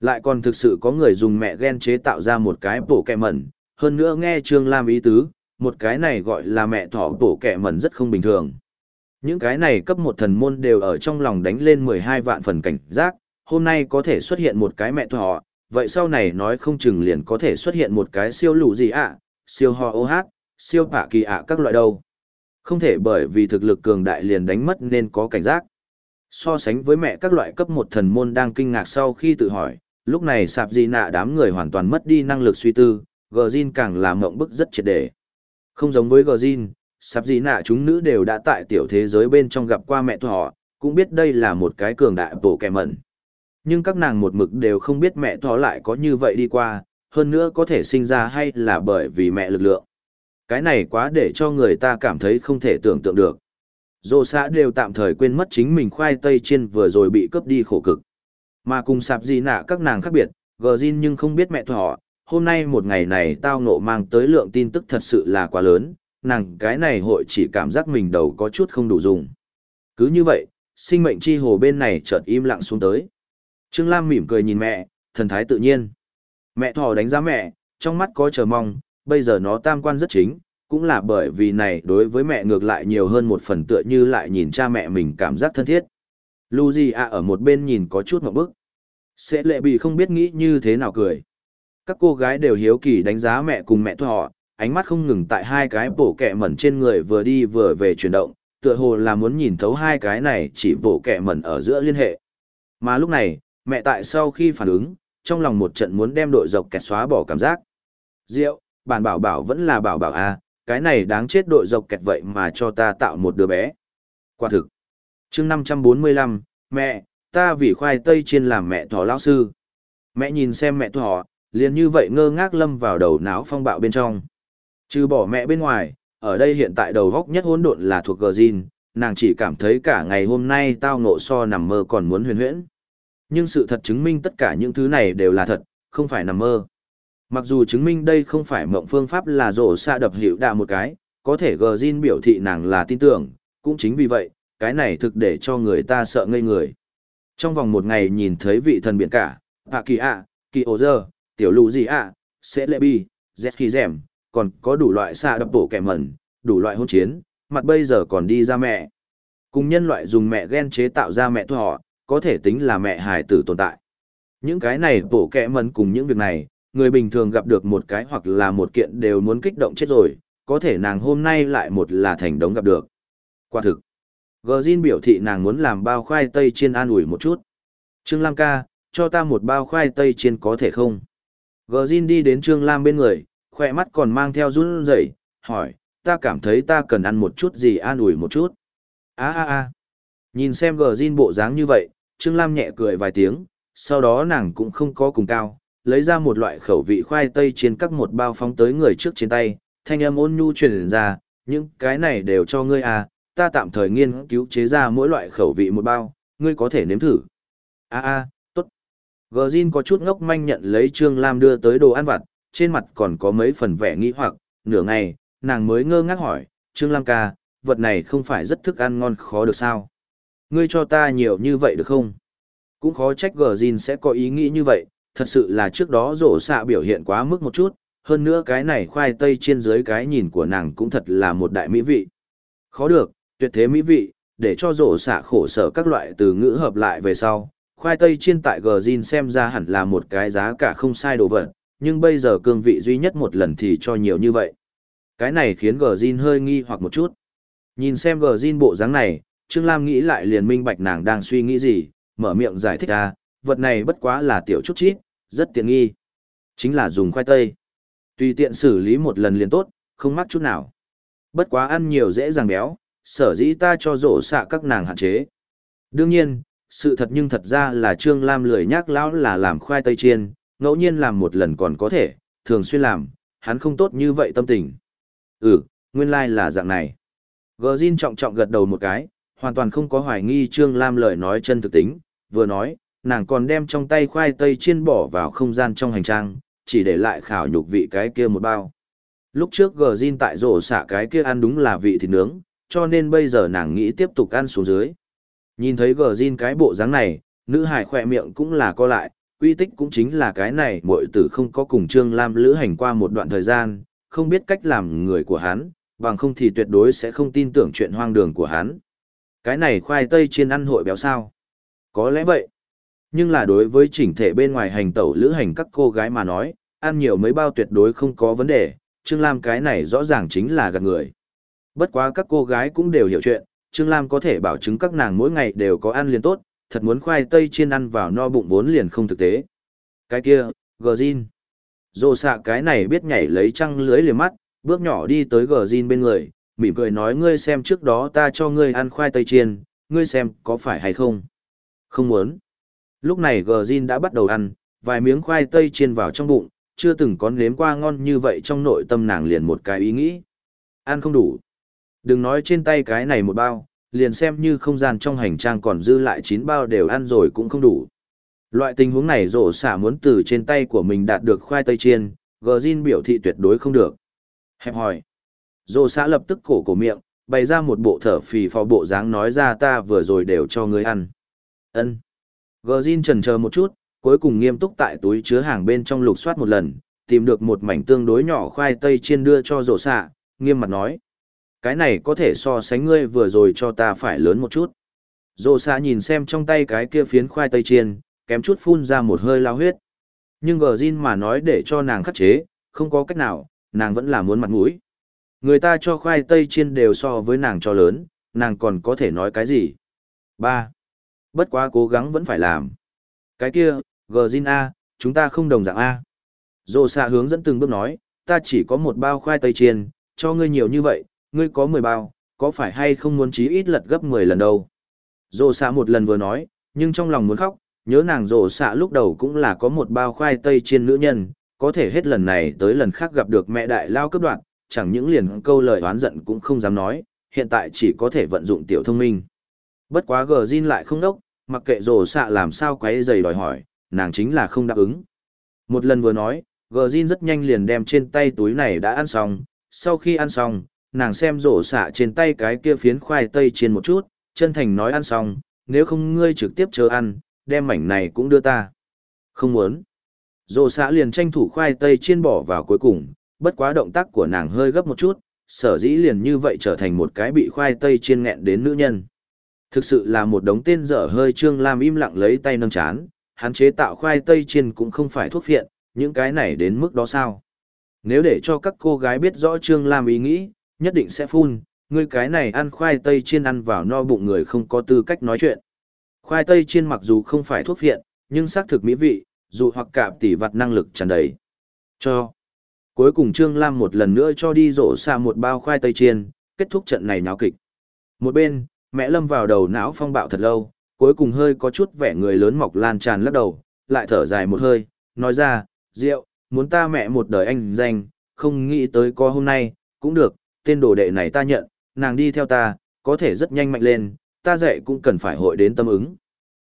Lại còn thực sự có người dùng mẹ ghen chế tạo ra một cái bổ kẹ mẩn, hơn nữa nghe Trương Lam ý tứ, một cái này gọi là mẹ thỏ bổ kẹ mẩn rất không bình thường. Những cái này cấp một thần môn đều ở trong lòng đánh lên 12 vạn phần cảnh giác, hôm nay có thể xuất hiện một cái mẹ thỏ, vậy sau này nói không chừng liền có thể xuất hiện một cái siêu lũ gì ạ, siêu ho ô hát, siêu bạ kỳ ạ các loại đâu. Không thể bởi vì thực lực cường đại liền đánh mất nên có cảnh giác. So sánh với mẹ các loại cấp một thần môn đang kinh ngạc sau khi tự hỏi, lúc này sạp gì nạ đám người hoàn toàn mất đi năng lực suy tư, gờ Jin càng làm mộng bức rất triệt để. Không giống với gờ Jin, sắp gì nạ chúng nữ đều đã tại tiểu thế giới bên trong gặp qua mẹ thỏ, cũng biết đây là một cái cường đại bổ kẻ mẩn. Nhưng các nàng một mực đều không biết mẹ thỏ lại có như vậy đi qua, hơn nữa có thể sinh ra hay là bởi vì mẹ lực lượng. Cái này quá để cho người ta cảm thấy không thể tưởng tượng được. Dô xã đều tạm thời quên mất chính mình khoai tây chiên vừa rồi bị cướp đi khổ cực. Mà cùng sạp gì nạ các nàng khác biệt, gờ nhưng không biết mẹ thỏ, hôm nay một ngày này tao nộ mang tới lượng tin tức thật sự là quá lớn, nàng cái này hội chỉ cảm giác mình đầu có chút không đủ dùng. Cứ như vậy, sinh mệnh chi hồ bên này chợt im lặng xuống tới. Trương Lam mỉm cười nhìn mẹ, thần thái tự nhiên. Mẹ thỏ đánh giá mẹ, trong mắt có chờ mong, bây giờ nó tam quan rất chính, cũng là bởi vì này đối với mẹ ngược lại nhiều hơn một phần tựa như lại nhìn cha mẹ mình cảm giác thân thiết. Lucia ở một bên nhìn có chút một bức. Sẽ lệ bị không biết nghĩ như thế nào cười. Các cô gái đều hiếu kỳ đánh giá mẹ cùng mẹ thỏ, ánh mắt không ngừng tại hai cái bổ kẹ mẩn trên người vừa đi vừa về chuyển động, tựa hồ là muốn nhìn thấu hai cái này chỉ bổ kẹ mẩn ở giữa liên hệ. Mà lúc này, mẹ tại sau khi phản ứng, trong lòng một trận muốn đem đội dọc kẹt xóa bỏ cảm giác. Diệu, bản bảo bảo vẫn là bảo bảo a, à, cái này đáng chết đội dọc kẹt vậy mà cho ta tạo một đứa bé. Quả thực. chương 545, mẹ, ta vì khoai tây chiên làm mẹ thỏ lão sư. Mẹ nhìn xem mẹ thỏ, liền như vậy ngơ ngác lâm vào đầu não phong bạo bên trong. Trừ bỏ mẹ bên ngoài, ở đây hiện tại đầu góc nhất hỗn độn là thuộc gờ Jin, nàng chỉ cảm thấy cả ngày hôm nay tao ngộ so nằm mơ còn muốn huyền huyễn. Nhưng sự thật chứng minh tất cả những thứ này đều là thật, không phải nằm mơ. Mặc dù chứng minh đây không phải mộng phương pháp là rổ xa đập hiệu đạ một cái, có thể gờ Jin biểu thị nàng là tin tưởng, cũng chính vì vậy, cái này thực để cho người ta sợ ngây người. Trong vòng một ngày nhìn thấy vị thần biển cả, Hạ Kỳ ạ, Kỳ Ô Dơ, Tiểu Lụ Gì ạ, Sẽ Lệ Bi, Z khi Dẻm, còn có đủ loại xạ đập bổ kẻ mẩn, đủ loại hôn chiến, mặt bây giờ còn đi ra mẹ. Cùng nhân loại dùng mẹ gen chế tạo ra mẹ thọ, có thể tính là mẹ hài tử tồn tại. Những cái này bổ kẻ mẩn cùng những việc này, người bình thường gặp được một cái hoặc là một kiện đều muốn kích động chết rồi, có thể nàng hôm nay lại một là thành đống gặp được. Quả thực, Gờ biểu thị nàng muốn làm bao khoai tây chiên an ủi một chút. Trương Lam ca, cho ta một bao khoai tây chiên có thể không? Gờ đi đến Trương Lam bên người, khoe mắt còn mang theo run rẩy, hỏi, ta cảm thấy ta cần ăn một chút gì an ủi một chút. a a a Nhìn xem gờ Jin bộ dáng như vậy, Trương Lam nhẹ cười vài tiếng, sau đó nàng cũng không có cùng cao, lấy ra một loại khẩu vị khoai tây trên các một bao phóng tới người trước trên tay, thanh âm ôn nhu truyền ra, những cái này đều cho ngươi à, ta tạm thời nghiên cứu chế ra mỗi loại khẩu vị một bao, ngươi có thể nếm thử. a a tốt. Gờ có chút ngốc manh nhận lấy Trương Lam đưa tới đồ ăn vặt, trên mặt còn có mấy phần vẻ nghĩ hoặc, nửa ngày, nàng mới ngơ ngác hỏi, Trương Lam ca, vật này không phải rất thức ăn ngon khó được sao? Ngươi cho ta nhiều như vậy được không? Cũng khó trách gờ Jin sẽ có ý nghĩ như vậy, thật sự là trước đó rổ xạ biểu hiện quá mức một chút, hơn nữa cái này khoai tây trên dưới cái nhìn của nàng cũng thật là một đại mỹ vị. Khó được, tuyệt thế mỹ vị, để cho rổ xạ khổ sở các loại từ ngữ hợp lại về sau. Khoai tây chiên tại gờ Jin xem ra hẳn là một cái giá cả không sai đồ vật, nhưng bây giờ cương vị duy nhất một lần thì cho nhiều như vậy. Cái này khiến gờ Jin hơi nghi hoặc một chút. Nhìn xem gờ Jin bộ dáng này, Trương Lam nghĩ lại liền minh bạch nàng đang suy nghĩ gì, mở miệng giải thích ra, vật này bất quá là tiểu chút chít, rất tiện nghi. Chính là dùng khoai tây. Tùy tiện xử lý một lần liền tốt, không mắc chút nào. Bất quá ăn nhiều dễ dàng béo, sở dĩ ta cho rổ xạ các nàng hạn chế. Đương nhiên, sự thật nhưng thật ra là Trương Lam lười nhác lão là làm khoai tây chiên, ngẫu nhiên làm một lần còn có thể, thường xuyên làm, hắn không tốt như vậy tâm tình. Ừ, nguyên lai like là dạng này. Gờ Jin trọng trọng gật đầu một cái, hoàn toàn không có hoài nghi Trương Lam lời nói chân thực tính, vừa nói, nàng còn đem trong tay khoai tây chiên bỏ vào không gian trong hành trang, chỉ để lại khảo nhục vị cái kia một bao. Lúc trước gờ Jin tại rổ xả cái kia ăn đúng là vị thịt nướng, cho nên bây giờ nàng nghĩ tiếp tục ăn xuống dưới. Nhìn thấy gờ Jin cái bộ dáng này, nữ hải khỏe miệng cũng là co lại, quy tích cũng chính là cái này muội tử không có cùng Trương Lam lữ hành qua một đoạn thời gian, không biết cách làm người của hắn, bằng không thì tuyệt đối sẽ không tin tưởng chuyện hoang đường của hắn. Cái này khoai tây chiên ăn hội béo sao? Có lẽ vậy. Nhưng là đối với chỉnh thể bên ngoài hành tẩu lữ hành các cô gái mà nói, ăn nhiều mấy bao tuyệt đối không có vấn đề, Trương Lam cái này rõ ràng chính là gạt người. Bất quá các cô gái cũng đều hiểu chuyện, Trương Lam có thể bảo chứng các nàng mỗi ngày đều có ăn liền tốt, thật muốn khoai tây chiên ăn vào no bụng vốn liền không thực tế. Cái kia, gờ zin. Dô xạ cái này biết nhảy lấy trăng lưới liềm mắt, bước nhỏ đi tới gờ Jin bên người, mỉm cười nói ngươi xem trước đó ta cho ngươi ăn khoai tây chiên, ngươi xem có phải hay không? Không muốn. Lúc này gờ Jin đã bắt đầu ăn, vài miếng khoai tây chiên vào trong bụng, chưa từng có nếm qua ngon như vậy trong nội tâm nàng liền một cái ý nghĩ. Ăn không đủ. Đừng nói trên tay cái này một bao, liền xem như không gian trong hành trang còn dư lại 9 bao đều ăn rồi cũng không đủ. Loại tình huống này rổ xả muốn từ trên tay của mình đạt được khoai tây chiên, gờ Jin biểu thị tuyệt đối không được. Hẹp hỏi. Rổ xả lập tức cổ cổ miệng, bày ra một bộ thở phì phò bộ dáng nói ra ta vừa rồi đều cho ngươi ăn. ân Gờ Jin trần chờ một chút, cuối cùng nghiêm túc tại túi chứa hàng bên trong lục soát một lần, tìm được một mảnh tương đối nhỏ khoai tây chiên đưa cho rổ xả, nghiêm mặt nói. Cái này có thể so sánh ngươi vừa rồi cho ta phải lớn một chút. Dô xa nhìn xem trong tay cái kia phiến khoai tây chiên, kém chút phun ra một hơi lao huyết. Nhưng gờ Jin mà nói để cho nàng khắc chế, không có cách nào, nàng vẫn là muốn mặt mũi. Người ta cho khoai tây chiên đều so với nàng cho lớn, nàng còn có thể nói cái gì? ba Bất quá cố gắng vẫn phải làm. Cái kia, gờ Jin A, chúng ta không đồng dạng A. Dô xa hướng dẫn từng bước nói, ta chỉ có một bao khoai tây chiên, cho ngươi nhiều như vậy, ngươi có 10 bao, có phải hay không muốn chí ít lật gấp 10 lần đâu. Rồ xạ một lần vừa nói, nhưng trong lòng muốn khóc, nhớ nàng rồ xạ lúc đầu cũng là có một bao khoai tây chiên nữ nhân, có thể hết lần này tới lần khác gặp được mẹ đại lao cấp đoạn, chẳng những liền câu lời oán giận cũng không dám nói, hiện tại chỉ có thể vận dụng tiểu thông minh. Bất quá gờ Jin lại không đốc, mặc kệ rồ xạ làm sao quấy giày đòi hỏi, nàng chính là không đáp ứng. Một lần vừa nói, gờ Jin rất nhanh liền đem trên tay túi này đã ăn xong, sau khi ăn xong, nàng xem rổ xạ trên tay cái kia phiến khoai tây chiên một chút, chân thành nói ăn xong, nếu không ngươi trực tiếp chờ ăn, đem mảnh này cũng đưa ta. Không muốn. Rổ xạ liền tranh thủ khoai tây chiên bỏ vào cuối cùng, bất quá động tác của nàng hơi gấp một chút, sở dĩ liền như vậy trở thành một cái bị khoai tây chiên nghẹn đến nữ nhân. Thực sự là một đống tên dở hơi Trương Lam im lặng lấy tay nâng chán, hắn chế tạo khoai tây chiên cũng không phải thuốc phiện, những cái này đến mức đó sao. Nếu để cho các cô gái biết rõ Trương Lam ý nghĩ, nhất định sẽ phun, ngươi cái này ăn khoai tây chiên ăn vào no bụng người không có tư cách nói chuyện. Khoai tây chiên mặc dù không phải thuốc phiện, nhưng xác thực mỹ vị, dù hoặc cả tỷ vật năng lực tràn đầy. Cho. Cuối cùng Trương Lam một lần nữa cho đi rổ xa một bao khoai tây chiên, kết thúc trận này náo kịch. Một bên, mẹ lâm vào đầu não phong bạo thật lâu, cuối cùng hơi có chút vẻ người lớn mọc lan tràn lắc đầu, lại thở dài một hơi, nói ra, rượu muốn ta mẹ một đời anh danh, không nghĩ tới có hôm nay, cũng được, tên đồ đệ này ta nhận, nàng đi theo ta, có thể rất nhanh mạnh lên, ta dạy cũng cần phải hội đến tâm ứng.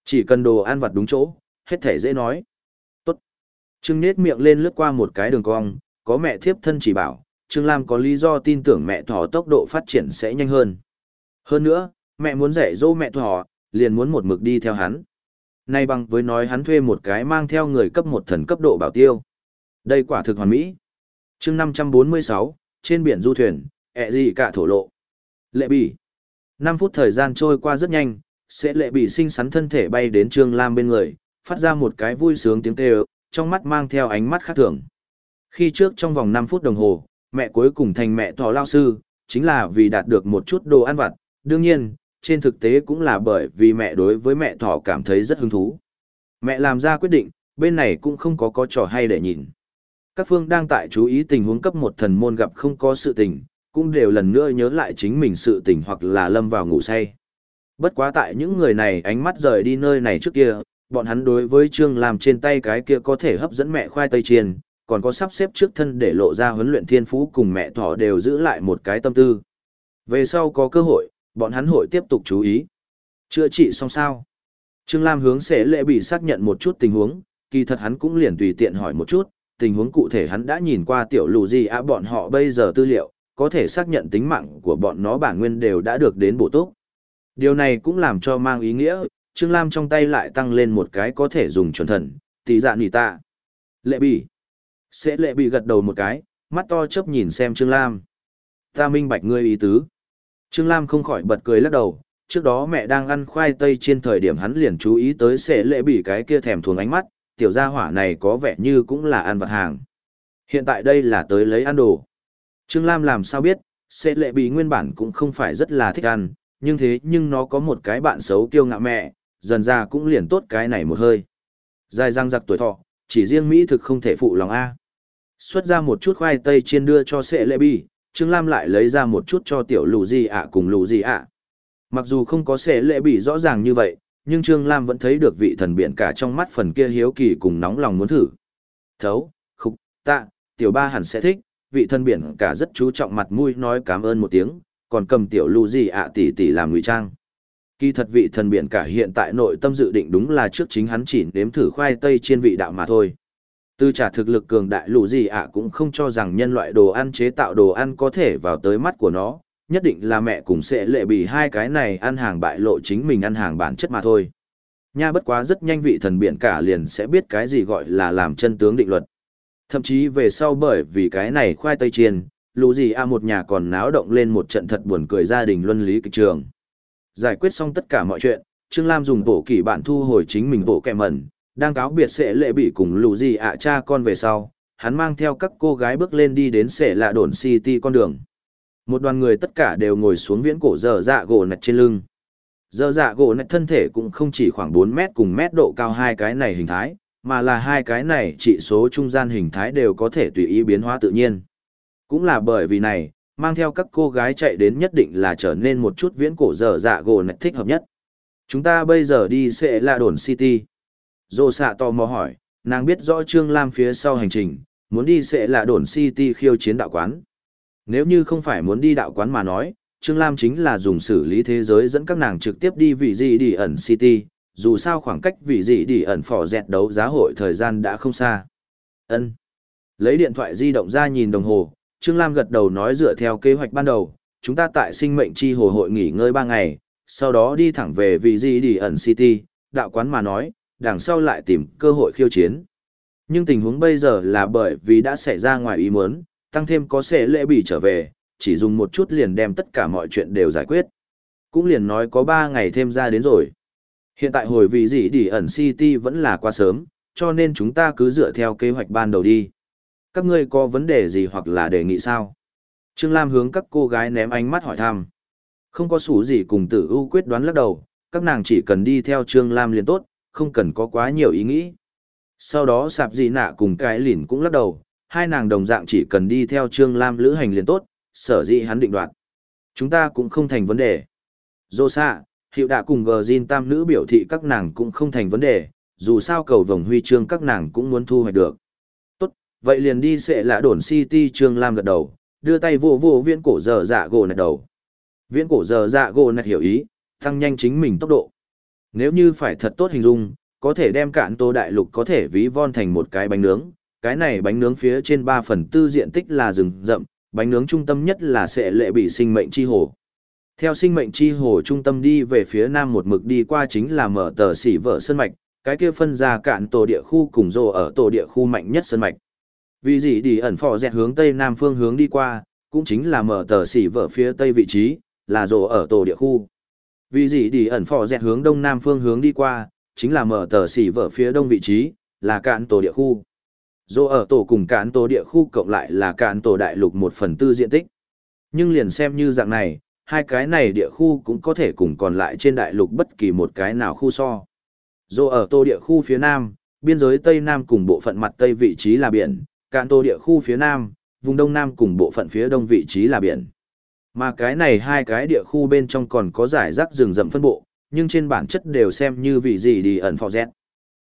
Chỉ cần đồ ăn vặt đúng chỗ, hết thể dễ nói. Tốt. Trương nết miệng lên lướt qua một cái đường cong, có mẹ thiếp thân chỉ bảo, Trương Lam có lý do tin tưởng mẹ thỏ tốc độ phát triển sẽ nhanh hơn. Hơn nữa, mẹ muốn dạy dỗ mẹ thỏ, liền muốn một mực đi theo hắn. Nay bằng với nói hắn thuê một cái mang theo người cấp một thần cấp độ bảo tiêu. Đây quả thực hoàn mỹ. chương 546, trên biển du thuyền, ẹ gì cả thổ lộ. Lệ bỉ. 5 phút thời gian trôi qua rất nhanh, sẽ lệ bỉ sinh sắn thân thể bay đến Trương Lam bên người, phát ra một cái vui sướng tiếng kêu, trong mắt mang theo ánh mắt khác thường. Khi trước trong vòng 5 phút đồng hồ, mẹ cuối cùng thành mẹ thỏ lao sư, chính là vì đạt được một chút đồ ăn vặt, đương nhiên, trên thực tế cũng là bởi vì mẹ đối với mẹ thỏ cảm thấy rất hứng thú. Mẹ làm ra quyết định, bên này cũng không có có trò hay để nhìn. Các phương đang tại chú ý tình huống cấp một thần môn gặp không có sự tình, cũng đều lần nữa nhớ lại chính mình sự tỉnh hoặc là lâm vào ngủ say. Bất quá tại những người này ánh mắt rời đi nơi này trước kia, bọn hắn đối với Trương lam trên tay cái kia có thể hấp dẫn mẹ khoai tây chiên, còn có sắp xếp trước thân để lộ ra huấn luyện thiên phú cùng mẹ thỏ đều giữ lại một cái tâm tư. Về sau có cơ hội, bọn hắn hội tiếp tục chú ý. Chữa trị xong sao? Trương Lam hướng sẽ lệ bị xác nhận một chút tình huống, kỳ thật hắn cũng liền tùy tiện hỏi một chút, tình huống cụ thể hắn đã nhìn qua tiểu lù gì á bọn họ bây giờ tư liệu, có thể xác nhận tính mạng của bọn nó bản nguyên đều đã được đến bổ túc. Điều này cũng làm cho mang ý nghĩa, Trương Lam trong tay lại tăng lên một cái có thể dùng chuẩn thần, tỷ dạ nỉ tạ. Lệ bị. Sẽ lệ bị gật đầu một cái, mắt to chớp nhìn xem Trương Lam. Ta minh bạch ngươi ý tứ. Trương Lam không khỏi bật cười lắc đầu, trước đó mẹ đang ăn khoai tây trên thời điểm hắn liền chú ý tới sẽ lệ bị cái kia thèm thuồng ánh mắt, tiểu gia hỏa này có vẻ như cũng là ăn vật hàng. Hiện tại đây là tới lấy ăn đồ. Trương Lam làm sao biết, sẽ lệ bì nguyên bản cũng không phải rất là thích ăn, nhưng thế nhưng nó có một cái bạn xấu kiêu ngạo mẹ, dần ra cũng liền tốt cái này một hơi. Dài răng giặc tuổi thọ, chỉ riêng Mỹ thực không thể phụ lòng A. Xuất ra một chút khoai tây chiên đưa cho sệ lệ bì, Trương Lam lại lấy ra một chút cho tiểu lù gì ạ cùng lù gì ạ. Mặc dù không có sệ lệ bì rõ ràng như vậy, nhưng Trương Lam vẫn thấy được vị thần biển cả trong mắt phần kia hiếu kỳ cùng nóng lòng muốn thử. Thấu, khúc, tạ, tiểu ba hẳn sẽ thích, vị thân biển cả rất chú trọng mặt mũi nói cảm ơn một tiếng, còn cầm tiểu lù gì ạ tỷ tỷ làm ngụy trang. Kỳ thật vị thần biển cả hiện tại nội tâm dự định đúng là trước chính hắn chỉ nếm thử khoai tây trên vị đạo mà thôi. Tư trả thực lực cường đại lù gì ạ cũng không cho rằng nhân loại đồ ăn chế tạo đồ ăn có thể vào tới mắt của nó, nhất định là mẹ cùng sẽ lệ bị hai cái này ăn hàng bại lộ chính mình ăn hàng bản chất mà thôi. Nha bất quá rất nhanh vị thần biển cả liền sẽ biết cái gì gọi là làm chân tướng định luật. Thậm chí về sau bởi vì cái này khoai tây chiên, lũ gì a một nhà còn náo động lên một trận thật buồn cười gia đình luân lý kịch trường. Giải quyết xong tất cả mọi chuyện, Trương Lam dùng bộ kỷ bạn thu hồi chính mình bộ kẹ mẩn, đang cáo biệt sẽ lệ bị cùng lũ gì ạ cha con về sau, hắn mang theo các cô gái bước lên đi đến sẽ lạ đồn city con đường. Một đoàn người tất cả đều ngồi xuống viễn cổ dở dạ gỗ nạch trên lưng. Dở dạ gỗ nạch thân thể cũng không chỉ khoảng 4 mét cùng mét độ cao hai cái này hình thái, mà là hai cái này trị số trung gian hình thái đều có thể tùy ý biến hóa tự nhiên. Cũng là bởi vì này, mang theo các cô gái chạy đến nhất định là trở nên một chút viễn cổ dở dạ gồ nạch thích hợp nhất. Chúng ta bây giờ đi sẽ là đồn city. Dô xạ tò mò hỏi, nàng biết rõ Trương Lam phía sau hành trình, muốn đi sẽ là đồn city khiêu chiến đạo quán. Nếu như không phải muốn đi đạo quán mà nói, Trương Lam chính là dùng xử lý thế giới dẫn các nàng trực tiếp đi vị gì đi ẩn city, dù sao khoảng cách vị gì đi ẩn phỏ dẹt đấu giá hội thời gian đã không xa. ân Lấy điện thoại di động ra nhìn đồng hồ, Trương Lam gật đầu nói dựa theo kế hoạch ban đầu, chúng ta tại sinh mệnh chi hồ hội nghỉ ngơi 3 ngày, sau đó đi thẳng về vị gì đi ẩn city, đạo quán mà nói, đằng sau lại tìm cơ hội khiêu chiến. Nhưng tình huống bây giờ là bởi vì đã xảy ra ngoài ý muốn, tăng thêm có sẽ lễ bị trở về, chỉ dùng một chút liền đem tất cả mọi chuyện đều giải quyết. Cũng liền nói có 3 ngày thêm ra đến rồi. Hiện tại hồi vị gì đi ẩn City vẫn là quá sớm, cho nên chúng ta cứ dựa theo kế hoạch ban đầu đi. Các ngươi có vấn đề gì hoặc là đề nghị sao? Trương Lam hướng các cô gái ném ánh mắt hỏi thăm. Không có sủ gì cùng tử ưu quyết đoán lắc đầu, các nàng chỉ cần đi theo Trương Lam liền tốt, không cần có quá nhiều ý nghĩ. Sau đó sạp gì nạ cùng cái lìn cũng lắc đầu, hai nàng đồng dạng chỉ cần đi theo Trương Lam lữ hành liền tốt, sở dĩ hắn định đoạt. Chúng ta cũng không thành vấn đề. Dô xạ, hiệu đã cùng gờ Jin tam nữ biểu thị các nàng cũng không thành vấn đề, dù sao cầu vồng huy chương các nàng cũng muốn thu hoạch được. Tốt, vậy liền đi sẽ là đồn City Trương Lam gật đầu, đưa tay vô vô viễn cổ giờ dạ gỗ nạch đầu. Viễn cổ giờ dạ gỗ nạch hiểu ý, tăng nhanh chính mình tốc độ. Nếu như phải thật tốt hình dung, có thể đem cạn tô đại lục có thể ví von thành một cái bánh nướng, cái này bánh nướng phía trên 3 phần tư diện tích là rừng rậm, bánh nướng trung tâm nhất là sẽ lệ bị sinh mệnh chi hồ. Theo sinh mệnh chi hồ trung tâm đi về phía nam một mực đi qua chính là mở tờ xỉ vợ sân mạch, cái kia phân ra cạn tổ địa khu cùng rồ ở tổ địa khu mạnh nhất sân mạch. Vì gì đi ẩn phò dẹt hướng tây nam phương hướng đi qua, cũng chính là mở tờ xỉ vợ phía tây vị trí, là rồ ở tổ địa khu. Vì gì đi ẩn phò dẹt hướng đông nam phương hướng đi qua, chính là mở tờ xỉ vợ phía đông vị trí, là cạn tổ địa khu. Rồ ở tổ cùng cạn tổ địa khu cộng lại là cạn tổ đại lục một phần tư diện tích. Nhưng liền xem như dạng này, hai cái này địa khu cũng có thể cùng còn lại trên đại lục bất kỳ một cái nào khu so. Dù ở tô địa khu phía nam, biên giới tây nam cùng bộ phận mặt tây vị trí là biển, cạn tô địa khu phía nam, vùng đông nam cùng bộ phận phía đông vị trí là biển. Mà cái này hai cái địa khu bên trong còn có giải rác rừng rậm phân bộ, nhưng trên bản chất đều xem như vị gì đi ẩn phò dẹt.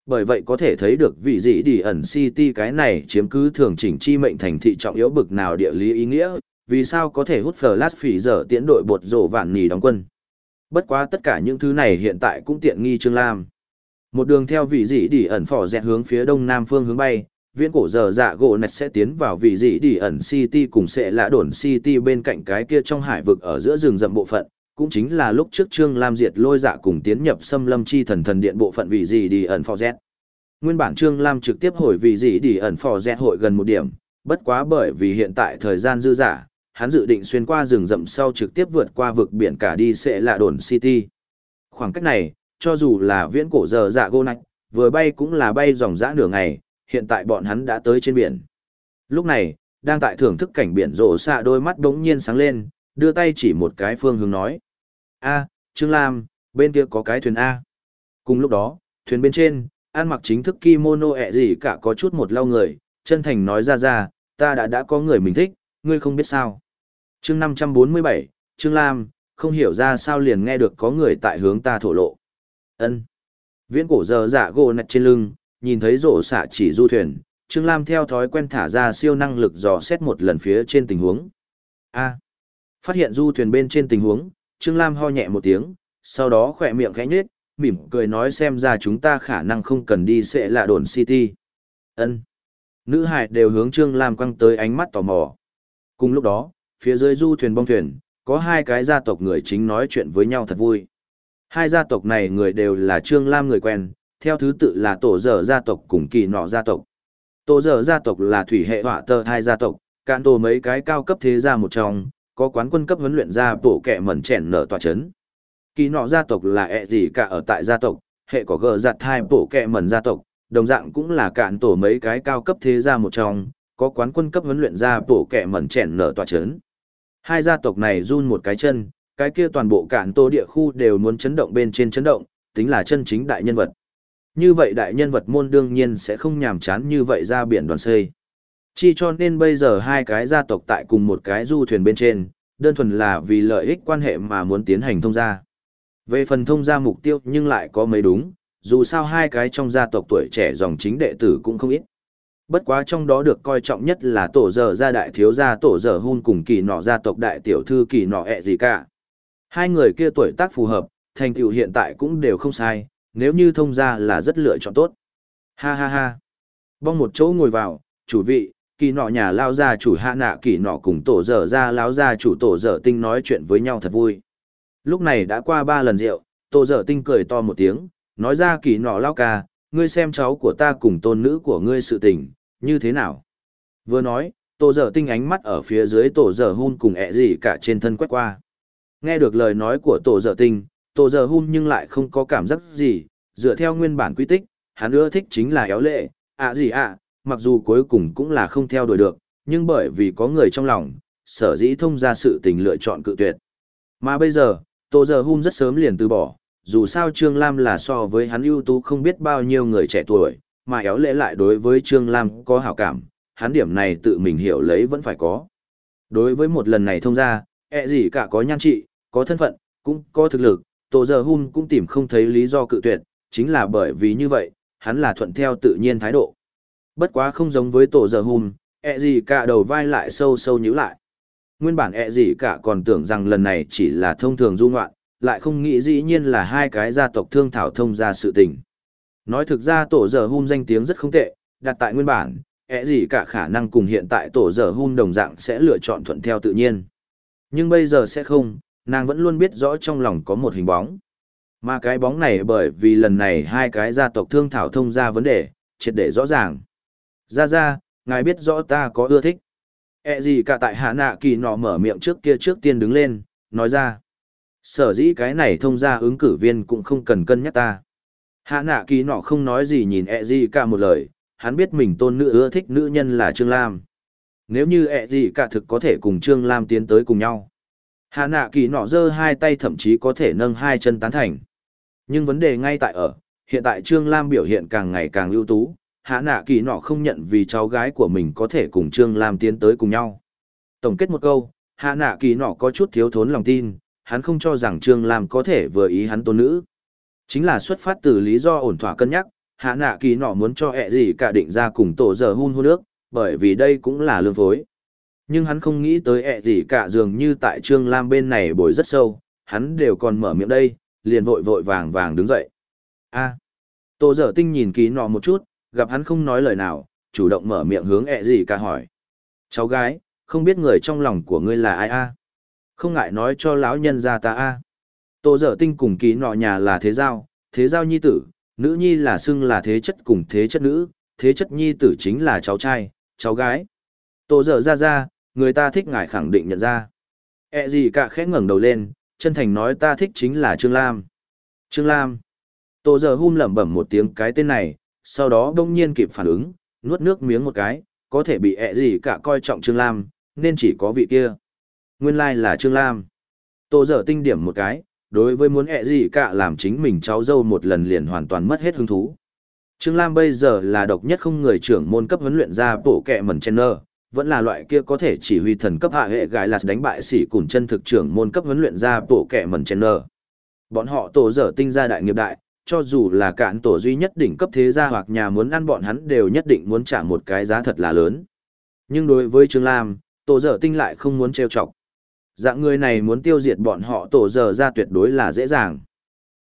Bởi vậy có thể thấy được vị gì đi ẩn city cái này chiếm cứ thường chỉnh chi mệnh thành thị trọng yếu bực nào địa lý ý nghĩa, vì sao có thể hút flash phỉ giờ tiễn đội bột rổ vạn nì đóng quân. Bất quá tất cả những thứ này hiện tại cũng tiện nghi Trương Lam. Một đường theo vị dị đi ẩn phỏ dẹt hướng phía đông nam phương hướng bay, viễn cổ giờ dạ gỗ nạch sẽ tiến vào vị dị đi ẩn city cùng sẽ lã đồn city bên cạnh cái kia trong hải vực ở giữa rừng rậm bộ phận, cũng chính là lúc trước Trương Lam diệt lôi dạ cùng tiến nhập xâm lâm chi thần thần điện bộ phận vị gì đi ẩn phỏ dẹt. Nguyên bản Trương Lam trực tiếp hồi vị gì đi ẩn phỏ dẹt hội gần một điểm, bất quá bởi vì hiện tại thời gian dư giả, hắn dự định xuyên qua rừng rậm sau trực tiếp vượt qua vực biển cả đi sẽ là đồn City. Khoảng cách này, cho dù là viễn cổ giờ dạ gô nạch, vừa bay cũng là bay dòng dã nửa ngày, hiện tại bọn hắn đã tới trên biển. Lúc này, đang tại thưởng thức cảnh biển rộ, xạ đôi mắt đống nhiên sáng lên, đưa tay chỉ một cái phương hướng nói. a Trương Lam, bên kia có cái thuyền A. Cùng lúc đó, thuyền bên trên, an mặc chính thức kimono ẹ gì cả có chút một lau người, chân thành nói ra ra, ta đã đã có người mình thích, ngươi không biết sao chương 547, Trương Lam, không hiểu ra sao liền nghe được có người tại hướng ta thổ lộ. ân Viễn cổ giờ dạ gỗ nạch trên lưng, nhìn thấy rổ xạ chỉ du thuyền, Trương Lam theo thói quen thả ra siêu năng lực dò xét một lần phía trên tình huống. A. Phát hiện du thuyền bên trên tình huống, Trương Lam ho nhẹ một tiếng, sau đó khỏe miệng khẽ nhếch, mỉm cười nói xem ra chúng ta khả năng không cần đi sẽ là đồn city. Ân. Nữ hải đều hướng Trương Lam quăng tới ánh mắt tò mò. Cùng lúc đó, phía dưới du thuyền bong thuyền, có hai cái gia tộc người chính nói chuyện với nhau thật vui. Hai gia tộc này người đều là Trương Lam người quen, theo thứ tự là tổ dở gia tộc cùng kỳ nọ gia tộc. Tổ dở gia tộc là thủy hệ họa tơ hai gia tộc, cạn tổ mấy cái cao cấp thế gia một trong, có quán quân cấp huấn luyện gia bổ kẻ mẩn chèn nở tòa chấn. Kỳ nọ gia tộc là ẹ gì cả ở tại gia tộc, hệ có gờ giặt hai bổ kẻ mẩn gia tộc, đồng dạng cũng là cạn tổ mấy cái cao cấp thế gia một trong, có quán quân cấp huấn luyện gia bổ kẻ mẩn chèn nở tòa chấn. Hai gia tộc này run một cái chân, cái kia toàn bộ cạn tô địa khu đều muốn chấn động bên trên chấn động, tính là chân chính đại nhân vật. Như vậy đại nhân vật môn đương nhiên sẽ không nhàm chán như vậy ra biển đoàn xây. chỉ cho nên bây giờ hai cái gia tộc tại cùng một cái du thuyền bên trên, đơn thuần là vì lợi ích quan hệ mà muốn tiến hành thông gia. Về phần thông gia mục tiêu nhưng lại có mấy đúng, dù sao hai cái trong gia tộc tuổi trẻ dòng chính đệ tử cũng không ít. Bất quá trong đó được coi trọng nhất là tổ dở gia đại thiếu gia tổ dở hun cùng kỳ nọ gia tộc đại tiểu thư kỳ nọ ẹ gì cả. Hai người kia tuổi tác phù hợp, thành tựu hiện tại cũng đều không sai, nếu như thông gia là rất lựa chọn tốt. Ha ha ha. Bong một chỗ ngồi vào, chủ vị, kỳ nọ nhà lao gia chủ hạ nạ kỳ nọ cùng tổ dở gia lao gia chủ tổ dở tinh nói chuyện với nhau thật vui. Lúc này đã qua ba lần rượu, tổ dở tinh cười to một tiếng, nói ra kỳ nọ lao ca, ngươi xem cháu của ta cùng tôn nữ của ngươi sự tình, như thế nào? Vừa nói, tổ dở tinh ánh mắt ở phía dưới tổ dở hun cùng ẹ gì cả trên thân quét qua. Nghe được lời nói của tổ dở tinh, tổ dở hun nhưng lại không có cảm giác gì, dựa theo nguyên bản quy tích, hắn ưa thích chính là éo lệ, ạ gì ạ, mặc dù cuối cùng cũng là không theo đuổi được, nhưng bởi vì có người trong lòng, sở dĩ thông ra sự tình lựa chọn cự tuyệt. Mà bây giờ, tổ dở hun rất sớm liền từ bỏ, dù sao Trương Lam là so với hắn ưu tú không biết bao nhiêu người trẻ tuổi, mà éo lễ lại đối với Trương Lam có hảo cảm, hắn điểm này tự mình hiểu lấy vẫn phải có. Đối với một lần này thông ra, ẹ gì cả có nhan trị, có thân phận, cũng có thực lực, tổ Giờ Hum cũng tìm không thấy lý do cự tuyệt, chính là bởi vì như vậy, hắn là thuận theo tự nhiên thái độ. Bất quá không giống với tổ giờ hùm, ẹ gì cả đầu vai lại sâu sâu nhíu lại. Nguyên bản ẹ gì cả còn tưởng rằng lần này chỉ là thông thường du ngoạn, lại không nghĩ dĩ nhiên là hai cái gia tộc thương thảo thông ra sự tình. Nói thực ra tổ giờ hung danh tiếng rất không tệ, đặt tại nguyên bản, ẹ gì cả khả năng cùng hiện tại tổ giờ hung đồng dạng sẽ lựa chọn thuận theo tự nhiên. Nhưng bây giờ sẽ không, nàng vẫn luôn biết rõ trong lòng có một hình bóng. Mà cái bóng này bởi vì lần này hai cái gia tộc thương thảo thông ra vấn đề, triệt để rõ ràng. Ra ra, ngài biết rõ ta có ưa thích. E gì cả tại hạ nạ kỳ nọ mở miệng trước kia trước tiên đứng lên, nói ra. Sở dĩ cái này thông ra ứng cử viên cũng không cần cân nhắc ta. Hạ nạ kỳ nọ không nói gì nhìn E gì cả một lời, hắn biết mình tôn nữ ưa thích nữ nhân là Trương Lam. Nếu như E gì cả thực có thể cùng Trương Lam tiến tới cùng nhau. Hạ nạ kỳ nọ giơ hai tay thậm chí có thể nâng hai chân tán thành. Nhưng vấn đề ngay tại ở, hiện tại Trương Lam biểu hiện càng ngày càng ưu tú, hạ nạ kỳ nọ không nhận vì cháu gái của mình có thể cùng Trương Lam tiến tới cùng nhau. Tổng kết một câu, hạ nạ kỳ nọ có chút thiếu thốn lòng tin, hắn không cho rằng Trương Lam có thể vừa ý hắn tôn nữ. Chính là xuất phát từ lý do ổn thỏa cân nhắc, hạ nạ kỳ nọ muốn cho ẹ gì cả định ra cùng tổ giờ hun hôn nước, bởi vì đây cũng là lương phối. Nhưng hắn không nghĩ tới ẹ gì cả dường như tại Trương Lam bên này bồi rất sâu, hắn đều còn mở miệng đây, liền vội vội vàng vàng đứng dậy. a tổ giờ tinh nhìn ký nọ một chút, gặp hắn không nói lời nào, chủ động mở miệng hướng ẹ gì cả hỏi. Cháu gái, không biết người trong lòng của ngươi là ai a? Không ngại nói cho lão nhân ra ta a. Tô dở tinh cùng ký nọ nhà là thế giao, thế giao nhi tử, nữ nhi là xưng là thế chất cùng thế chất nữ, thế chất nhi tử chính là cháu trai, cháu gái. Tô dở ra ra, người ta thích ngài khẳng định nhận ra. E gì cả khẽ ngẩng đầu lên, chân thành nói ta thích chính là Trương Lam. Trương Lam. Tô dở hum lẩm bẩm một tiếng cái tên này, sau đó đông nhiên kịp phản ứng, nuốt nước miếng một cái, có thể bị e ẹ gì cả coi trọng Trương Lam, nên chỉ có vị kia. Nguyên lai like là Trương Lam. Tô dở tinh điểm một cái, đối với muốn ẹ gì cả làm chính mình cháu dâu một lần liền hoàn toàn mất hết hứng thú. Trương Lam bây giờ là độc nhất không người trưởng môn cấp huấn luyện ra bộ kẹ mẩn chen nơ, vẫn là loại kia có thể chỉ huy thần cấp hạ hệ gái là đánh bại sĩ cùn chân thực trưởng môn cấp huấn luyện ra bộ kẹ mẩn chen nơ. Bọn họ tổ dở tinh ra đại nghiệp đại, cho dù là cạn tổ duy nhất đỉnh cấp thế gia hoặc nhà muốn ăn bọn hắn đều nhất định muốn trả một cái giá thật là lớn. Nhưng đối với Trương Lam, tổ dở tinh lại không muốn trêu chọc. Dạng người này muốn tiêu diệt bọn họ tổ dở ra tuyệt đối là dễ dàng.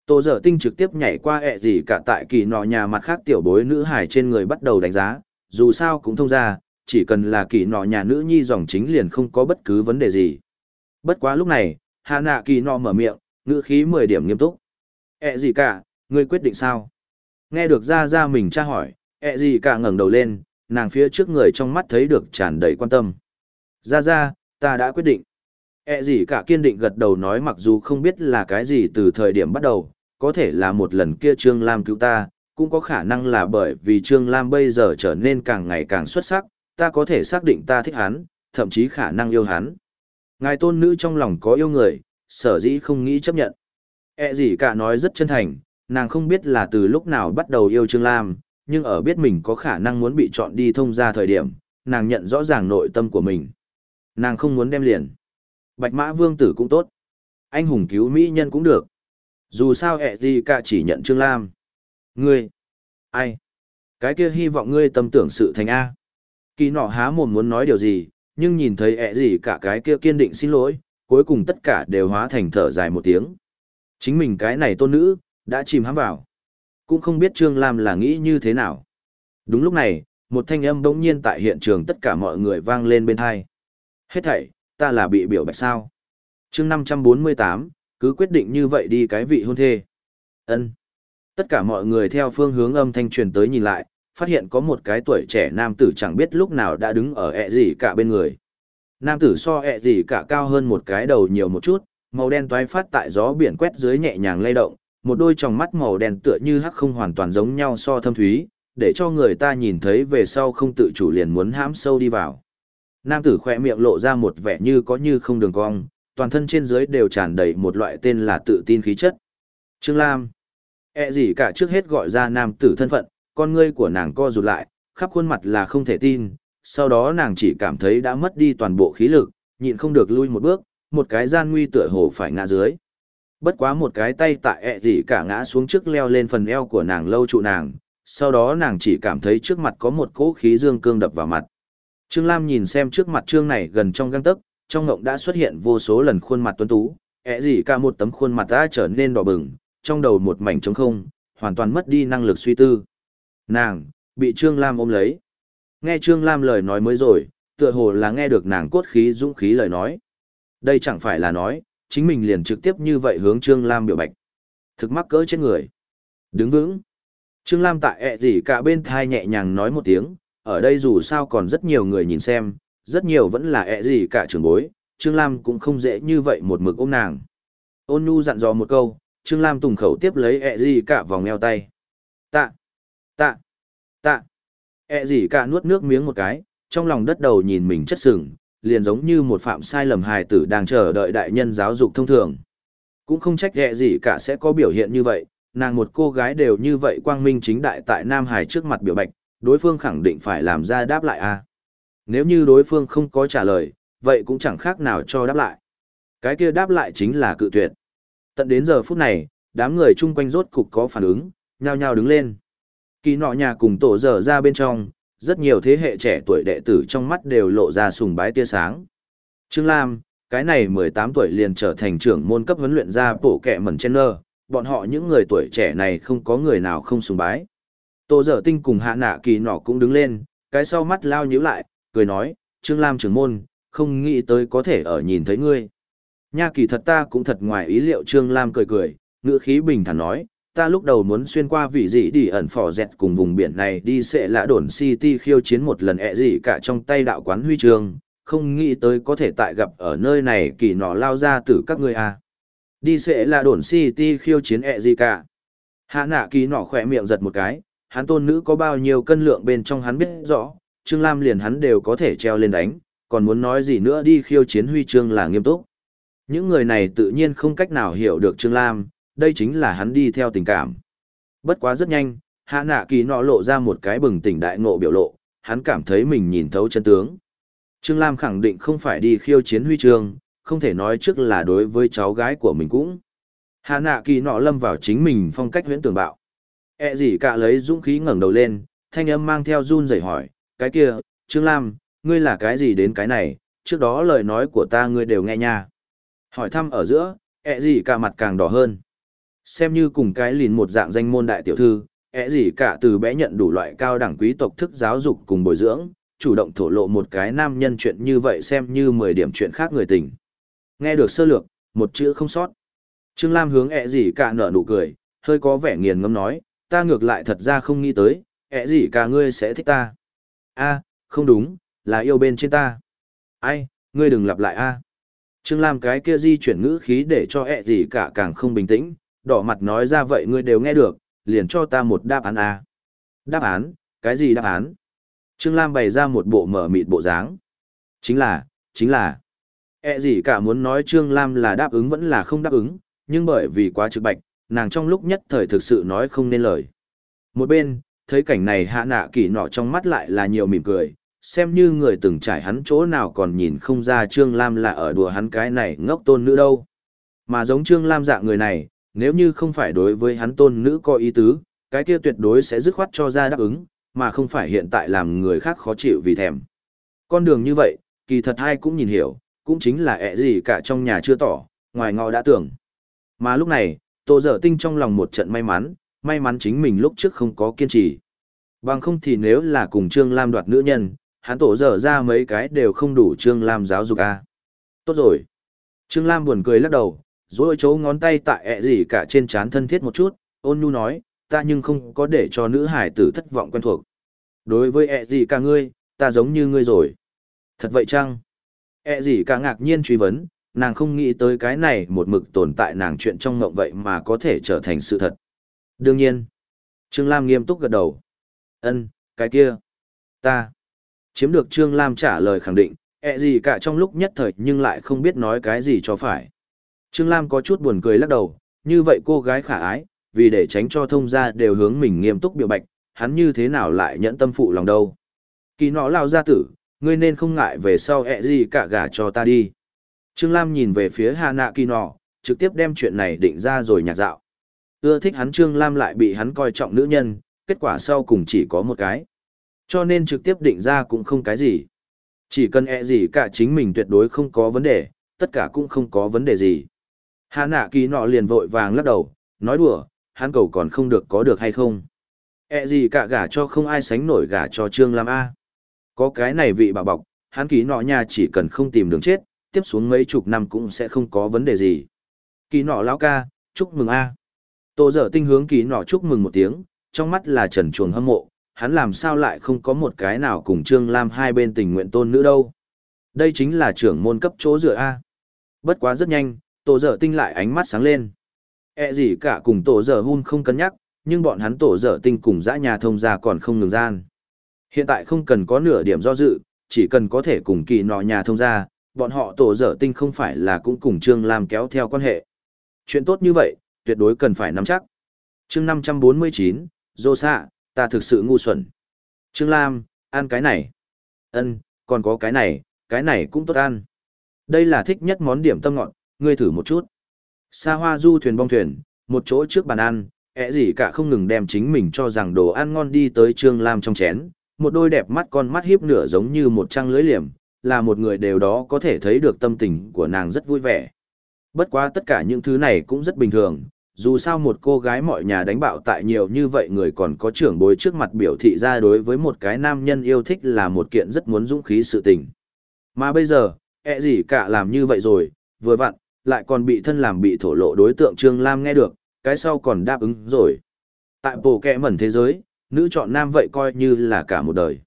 Tổ dở tinh trực tiếp nhảy qua ẹ gì cả tại kỳ nọ nhà mặt khác tiểu bối nữ hải trên người bắt đầu đánh giá, dù sao cũng thông ra, chỉ cần là kỳ nọ nhà nữ nhi dòng chính liền không có bất cứ vấn đề gì. Bất quá lúc này, Hà nạ kỳ nọ mở miệng, ngữ khí 10 điểm nghiêm túc. Ẹ gì cả, ngươi quyết định sao? Nghe được ra ra mình tra hỏi, ẹ gì cả ngẩng đầu lên, nàng phía trước người trong mắt thấy được tràn đầy quan tâm. Ra ra, ta đã quyết định. E gì cả kiên định gật đầu nói mặc dù không biết là cái gì từ thời điểm bắt đầu, có thể là một lần kia Trương Lam cứu ta, cũng có khả năng là bởi vì Trương Lam bây giờ trở nên càng ngày càng xuất sắc, ta có thể xác định ta thích hắn, thậm chí khả năng yêu hắn. Ngài tôn nữ trong lòng có yêu người, sở dĩ không nghĩ chấp nhận. E gì cả nói rất chân thành, nàng không biết là từ lúc nào bắt đầu yêu Trương Lam, nhưng ở biết mình có khả năng muốn bị chọn đi thông ra thời điểm, nàng nhận rõ ràng nội tâm của mình. Nàng không muốn đem liền. Bạch mã vương tử cũng tốt. Anh hùng cứu mỹ nhân cũng được. Dù sao ẹ gì cả chỉ nhận Trương Lam. Ngươi. Ai? Cái kia hy vọng ngươi tâm tưởng sự thành A. Kỳ nọ há mồm muốn nói điều gì, nhưng nhìn thấy ẹ gì cả cái kia kiên định xin lỗi, cuối cùng tất cả đều hóa thành thở dài một tiếng. Chính mình cái này tôn nữ, đã chìm hãm vào. Cũng không biết Trương Lam là nghĩ như thế nào. Đúng lúc này, một thanh âm bỗng nhiên tại hiện trường tất cả mọi người vang lên bên hai. Hết thảy, ta là bị biểu bạch sao. chương 548, cứ quyết định như vậy đi cái vị hôn thê. ân Tất cả mọi người theo phương hướng âm thanh truyền tới nhìn lại, phát hiện có một cái tuổi trẻ nam tử chẳng biết lúc nào đã đứng ở ẹ gì cả bên người. Nam tử so ẹ gì cả cao hơn một cái đầu nhiều một chút, màu đen toái phát tại gió biển quét dưới nhẹ nhàng lay động, một đôi tròng mắt màu đen tựa như hắc không hoàn toàn giống nhau so thâm thúy, để cho người ta nhìn thấy về sau không tự chủ liền muốn hãm sâu đi vào. Nam tử khỏe miệng lộ ra một vẻ như có như không đường cong, toàn thân trên dưới đều tràn đầy một loại tên là tự tin khí chất. Trương Lam. E gì cả trước hết gọi ra nam tử thân phận, con ngươi của nàng co rụt lại, khắp khuôn mặt là không thể tin, sau đó nàng chỉ cảm thấy đã mất đi toàn bộ khí lực, nhịn không được lui một bước, một cái gian nguy tựa hồ phải ngã dưới. Bất quá một cái tay tại ẹ gì cả ngã xuống trước leo lên phần eo của nàng lâu trụ nàng, sau đó nàng chỉ cảm thấy trước mặt có một cỗ khí dương cương đập vào mặt. Trương Lam nhìn xem trước mặt Trương này gần trong găng tấc, trong ngộng đã xuất hiện vô số lần khuôn mặt tuấn tú, ẻ gì cả một tấm khuôn mặt đã trở nên đỏ bừng, trong đầu một mảnh trống không, hoàn toàn mất đi năng lực suy tư. Nàng, bị Trương Lam ôm lấy. Nghe Trương Lam lời nói mới rồi, tựa hồ là nghe được nàng cốt khí dũng khí lời nói. Đây chẳng phải là nói, chính mình liền trực tiếp như vậy hướng Trương Lam biểu bạch. Thực mắc cỡ trên người. Đứng vững. Trương Lam tại ẹ gì cả bên thai nhẹ nhàng nói một tiếng, ở đây dù sao còn rất nhiều người nhìn xem, rất nhiều vẫn là ẹ gì cả trường bối, Trương Lam cũng không dễ như vậy một mực ôm nàng. Ôn nhu dặn dò một câu, Trương Lam tùng khẩu tiếp lấy ẹ gì cả vòng eo tay. Tạ, tạ, tạ. ẹ gì cả nuốt nước miếng một cái, trong lòng đất đầu nhìn mình chất sừng, liền giống như một phạm sai lầm hài tử đang chờ đợi đại nhân giáo dục thông thường. Cũng không trách ẹ gì cả sẽ có biểu hiện như vậy, nàng một cô gái đều như vậy quang minh chính đại tại Nam Hải trước mặt biểu bạch, đối phương khẳng định phải làm ra đáp lại a. Nếu như đối phương không có trả lời, vậy cũng chẳng khác nào cho đáp lại. Cái kia đáp lại chính là cự tuyệt. Tận đến giờ phút này, đám người chung quanh rốt cục có phản ứng, nhao nhao đứng lên. Kỳ nọ nhà cùng tổ dở ra bên trong, rất nhiều thế hệ trẻ tuổi đệ tử trong mắt đều lộ ra sùng bái tia sáng. Trương Lam, cái này 18 tuổi liền trở thành trưởng môn cấp huấn luyện ra bổ kẹ mẩn chen nơ, bọn họ những người tuổi trẻ này không có người nào không sùng bái. Tô dở tinh cùng hạ nạ kỳ nọ cũng đứng lên, cái sau mắt lao nhíu lại, cười nói, Trương Lam trưởng môn, không nghĩ tới có thể ở nhìn thấy ngươi. Nha kỳ thật ta cũng thật ngoài ý liệu Trương Lam cười cười, ngữ khí bình thản nói, ta lúc đầu muốn xuyên qua vị dị đi ẩn phò dẹt cùng vùng biển này đi sẽ lã đồn City khiêu chiến một lần ẹ gì cả trong tay đạo quán huy chương, không nghĩ tới có thể tại gặp ở nơi này kỳ nọ lao ra từ các ngươi à. Đi sẽ lã đồn City khiêu chiến ẹ gì cả. Hạ nạ kỳ nọ khỏe miệng giật một cái, hắn tôn nữ có bao nhiêu cân lượng bên trong hắn biết rõ, Trương Lam liền hắn đều có thể treo lên đánh, còn muốn nói gì nữa đi khiêu chiến huy chương là nghiêm túc. Những người này tự nhiên không cách nào hiểu được Trương Lam, đây chính là hắn đi theo tình cảm. Bất quá rất nhanh, hạ nạ kỳ nọ lộ ra một cái bừng tỉnh đại ngộ biểu lộ, hắn cảm thấy mình nhìn thấu chân tướng. Trương Lam khẳng định không phải đi khiêu chiến huy chương, không thể nói trước là đối với cháu gái của mình cũng. Hạ nạ kỳ nọ lâm vào chính mình phong cách huyễn tưởng bạo. E gì cả lấy dũng khí ngẩng đầu lên, thanh âm mang theo run rẩy hỏi, cái kia, Trương Lam, ngươi là cái gì đến cái này, trước đó lời nói của ta ngươi đều nghe nha. Hỏi thăm ở giữa, E gì cả mặt càng đỏ hơn. Xem như cùng cái lìn một dạng danh môn đại tiểu thư, E gì cả từ bé nhận đủ loại cao đẳng quý tộc thức giáo dục cùng bồi dưỡng, chủ động thổ lộ một cái nam nhân chuyện như vậy xem như 10 điểm chuyện khác người tình. Nghe được sơ lược, một chữ không sót. Trương Lam hướng e ẹ gì cả nở nụ cười, hơi có vẻ nghiền ngâm nói, ta ngược lại thật ra không nghĩ tới, ẹ gì cả ngươi sẽ thích ta. a không đúng, là yêu bên trên ta. Ai, ngươi đừng lặp lại a Trương Lam cái kia di chuyển ngữ khí để cho ẹ gì cả càng không bình tĩnh, đỏ mặt nói ra vậy ngươi đều nghe được, liền cho ta một đáp án a Đáp án, cái gì đáp án? Trương Lam bày ra một bộ mở mịt bộ dáng. Chính là, chính là. ẹ gì cả muốn nói Trương Lam là đáp ứng vẫn là không đáp ứng, nhưng bởi vì quá trực bạch, nàng trong lúc nhất thời thực sự nói không nên lời. Một bên, thấy cảnh này hạ nạ kỳ nọ trong mắt lại là nhiều mỉm cười, xem như người từng trải hắn chỗ nào còn nhìn không ra Trương Lam là ở đùa hắn cái này ngốc tôn nữ đâu. Mà giống Trương Lam dạng người này, nếu như không phải đối với hắn tôn nữ có ý tứ, cái kia tuyệt đối sẽ dứt khoát cho ra đáp ứng, mà không phải hiện tại làm người khác khó chịu vì thèm. Con đường như vậy, kỳ thật ai cũng nhìn hiểu, cũng chính là ẹ gì cả trong nhà chưa tỏ, ngoài ngọ đã tưởng. Mà lúc này, Tô Dở Tinh trong lòng một trận may mắn, may mắn chính mình lúc trước không có kiên trì. Bằng không thì nếu là cùng Trương Lam đoạt nữ nhân, hắn tổ dở ra mấy cái đều không đủ Trương Lam giáo dục a. Tốt rồi. Trương Lam buồn cười lắc đầu, rồi chấu ngón tay tại ẹ gì cả trên trán thân thiết một chút, ôn nhu nói, ta nhưng không có để cho nữ hải tử thất vọng quen thuộc. Đối với ẹ gì cả ngươi, ta giống như ngươi rồi. Thật vậy chăng? ẹ gì cả ngạc nhiên truy vấn, nàng không nghĩ tới cái này một mực tồn tại nàng chuyện trong ngộng vậy mà có thể trở thành sự thật. Đương nhiên. Trương Lam nghiêm túc gật đầu. ân cái kia. Ta. Chiếm được Trương Lam trả lời khẳng định, ẹ gì cả trong lúc nhất thời nhưng lại không biết nói cái gì cho phải. Trương Lam có chút buồn cười lắc đầu, như vậy cô gái khả ái, vì để tránh cho thông gia đều hướng mình nghiêm túc biểu bạch, hắn như thế nào lại nhẫn tâm phụ lòng đâu. Kỳ nọ lao ra tử, ngươi nên không ngại về sau ẹ gì cả gả cho ta đi. Trương Lam nhìn về phía Hà Nạ Kỳ nọ, trực tiếp đem chuyện này định ra rồi nhạc dạo. Ưa thích hắn Trương Lam lại bị hắn coi trọng nữ nhân, kết quả sau cùng chỉ có một cái. Cho nên trực tiếp định ra cũng không cái gì. Chỉ cần e gì cả chính mình tuyệt đối không có vấn đề, tất cả cũng không có vấn đề gì. Hà nạ kỳ nọ liền vội vàng lắc đầu, nói đùa, hắn cầu còn không được có được hay không. E gì cả gả cho không ai sánh nổi gả cho Trương Lam A. Có cái này vị bà bọc, hắn kỳ nọ nhà chỉ cần không tìm đường chết, tiếp xuống mấy chục năm cũng sẽ không có vấn đề gì. Kỳ nọ lão ca, chúc mừng A. Tô dở tinh hướng kỳ nọ chúc mừng một tiếng, trong mắt là trần chuồng hâm mộ, hắn làm sao lại không có một cái nào cùng Trương Lam hai bên tình nguyện tôn nữ đâu. Đây chính là trưởng môn cấp chỗ dựa A. Bất quá rất nhanh, tổ dở tinh lại ánh mắt sáng lên. E gì cả cùng tổ dở hun không cân nhắc, nhưng bọn hắn tổ dở tinh cùng dã nhà thông gia còn không ngừng gian. Hiện tại không cần có nửa điểm do dự, chỉ cần có thể cùng kỳ nọ nhà thông gia, bọn họ tổ dở tinh không phải là cũng cùng Trương Lam kéo theo quan hệ. Chuyện tốt như vậy, tuyệt đối cần phải nắm chắc. chương 549, Dô Sạ, ta thực sự ngu xuẩn. Trương Lam, ăn cái này. Ân, còn có cái này, cái này cũng tốt ăn. Đây là thích nhất món điểm tâm ngọn, ngươi thử một chút. Sa hoa du thuyền bong thuyền, một chỗ trước bàn ăn, ẹ gì cả không ngừng đem chính mình cho rằng đồ ăn ngon đi tới Trương Lam trong chén. Một đôi đẹp mắt con mắt hiếp nửa giống như một trăng lưới liềm, là một người đều đó có thể thấy được tâm tình của nàng rất vui vẻ. Bất quá tất cả những thứ này cũng rất bình thường, dù sao một cô gái mọi nhà đánh bạo tại nhiều như vậy người còn có trưởng bối trước mặt biểu thị ra đối với một cái nam nhân yêu thích là một kiện rất muốn dũng khí sự tình. Mà bây giờ, ẹ gì cả làm như vậy rồi, vừa vặn, lại còn bị thân làm bị thổ lộ đối tượng Trương Lam nghe được, cái sau còn đáp ứng rồi. Tại bộ kẹ mẩn thế giới, nữ chọn nam vậy coi như là cả một đời.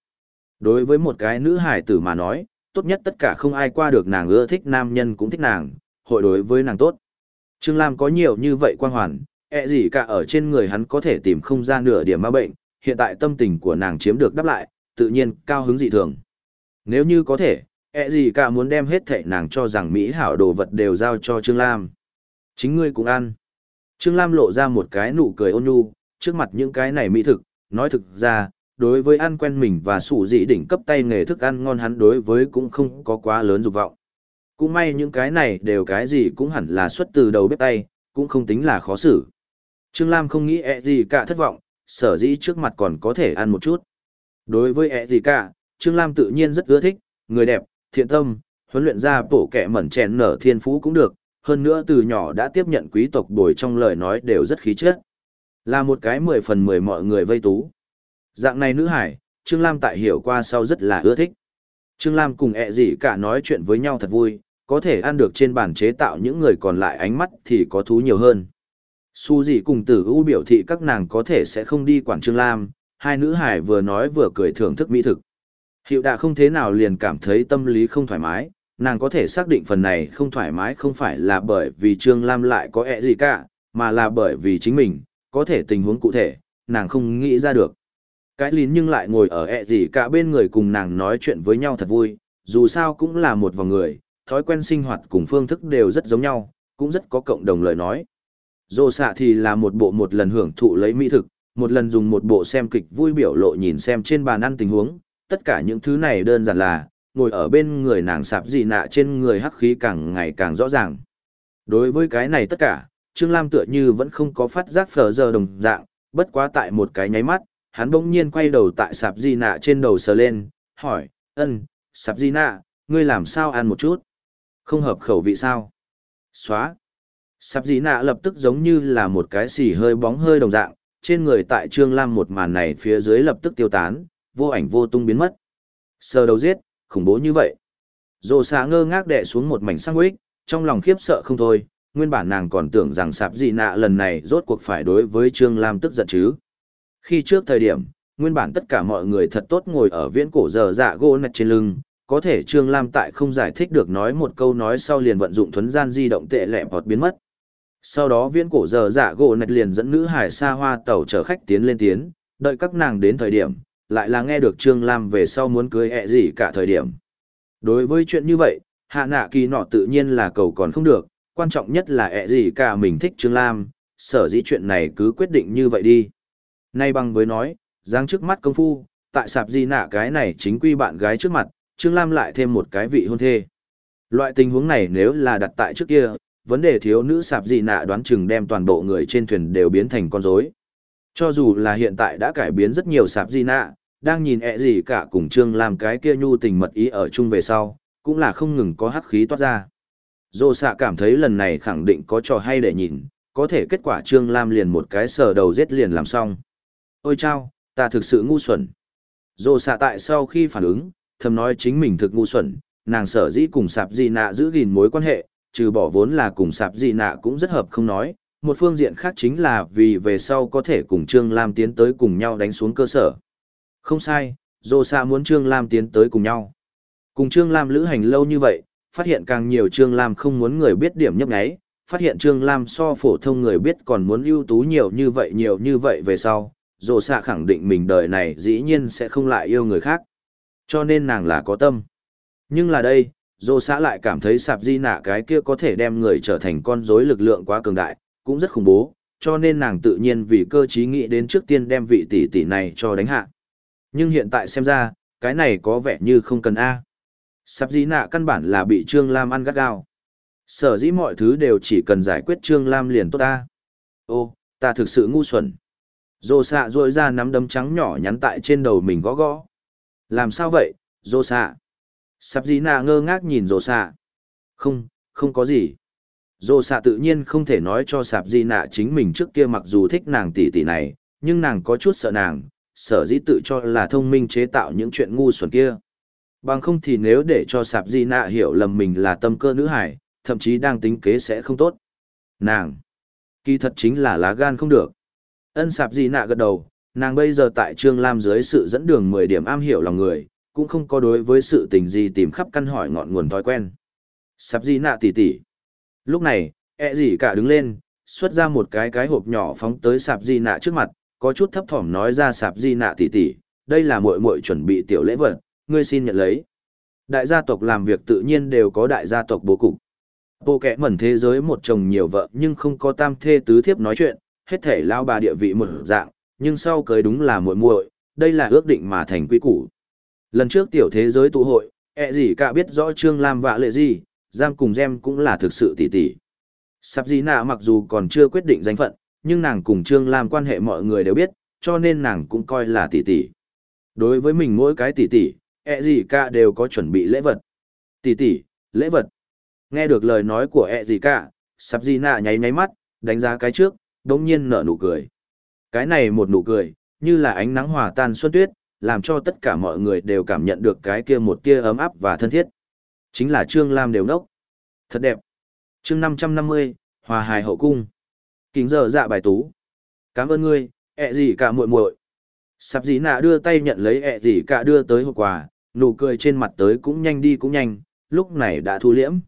Đối với một cái nữ hài tử mà nói, tốt nhất tất cả không ai qua được nàng ưa thích nam nhân cũng thích nàng, hội đối với nàng tốt. Trương Lam có nhiều như vậy quan hoàn, ẹ gì cả ở trên người hắn có thể tìm không ra nửa điểm ma bệnh, hiện tại tâm tình của nàng chiếm được đáp lại, tự nhiên cao hứng dị thường. Nếu như có thể, ẹ gì cả muốn đem hết thệ nàng cho rằng Mỹ hảo đồ vật đều giao cho Trương Lam. Chính ngươi cũng ăn. Trương Lam lộ ra một cái nụ cười ôn nhu, trước mặt những cái này mỹ thực, nói thực ra, đối với ăn quen mình và sủ dị đỉnh cấp tay nghề thức ăn ngon hắn đối với cũng không có quá lớn dục vọng. Cũng may những cái này đều cái gì cũng hẳn là xuất từ đầu bếp tay, cũng không tính là khó xử. Trương Lam không nghĩ ẹ gì cả thất vọng, sở dĩ trước mặt còn có thể ăn một chút. Đối với ẹ gì cả, Trương Lam tự nhiên rất ưa thích, người đẹp, thiện tâm, huấn luyện ra bổ kẻ mẩn chèn nở thiên phú cũng được, hơn nữa từ nhỏ đã tiếp nhận quý tộc bồi trong lời nói đều rất khí chất. Là một cái mười phần mười mọi người vây tú. Dạng này nữ hải, Trương Lam tại hiểu qua sau rất là ưa thích. Trương Lam cùng ẹ gì cả nói chuyện với nhau thật vui, có thể ăn được trên bàn chế tạo những người còn lại ánh mắt thì có thú nhiều hơn. Su dị cùng tử u biểu thị các nàng có thể sẽ không đi quản Trương Lam, hai nữ hải vừa nói vừa cười thưởng thức mỹ thực. Hiệu đạ không thế nào liền cảm thấy tâm lý không thoải mái, nàng có thể xác định phần này không thoải mái không phải là bởi vì Trương Lam lại có ẹ gì cả, mà là bởi vì chính mình, có thể tình huống cụ thể, nàng không nghĩ ra được. Cái lín nhưng lại ngồi ở ẹ gì cả bên người cùng nàng nói chuyện với nhau thật vui, dù sao cũng là một vòng người, thói quen sinh hoạt cùng phương thức đều rất giống nhau, cũng rất có cộng đồng lời nói. Dô xạ thì là một bộ một lần hưởng thụ lấy mỹ thực, một lần dùng một bộ xem kịch vui biểu lộ nhìn xem trên bàn ăn tình huống, tất cả những thứ này đơn giản là, ngồi ở bên người nàng sạp gì nạ trên người hắc khí càng ngày càng rõ ràng. Đối với cái này tất cả, Trương Lam tựa như vẫn không có phát giác phở giờ đồng dạng, bất quá tại một cái nháy mắt, hắn bỗng nhiên quay đầu tại sạp di nạ trên đầu sờ lên, hỏi, ân, sạp di nạ, ngươi làm sao ăn một chút? Không hợp khẩu vị sao? Xóa. Sạp di nạ lập tức giống như là một cái xì hơi bóng hơi đồng dạng, trên người tại Trương Lam một màn này phía dưới lập tức tiêu tán, vô ảnh vô tung biến mất. Sờ đầu giết, khủng bố như vậy. Dồ xá ngơ ngác đẻ xuống một mảnh sang quýt, trong lòng khiếp sợ không thôi, nguyên bản nàng còn tưởng rằng sạp di nạ lần này rốt cuộc phải đối với Trương Lam tức giận chứ. Khi trước thời điểm, nguyên bản tất cả mọi người thật tốt ngồi ở viễn cổ giờ dạ gỗ nạch trên lưng, có thể Trương Lam tại không giải thích được nói một câu nói sau liền vận dụng thuấn gian di động tệ lẹ bọt biến mất. Sau đó viễn cổ giờ dạ gỗ nạch liền dẫn nữ hải xa hoa tàu chở khách tiến lên tiến, đợi các nàng đến thời điểm, lại là nghe được Trương Lam về sau muốn cưới ẹ gì cả thời điểm. Đối với chuyện như vậy, hạ nạ kỳ nọ tự nhiên là cầu còn không được, quan trọng nhất là ẹ gì cả mình thích Trương Lam, sở dĩ chuyện này cứ quyết định như vậy đi. Nay bằng với nói, dáng trước mắt công phu, tại sạp di nạ cái này chính quy bạn gái trước mặt, Trương Lam lại thêm một cái vị hôn thê. Loại tình huống này nếu là đặt tại trước kia, vấn đề thiếu nữ sạp di nạ đoán chừng đem toàn bộ người trên thuyền đều biến thành con rối. Cho dù là hiện tại đã cải biến rất nhiều sạp di nạ, đang nhìn ẹ gì cả cùng Trương Lam cái kia nhu tình mật ý ở chung về sau, cũng là không ngừng có hắc khí toát ra. Dô xạ cảm thấy lần này khẳng định có trò hay để nhìn, có thể kết quả Trương Lam liền một cái sờ đầu giết liền làm xong. Ôi chao, ta thực sự ngu xuẩn. Dồ xạ tại sau khi phản ứng, thầm nói chính mình thực ngu xuẩn, nàng sở dĩ cùng sạp gì nạ giữ gìn mối quan hệ, trừ bỏ vốn là cùng sạp gì nạ cũng rất hợp không nói. Một phương diện khác chính là vì về sau có thể cùng Trương Lam tiến tới cùng nhau đánh xuống cơ sở. Không sai, dồ xạ muốn Trương Lam tiến tới cùng nhau. Cùng Trương Lam lữ hành lâu như vậy, phát hiện càng nhiều Trương Lam không muốn người biết điểm nhấp nháy, phát hiện Trương Lam so phổ thông người biết còn muốn ưu tú nhiều như vậy nhiều như vậy về sau, Dô xạ khẳng định mình đời này dĩ nhiên sẽ không lại yêu người khác. Cho nên nàng là có tâm. Nhưng là đây, Dô xạ lại cảm thấy sạp di nạ cái kia có thể đem người trở thành con rối lực lượng quá cường đại, cũng rất khủng bố, cho nên nàng tự nhiên vì cơ trí nghĩ đến trước tiên đem vị tỷ tỷ này cho đánh hạ. Nhưng hiện tại xem ra, cái này có vẻ như không cần A. Sạp dĩ nạ căn bản là bị Trương Lam ăn gắt gao. Sở dĩ mọi thứ đều chỉ cần giải quyết Trương Lam liền tốt ta. Ô, ta thực sự ngu xuẩn. Dô xạ rôi ra nắm đấm trắng nhỏ nhắn tại trên đầu mình gõ gõ. Làm sao vậy, dô xạ? Sắp dĩ nạ ngơ ngác nhìn dô xạ. Không, không có gì. Dô xạ tự nhiên không thể nói cho sạp di nạ chính mình trước kia mặc dù thích nàng tỷ tỷ này, nhưng nàng có chút sợ nàng, sở dĩ tự cho là thông minh chế tạo những chuyện ngu xuẩn kia. Bằng không thì nếu để cho sạp di nạ hiểu lầm mình là tâm cơ nữ hải, thậm chí đang tính kế sẽ không tốt. Nàng, kỳ thật chính là lá gan không được. Ân sạp di nạ gật đầu, nàng bây giờ tại Trương Lam dưới sự dẫn đường 10 điểm am hiểu lòng người, cũng không có đối với sự tình gì tìm khắp căn hỏi ngọn nguồn thói quen. Sạp di nạ tỉ tỉ. Lúc này, ẹ gì cả đứng lên, xuất ra một cái cái hộp nhỏ phóng tới sạp di nạ trước mặt, có chút thấp thỏm nói ra sạp di nạ tỉ tỉ, đây là muội muội chuẩn bị tiểu lễ vật, ngươi xin nhận lấy. Đại gia tộc làm việc tự nhiên đều có đại gia tộc bố cục. Bộ kẽ mẩn thế giới một chồng nhiều vợ nhưng không có tam thê tứ thiếp nói chuyện, hết thể lao bà địa vị một dạng, nhưng sau cưới đúng là muội muội, đây là ước định mà thành quy củ. Lần trước tiểu thế giới tụ hội, ẹ gì cả biết rõ Trương Lam vạ lệ gì, giam cùng gem cũng là thực sự tỷ tỷ. Sắp gì nạ mặc dù còn chưa quyết định danh phận, nhưng nàng cùng Trương Lam quan hệ mọi người đều biết, cho nên nàng cũng coi là tỷ tỷ. Đối với mình mỗi cái tỷ tỷ, ẹ gì cả đều có chuẩn bị lễ vật. Tỷ tỷ, lễ vật. Nghe được lời nói của ẹ gì cả, sắp gì nạ nháy nháy mắt, đánh giá cái trước, đống nhiên nở nụ cười. Cái này một nụ cười, như là ánh nắng hòa tan xuân tuyết, làm cho tất cả mọi người đều cảm nhận được cái kia một tia ấm áp và thân thiết. Chính là Trương Lam đều nốc. Thật đẹp. chương 550, Hòa hài hậu cung. Kính giờ dạ bài tú. Cảm ơn ngươi, ẹ gì cả muội muội sạp dĩ nạ đưa tay nhận lấy ẹ gì cả đưa tới hộp quà, nụ cười trên mặt tới cũng nhanh đi cũng nhanh, lúc này đã thu liễm.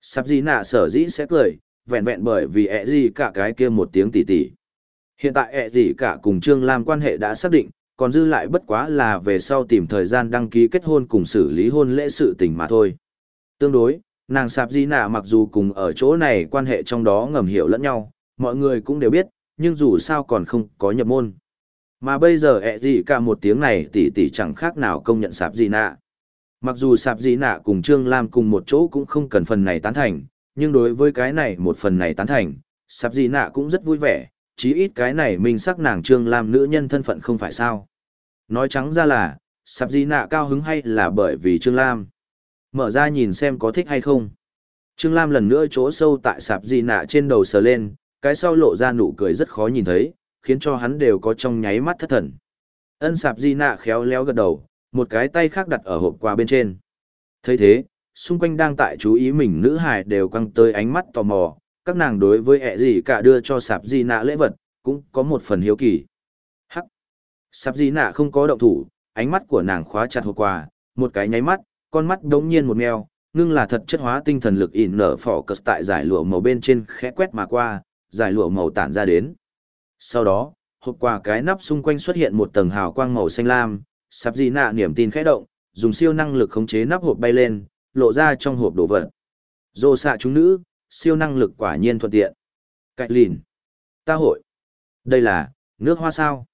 sạp dĩ nạ sở dĩ sẽ cười, vẹn vẹn bởi vì ẹ gì cả cái kia một tiếng tỉ tỉ. Hiện tại ẹ gì cả cùng Trương Lam quan hệ đã xác định, còn dư lại bất quá là về sau tìm thời gian đăng ký kết hôn cùng xử lý hôn lễ sự tình mà thôi. Tương đối, nàng sạp di nạ mặc dù cùng ở chỗ này quan hệ trong đó ngầm hiểu lẫn nhau, mọi người cũng đều biết, nhưng dù sao còn không có nhập môn. Mà bây giờ ẹ gì cả một tiếng này tỷ tỷ chẳng khác nào công nhận sạp di nạ. Mặc dù sạp di nạ cùng Trương Lam cùng một chỗ cũng không cần phần này tán thành, nhưng đối với cái này một phần này tán thành, sạp di nạ cũng rất vui vẻ, chí ít cái này mình sắc nàng Trương Lam nữ nhân thân phận không phải sao. Nói trắng ra là, sạp di nạ cao hứng hay là bởi vì Trương Lam. Mở ra nhìn xem có thích hay không. Trương Lam lần nữa chỗ sâu tại sạp di nạ trên đầu sờ lên, cái sau lộ ra nụ cười rất khó nhìn thấy, khiến cho hắn đều có trong nháy mắt thất thần. Ân sạp di nạ khéo léo gật đầu, một cái tay khác đặt ở hộp quà bên trên. thấy thế, xung quanh đang tại chú ý mình nữ hài đều căng tới ánh mắt tò mò, các nàng đối với ẹ gì cả đưa cho sạp di nạ lễ vật, cũng có một phần hiếu kỳ. Hắc! Sạp di nạ không có động thủ, ánh mắt của nàng khóa chặt hộp quà, một cái nháy mắt, con mắt đống nhiên một mèo, ngưng là thật chất hóa tinh thần lực ỉn nở phỏ cất tại giải lụa màu bên trên khẽ quét mà qua, giải lụa màu tản ra đến. Sau đó, hộp quà cái nắp xung quanh xuất hiện một tầng hào quang màu xanh lam, sạp di nạ niềm tin khẽ động, dùng siêu năng lực khống chế nắp hộp bay lên, lộ ra trong hộp đồ vật. Dô xạ chúng nữ, siêu năng lực quả nhiên thuận tiện. Cạnh lìn. Ta hội. Đây là, nước hoa sao.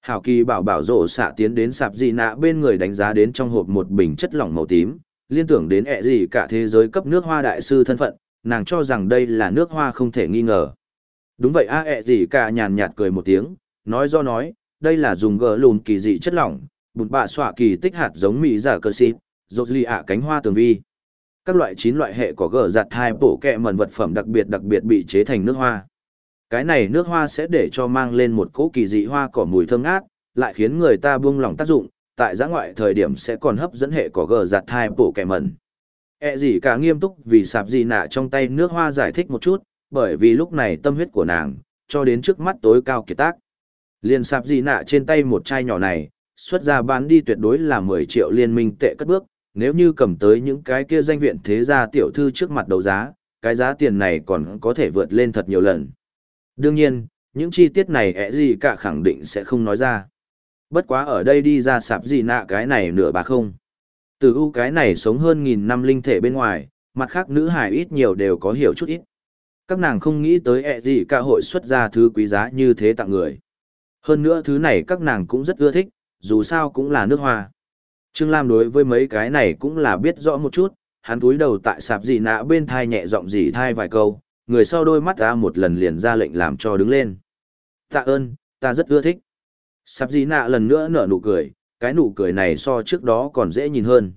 Hảo kỳ bảo bảo rổ xạ tiến đến sạp gì nạ bên người đánh giá đến trong hộp một bình chất lỏng màu tím, liên tưởng đến ẹ gì cả thế giới cấp nước hoa đại sư thân phận, nàng cho rằng đây là nước hoa không thể nghi ngờ. Đúng vậy a ẹ gì cả nhàn nhạt cười một tiếng, nói do nói, đây là dùng gờ lùn kỳ dị chất lỏng, bụt bạ xọa kỳ tích hạt giống mỹ giả cơ xịt, rột lì ạ cánh hoa tường vi. Các loại chín loại hệ có gờ giặt hai bổ kẹ mần vật phẩm đặc biệt đặc biệt bị chế thành nước hoa. Cái này nước hoa sẽ để cho mang lên một cỗ kỳ dị hoa cỏ mùi thơm ngát, lại khiến người ta buông lòng tác dụng, tại giã ngoại thời điểm sẽ còn hấp dẫn hệ có gờ giặt hai bổ kẹ mần. E gì cả nghiêm túc vì sạp gì nạ trong tay nước hoa giải thích một chút, bởi vì lúc này tâm huyết của nàng, cho đến trước mắt tối cao kiệt tác. Liên sạp gì nạ trên tay một chai nhỏ này, xuất ra bán đi tuyệt đối là 10 triệu liên minh tệ cất bước, nếu như cầm tới những cái kia danh viện thế gia tiểu thư trước mặt đấu giá, cái giá tiền này còn có thể vượt lên thật nhiều lần. Đương nhiên, những chi tiết này ẻ gì cả khẳng định sẽ không nói ra. Bất quá ở đây đi ra sạp gì nạ cái này nửa bà không. Từ ưu cái này sống hơn nghìn năm linh thể bên ngoài, mặt khác nữ hài ít nhiều đều có hiểu chút ít. Các nàng không nghĩ tới ẹ gì cả hội xuất ra thứ quý giá như thế tặng người. Hơn nữa thứ này các nàng cũng rất ưa thích, dù sao cũng là nước hoa. Trương Lam đối với mấy cái này cũng là biết rõ một chút, hắn túi đầu tại sạp gì nạ bên thai nhẹ giọng gì thai vài câu, người sau đôi mắt ra một lần liền ra lệnh làm cho đứng lên. Tạ ơn, ta rất ưa thích. Sạp gì nạ lần nữa nở nụ cười, cái nụ cười này so trước đó còn dễ nhìn hơn.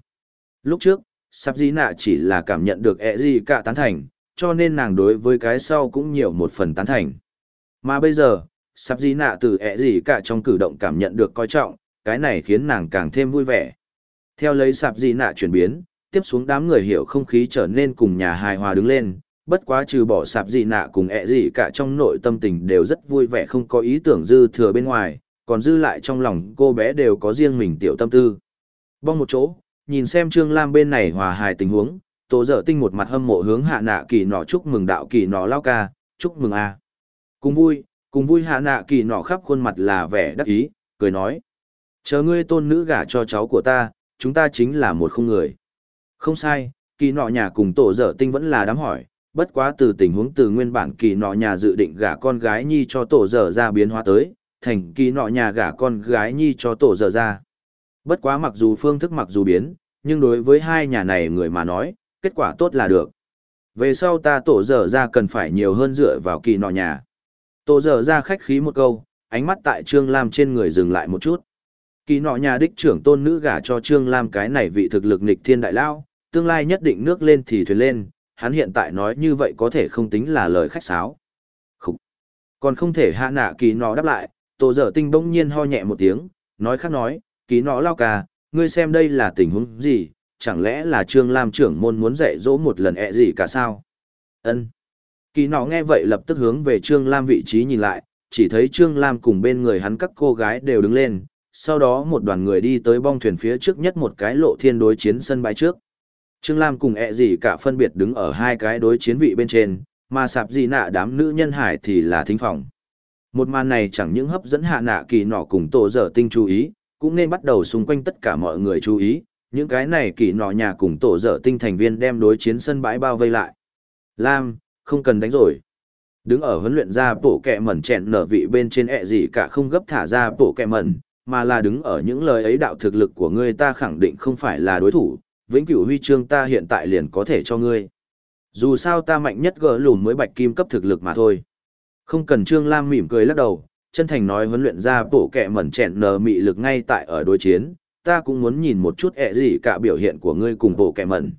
Lúc trước, sạp gì nạ chỉ là cảm nhận được ẹ gì cả tán thành, cho nên nàng đối với cái sau cũng nhiều một phần tán thành. Mà bây giờ, sạp gì nạ từ ẹ gì cả trong cử động cảm nhận được coi trọng, cái này khiến nàng càng thêm vui vẻ. Theo lấy sạp gì nạ chuyển biến, tiếp xuống đám người hiểu không khí trở nên cùng nhà hài hòa đứng lên, bất quá trừ bỏ sạp gì nạ cùng ẹ gì cả trong nội tâm tình đều rất vui vẻ không có ý tưởng dư thừa bên ngoài, còn dư lại trong lòng cô bé đều có riêng mình tiểu tâm tư. Bong một chỗ, nhìn xem Trương Lam bên này hòa hài tình huống, tổ dở tinh một mặt hâm mộ hướng hạ nạ kỳ nọ chúc mừng đạo kỳ nọ lao ca, chúc mừng a Cùng vui, cùng vui hạ nạ kỳ nọ khắp khuôn mặt là vẻ đắc ý, cười nói. Chờ ngươi tôn nữ gả cho cháu của ta, chúng ta chính là một không người. Không sai, kỳ nọ nhà cùng tổ dở tinh vẫn là đám hỏi, bất quá từ tình huống từ nguyên bản kỳ nọ nhà dự định gả con gái nhi cho tổ dở ra biến hóa tới, thành kỳ nọ nhà gả con gái nhi cho tổ dở ra. Bất quá mặc dù phương thức mặc dù biến, nhưng đối với hai nhà này người mà nói, kết quả tốt là được. Về sau ta tổ dở ra cần phải nhiều hơn dựa vào kỳ nọ nhà. Tổ dở ra khách khí một câu, ánh mắt tại Trương Lam trên người dừng lại một chút. Kỳ nọ nhà đích trưởng tôn nữ gả cho Trương Lam cái này vị thực lực nghịch thiên đại lao, tương lai nhất định nước lên thì thuyền lên, hắn hiện tại nói như vậy có thể không tính là lời khách sáo. Khúc. Còn không thể hạ nạ kỳ nọ đáp lại, tổ dở tinh bỗng nhiên ho nhẹ một tiếng, nói khác nói, kỳ nọ lao ca, ngươi xem đây là tình huống gì, chẳng lẽ là Trương Lam trưởng môn muốn dạy dỗ một lần ẹ gì cả sao? Ân. Kỳ nọ nghe vậy lập tức hướng về Trương Lam vị trí nhìn lại, chỉ thấy Trương Lam cùng bên người hắn các cô gái đều đứng lên, sau đó một đoàn người đi tới bong thuyền phía trước nhất một cái lộ thiên đối chiến sân bãi trước. Trương Lam cùng e ẹ gì cả phân biệt đứng ở hai cái đối chiến vị bên trên, mà sạp gì nạ đám nữ nhân hải thì là thính phòng. Một màn này chẳng những hấp dẫn hạ nạ kỳ nọ cùng tổ dở tinh chú ý, cũng nên bắt đầu xung quanh tất cả mọi người chú ý, những cái này kỳ nọ nhà cùng tổ dở tinh thành viên đem đối chiến sân bãi bao vây lại. Lam, không cần đánh rồi. Đứng ở huấn luyện ra bộ kẹ mẩn chẹn nở vị bên trên e ẹ gì cả không gấp thả ra bộ kẹ mẩn, mà là đứng ở những lời ấy đạo thực lực của ngươi ta khẳng định không phải là đối thủ, vĩnh cửu huy chương ta hiện tại liền có thể cho ngươi. Dù sao ta mạnh nhất gỡ lùm mới bạch kim cấp thực lực mà thôi. Không cần Trương Lam mỉm cười lắc đầu, chân thành nói huấn luyện ra bộ kẹ mẩn chẹn nở mị lực ngay tại ở đối chiến, ta cũng muốn nhìn một chút ẹ gì cả biểu hiện của ngươi cùng bộ kẹ mẩn.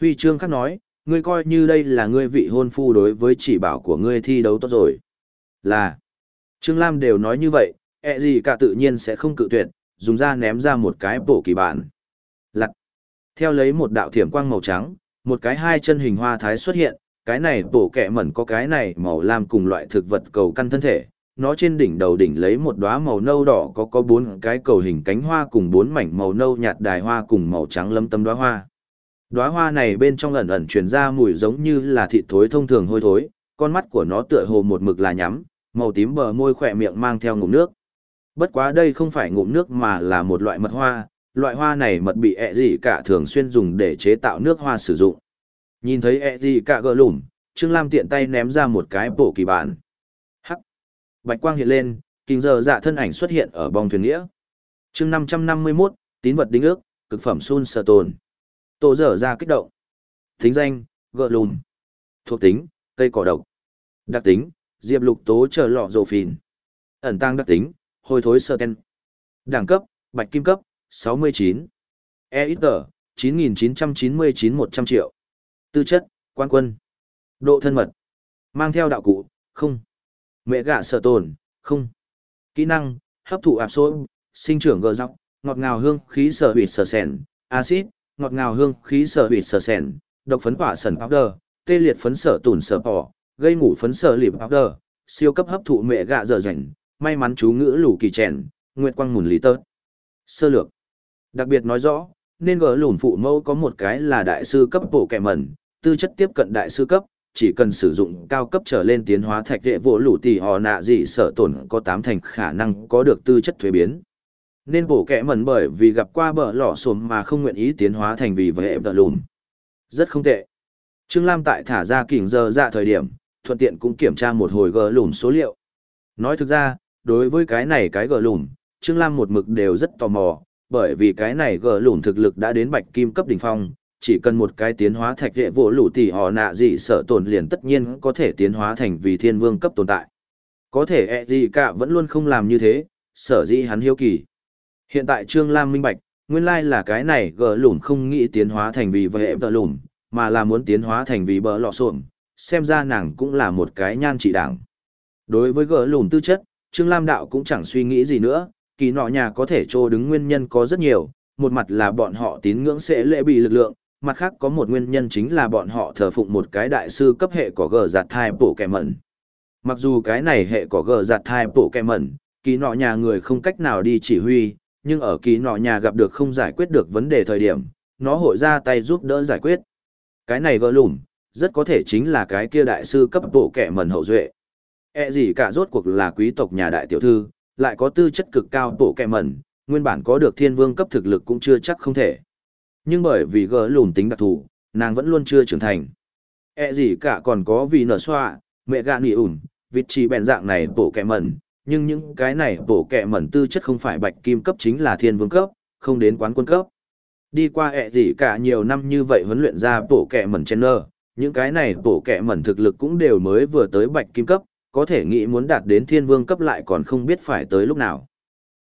Huy chương khác nói, ngươi coi như đây là ngươi vị hôn phu đối với chỉ bảo của ngươi thi đấu tốt rồi. Là, Trương Lam đều nói như vậy, ẹ gì cả tự nhiên sẽ không cự tuyệt, dùng ra ném ra một cái bổ kỳ bản. Lặt, theo lấy một đạo thiểm quang màu trắng, một cái hai chân hình hoa thái xuất hiện, cái này bổ kẹ mẩn có cái này màu lam cùng loại thực vật cầu căn thân thể. Nó trên đỉnh đầu đỉnh lấy một đóa màu nâu đỏ có có bốn cái cầu hình cánh hoa cùng bốn mảnh màu nâu nhạt đài hoa cùng màu trắng lâm tâm đóa hoa. Đóa hoa này bên trong ẩn ẩn truyền ra mùi giống như là thịt thối thông thường hôi thối, con mắt của nó tựa hồ một mực là nhắm, màu tím bờ môi khỏe miệng mang theo ngụm nước. Bất quá đây không phải ngụm nước mà là một loại mật hoa, loại hoa này mật bị ẹ gì cả thường xuyên dùng để chế tạo nước hoa sử dụng. Nhìn thấy ẹ gì cả gỡ lủm, Trương Lam tiện tay ném ra một cái bộ kỳ bản. Hắc. Bạch quang hiện lên, kinh giờ dạ thân ảnh xuất hiện ở bong thuyền nghĩa. chương 551, tín vật đính ước, cực phẩm sun sờ tồn. Tổ dở ra kích động. Thính danh, gỡ lùm. Thuộc tính, cây cỏ độc. Đặc tính, diệp lục tố chờ lọ dầu phìn. Ẩn tăng đặc tính, hôi thối sơ ken. Đẳng cấp, bạch kim cấp, 69. E ít tờ, 9.999-100 triệu. Tư chất, quan quân. Độ thân mật. Mang theo đạo cụ, không. Mẹ gạ sở tồn, không. Kỹ năng, hấp thụ áp số, sinh trưởng gờ dọc, ngọt ngào hương khí sở hủy sở sẻn, acid, ngọt ngào hương khí sở hủy sở sẻn, độc phấn quả sần powder, tê liệt phấn sở tùn sở bỏ, gây ngủ phấn sở lịp powder, siêu cấp hấp thụ mẹ gạ dở dành, may mắn chú ngữ lù kỳ chèn, nguyệt quang mùn lý tớt. Sơ lược. Đặc biệt nói rõ, nên gỡ lùn phụ mẫu có một cái là đại sư cấp bộ kẻ mẩn, tư chất tiếp cận đại sư cấp, chỉ cần sử dụng cao cấp trở lên tiến hóa thạch đệ vỗ lũ tỷ họ nạ gì sợ tổn có tám thành khả năng có được tư chất thuế biến. Nên bổ kẻ mẩn bởi vì gặp qua bờ lỏ xồm mà không nguyện ý tiến hóa thành vì hệ vợ lùn. Rất không tệ. Trương Lam tại thả ra kỉnh giờ ra thời điểm, thuận tiện cũng kiểm tra một hồi gỡ lùn số liệu. Nói thực ra, đối với cái này cái gỡ lùn, Trương Lam một mực đều rất tò mò, bởi vì cái này gỡ lùn thực lực đã đến bạch kim cấp đỉnh phong, chỉ cần một cái tiến hóa thạch hệ vỗ lũ tỷ họ nạ gì sợ tổn liền tất nhiên có thể tiến hóa thành vì thiên vương cấp tồn tại. Có thể e gì cả vẫn luôn không làm như thế, sở dĩ hắn hiếu kỳ. Hiện tại Trương Lam minh bạch, nguyên lai là cái này gỡ lùn không nghĩ tiến hóa thành vì vệ vợ lùn, mà là muốn tiến hóa thành vì bờ lọ xộm, xem ra nàng cũng là một cái nhan trị đảng. Đối với gỡ lùn tư chất, Trương Lam Đạo cũng chẳng suy nghĩ gì nữa, kỳ nọ nhà có thể trô đứng nguyên nhân có rất nhiều, một mặt là bọn họ tín ngưỡng sẽ lễ bị lực lượng, mặt khác có một nguyên nhân chính là bọn họ thờ phụng một cái đại sư cấp hệ có gờ giặt thai bổ kẻ mẩn. Mặc dù cái này hệ có gờ giặt thai bổ kẻ mẩn, kỳ nọ nhà người không cách nào đi chỉ huy, nhưng ở kỳ nọ nhà gặp được không giải quyết được vấn đề thời điểm, nó hội ra tay giúp đỡ giải quyết. Cái này gỡ lùm, rất có thể chính là cái kia đại sư cấp bộ kẻ mẩn hậu duệ. E gì cả rốt cuộc là quý tộc nhà đại tiểu thư, lại có tư chất cực cao bộ kẹ mẩn, nguyên bản có được thiên vương cấp thực lực cũng chưa chắc không thể. Nhưng bởi vì gỡ lùn tính đặc thù, nàng vẫn luôn chưa trưởng thành. E gì cả còn có vì nở xoa, mẹ gạ nỉ ủn, vịt trì bèn dạng này bộ kẹ mẩn, nhưng những cái này bộ kẹ mẩn tư chất không phải bạch kim cấp chính là thiên vương cấp, không đến quán quân cấp. Đi qua ẹ gì cả nhiều năm như vậy huấn luyện ra bổ kẹ mẩn chen nơ, những cái này bổ kẹ mẩn thực lực cũng đều mới vừa tới bạch kim cấp, có thể nghĩ muốn đạt đến thiên vương cấp lại còn không biết phải tới lúc nào.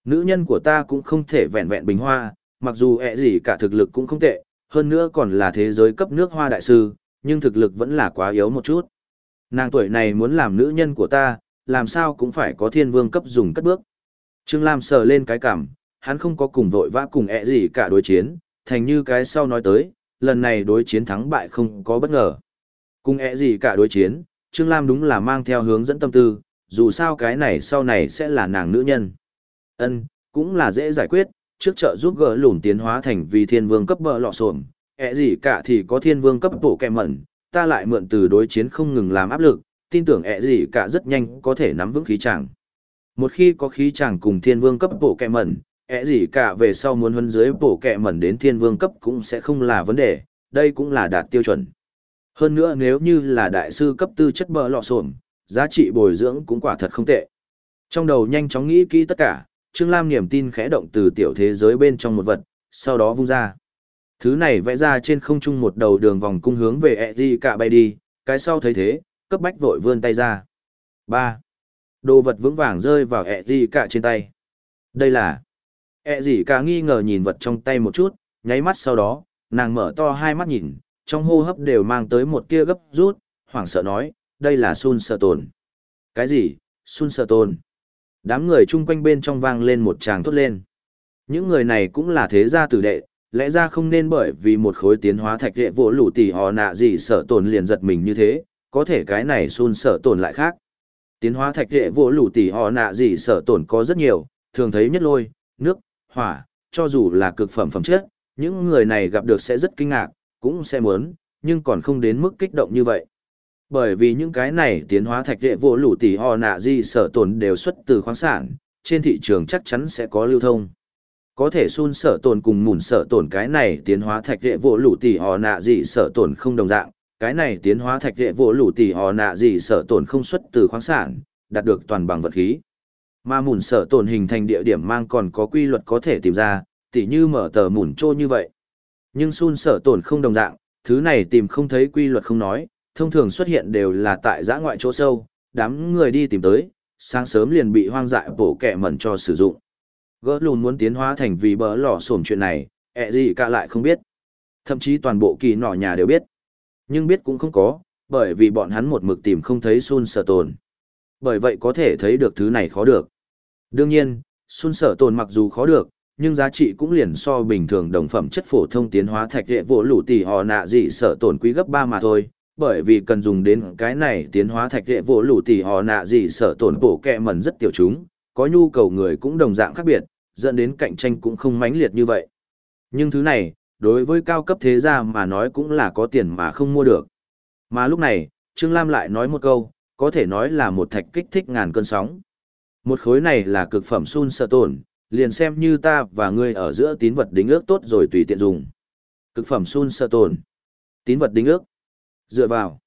Nữ nhân của ta cũng không thể vẹn vẹn bình hoa, mặc dù ẹ gì cả thực lực cũng không tệ, hơn nữa còn là thế giới cấp nước hoa đại sư, nhưng thực lực vẫn là quá yếu một chút. Nàng tuổi này muốn làm nữ nhân của ta, làm sao cũng phải có thiên vương cấp dùng cất bước. Trương Lam sờ lên cái cảm, hắn không có cùng vội vã cùng ẹ gì cả đối chiến, thành như cái sau nói tới, lần này đối chiến thắng bại không có bất ngờ. Cùng ẹ gì cả đối chiến, Trương Lam đúng là mang theo hướng dẫn tâm tư, dù sao cái này sau này sẽ là nàng nữ nhân. ân cũng là dễ giải quyết, trước trợ giúp gỡ lùn tiến hóa thành vì thiên vương cấp bờ lọ xồm, ẹ gì cả thì có thiên vương cấp bộ kẹ mẩn, ta lại mượn từ đối chiến không ngừng làm áp lực, tin tưởng ẹ gì cả rất nhanh có thể nắm vững khí chàng. Một khi có khí chàng cùng thiên vương cấp bộ kẹ mẩn, ẹ gì cả về sau muốn huấn dưới bộ kẹ mẩn đến thiên vương cấp cũng sẽ không là vấn đề, đây cũng là đạt tiêu chuẩn. Hơn nữa nếu như là đại sư cấp tư chất bờ lọ sổm, giá trị bồi dưỡng cũng quả thật không tệ. Trong đầu nhanh chóng nghĩ kỹ tất cả, Trương Lam niềm tin khẽ động từ tiểu thế giới bên trong một vật, sau đó vung ra. Thứ này vẽ ra trên không trung một đầu đường vòng cung hướng về E gì cả bay đi, cái sau thấy thế, cấp bách vội vươn tay ra. 3. Đồ vật vững vàng rơi vào E gì cả trên tay. Đây là... E gì cả nghi ngờ nhìn vật trong tay một chút, nháy mắt sau đó, nàng mở to hai mắt nhìn, trong hô hấp đều mang tới một tia gấp rút, hoảng sợ nói, đây là Sun Sợ Tồn. Cái gì? Sun Sợ Tồn. Đám người chung quanh bên trong vang lên một tràng thốt lên. Những người này cũng là thế gia tử đệ, lẽ ra không nên bởi vì một khối tiến hóa thạch đệ vỗ lũ tỷ họ nạ gì sợ tồn liền giật mình như thế, có thể cái này Sun Sợ Tồn lại khác. Tiến hóa thạch đệ vỗ lũ tỷ họ nạ gì sợ tồn có rất nhiều, thường thấy nhất lôi, nước, hỏa, cho dù là cực phẩm phẩm chất, những người này gặp được sẽ rất kinh ngạc, cũng sẽ muốn, nhưng còn không đến mức kích động như vậy. Bởi vì những cái này tiến hóa thạch đệ vô lũ tỷ ho nạ di sở tồn đều xuất từ khoáng sản, trên thị trường chắc chắn sẽ có lưu thông. Có thể sun sở tồn cùng mùn sở tồn cái này tiến hóa thạch đệ vô lũ tỷ ho nạ di sở tồn không đồng dạng, cái này tiến hóa thạch đệ vô lũ tỷ ho nạ di sở tồn không xuất từ khoáng sản, đạt được toàn bằng vật khí. Mà mùn sở tồn hình thành địa điểm mang còn có quy luật có thể tìm ra, tỉ như mở tờ mùn trô như vậy. Nhưng sun sở tổn không đồng dạng, thứ này tìm không thấy quy luật không nói, thông thường xuất hiện đều là tại giã ngoại chỗ sâu, đám người đi tìm tới, sáng sớm liền bị hoang dại bổ kẻ mẩn cho sử dụng. Gỡ lùn muốn tiến hóa thành vì bỡ lò sổm chuyện này, ẹ gì cả lại không biết. Thậm chí toàn bộ kỳ nỏ nhà đều biết. Nhưng biết cũng không có, bởi vì bọn hắn một mực tìm không thấy sun sở tồn. Bởi vậy có thể thấy được thứ này khó được. Đương nhiên, sun sở tồn mặc dù khó được, nhưng giá trị cũng liền so bình thường đồng phẩm chất phổ thông tiến hóa thạch hệ vỗ lũ tỷ họ nạ gì sợ tổn quý gấp ba mà thôi, bởi vì cần dùng đến cái này tiến hóa thạch hệ vỗ lũ tỷ họ nạ gì sợ tổn bổ kẹ mẩn rất tiểu chúng, có nhu cầu người cũng đồng dạng khác biệt, dẫn đến cạnh tranh cũng không mãnh liệt như vậy. Nhưng thứ này, đối với cao cấp thế gia mà nói cũng là có tiền mà không mua được. Mà lúc này, Trương Lam lại nói một câu, có thể nói là một thạch kích thích ngàn cơn sóng. Một khối này là cực phẩm sun sợ tổn, liền xem như ta và ngươi ở giữa tín vật đính ước tốt rồi tùy tiện dùng. Cực phẩm sun sợ tồn. Tín vật đính ước. Dựa vào.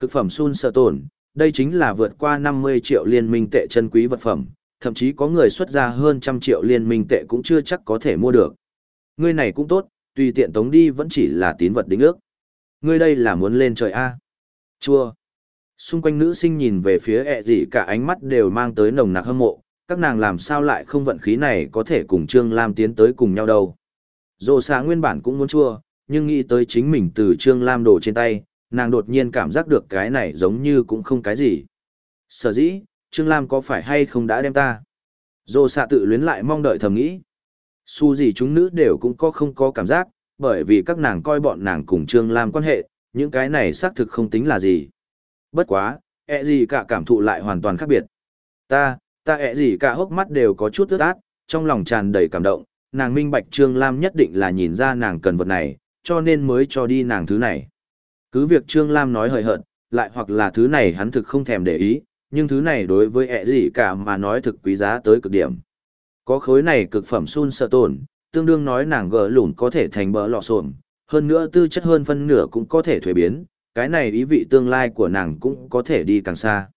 Cực phẩm sun sợ tồn, đây chính là vượt qua 50 triệu liên minh tệ chân quý vật phẩm, thậm chí có người xuất ra hơn trăm triệu liên minh tệ cũng chưa chắc có thể mua được. Ngươi này cũng tốt, tùy tiện tống đi vẫn chỉ là tín vật đính ước. Ngươi đây là muốn lên trời A. Chua. Xung quanh nữ sinh nhìn về phía ẹ gì cả ánh mắt đều mang tới nồng nặc hâm mộ, các nàng làm sao lại không vận khí này có thể cùng Trương Lam tiến tới cùng nhau đâu. Dồ xà nguyên bản cũng muốn chua, nhưng nghĩ tới chính mình từ Trương Lam đổ trên tay, nàng đột nhiên cảm giác được cái này giống như cũng không cái gì. Sở dĩ, Trương Lam có phải hay không đã đem ta? Dồ xà tự luyến lại mong đợi thầm nghĩ. Su gì chúng nữ đều cũng có không có cảm giác, bởi vì các nàng coi bọn nàng cùng Trương Lam quan hệ, những cái này xác thực không tính là gì. Bất quá, ẹ gì cả cảm thụ lại hoàn toàn khác biệt. Ta, ta ẹ gì cả hốc mắt đều có chút ướt át, trong lòng tràn đầy cảm động, nàng minh bạch Trương Lam nhất định là nhìn ra nàng cần vật này, cho nên mới cho đi nàng thứ này. Cứ việc Trương Lam nói hời hợt, lại hoặc là thứ này hắn thực không thèm để ý, nhưng thứ này đối với ẹ gì cả mà nói thực quý giá tới cực điểm. Có khối này cực phẩm sun sợ tổn, tương đương nói nàng gỡ lủn có thể thành bỡ lọ xồm, hơn nữa tư chất hơn phân nửa cũng có thể thuế biến, cái này ý vị tương lai của nàng cũng có thể đi càng xa.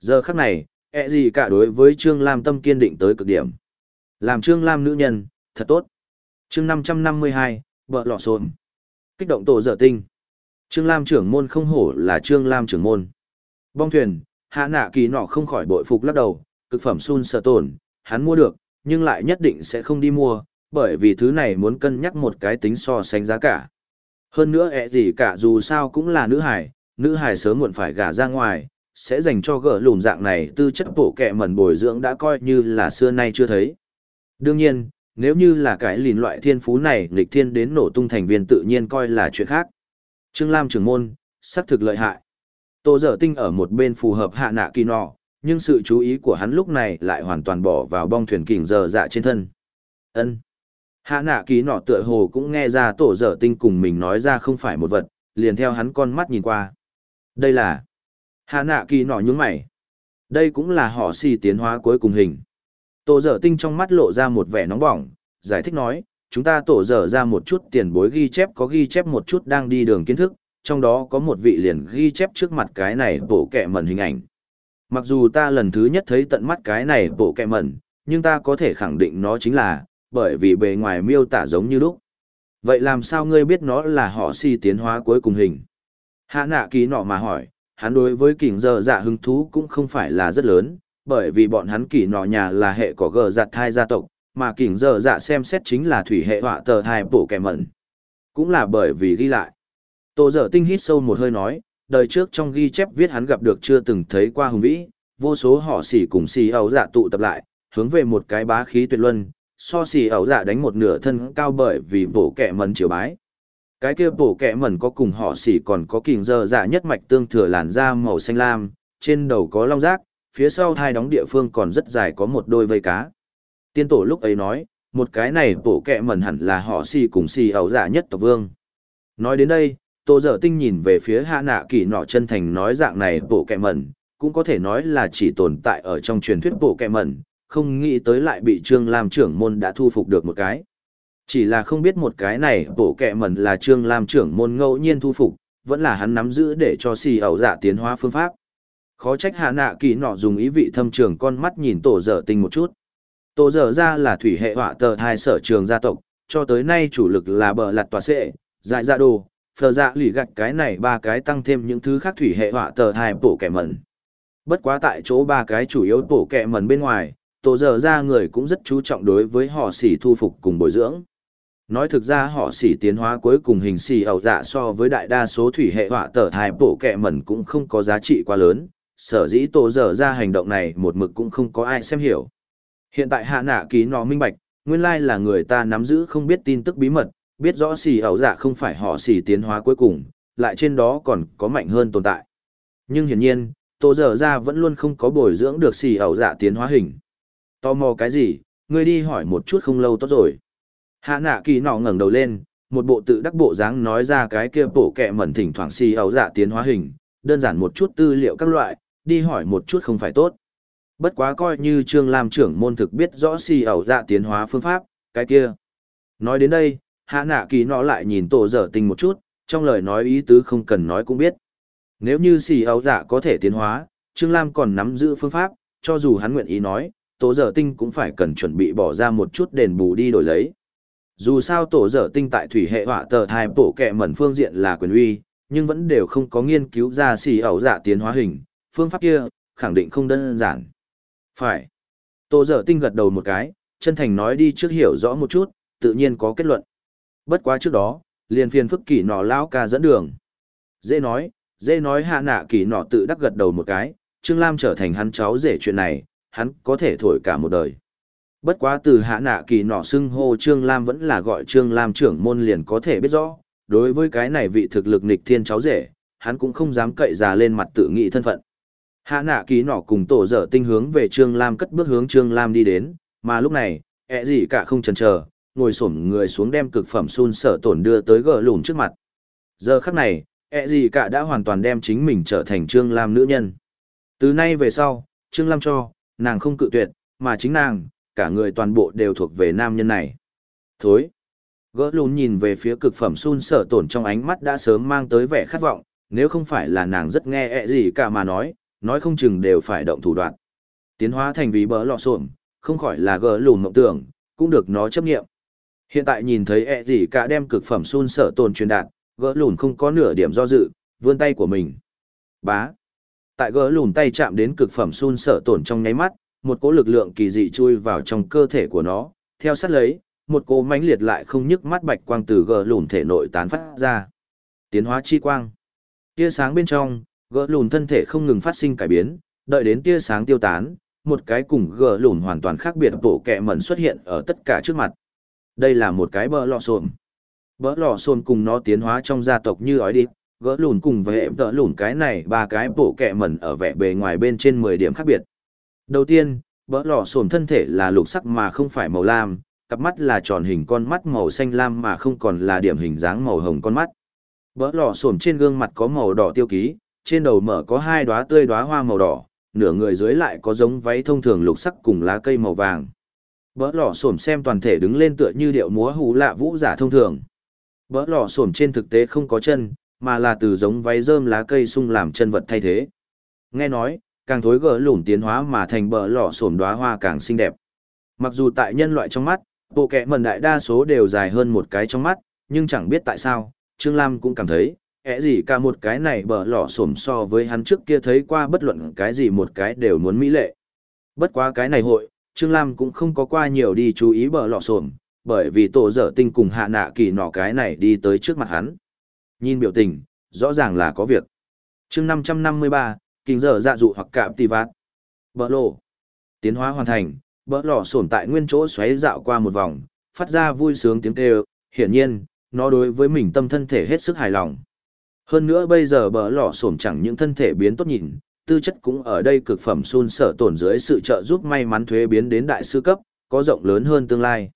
Giờ khắc này, ẹ gì cả đối với Trương Lam tâm kiên định tới cực điểm. Làm Trương Lam nữ nhân, thật tốt. chương 552, vợ lọ sồn, Kích động tổ dở tinh. Trương Lam trưởng môn không hổ là Trương Lam trưởng môn. Bong thuyền, hạ nạ kỳ nọ không khỏi bội phục lắc đầu, cực phẩm sun sở tổn, hắn mua được, nhưng lại nhất định sẽ không đi mua, bởi vì thứ này muốn cân nhắc một cái tính so sánh giá cả. Hơn nữa ẹ gì cả dù sao cũng là nữ hải, nữ hải sớm muộn phải gả ra ngoài, sẽ dành cho gỡ lùn dạng này tư chất bổ kẹ mẩn bồi dưỡng đã coi như là xưa nay chưa thấy. Đương nhiên, nếu như là cái lìn loại thiên phú này nghịch thiên đến nổ tung thành viên tự nhiên coi là chuyện khác. Trương Lam trưởng môn, sắc thực lợi hại. Tô dở tinh ở một bên phù hợp hạ nạ kỳ nọ, nhưng sự chú ý của hắn lúc này lại hoàn toàn bỏ vào bong thuyền kình giờ dạ trên thân. ân Hạ nạ kỳ nọ tựa hồ cũng nghe ra tổ dở tinh cùng mình nói ra không phải một vật, liền theo hắn con mắt nhìn qua. Đây là... Hạ nạ kỳ nọ nhướng mày. Đây cũng là họ xì tiến hóa cuối cùng hình. Tổ dở tinh trong mắt lộ ra một vẻ nóng bỏng, giải thích nói, chúng ta tổ dở ra một chút tiền bối ghi chép có ghi chép một chút đang đi đường kiến thức, trong đó có một vị liền ghi chép trước mặt cái này bộ kẹ mẩn hình ảnh. Mặc dù ta lần thứ nhất thấy tận mắt cái này bộ kẹ mẩn, nhưng ta có thể khẳng định nó chính là, bởi vì bề ngoài miêu tả giống như lúc. Vậy làm sao ngươi biết nó là họ si tiến hóa cuối cùng hình? Hạ nạ ký nọ mà hỏi, hắn đối với kỉnh giờ dạ hứng thú cũng không phải là rất lớn, bởi vì bọn hắn kỷ nọ nhà là hệ có gờ giặt thai gia tộc, mà kỉnh giờ dạ xem xét chính là thủy hệ họa tờ thai bổ kẻ mẩn. Cũng là bởi vì ghi lại. Tô dở tinh hít sâu một hơi nói, đời trước trong ghi chép viết hắn gặp được chưa từng thấy qua hùng vĩ, vô số họ xỉ cùng xì ẩu dạ tụ tập lại, hướng về một cái bá khí tuyệt luân, so xì ẩu dạ đánh một nửa thân cao bởi vì bổ kẻ mẩn chiều bái. Cái kia bổ kẹ mẩn có cùng họ xỉ còn có kình dơ dạ nhất mạch tương thừa làn da màu xanh lam, trên đầu có long rác, phía sau thai đóng địa phương còn rất dài có một đôi vây cá. Tiên tổ lúc ấy nói, một cái này bổ kẹ mẩn hẳn là họ xỉ cùng xì ẩu giả nhất tộc vương. Nói đến đây, Tô Dở Tinh nhìn về phía Hạ Nạ Kỳ nọ chân thành nói dạng này bộ kẹ mẩn, cũng có thể nói là chỉ tồn tại ở trong truyền thuyết bộ kẹ mẩn, không nghĩ tới lại bị Trương Lam trưởng môn đã thu phục được một cái. Chỉ là không biết một cái này bộ kẹ mẩn là Trương Lam trưởng môn ngẫu nhiên thu phục, vẫn là hắn nắm giữ để cho xì ẩu giả tiến hóa phương pháp. Khó trách Hạ Nạ Kỳ nọ dùng ý vị thâm trường con mắt nhìn Tổ Dở tình một chút. Tổ Dở ra là thủy hệ họa tờ hai sở trường gia tộc, cho tới nay chủ lực là bờ lạt tòa sệ, dại dạ đồ, phờ dạ lì gạch cái này ba cái tăng thêm những thứ khác thủy hệ họa tờ hai bộ kẻ mẩn. Bất quá tại chỗ ba cái chủ yếu bộ kẻ mẩn bên ngoài, tổ dở ra người cũng rất chú trọng đối với họ xỉ thu phục cùng bồi dưỡng. Nói thực ra họ xỉ tiến hóa cuối cùng hình xỉ ẩu dạ so với đại đa số thủy hệ họa tở thai bộ kẹ mẩn cũng không có giá trị quá lớn, sở dĩ tổ dở ra hành động này một mực cũng không có ai xem hiểu. Hiện tại hạ nạ ký nó minh bạch, nguyên lai là người ta nắm giữ không biết tin tức bí mật, biết rõ xì ẩu dạ không phải họ xỉ tiến hóa cuối cùng, lại trên đó còn có mạnh hơn tồn tại. Nhưng hiển nhiên, tổ dở ra vẫn luôn không có bồi dưỡng được xì ẩu dạ tiến hóa hình. Tò mò cái gì, ngươi đi hỏi một chút không lâu tốt rồi. Hạ nạ kỳ nọ ngẩng đầu lên, một bộ tự đắc bộ dáng nói ra cái kia bổ kẹ mẩn thỉnh thoảng xì ẩu dạ tiến hóa hình, đơn giản một chút tư liệu các loại, đi hỏi một chút không phải tốt. Bất quá coi như Trương Lam trưởng môn thực biết rõ xì ẩu dạ tiến hóa phương pháp, cái kia. Nói đến đây, hạ nạ kỳ nọ lại nhìn tổ dở tình một chút, trong lời nói ý tứ không cần nói cũng biết. Nếu như xì ẩu dạ có thể tiến hóa, Trương Lam còn nắm giữ phương pháp, cho dù hắn nguyện ý nói, tổ dở tinh cũng phải cần chuẩn bị bỏ ra một chút đền bù đi đổi lấy. Dù sao tổ dở tinh tại thủy hệ họa tờ hai bổ kẹ mẩn phương diện là quyền uy, nhưng vẫn đều không có nghiên cứu ra xì ẩu dạ tiến hóa hình, phương pháp kia, khẳng định không đơn giản. Phải. tổ dở tinh gật đầu một cái, chân thành nói đi trước hiểu rõ một chút, tự nhiên có kết luận. Bất quá trước đó, liền phiền phức kỷ nọ lão ca dẫn đường. Dễ nói, dễ nói hạ nạ kỷ nọ tự đắc gật đầu một cái, Trương Lam trở thành hắn cháu rể chuyện này, hắn có thể thổi cả một đời. Bất quá từ hạ nạ kỳ nọ xưng hô Trương Lam vẫn là gọi Trương Lam trưởng môn liền có thể biết rõ, đối với cái này vị thực lực nịch thiên cháu rể, hắn cũng không dám cậy già lên mặt tự nghị thân phận. Hạ nạ Kỳ nọ cùng tổ dở tinh hướng về Trương Lam cất bước hướng Trương Lam đi đến, mà lúc này, ẹ gì cả không chần chờ, ngồi xổm người xuống đem cực phẩm sun sở tổn đưa tới gờ lùn trước mặt. Giờ khắc này, ẹ gì cả đã hoàn toàn đem chính mình trở thành Trương Lam nữ nhân. Từ nay về sau, Trương Lam cho, nàng không cự tuyệt, mà chính nàng, cả người toàn bộ đều thuộc về nam nhân này. Thối. Gỡ lùn nhìn về phía cực phẩm sun sở tổn trong ánh mắt đã sớm mang tới vẻ khát vọng, nếu không phải là nàng rất nghe ẹ gì cả mà nói, nói không chừng đều phải động thủ đoạn. Tiến hóa thành vì bỡ lọ xổm, không khỏi là gỡ lùn mộng tưởng, cũng được nó chấp nghiệm. Hiện tại nhìn thấy ẹ gì cả đem cực phẩm sun sở tổn truyền đạt, gỡ lùn không có nửa điểm do dự, vươn tay của mình. Bá. Tại gỡ lùn tay chạm đến cực phẩm sun sở tổn trong nháy mắt, một cỗ lực lượng kỳ dị chui vào trong cơ thể của nó, theo sát lấy, một cỗ mãnh liệt lại không nhức mắt bạch quang từ gỡ lùn thể nội tán phát ra. Tiến hóa chi quang. Tia sáng bên trong, gỡ lùn thân thể không ngừng phát sinh cải biến, đợi đến tia sáng tiêu tán, một cái cùng gỡ lùn hoàn toàn khác biệt bộ kẹ mẩn xuất hiện ở tất cả trước mặt. Đây là một cái bờ lọ xồm. Bờ lọ xồm cùng nó tiến hóa trong gia tộc như ói đi, gỡ lùn cùng với hệ tợ lùn cái này ba cái bộ kẹ mẩn ở vẻ bề ngoài bên trên 10 điểm khác biệt. Đầu tiên, bỡ lò xồm thân thể là lục sắc mà không phải màu lam, cặp mắt là tròn hình con mắt màu xanh lam mà không còn là điểm hình dáng màu hồng con mắt. Bỡ lò xồm trên gương mặt có màu đỏ tiêu ký, trên đầu mở có hai đóa tươi đóa hoa màu đỏ, nửa người dưới lại có giống váy thông thường lục sắc cùng lá cây màu vàng. Bỡ lò xồm xem toàn thể đứng lên tựa như điệu múa hú lạ vũ giả thông thường. Bỡ lò xồm trên thực tế không có chân, mà là từ giống váy rơm lá cây sung làm chân vật thay thế. Nghe nói, càng thối gỡ lủn tiến hóa mà thành bờ lọ sổm đóa hoa càng xinh đẹp. Mặc dù tại nhân loại trong mắt, bộ kẹ mần đại đa số đều dài hơn một cái trong mắt, nhưng chẳng biết tại sao, Trương Lam cũng cảm thấy, ẻ gì cả một cái này bờ lọ sổm so với hắn trước kia thấy qua bất luận cái gì một cái đều muốn mỹ lệ. Bất quá cái này hội, Trương Lam cũng không có qua nhiều đi chú ý bờ lọ sổm, bởi vì tổ dở tinh cùng hạ nạ kỳ nọ cái này đi tới trước mặt hắn. Nhìn biểu tình, rõ ràng là có việc. chương 553, kinh giờ dạ dụ hoặc cạm tì vát. Bỡ lộ. Tiến hóa hoàn thành, bỡ lò sổn tại nguyên chỗ xoáy dạo qua một vòng, phát ra vui sướng tiếng kêu, hiển nhiên, nó đối với mình tâm thân thể hết sức hài lòng. Hơn nữa bây giờ bỡ lò sổn chẳng những thân thể biến tốt nhìn, tư chất cũng ở đây cực phẩm sun sở tổn dưới sự trợ giúp may mắn thuế biến đến đại sư cấp, có rộng lớn hơn tương lai.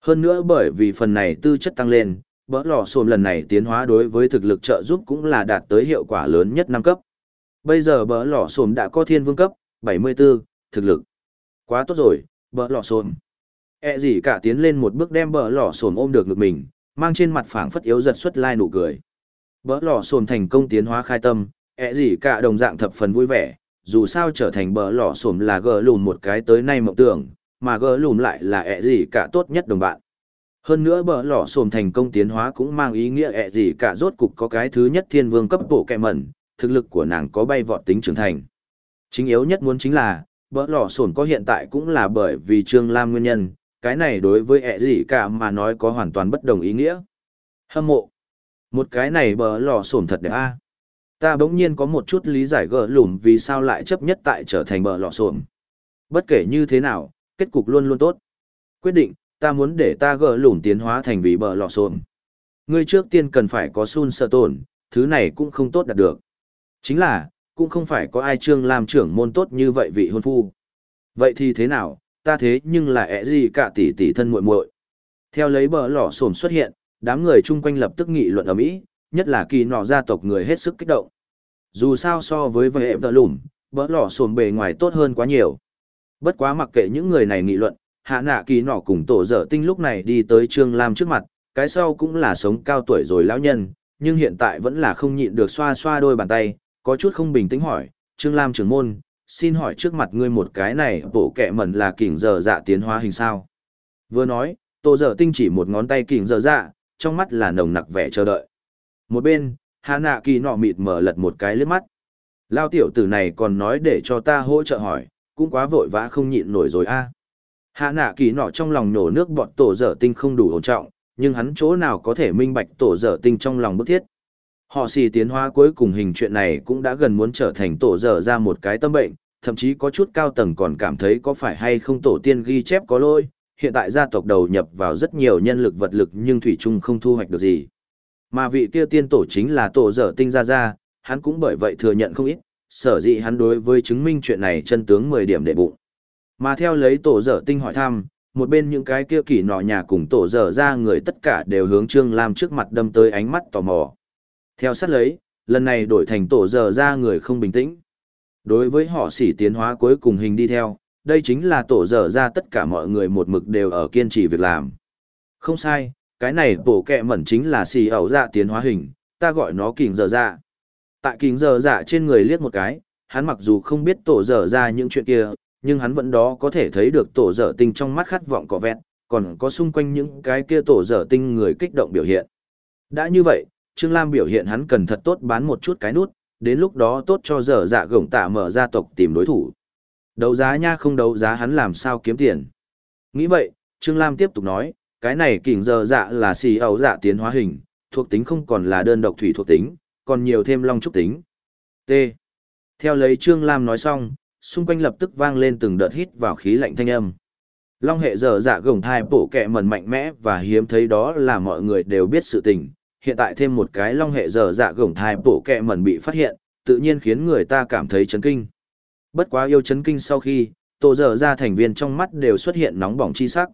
Hơn nữa bởi vì phần này tư chất tăng lên, bỡ lò sồn lần này tiến hóa đối với thực lực trợ giúp cũng là đạt tới hiệu quả lớn nhất năm cấp. Bây giờ bỡ lỏ sồm đã có thiên vương cấp, 74, thực lực. Quá tốt rồi, bỡ lỏ sồm. E gì cả tiến lên một bước đem bỡ lỏ sồm ôm được ngực mình, mang trên mặt phảng phất yếu giật xuất lai nụ cười. Bỡ lỏ sồm thành công tiến hóa khai tâm, E gì cả đồng dạng thập phần vui vẻ, dù sao trở thành bỡ lỏ sồm là gỡ lùn một cái tới nay mộng tưởng, mà gỡ lùn lại là E gì cả tốt nhất đồng bạn. Hơn nữa bờ lỏ sồm thành công tiến hóa cũng mang ý nghĩa e ẹ gì cả rốt cục có cái thứ nhất thiên vương cấp bộ kẹ mẩn, thực lực của nàng có bay vọt tính trưởng thành. Chính yếu nhất muốn chính là, bờ lỏ sổn có hiện tại cũng là bởi vì Trương Lam nguyên nhân, cái này đối với ẹ gì cả mà nói có hoàn toàn bất đồng ý nghĩa. Hâm mộ. Một cái này bờ lò sổn thật đẹp a. Ta bỗng nhiên có một chút lý giải gỡ lùm vì sao lại chấp nhất tại trở thành bờ lò sổn. Bất kể như thế nào, kết cục luôn luôn tốt. Quyết định, ta muốn để ta gỡ lùm tiến hóa thành vì bờ lọ sổn. Ngươi trước tiên cần phải có sun sợ tổn, thứ này cũng không tốt đạt được. Chính là, cũng không phải có ai trương làm trưởng môn tốt như vậy vị hôn phu. Vậy thì thế nào, ta thế nhưng là ẻ gì cả tỷ tỷ thân muội muội. Theo lấy bờ lọ xồm xuất hiện, đám người chung quanh lập tức nghị luận ở Mỹ, nhất là kỳ nọ gia tộc người hết sức kích động. Dù sao so với vệ vợ lùm, bờ lọ xồm bề ngoài tốt hơn quá nhiều. Bất quá mặc kệ những người này nghị luận, hạ nạ kỳ nọ cùng tổ dở tinh lúc này đi tới trương lam trước mặt cái sau cũng là sống cao tuổi rồi lão nhân nhưng hiện tại vẫn là không nhịn được xoa xoa đôi bàn tay có chút không bình tĩnh hỏi trương lam trưởng môn xin hỏi trước mặt ngươi một cái này bộ kẹ mẩn là kỉnh giờ dạ tiến hóa hình sao? Vừa nói tổ dở tinh chỉ một ngón tay kỉnh giờ dạ trong mắt là nồng nặc vẻ chờ đợi. Một bên hà nạ kỳ nọ mịt mở lật một cái lướt mắt. Lao tiểu tử này còn nói để cho ta hỗ trợ hỏi cũng quá vội vã không nhịn nổi rồi a. À. Hạ nạ kỳ nọ trong lòng nổ nước bọn tổ dở tinh không đủ ổn trọng, nhưng hắn chỗ nào có thể minh bạch tổ dở tinh trong lòng bức thiết. Họ xì tiến hóa cuối cùng hình chuyện này cũng đã gần muốn trở thành tổ dở ra một cái tâm bệnh, thậm chí có chút cao tầng còn cảm thấy có phải hay không tổ tiên ghi chép có lỗi, hiện tại gia tộc đầu nhập vào rất nhiều nhân lực vật lực nhưng Thủy Trung không thu hoạch được gì. Mà vị kia tiên tổ chính là tổ dở tinh ra ra, hắn cũng bởi vậy thừa nhận không ít, sở dĩ hắn đối với chứng minh chuyện này chân tướng 10 điểm để bụng. Mà theo lấy tổ dở tinh hỏi thăm, một bên những cái kia kỳ nọ nhà cùng tổ dở ra người tất cả đều hướng Trương Lam trước mặt đâm tới ánh mắt tò mò. Theo sát lấy, lần này đổi thành tổ dở ra người không bình tĩnh. Đối với họ xỉ tiến hóa cuối cùng hình đi theo, đây chính là tổ dở ra tất cả mọi người một mực đều ở kiên trì việc làm. Không sai, cái này bổ kẹ mẩn chính là xì ẩu dạ tiến hóa hình, ta gọi nó kình dở dạ. Tại kình dở dạ trên người liếc một cái, hắn mặc dù không biết tổ dở ra những chuyện kia, nhưng hắn vẫn đó có thể thấy được tổ dở tinh trong mắt khát vọng cọ vẹt, còn có xung quanh những cái kia tổ dở tinh người kích động biểu hiện. Đã như vậy, Trương Lam biểu hiện hắn cần thật tốt bán một chút cái nút, đến lúc đó tốt cho dở dạ gổng tạ mở gia tộc tìm đối thủ. Đấu giá nha không đấu giá hắn làm sao kiếm tiền. Nghĩ vậy, Trương Lam tiếp tục nói, cái này kỉnh dở dạ là xì ấu dạ tiến hóa hình, thuộc tính không còn là đơn độc thủy thuộc tính, còn nhiều thêm long trúc tính. T. Theo lấy Trương Lam nói xong, xung quanh lập tức vang lên từng đợt hít vào khí lạnh thanh âm. Long hệ dở dạ gồng thai bổ kẹ mần mạnh mẽ và hiếm thấy đó là mọi người đều biết sự tình. Hiện tại thêm một cái long hệ dở dạ gổng thai bổ kẹ mẩn bị phát hiện, tự nhiên khiến người ta cảm thấy chấn kinh. Bất quá yêu chấn kinh sau khi, tổ dở ra thành viên trong mắt đều xuất hiện nóng bỏng chi sắc.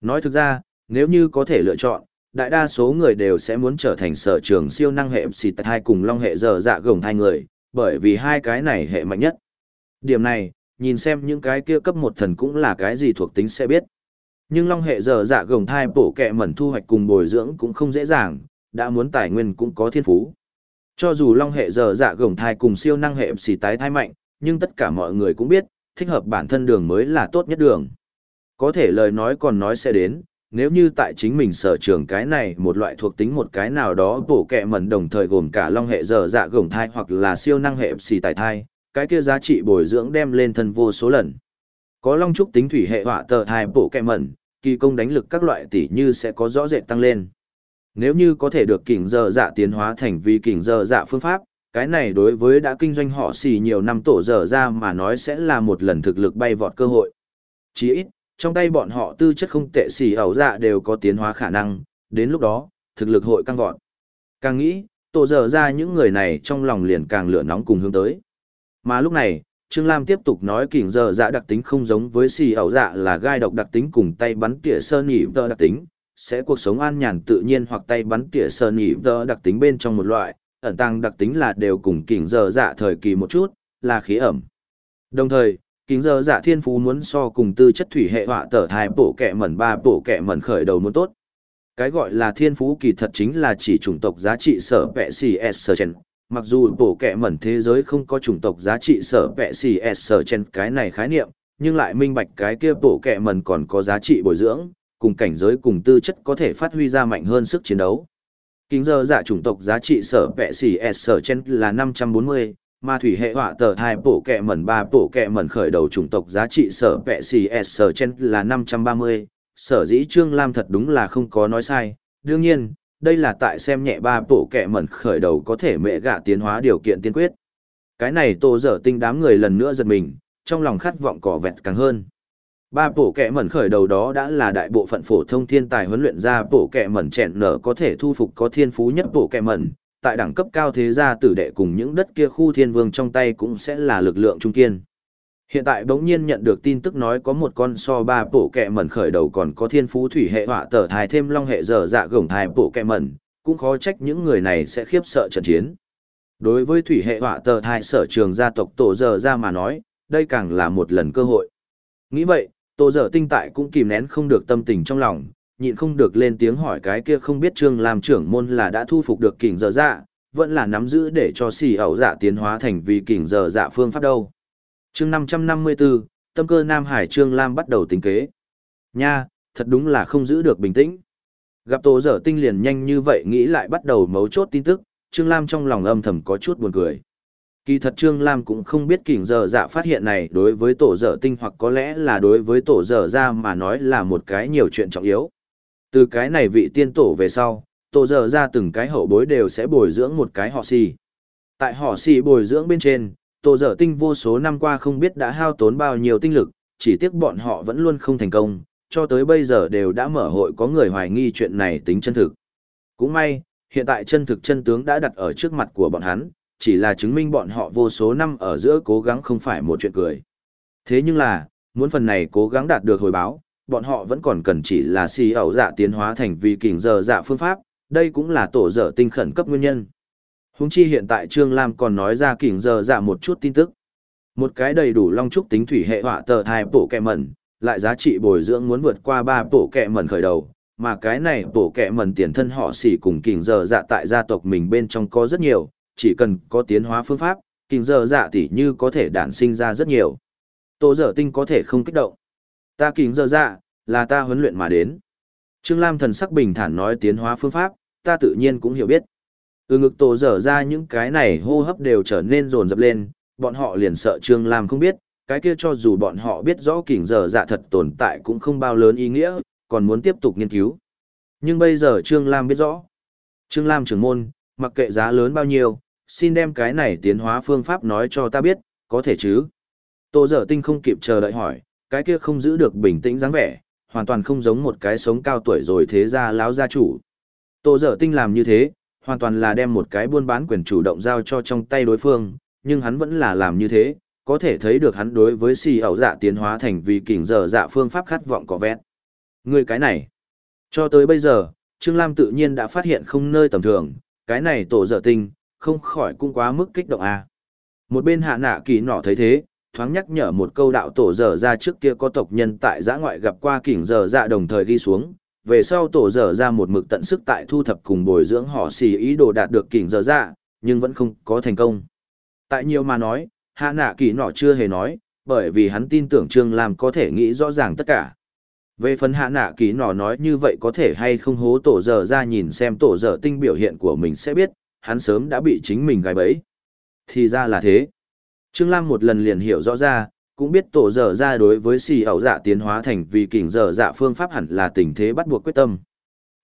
Nói thực ra, nếu như có thể lựa chọn, đại đa số người đều sẽ muốn trở thành sở trường siêu năng hệ xì hai cùng long hệ dở dạ gồng hai người, bởi vì hai cái này hệ mạnh nhất. Điểm này, nhìn xem những cái kia cấp một thần cũng là cái gì thuộc tính sẽ biết. Nhưng long hệ dở dạ gồng thai bổ kẹ mẩn thu hoạch cùng bồi dưỡng cũng không dễ dàng, đã muốn tài nguyên cũng có thiên phú. Cho dù long hệ giờ dạ gồng thai cùng siêu năng hệ xì tái thai mạnh, nhưng tất cả mọi người cũng biết, thích hợp bản thân đường mới là tốt nhất đường. Có thể lời nói còn nói sẽ đến, nếu như tại chính mình sở trường cái này một loại thuộc tính một cái nào đó bổ kẹ mẩn đồng thời gồm cả long hệ dở dạ gồng thai hoặc là siêu năng hệ xì tài thai, cái kia giá trị bồi dưỡng đem lên thân vô số lần. Có long trúc tính thủy hệ họa tờ thai bổ kẹ mẩn, kỳ công đánh lực các loại tỷ như sẽ có rõ rệt tăng lên. Nếu như có thể được kỉnh dở dạ tiến hóa thành vi kỉnh dở dạ phương pháp, cái này đối với đã kinh doanh họ xì nhiều năm tổ dở ra mà nói sẽ là một lần thực lực bay vọt cơ hội. Chỉ ít, trong tay bọn họ tư chất không tệ xì ẩu dạ đều có tiến hóa khả năng, đến lúc đó, thực lực hội căng vọt. Càng nghĩ, tổ dở ra những người này trong lòng liền càng lửa nóng cùng hướng tới. Mà lúc này, Trương Lam tiếp tục nói kỉnh giờ dạ đặc tính không giống với xì ẩu dạ là gai độc đặc tính cùng tay bắn tỉa sơn nhị tơ đặc tính, sẽ cuộc sống an nhàn tự nhiên hoặc tay bắn tỉa sơn nỉ tơ đặc tính bên trong một loại, ẩn tăng đặc tính là đều cùng kỉnh giờ dạ thời kỳ một chút, là khí ẩm. Đồng thời, kính giờ dạ thiên phú muốn so cùng tư chất thủy hệ họa tở thai bổ kẹ mẩn ba bổ kẹ mẩn khởi đầu muốn tốt. Cái gọi là thiên phú kỳ thật chính là chỉ chủng tộc giá trị sở vẹ CS sở chen, mặc dù bổ kẹ mẩn thế giới không có chủng tộc giá trị sở vẹ xì s sở chen cái này khái niệm nhưng lại minh bạch cái kia bổ kẹ mẩn còn có giá trị bồi dưỡng cùng cảnh giới cùng tư chất có thể phát huy ra mạnh hơn sức chiến đấu kính giờ giả chủng tộc giá trị sở vẹ xỉ s sở trên là 540, mà thủy hệ họa tờ hai bổ kẹ mẩn ba bổ kẹ mẩn khởi đầu chủng tộc giá trị sở vẹ xỉ s sở trên là 530, sở dĩ trương lam thật đúng là không có nói sai đương nhiên đây là tại xem nhẹ ba bộ kẹ mẩn khởi đầu có thể mẹ gạ tiến hóa điều kiện tiên quyết. Cái này tô dở tinh đám người lần nữa giật mình, trong lòng khát vọng cỏ vẹt càng hơn. Ba bộ kẹ mẩn khởi đầu đó đã là đại bộ phận phổ thông thiên tài huấn luyện ra bộ kẹ mẩn chẹn nở có thể thu phục có thiên phú nhất bộ kẹ mẩn, tại đẳng cấp cao thế gia tử đệ cùng những đất kia khu thiên vương trong tay cũng sẽ là lực lượng trung kiên. Hiện tại bỗng nhiên nhận được tin tức nói có một con so ba bộ kẹ mẩn khởi đầu còn có thiên phú thủy hệ họa tở thai thêm long hệ dở dạ gồng thai bộ kẹ mẩn, cũng khó trách những người này sẽ khiếp sợ trận chiến. Đối với thủy hệ họa tờ thai sở trường gia tộc tổ dở ra mà nói, đây càng là một lần cơ hội. Nghĩ vậy, Tô dở tinh tại cũng kìm nén không được tâm tình trong lòng, nhịn không được lên tiếng hỏi cái kia không biết trương làm trưởng môn là đã thu phục được kình dở dạ, vẫn là nắm giữ để cho xì ẩu dạ tiến hóa thành vì kình dở dạ phương pháp đâu chương 554, tâm cơ Nam Hải Trương Lam bắt đầu tính kế. Nha, thật đúng là không giữ được bình tĩnh. Gặp tổ dở tinh liền nhanh như vậy nghĩ lại bắt đầu mấu chốt tin tức, Trương Lam trong lòng âm thầm có chút buồn cười. Kỳ thật Trương Lam cũng không biết kỉnh giờ dạ phát hiện này đối với tổ dở tinh hoặc có lẽ là đối với tổ dở ra mà nói là một cái nhiều chuyện trọng yếu. Từ cái này vị tiên tổ về sau, tổ dở ra từng cái hậu bối đều sẽ bồi dưỡng một cái họ xì. Tại họ xì bồi dưỡng bên trên, tổ dở tinh vô số năm qua không biết đã hao tốn bao nhiêu tinh lực, chỉ tiếc bọn họ vẫn luôn không thành công, cho tới bây giờ đều đã mở hội có người hoài nghi chuyện này tính chân thực. Cũng may, hiện tại chân thực chân tướng đã đặt ở trước mặt của bọn hắn, chỉ là chứng minh bọn họ vô số năm ở giữa cố gắng không phải một chuyện cười. Thế nhưng là, muốn phần này cố gắng đạt được hồi báo, bọn họ vẫn còn cần chỉ là si ẩu dạ tiến hóa thành vì kình giờ dạ phương pháp, đây cũng là tổ dở tinh khẩn cấp nguyên nhân. Húng chi hiện tại Trương Lam còn nói ra kình giờ dạ một chút tin tức. Một cái đầy đủ long trúc tính thủy hệ họa tờ thai bổ kẹ mẩn, lại giá trị bồi dưỡng muốn vượt qua ba bổ kẹ mẩn khởi đầu, mà cái này bổ kẹ mẩn tiền thân họ xỉ cùng kình giờ dạ tại gia tộc mình bên trong có rất nhiều, chỉ cần có tiến hóa phương pháp, kinh giờ dạ tỷ như có thể đản sinh ra rất nhiều. Tô dở tinh có thể không kích động. Ta kinh giờ dạ, là ta huấn luyện mà đến. Trương Lam thần sắc bình thản nói tiến hóa phương pháp, ta tự nhiên cũng hiểu biết. Từ ngực tổ dở ra những cái này hô hấp đều trở nên rồn rập lên, bọn họ liền sợ Trương Lam không biết, cái kia cho dù bọn họ biết rõ kỉnh giờ dạ thật tồn tại cũng không bao lớn ý nghĩa, còn muốn tiếp tục nghiên cứu. Nhưng bây giờ Trương Lam biết rõ. Trương Lam trưởng môn, mặc kệ giá lớn bao nhiêu, xin đem cái này tiến hóa phương pháp nói cho ta biết, có thể chứ? Tô dở tinh không kịp chờ đợi hỏi, cái kia không giữ được bình tĩnh dáng vẻ, hoàn toàn không giống một cái sống cao tuổi rồi thế ra láo gia chủ. Tô dở tinh làm như thế, hoàn toàn là đem một cái buôn bán quyền chủ động giao cho trong tay đối phương, nhưng hắn vẫn là làm như thế, có thể thấy được hắn đối với xì ẩu dạ tiến hóa thành vì kỉnh giờ dạ phương pháp khát vọng có vẹn. Người cái này, cho tới bây giờ, Trương Lam tự nhiên đã phát hiện không nơi tầm thường, cái này tổ dở tinh, không khỏi cũng quá mức kích động à. Một bên hạ nạ kỳ nọ thấy thế, thoáng nhắc nhở một câu đạo tổ dở ra trước kia có tộc nhân tại giã ngoại gặp qua kỉnh dở ra đồng thời ghi xuống, về sau tổ dở ra một mực tận sức tại thu thập cùng bồi dưỡng họ xì ý đồ đạt được kỉnh dở ra nhưng vẫn không có thành công. Tại nhiều mà nói, hạ nạ kỳ nọ chưa hề nói, bởi vì hắn tin tưởng Trương Lam có thể nghĩ rõ ràng tất cả. Về phần hạ nạ ký nọ nói như vậy có thể hay không hố tổ dở ra nhìn xem tổ dở tinh biểu hiện của mình sẽ biết, hắn sớm đã bị chính mình gài bẫy. Thì ra là thế. Trương Lam một lần liền hiểu rõ ra, cũng biết tổ dở ra đối với xì ẩu dạ tiến hóa thành vì kỉnh dở dạ phương pháp hẳn là tình thế bắt buộc quyết tâm.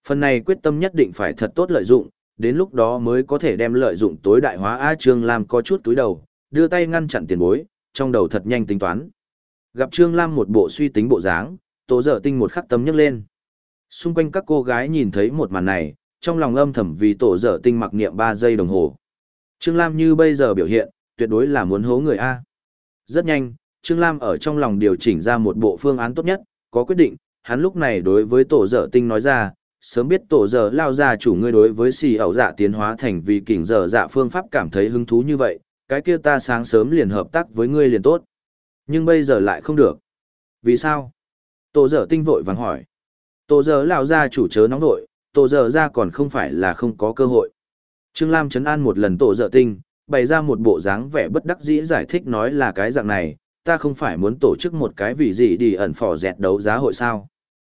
Phần này quyết tâm nhất định phải thật tốt lợi dụng, đến lúc đó mới có thể đem lợi dụng tối đại hóa A Trương Lam có chút túi đầu, đưa tay ngăn chặn tiền bối, trong đầu thật nhanh tính toán. Gặp Trương Lam một bộ suy tính bộ dáng, tổ dở tinh một khắc tâm nhấc lên. Xung quanh các cô gái nhìn thấy một màn này, trong lòng âm thầm vì tổ dở tinh mặc niệm 3 giây đồng hồ. Trương Lam như bây giờ biểu hiện, tuyệt đối là muốn hố người A. Rất nhanh, Trương Lam ở trong lòng điều chỉnh ra một bộ phương án tốt nhất, có quyết định, hắn lúc này đối với tổ dở tinh nói ra, sớm biết tổ dở lao ra chủ ngươi đối với xì ẩu dạ tiến hóa thành vì kỉnh dở dạ phương pháp cảm thấy hứng thú như vậy, cái kia ta sáng sớm liền hợp tác với ngươi liền tốt. Nhưng bây giờ lại không được. Vì sao? Tổ dở tinh vội vàng hỏi. Tổ dở lão ra chủ chớ nóng vội, tổ dở ra còn không phải là không có cơ hội. Trương Lam chấn an một lần tổ dở tinh, bày ra một bộ dáng vẻ bất đắc dĩ giải thích nói là cái dạng này, ta không phải muốn tổ chức một cái vì gì đi ẩn phỏ dẹt đấu giá hội sao.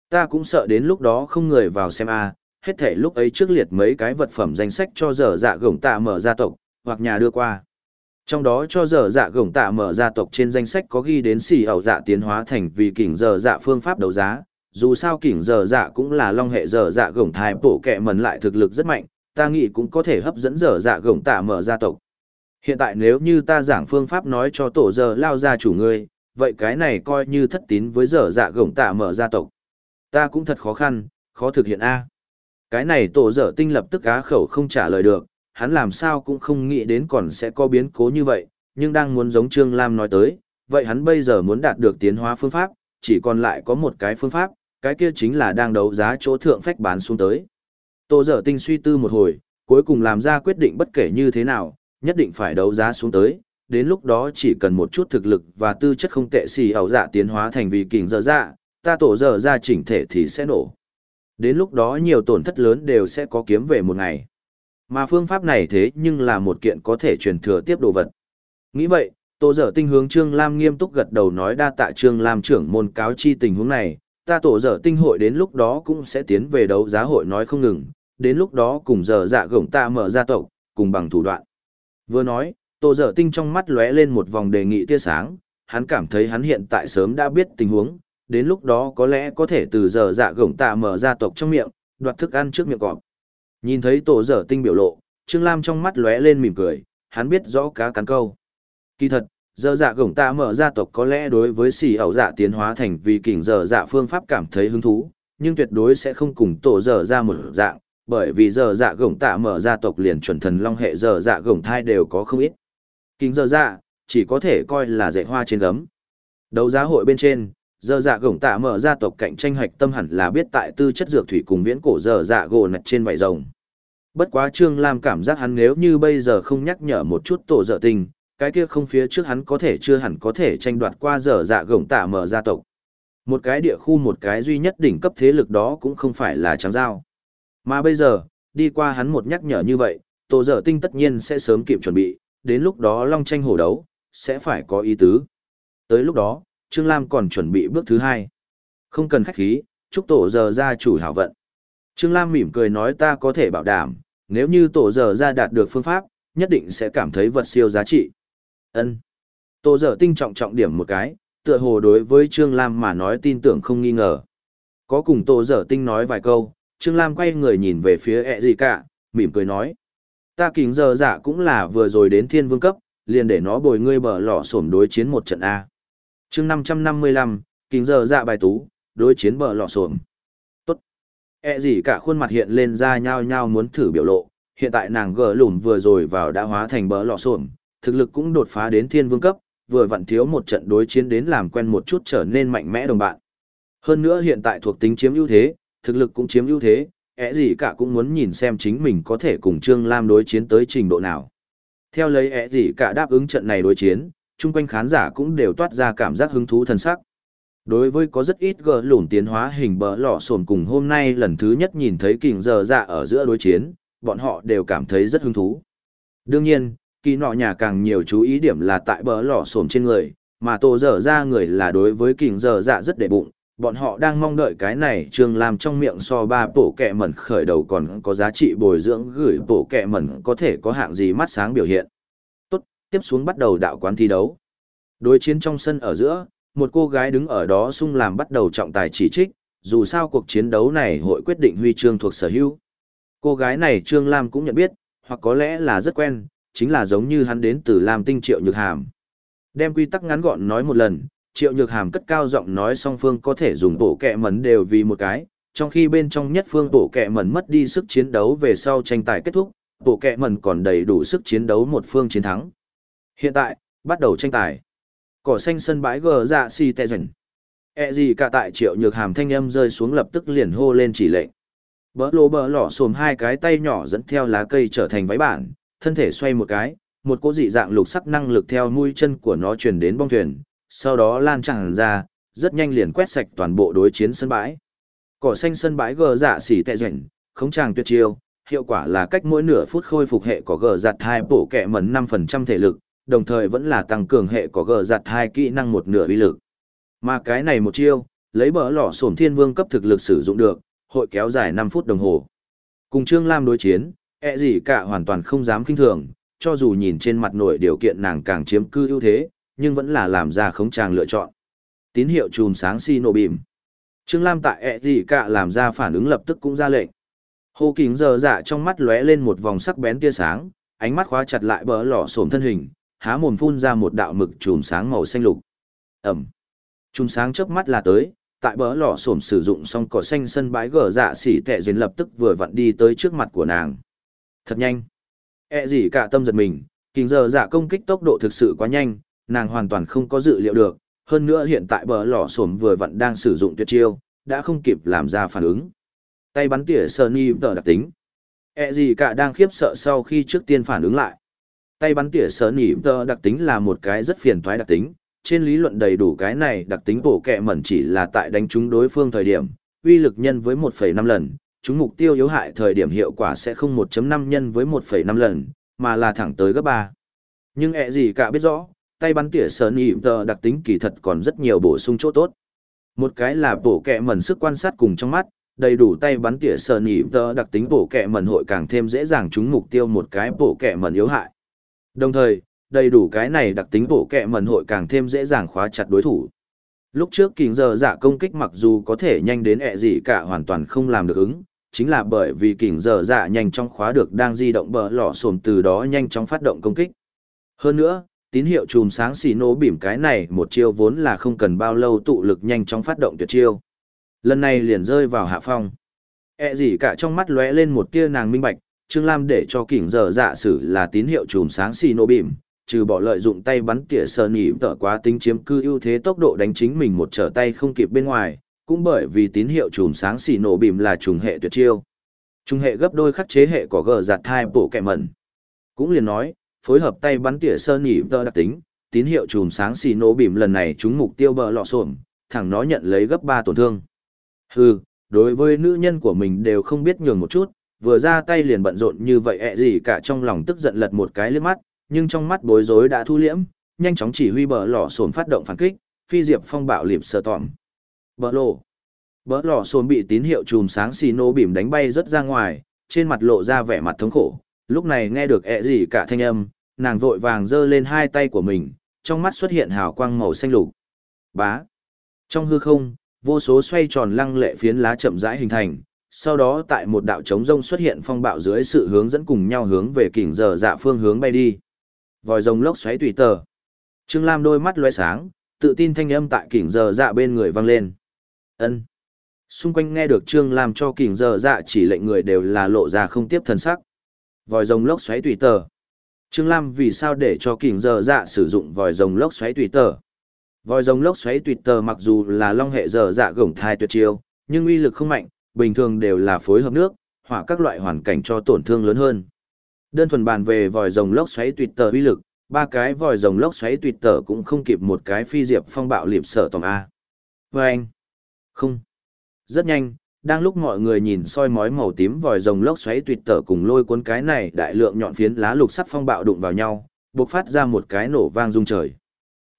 Ta cũng sợ đến lúc đó không người vào xem a hết thể lúc ấy trước liệt mấy cái vật phẩm danh sách cho dở dạ gổng tạ mở gia tộc, hoặc nhà đưa qua. Trong đó cho dở dạ gổng tạ mở gia tộc trên danh sách có ghi đến xì ẩu dạ tiến hóa thành vì kỉnh dở dạ phương pháp đấu giá, dù sao kỉnh dở dạ cũng là long hệ dở dạ gổng thai bổ kẹ mần lại thực lực rất mạnh, ta nghĩ cũng có thể hấp dẫn dở dạ gổng tạ mở gia tộc. Hiện tại nếu như ta giảng phương pháp nói cho tổ giờ lao ra chủ ngươi, vậy cái này coi như thất tín với dở dạ gổng tạ mở gia tộc. Ta cũng thật khó khăn, khó thực hiện A. Cái này tổ dở tinh lập tức á khẩu không trả lời được, hắn làm sao cũng không nghĩ đến còn sẽ có biến cố như vậy, nhưng đang muốn giống Trương Lam nói tới, vậy hắn bây giờ muốn đạt được tiến hóa phương pháp, chỉ còn lại có một cái phương pháp, cái kia chính là đang đấu giá chỗ thượng phách bán xuống tới. Tô dở tinh suy tư một hồi, cuối cùng làm ra quyết định bất kể như thế nào, nhất định phải đấu giá xuống tới, đến lúc đó chỉ cần một chút thực lực và tư chất không tệ xì ảo dạ tiến hóa thành vì kình dở dạ, ta tổ dở ra chỉnh thể thì sẽ nổ. Đến lúc đó nhiều tổn thất lớn đều sẽ có kiếm về một ngày. Mà phương pháp này thế nhưng là một kiện có thể truyền thừa tiếp đồ vật. Nghĩ vậy, tổ dở tinh hướng Trương Lam nghiêm túc gật đầu nói đa tạ Trương Lam trưởng môn cáo chi tình huống này, ta tổ dở tinh hội đến lúc đó cũng sẽ tiến về đấu giá hội nói không ngừng, đến lúc đó cùng dở dạ gổng ta mở ra tộc, cùng bằng thủ đoạn. Vừa nói, tổ dở tinh trong mắt lóe lên một vòng đề nghị tia sáng, hắn cảm thấy hắn hiện tại sớm đã biết tình huống, đến lúc đó có lẽ có thể từ giờ dạ gổng tạ mở ra tộc trong miệng, đoạt thức ăn trước miệng cọp. Nhìn thấy tổ dở tinh biểu lộ, Trương Lam trong mắt lóe lên mỉm cười, hắn biết rõ cá cắn câu. Kỳ thật, dở dạ gổng tạ mở ra tộc có lẽ đối với xì ẩu dạ tiến hóa thành vì kỉnh dở dạ phương pháp cảm thấy hứng thú, nhưng tuyệt đối sẽ không cùng tổ dở ra một dạng, bởi vì dở dạ gổng tạ mở gia tộc liền chuẩn thần long hệ dở dạ gổng thai đều có không ít. Kính dở dạ, chỉ có thể coi là dạy hoa trên gấm. Đấu giá hội bên trên, giờ dạ gổng tạ mở gia tộc cạnh tranh hạch tâm hẳn là biết tại tư chất dược thủy cùng viễn cổ giờ dạ gỗ nạch trên vảy rồng. Bất quá Trương Lam cảm giác hắn nếu như bây giờ không nhắc nhở một chút tổ dở tình, cái kia không phía trước hắn có thể chưa hẳn có thể tranh đoạt qua giờ dạ gổng tạ mở gia tộc. Một cái địa khu một cái duy nhất đỉnh cấp thế lực đó cũng không phải là trắng giao. Mà bây giờ, đi qua hắn một nhắc nhở như vậy, tổ dở tinh tất nhiên sẽ sớm kịp chuẩn bị, đến lúc đó long tranh hổ đấu, sẽ phải có ý tứ. Tới lúc đó, Trương Lam còn chuẩn bị bước thứ hai. Không cần khách khí, chúc tổ giờ ra chủ hảo vận. Trương Lam mỉm cười nói ta có thể bảo đảm, nếu như tổ giờ ra đạt được phương pháp, nhất định sẽ cảm thấy vật siêu giá trị. ân Tổ giờ tinh trọng trọng điểm một cái, tựa hồ đối với Trương Lam mà nói tin tưởng không nghi ngờ. Có cùng tổ giờ tinh nói vài câu, Trương Lam quay người nhìn về phía ẹ gì cả, mỉm cười nói. Ta kính giờ dạ cũng là vừa rồi đến thiên vương cấp, liền để nó bồi ngươi bờ lọ sổm đối chiến một trận A chương 555, kính giờ dạ bài tú, đối chiến bờ lọ xuồng Tốt. E gì cả khuôn mặt hiện lên ra nhao nhao muốn thử biểu lộ, hiện tại nàng gờ lùm vừa rồi vào đã hóa thành bờ lọ xuồng, thực lực cũng đột phá đến thiên vương cấp, vừa vặn thiếu một trận đối chiến đến làm quen một chút trở nên mạnh mẽ đồng bạn. Hơn nữa hiện tại thuộc tính chiếm ưu thế, thực lực cũng chiếm ưu thế, ẻ gì cả cũng muốn nhìn xem chính mình có thể cùng Trương Lam đối chiến tới trình độ nào. Theo lấy ẻ gì cả đáp ứng trận này đối chiến, chung quanh khán giả cũng đều toát ra cảm giác hứng thú thân sắc. Đối với có rất ít gờ lùn tiến hóa hình bờ lọ sồn cùng hôm nay lần thứ nhất nhìn thấy kình giờ dạ ở giữa đối chiến, bọn họ đều cảm thấy rất hứng thú. Đương nhiên, kỳ nọ nhà càng nhiều chú ý điểm là tại bờ lọ sồn trên người, mà tổ dở ra người là đối với kình giờ dạ rất đệ bụng, bọn họ đang mong đợi cái này trường làm trong miệng so ba bộ kẹ mẩn khởi đầu còn có giá trị bồi dưỡng gửi bộ kẹ mẩn có thể có hạng gì mắt sáng biểu hiện. Tiếp xuống bắt đầu đạo quán thi đấu. Đối chiến trong sân ở giữa, một cô gái đứng ở đó sung làm bắt đầu trọng tài chỉ trích, dù sao cuộc chiến đấu này hội quyết định huy chương thuộc sở hữu. Cô gái này Trương Lam cũng nhận biết, hoặc có lẽ là rất quen, chính là giống như hắn đến từ Lam Tinh Triệu Nhược Hàm. Đem quy tắc ngắn gọn nói một lần, triệu nhược hàm cất cao giọng nói song phương có thể dùng bộ kẹ mẩn đều vì một cái, trong khi bên trong nhất phương bộ kẹ mẩn mất đi sức chiến đấu về sau tranh tài kết thúc, bộ kẹ mẩn còn đầy đủ sức chiến đấu một phương chiến thắng. Hiện tại, bắt đầu tranh tài. Cỏ xanh sân bãi gờ dạ si tè dần. E gì cả tại triệu nhược hàm thanh âm rơi xuống lập tức liền hô lên chỉ lệnh. Bỡ lô bỡ lỏ xồm hai cái tay nhỏ dẫn theo lá cây trở thành váy bản, thân thể xoay một cái, một cỗ dị dạng lục sắc năng lực theo mũi chân của nó truyền đến bong thuyền, sau đó lan tràn ra, rất nhanh liền quét sạch toàn bộ đối chiến sân bãi. Cỏ xanh sân bãi gờ dạ xỉ tệ rảnh, không tràng tuyệt chiêu, hiệu quả là cách mỗi nửa phút khôi phục hệ có gờ dạ giặt hai bộ kẹ mẩn 5% thể lực, đồng thời vẫn là tăng cường hệ có gờ giặt hai kỹ năng một nửa uy lực. Mà cái này một chiêu, lấy bỡ lỏ sổm thiên vương cấp thực lực sử dụng được, hội kéo dài 5 phút đồng hồ. Cùng Trương Lam đối chiến, ẹ e gì cả hoàn toàn không dám kinh thường, cho dù nhìn trên mặt nội điều kiện nàng càng chiếm cư ưu thế, nhưng vẫn là làm ra khống tràng lựa chọn. Tín hiệu chùm sáng xi nổ bìm. Trương Lam tại ẹ gì cả làm ra phản ứng lập tức cũng ra lệnh. Hồ kính giờ dạ trong mắt lóe lên một vòng sắc bén tia sáng, ánh mắt khóa chặt lại bỡ lỏ sổm thân hình, há mồm phun ra một đạo mực chùm sáng màu xanh lục. Ẩm. Chùm sáng chớp mắt là tới, tại bờ lò xổm sử dụng xong cỏ xanh sân bãi gở dạ xỉ tệ duyên lập tức vừa vặn đi tới trước mặt của nàng. Thật nhanh. E gì cả tâm giật mình, kinh giờ dạ công kích tốc độ thực sự quá nhanh, nàng hoàn toàn không có dự liệu được, hơn nữa hiện tại bờ lò sổm vừa vặn đang sử dụng tuyệt chiêu, đã không kịp làm ra phản ứng. Tay bắn tỉa Sunny tờ đặc tính. E gì cả đang khiếp sợ sau khi trước tiên phản ứng lại. Tay bắn tỉa Sunny tờ đặc tính là một cái rất phiền toái đặc tính, trên lý luận đầy đủ cái này đặc tính bổ kẹ mẩn chỉ là tại đánh trúng đối phương thời điểm, uy lực nhân với 1,5 lần, chúng mục tiêu yếu hại thời điểm hiệu quả sẽ không 1.5 nhân với 1,5 lần, mà là thẳng tới gấp 3. Nhưng ẹ gì cả biết rõ, tay bắn tỉa sở nỉ tờ đặc tính kỳ thật còn rất nhiều bổ sung chỗ tốt. Một cái là bổ kẹ mẩn sức quan sát cùng trong mắt, đầy đủ tay bắn tỉa sờ nỉ tờ đặc tính bổ kẹ mẩn hội càng thêm dễ dàng trúng mục tiêu một cái bổ kẹ mẩn yếu hại. Đồng thời, đầy đủ cái này đặc tính bổ kẹ mẩn hội càng thêm dễ dàng khóa chặt đối thủ. Lúc trước kình giờ giả công kích mặc dù có thể nhanh đến ẹ gì cả hoàn toàn không làm được ứng, chính là bởi vì kình giờ dạ nhanh trong khóa được đang di động bờ lỏ xồm từ đó nhanh chóng phát động công kích. Hơn nữa, tín hiệu chùm sáng xì nổ bỉm cái này một chiêu vốn là không cần bao lâu tụ lực nhanh chóng phát động tuyệt chiêu. Lần này liền rơi vào hạ phong. E gì cả trong mắt lóe lên một tia nàng minh bạch, Trương Lam để cho kỉnh giờ dạ sử là tín hiệu chùm sáng xì nổ bìm, trừ bỏ lợi dụng tay bắn tỉa sờ nỉ tở quá tính chiếm cư ưu thế tốc độ đánh chính mình một trở tay không kịp bên ngoài, cũng bởi vì tín hiệu chùm sáng xì nổ bìm là trùng hệ tuyệt chiêu. Trùng hệ gấp đôi khắc chế hệ của gờ giặt hai bộ kẹ mẩn. Cũng liền nói, phối hợp tay bắn tỉa sơ nỉ tơ đặc tính, tín hiệu chùm sáng xì nổ bìm lần này chúng mục tiêu bờ lọ xổm, thẳng nó nhận lấy gấp ba tổn thương. Hừ, đối với nữ nhân của mình đều không biết nhường một chút, vừa ra tay liền bận rộn như vậy ẹ gì cả trong lòng tức giận lật một cái liếc mắt, nhưng trong mắt bối rối đã thu liễm, nhanh chóng chỉ huy bờ lò sồn phát động phản kích, phi diệp phong bạo liệp sờ tỏm. Bờ lộ. Bờ lò sồn bị tín hiệu chùm sáng xì nô bìm đánh bay rất ra ngoài, trên mặt lộ ra vẻ mặt thống khổ. Lúc này nghe được ẹ gì cả thanh âm, nàng vội vàng giơ lên hai tay của mình, trong mắt xuất hiện hào quang màu xanh lục. Bá. Trong hư không, vô số xoay tròn lăng lệ phiến lá chậm rãi hình thành, sau đó tại một đạo trống rông xuất hiện phong bạo dưới sự hướng dẫn cùng nhau hướng về kỉnh giờ dạ phương hướng bay đi. Vòi rồng lốc xoáy tùy tờ. Trương Lam đôi mắt lóe sáng, tự tin thanh âm tại kỉnh giờ dạ bên người vang lên. Ân. Xung quanh nghe được Trương Lam cho kỉnh giờ dạ chỉ lệnh người đều là lộ ra không tiếp thần sắc. Vòi rồng lốc xoáy tùy tờ. Trương Lam vì sao để cho kỉnh giờ dạ sử dụng vòi rồng lốc xoáy tùy tờ? Vòi rồng lốc xoáy tùy tờ mặc dù là long hệ giờ dạ gổng thai tuyệt chiêu, nhưng uy lực không mạnh, bình thường đều là phối hợp nước, hỏa các loại hoàn cảnh cho tổn thương lớn hơn. Đơn thuần bàn về vòi rồng lốc xoáy tuyệt tờ uy lực, ba cái vòi rồng lốc xoáy tuyệt tờ cũng không kịp một cái phi diệp phong bạo liệp sở tòng A. Và anh, không, rất nhanh, đang lúc mọi người nhìn soi mói màu tím vòi rồng lốc xoáy tuyệt tờ cùng lôi cuốn cái này đại lượng nhọn phiến lá lục sắc phong bạo đụng vào nhau, bộc phát ra một cái nổ vang rung trời.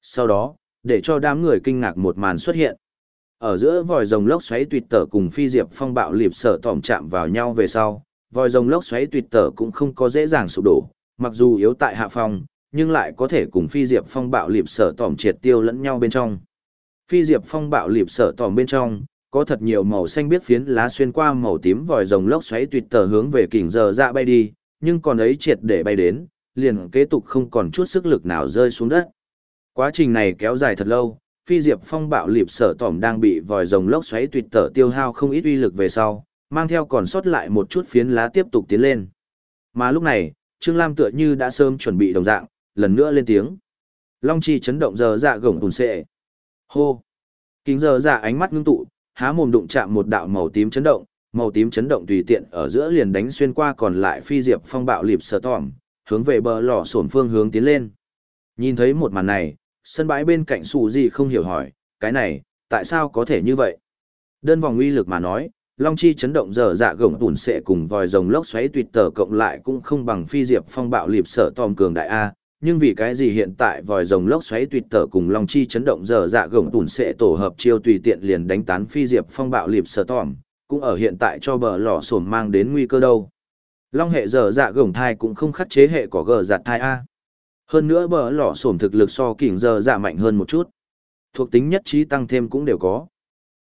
Sau đó, để cho đám người kinh ngạc một màn xuất hiện. Ở giữa vòi rồng lốc xoáy tuyệt tở cùng phi diệp phong bạo liệp sở tỏm chạm vào nhau về sau, vòi rồng lốc xoáy tuyệt tở cũng không có dễ dàng sụp đổ, mặc dù yếu tại hạ phong, nhưng lại có thể cùng phi diệp phong bạo liệp sở tỏm triệt tiêu lẫn nhau bên trong. Phi diệp phong bạo liệp sở tỏm bên trong, có thật nhiều màu xanh biết phiến lá xuyên qua màu tím vòi rồng lốc xoáy tuyệt tở hướng về kỉnh giờ ra bay đi, nhưng còn ấy triệt để bay đến, liền kế tục không còn chút sức lực nào rơi xuống đất. Quá trình này kéo dài thật lâu, phi diệp phong bạo liệp sở tỏm đang bị vòi rồng lốc xoáy tuyệt tở tiêu hao không ít uy lực về sau, mang theo còn sót lại một chút phiến lá tiếp tục tiến lên. Mà lúc này, Trương Lam tựa như đã sớm chuẩn bị đồng dạng, lần nữa lên tiếng. Long chi chấn động giờ dạ gồng ùn xệ. Hô! Kính giờ dạ ánh mắt ngưng tụ, há mồm đụng chạm một đạo màu tím chấn động, màu tím chấn động tùy tiện ở giữa liền đánh xuyên qua còn lại phi diệp phong bạo liệp sở tỏm, hướng về bờ lò sổn phương hướng tiến lên. Nhìn thấy một màn này, sân bãi bên cạnh sủ gì không hiểu hỏi, cái này, tại sao có thể như vậy? Đơn vòng uy lực mà nói, Long Chi chấn động giờ dạ gồng tùn sẽ cùng vòi rồng lốc xoáy tuyệt tờ cộng lại cũng không bằng phi diệp phong bạo liệp sở tòm cường đại A, nhưng vì cái gì hiện tại vòi rồng lốc xoáy tuyệt tờ cùng Long Chi chấn động giờ dạ gồng tùn sẽ tổ hợp chiêu tùy tiện liền đánh tán phi diệp phong bạo liệp sở tòm, cũng ở hiện tại cho bờ lò sổm mang đến nguy cơ đâu. Long hệ giờ dạ gồng thai cũng không khắc chế hệ của gờ giặt thai A. Hơn nữa bờ lỏ sổm thực lực so kỉnh giờ dạ mạnh hơn một chút. Thuộc tính nhất trí tăng thêm cũng đều có.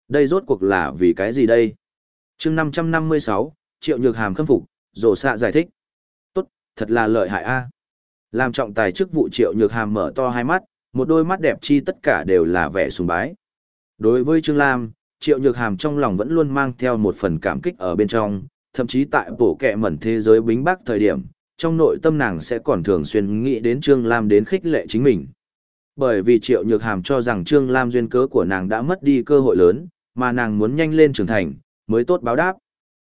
Đây rốt cuộc là vì cái gì đây? chương năm trăm năm mươi sáu triệu nhược hàm khâm phục, rổ xạ giải thích. Tốt, thật là lợi hại a Làm trọng tài chức vụ triệu nhược hàm mở to hai mắt, một đôi mắt đẹp chi tất cả đều là vẻ sùng bái. Đối với Trương Lam, triệu nhược hàm trong lòng vẫn luôn mang theo một phần cảm kích ở bên trong, thậm chí tại bộ kẹ mẩn thế giới bính bác thời điểm, trong nội tâm nàng sẽ còn thường xuyên nghĩ đến Trương Lam đến khích lệ chính mình. Bởi vì Triệu Nhược Hàm cho rằng Trương Lam duyên cớ của nàng đã mất đi cơ hội lớn, mà nàng muốn nhanh lên trưởng thành, mới tốt báo đáp.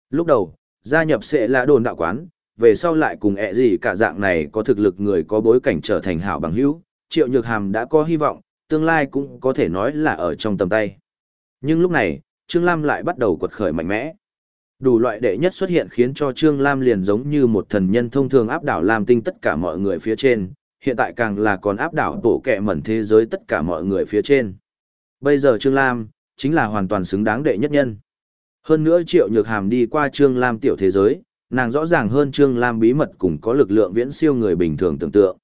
Lúc đầu, gia nhập sẽ là đồn đạo quán, về sau lại cùng ẹ gì cả dạng này có thực lực người có bối cảnh trở thành hảo bằng hữu, Triệu Nhược Hàm đã có hy vọng, tương lai cũng có thể nói là ở trong tầm tay. Nhưng lúc này, Trương Lam lại bắt đầu quật khởi mạnh mẽ. Đủ loại đệ nhất xuất hiện khiến cho Trương Lam liền giống như một thần nhân thông thường áp đảo Lam Tinh tất cả mọi người phía trên, hiện tại càng là còn áp đảo tổ kẹ mẩn thế giới tất cả mọi người phía trên. Bây giờ Trương Lam, chính là hoàn toàn xứng đáng đệ nhất nhân. Hơn nữa Triệu Nhược Hàm đi qua Trương Lam tiểu thế giới, nàng rõ ràng hơn Trương Lam bí mật cùng có lực lượng viễn siêu người bình thường tưởng tượng.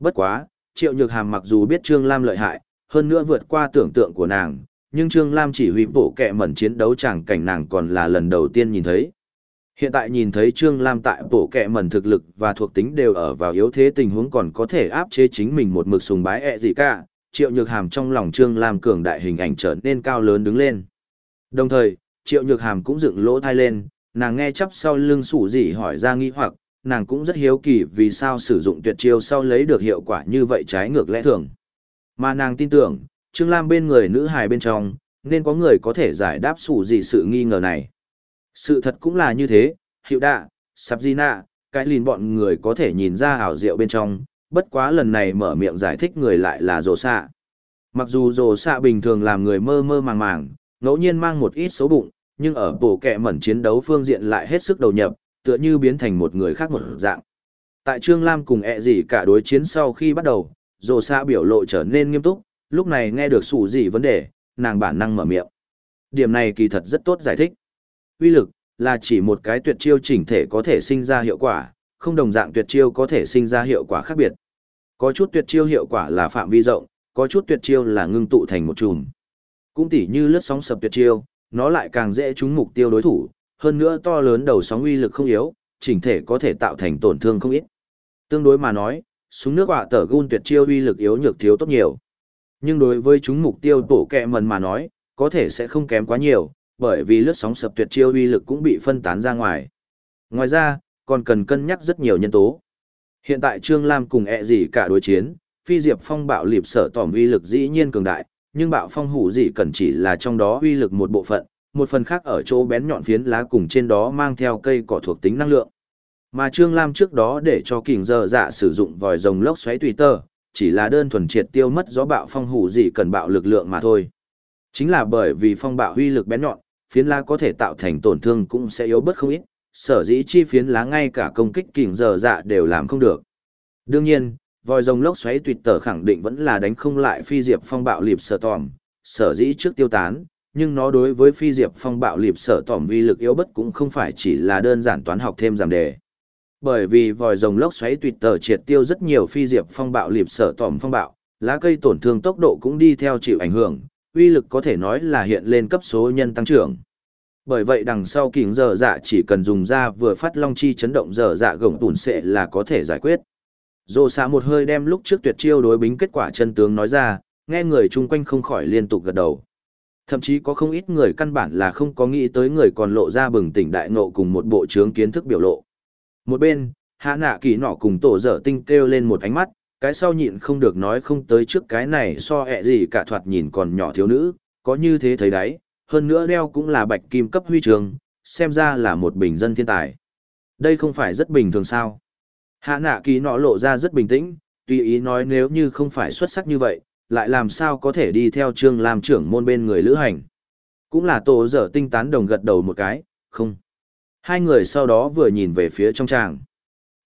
Bất quá, Triệu Nhược Hàm mặc dù biết Trương Lam lợi hại, hơn nữa vượt qua tưởng tượng của nàng, nhưng Trương Lam chỉ huy bộ kẹ mẩn chiến đấu chẳng cảnh nàng còn là lần đầu tiên nhìn thấy. Hiện tại nhìn thấy Trương Lam tại bộ kẹ mẩn thực lực và thuộc tính đều ở vào yếu thế tình huống còn có thể áp chế chính mình một mực sùng bái ẹ gì cả, triệu nhược hàm trong lòng Trương Lam cường đại hình ảnh trở nên cao lớn đứng lên. Đồng thời, triệu nhược hàm cũng dựng lỗ thai lên, nàng nghe chắp sau lưng sủ gì hỏi ra nghi hoặc, nàng cũng rất hiếu kỳ vì sao sử dụng tuyệt chiêu sau lấy được hiệu quả như vậy trái ngược lẽ thường. Mà nàng tin tưởng, Trương Lam bên người nữ hài bên trong, nên có người có thể giải đáp sủ gì sự nghi ngờ này. Sự thật cũng là như thế, hiệu đạ, sạp di nạ, cái lìn bọn người có thể nhìn ra ảo diệu bên trong, bất quá lần này mở miệng giải thích người lại là rồ xạ. Mặc dù rồ xạ bình thường làm người mơ mơ màng màng, ngẫu nhiên mang một ít xấu bụng, nhưng ở bộ kẹ mẩn chiến đấu phương diện lại hết sức đầu nhập, tựa như biến thành một người khác một dạng. Tại Trương Lam cùng ẹ gì cả đối chiến sau khi bắt đầu, rồ xạ biểu lộ trở nên nghiêm túc, lúc này nghe được sủ gì vấn đề, nàng bản năng mở miệng. Điểm này kỳ thật rất tốt giải thích. Uy lực, là chỉ một cái tuyệt chiêu chỉnh thể có thể sinh ra hiệu quả, không đồng dạng tuyệt chiêu có thể sinh ra hiệu quả khác biệt. Có chút tuyệt chiêu hiệu quả là phạm vi rộng, có chút tuyệt chiêu là ngưng tụ thành một chùm. Cũng tỉ như lướt sóng sập tuyệt chiêu, nó lại càng dễ trúng mục tiêu đối thủ, hơn nữa to lớn đầu sóng uy lực không yếu, chỉnh thể có thể tạo thành tổn thương không ít. Tương đối mà nói, súng nước họa tở gun tuyệt chiêu uy lực yếu nhược thiếu tốt nhiều. Nhưng đối với chúng mục tiêu tổ kẹ mần mà nói, có thể sẽ không kém quá nhiều, bởi vì lướt sóng sập tuyệt chiêu uy lực cũng bị phân tán ra ngoài. Ngoài ra, còn cần cân nhắc rất nhiều nhân tố. Hiện tại Trương Lam cùng ẹ gì cả đối chiến, phi diệp phong bạo liệp sở tỏm uy lực dĩ nhiên cường đại, nhưng bạo phong hủ gì cần chỉ là trong đó uy lực một bộ phận, một phần khác ở chỗ bén nhọn phiến lá cùng trên đó mang theo cây cỏ thuộc tính năng lượng. Mà Trương Lam trước đó để cho kình giờ dạ sử dụng vòi rồng lốc xoáy tùy tơ, chỉ là đơn thuần triệt tiêu mất gió bạo phong hủ gì cần bạo lực lượng mà thôi. Chính là bởi vì phong bạo huy lực bén nhọn, phiến lá có thể tạo thành tổn thương cũng sẽ yếu bớt không ít, sở dĩ chi phiến lá ngay cả công kích kình giờ dạ đều làm không được. Đương nhiên, vòi rồng lốc xoáy tuyệt tờ khẳng định vẫn là đánh không lại phi diệp phong bạo liệp sở tòm, sở dĩ trước tiêu tán, nhưng nó đối với phi diệp phong bạo liệp sở tòm uy lực yếu bất cũng không phải chỉ là đơn giản toán học thêm giảm đề. Bởi vì vòi rồng lốc xoáy tuyệt tờ triệt tiêu rất nhiều phi diệp phong bạo liệp sở tòm phong bạo, lá cây tổn thương tốc độ cũng đi theo chịu ảnh hưởng, uy lực có thể nói là hiện lên cấp số nhân tăng trưởng. Bởi vậy đằng sau kình giờ dạ chỉ cần dùng ra vừa phát long chi chấn động giờ dạ gồng tùn sẽ là có thể giải quyết. Dô xạ một hơi đem lúc trước tuyệt chiêu đối bính kết quả chân tướng nói ra, nghe người chung quanh không khỏi liên tục gật đầu. Thậm chí có không ít người căn bản là không có nghĩ tới người còn lộ ra bừng tỉnh đại nộ cùng một bộ chướng kiến thức biểu lộ. Một bên, hạ nạ kỳ nọ cùng tổ dở tinh kêu lên một ánh mắt, cái sau nhịn không được nói không tới trước cái này so ẹ gì cả thoạt nhìn còn nhỏ thiếu nữ, có như thế thấy đấy, hơn nữa đeo cũng là bạch kim cấp huy trường, xem ra là một bình dân thiên tài. Đây không phải rất bình thường sao. Hạ nạ kỳ nọ lộ ra rất bình tĩnh, tùy ý nói nếu như không phải xuất sắc như vậy, lại làm sao có thể đi theo trương làm trưởng môn bên người lữ hành. Cũng là tổ dở tinh tán đồng gật đầu một cái, không. Hai người sau đó vừa nhìn về phía trong tràng.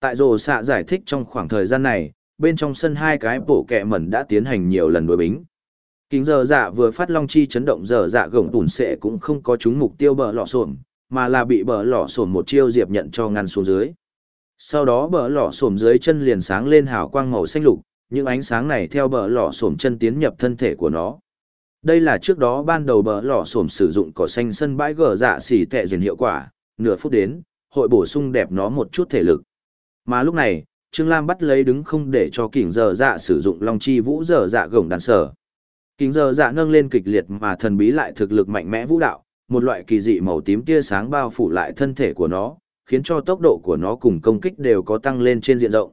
Tại rồ xạ giải thích trong khoảng thời gian này, bên trong sân hai cái bổ kẹ mẩn đã tiến hành nhiều lần đối bính. Kính giờ dạ vừa phát long chi chấn động giờ dạ gồng tùn sệ cũng không có trúng mục tiêu bờ lọ sổm, mà là bị bờ lọ sổm một chiêu diệp nhận cho ngăn xuống dưới. Sau đó bờ lọ sổm dưới chân liền sáng lên hào quang màu xanh lục, những ánh sáng này theo bờ lọ sổm chân tiến nhập thân thể của nó. Đây là trước đó ban đầu bờ lọ sổm sử dụng cỏ xanh sân bãi gờ dạ xỉ tệ diền hiệu quả, nửa phút đến, hội bổ sung đẹp nó một chút thể lực. Mà lúc này, Trương Lam bắt lấy đứng không để cho kỉnh giờ dạ sử dụng long chi vũ giờ dạ gồng đàn sở. Kỉnh giờ dạ nâng lên kịch liệt mà thần bí lại thực lực mạnh mẽ vũ đạo, một loại kỳ dị màu tím tia sáng bao phủ lại thân thể của nó, khiến cho tốc độ của nó cùng công kích đều có tăng lên trên diện rộng.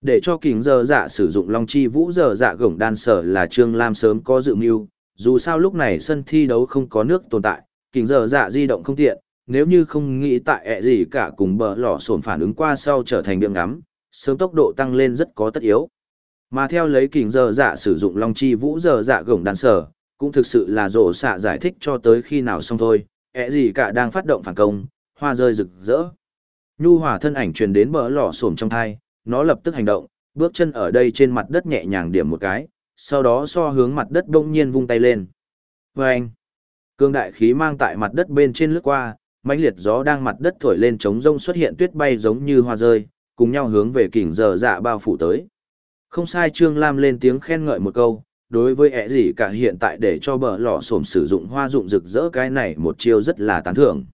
Để cho kỉnh giờ dạ sử dụng long chi vũ giờ dạ gồng đan sở là Trương Lam sớm có dự mưu, dù sao lúc này sân thi đấu không có nước tồn tại, kỉnh giờ dạ di động không tiện, nếu như không nghĩ tại ẹ gì cả cùng bờ lỏ sổn phản ứng qua sau trở thành điểm ngắm, sớm tốc độ tăng lên rất có tất yếu. Mà theo lấy kình giờ dạ sử dụng long chi vũ giờ dạ gồng đàn sở, cũng thực sự là rổ xạ giải thích cho tới khi nào xong thôi, ẹ gì cả đang phát động phản công, hoa rơi rực rỡ. Nhu hỏa thân ảnh truyền đến bờ lỏ sổm trong thai, nó lập tức hành động, bước chân ở đây trên mặt đất nhẹ nhàng điểm một cái, sau đó so hướng mặt đất đông nhiên vung tay lên. Vâng! Cương đại khí mang tại mặt đất bên trên lướt qua, mãnh liệt gió đang mặt đất thổi lên trống rông xuất hiện tuyết bay giống như hoa rơi, cùng nhau hướng về kỉnh giờ dạ bao phủ tới. Không sai Trương Lam lên tiếng khen ngợi một câu, đối với ẻ gì cả hiện tại để cho bờ lọ sổm sử dụng hoa dụng rực rỡ cái này một chiêu rất là tán thưởng.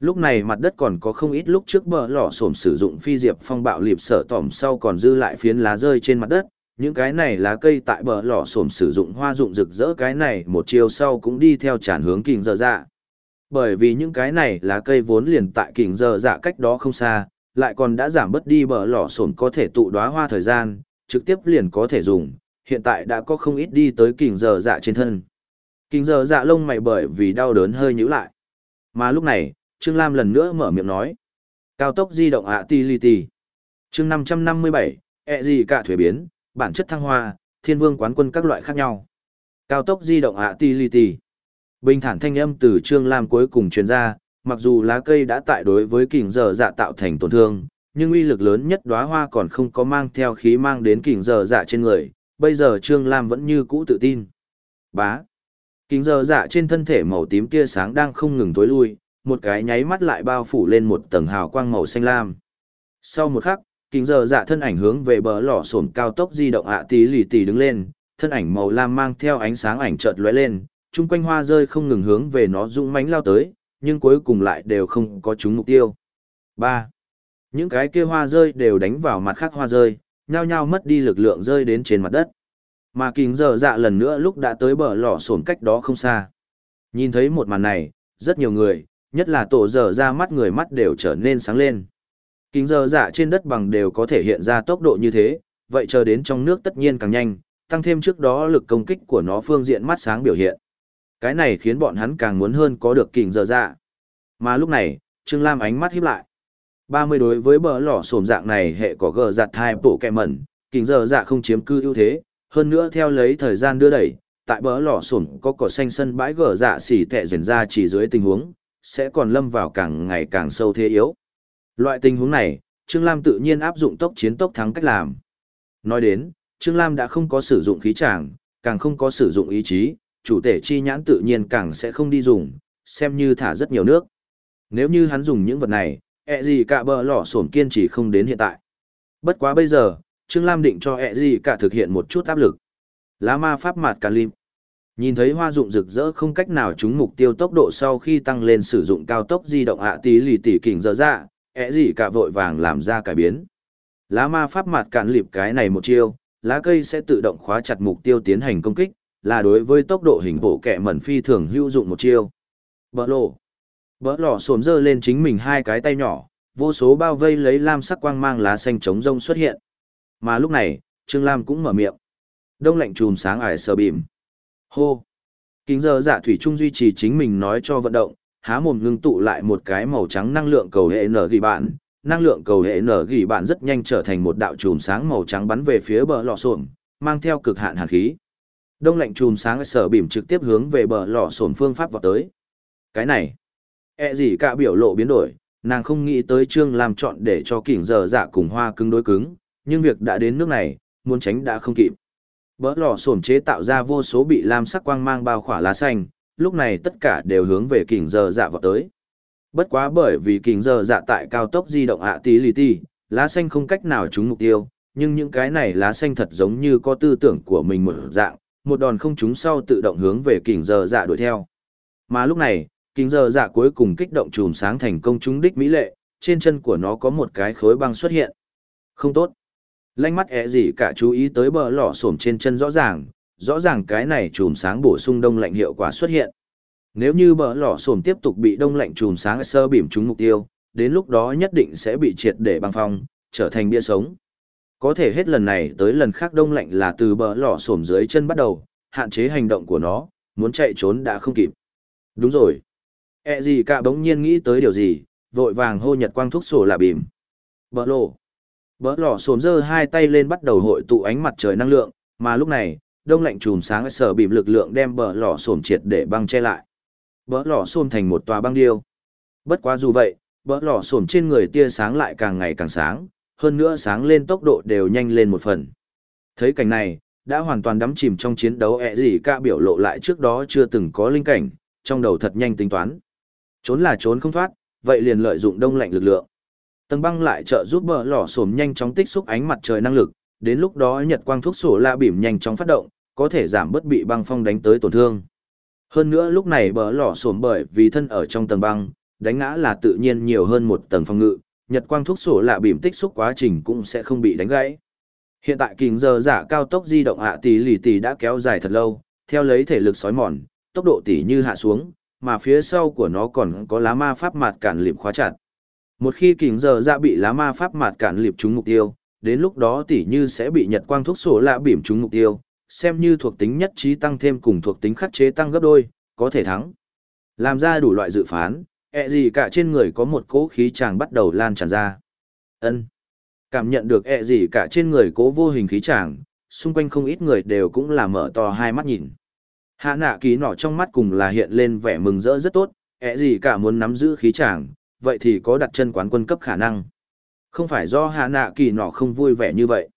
Lúc này mặt đất còn có không ít lúc trước bờ lọ sổm sử dụng phi diệp phong bạo liệp sở tỏm sau còn dư lại phiến lá rơi trên mặt đất, những cái này lá cây tại bờ lọ sổm sử dụng hoa dụng rực rỡ cái này một chiêu sau cũng đi theo tràn hướng kình dở dạ. Bởi vì những cái này lá cây vốn liền tại kình giờ dạ cách đó không xa, lại còn đã giảm bớt đi bờ lọ sổn có thể tụ đóa hoa thời gian, trực tiếp liền có thể dùng, hiện tại đã có không ít đi tới kình giờ dạ trên thân. Kình giờ dạ lông mày bởi vì đau đớn hơi nhíu lại. Mà lúc này, Trương Lam lần nữa mở miệng nói. Cao tốc di động ạ ti li ti. Trương 557, ẹ gì cả thuế biến, bản chất thăng hoa, thiên vương quán quân các loại khác nhau. Cao tốc di động ạ ti li ti. Bình thản thanh âm từ Trương Lam cuối cùng truyền ra, mặc dù lá cây đã tại đối với kình giờ dạ tạo thành tổn thương, nhưng uy lực lớn nhất đóa hoa còn không có mang theo khí mang đến kình giờ dạ trên người, bây giờ Trương Lam vẫn như cũ tự tin. Bá. Kính giờ dạ trên thân thể màu tím tia sáng đang không ngừng tối lui, một cái nháy mắt lại bao phủ lên một tầng hào quang màu xanh lam. Sau một khắc, kính giờ dạ thân ảnh hướng về bờ lò xổm cao tốc di động ạ tí lì tì đứng lên, thân ảnh màu lam mang theo ánh sáng ảnh chợt lóe lên, chung quanh hoa rơi không ngừng hướng về nó dũng mánh lao tới, nhưng cuối cùng lại đều không có chúng mục tiêu. 3. Những cái kia hoa rơi đều đánh vào mặt khác hoa rơi, nhao nhao mất đi lực lượng rơi đến trên mặt đất. Mà kính giờ dạ lần nữa lúc đã tới bờ lò sổn cách đó không xa. Nhìn thấy một màn này, rất nhiều người, nhất là tổ giờ ra dạ mắt người mắt đều trở nên sáng lên. Kính giờ dạ trên đất bằng đều có thể hiện ra tốc độ như thế, vậy chờ đến trong nước tất nhiên càng nhanh, tăng thêm trước đó lực công kích của nó phương diện mắt sáng biểu hiện. Cái này khiến bọn hắn càng muốn hơn có được kình giờ dạ. Mà lúc này, Trương Lam ánh mắt híp lại. 30 đối với bờ lỏ sổm dạng này hệ có gờ giặt hai bộ kẹ mẩn, kình giờ dạ không chiếm cư ưu thế, hơn nữa theo lấy thời gian đưa đẩy, tại bờ lỏ sổm có cỏ xanh sân bãi gờ dạ xỉ tệ diễn ra chỉ dưới tình huống, sẽ còn lâm vào càng ngày càng sâu thế yếu. Loại tình huống này, Trương Lam tự nhiên áp dụng tốc chiến tốc thắng cách làm. Nói đến, Trương Lam đã không có sử dụng khí tràng, càng không có sử dụng ý chí, chủ thể chi nhãn tự nhiên càng sẽ không đi dùng, xem như thả rất nhiều nước. Nếu như hắn dùng những vật này, ẹ gì cả bờ lỏ sổm kiên trì không đến hiện tại. Bất quá bây giờ, Trương Lam định cho ẹ gì cả thực hiện một chút áp lực. Lá ma pháp mặt càn lim. Nhìn thấy hoa dụng rực rỡ không cách nào trúng mục tiêu tốc độ sau khi tăng lên sử dụng cao tốc di động ạ tí lì tỉ kỉnh dở ra, ẹ gì cả vội vàng làm ra cải biến. Lá ma pháp mặt cản lịp cái này một chiêu, lá cây sẽ tự động khóa chặt mục tiêu tiến hành công kích, là đối với tốc độ hình bộ kẹ mẩn phi thường hữu dụng một chiêu. Bỡ lộ. Bỡ lò xồm dơ lên chính mình hai cái tay nhỏ, vô số bao vây lấy lam sắc quang mang lá xanh trống rông xuất hiện. Mà lúc này, Trương Lam cũng mở miệng. Đông lạnh chùm sáng ải sờ bìm. Hô. Kính giờ dạ thủy trung duy trì chính mình nói cho vận động, há mồm ngưng tụ lại một cái màu trắng năng lượng cầu hệ nở ghi bạn. Năng lượng cầu hệ nở ghi bạn rất nhanh trở thành một đạo chùm sáng màu trắng bắn về phía bờ lò xồm, mang theo cực hạn hàn khí. Đông lạnh chùm sáng sở bìm trực tiếp hướng về bờ lò sồn phương pháp vào tới. Cái này, e gì cả biểu lộ biến đổi, nàng không nghĩ tới Trương làm chọn để cho kỉnh giờ dạ cùng hoa cứng đối cứng, nhưng việc đã đến nước này, muốn tránh đã không kịp. Bỡ lò sổm chế tạo ra vô số bị lam sắc quang mang bao khỏa lá xanh, lúc này tất cả đều hướng về kỉnh giờ dạ vào tới. Bất quá bởi vì kỉnh giờ dạ tại cao tốc di động ạ tí lì ti, lá xanh không cách nào trúng mục tiêu, nhưng những cái này lá xanh thật giống như có tư tưởng của mình một dạng, một đòn không trúng sau tự động hướng về kình giờ dạ đuổi theo. Mà lúc này, kình giờ dạ cuối cùng kích động chùm sáng thành công trúng đích mỹ lệ, trên chân của nó có một cái khối băng xuất hiện. Không tốt. Lanh mắt ẻ gì cả chú ý tới bờ lỏ xổm trên chân rõ ràng, rõ ràng cái này chùm sáng bổ sung đông lạnh hiệu quả xuất hiện. Nếu như bờ lỏ xổm tiếp tục bị đông lạnh chùm sáng sơ bìm trúng mục tiêu, đến lúc đó nhất định sẽ bị triệt để băng phong, trở thành bia sống. Có thể hết lần này tới lần khác đông lạnh là từ bờ lỏ sổm dưới chân bắt đầu, hạn chế hành động của nó, muốn chạy trốn đã không kịp. Đúng rồi. E gì cả bỗng nhiên nghĩ tới điều gì, vội vàng hô nhật quang thuốc sổ là bìm. Bờ lộ. Bỡ lỏ sổm dơ hai tay lên bắt đầu hội tụ ánh mặt trời năng lượng, mà lúc này, đông lạnh chùm sáng sở bìm lực lượng đem bờ lỏ sổm triệt để băng che lại. Bỡ lỏ sổm thành một tòa băng điêu. Bất quá dù vậy, bỡ lỏ sổm trên người tia sáng lại càng ngày càng sáng, hơn nữa sáng lên tốc độ đều nhanh lên một phần. Thấy cảnh này, đã hoàn toàn đắm chìm trong chiến đấu ẹ gì ca biểu lộ lại trước đó chưa từng có linh cảnh, trong đầu thật nhanh tính toán. Trốn là trốn không thoát, vậy liền lợi dụng đông lạnh lực lượng. Tầng băng lại trợ giúp bờ lỏ sổm nhanh chóng tích xúc ánh mặt trời năng lực, đến lúc đó nhật quang thuốc sổ la bìm nhanh chóng phát động, có thể giảm bớt bị băng phong đánh tới tổn thương. Hơn nữa lúc này bờ lỏ sổm bởi vì thân ở trong tầng băng, đánh ngã là tự nhiên nhiều hơn một tầng phòng ngự, nhật quang thuốc sổ lạ bìm tích xúc quá trình cũng sẽ không bị đánh gãy. Hiện tại kình giờ giả cao tốc di động hạ tỷ lì tỷ đã kéo dài thật lâu, theo lấy thể lực sói mòn, tốc độ tỷ như hạ xuống, mà phía sau của nó còn có lá ma pháp mạt cản liệp khóa chặt. Một khi kình giờ Dạ bị lá ma pháp mạt cản liệp trúng mục tiêu, đến lúc đó tỷ như sẽ bị nhật quang thuốc sổ lạ bìm trúng mục tiêu, xem như thuộc tính nhất trí tăng thêm cùng thuộc tính khắc chế tăng gấp đôi, có thể thắng. Làm ra đủ loại dự phán, ẹ gì cả trên người có một cỗ khí chàng bắt đầu lan tràn ra. ân Cảm nhận được ẹ gì cả trên người cố vô hình khí chàng, xung quanh không ít người đều cũng là mở to hai mắt nhìn. Hạ nạ ký nọ trong mắt cùng là hiện lên vẻ mừng rỡ rất tốt, ẹ gì cả muốn nắm giữ khí chàng, vậy thì có đặt chân quán quân cấp khả năng. Không phải do hạ nạ kỳ nọ không vui vẻ như vậy.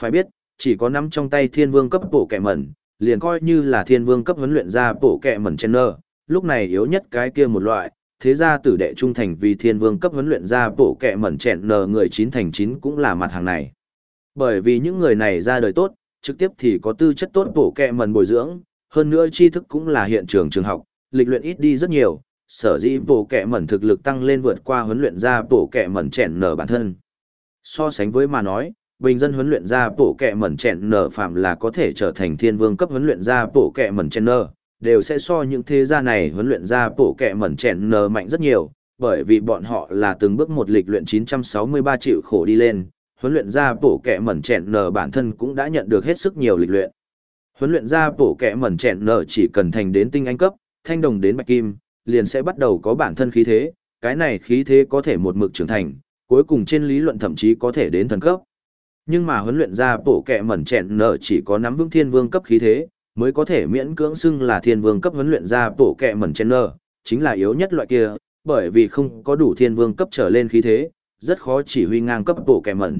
Phải biết, chỉ có nắm trong tay thiên vương cấp bổ kẻ mẩn, liền coi như là thiên vương cấp huấn luyện ra bổ kẻ mẩn chen nơ, lúc này yếu nhất cái kia một loại, thế ra tử đệ trung thành vì thiên vương cấp huấn luyện ra bộ kẹ mẩn chẹn nờ người chín thành chín cũng là mặt hàng này. Bởi vì những người này ra đời tốt, trực tiếp thì có tư chất tốt bộ kẹ mẩn bồi dưỡng, hơn nữa tri thức cũng là hiện trường trường học, lịch luyện ít đi rất nhiều, sở dĩ bộ kẹ mẩn thực lực tăng lên vượt qua huấn luyện ra bộ kẹ mẩn chẹn nở bản thân. So sánh với mà nói, bình dân huấn luyện ra bộ kẹ mẩn chẹn nở phạm là có thể trở thành thiên vương cấp huấn luyện ra bộ kẹ mẩn chẹn nở, đều sẽ so những thế gia này huấn luyện ra bộ kẹ mẩn chẹn nờ mạnh rất nhiều, bởi vì bọn họ là từng bước một lịch luyện 963 triệu khổ đi lên, huấn luyện ra bộ kẹ mẩn chẹn nờ bản thân cũng đã nhận được hết sức nhiều lịch luyện. Huấn luyện ra bộ kẹ mẩn chẹn nờ chỉ cần thành đến tinh anh cấp, thanh đồng đến bạch kim, liền sẽ bắt đầu có bản thân khí thế, cái này khí thế có thể một mực trưởng thành, cuối cùng trên lý luận thậm chí có thể đến thần cấp. Nhưng mà huấn luyện ra bộ kẹ mẩn chẹn nở chỉ có nắm vững thiên vương cấp khí thế, mới có thể miễn cưỡng xưng là thiên vương cấp huấn luyện ra bộ kẹ mẩn chen nơ, chính là yếu nhất loại kia, bởi vì không có đủ thiên vương cấp trở lên khí thế, rất khó chỉ huy ngang cấp bộ kẹ mẩn.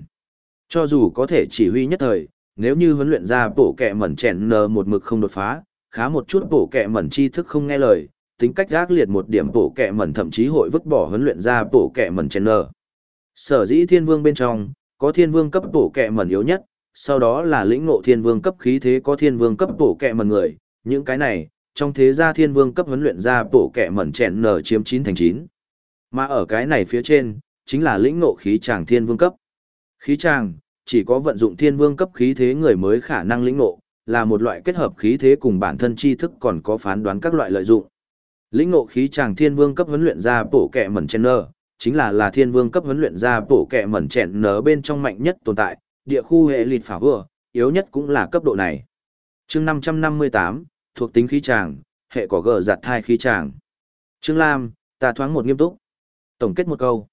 Cho dù có thể chỉ huy nhất thời, nếu như huấn luyện ra bộ kẹ mẩn chen nơ một mực không đột phá, khá một chút bộ kẹ mẩn tri thức không nghe lời, tính cách gác liệt một điểm bộ kẹ mẩn thậm chí hội vứt bỏ huấn luyện ra bộ kẹ mẩn chen nơ. Sở dĩ thiên vương bên trong, có thiên vương cấp bộ kẹ mẩn yếu nhất, sau đó là lĩnh ngộ thiên vương cấp khí thế có thiên vương cấp bổ kẹ mẩn người, những cái này, trong thế gia thiên vương cấp huấn luyện ra bổ kẹ mẩn chèn nở chiếm 9 thành 9. Mà ở cái này phía trên, chính là lĩnh ngộ khí tràng thiên vương cấp. Khí tràng, chỉ có vận dụng thiên vương cấp khí thế người mới khả năng lĩnh ngộ, là một loại kết hợp khí thế cùng bản thân tri thức còn có phán đoán các loại lợi dụng. Lĩnh ngộ khí tràng thiên vương cấp huấn luyện ra bổ kẹ mẩn chèn nở, chính là là thiên vương cấp huấn luyện ra bổ kẹ mẩn chẹn nở bên trong mạnh nhất tồn tại, địa khu hệ lịt phả vừa, yếu nhất cũng là cấp độ này. chương 558, thuộc tính khí tràng, hệ có gờ giặt thai khí tràng. Trương Lam, ta thoáng một nghiêm túc. Tổng kết một câu.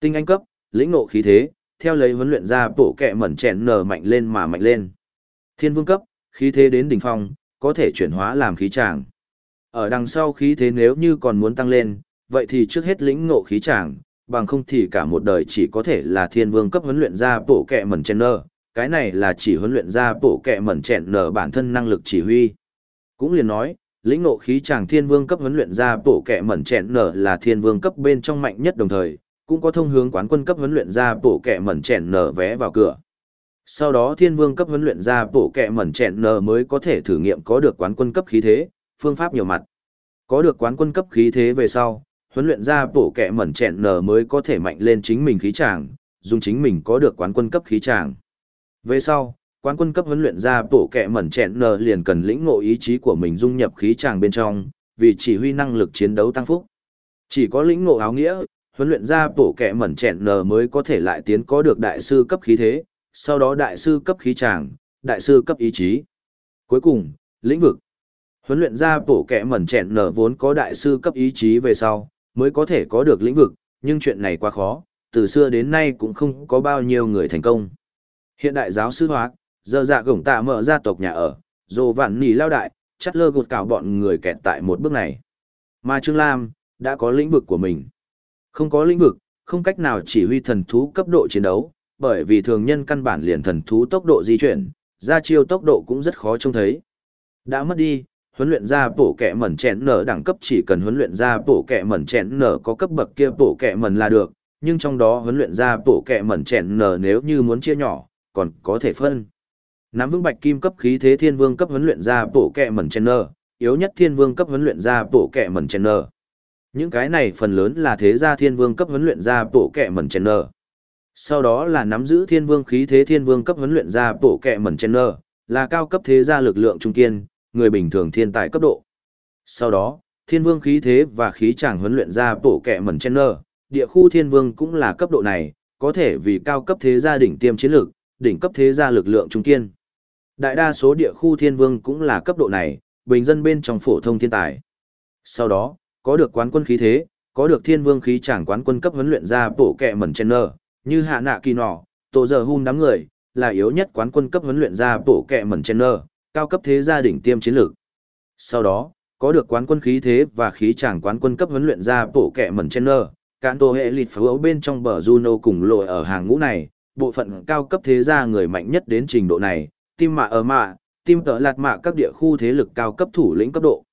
Tinh anh cấp, lĩnh ngộ khí thế, theo lấy huấn luyện ra bổ kẹ mẩn chẹn nở mạnh lên mà mạnh lên. Thiên vương cấp, khí thế đến đỉnh phong, có thể chuyển hóa làm khí tràng. Ở đằng sau khí thế nếu như còn muốn tăng lên, vậy thì trước hết lĩnh ngộ khí tràng, bằng không thì cả một đời chỉ có thể là thiên vương cấp huấn luyện ra bộ kẹ mẩn chèn nơ, cái này là chỉ huấn luyện ra bộ kẹ mẩn chèn nở bản thân năng lực chỉ huy. Cũng liền nói, lĩnh ngộ khí chàng thiên vương cấp huấn luyện ra bộ kẹ mẩn chèn nở là thiên vương cấp bên trong mạnh nhất đồng thời, cũng có thông hướng quán quân cấp huấn luyện ra bộ kẹ mẩn chèn nở vé vào cửa. Sau đó thiên vương cấp huấn luyện ra bộ kẹ mẩn chèn nở mới có thể thử nghiệm có được quán quân cấp khí thế, phương pháp nhiều mặt. Có được quán quân cấp khí thế về sau, huấn luyện ra bộ kẹ mẩn chẹn nở mới có thể mạnh lên chính mình khí tràng, dùng chính mình có được quán quân cấp khí tràng. Về sau, quán quân cấp huấn luyện ra bộ kẹ mẩn chẹn nở liền cần lĩnh ngộ ý chí của mình dung nhập khí tràng bên trong, vì chỉ huy năng lực chiến đấu tăng phúc. Chỉ có lĩnh ngộ áo nghĩa, huấn luyện ra bộ kẹ mẩn chẹn nở mới có thể lại tiến có được đại sư cấp khí thế, sau đó đại sư cấp khí tràng, đại sư cấp ý chí. Cuối cùng, lĩnh vực. Huấn luyện ra bổ kẹ mẩn chẹn nở vốn có đại sư cấp ý chí về sau, mới có thể có được lĩnh vực, nhưng chuyện này quá khó, từ xưa đến nay cũng không có bao nhiêu người thành công. Hiện đại giáo sư hóa, giờ dạ gổng tạ mở gia tộc nhà ở, dồ vạn nỉ lao đại, chắt lơ gột cào bọn người kẹt tại một bước này. Mà Trương Lam, đã có lĩnh vực của mình. Không có lĩnh vực, không cách nào chỉ huy thần thú cấp độ chiến đấu, bởi vì thường nhân căn bản liền thần thú tốc độ di chuyển, ra chiêu tốc độ cũng rất khó trông thấy. Đã mất đi, huấn luyện ra bổ kẹ mẩn chén nở đẳng cấp chỉ cần huấn luyện ra bổ kẹ mẩn chén nở có cấp bậc kia bổ kẹ mẩn là được, nhưng trong đó huấn luyện ra bổ kẹ mẩn chén nở nếu như muốn chia nhỏ, còn có thể phân. Nắm vững bạch kim cấp khí thế thiên vương cấp huấn luyện ra bổ kẹ mẩn chén nở, yếu nhất thiên vương cấp huấn luyện ra bổ kẹ mẩn chén nở. Những cái này phần lớn là thế gia thiên vương cấp huấn luyện ra bổ kẹ mẩn chén nở. Sau đó là nắm giữ thiên vương khí thế thiên vương cấp huấn luyện ra bổ kẹ mẩn chén nở, là cao cấp thế gia lực lượng trung kiên, người bình thường thiên tài cấp độ. Sau đó, thiên vương khí thế và khí chàng huấn luyện ra bổ kẹ mẩn chen nơ, địa khu thiên vương cũng là cấp độ này, có thể vì cao cấp thế gia đỉnh tiêm chiến lược, đỉnh cấp thế gia lực lượng trung kiên. Đại đa số địa khu thiên vương cũng là cấp độ này, bình dân bên trong phổ thông thiên tài. Sau đó, có được quán quân khí thế, có được thiên vương khí chàng quán quân cấp huấn luyện ra bổ kẹ mẩn chen nơ, như hạ nạ kỳ nọ, tổ giờ hung đám người, là yếu nhất quán quân cấp huấn luyện ra bổ kẹ mẩn chen nơ, cao cấp thế gia đỉnh tiêm chiến lược. Sau đó, có được quán quân khí thế và khí chàng quán quân cấp huấn luyện ra bộ kẹ mẩn chen nơ, cán tổ hệ lịt phấu bên trong bờ Juno cùng lội ở hàng ngũ này, bộ phận cao cấp thế gia người mạnh nhất đến trình độ này, tim mạ ở mạ, tim tợ lạt mạ các địa khu thế lực cao cấp thủ lĩnh cấp độ.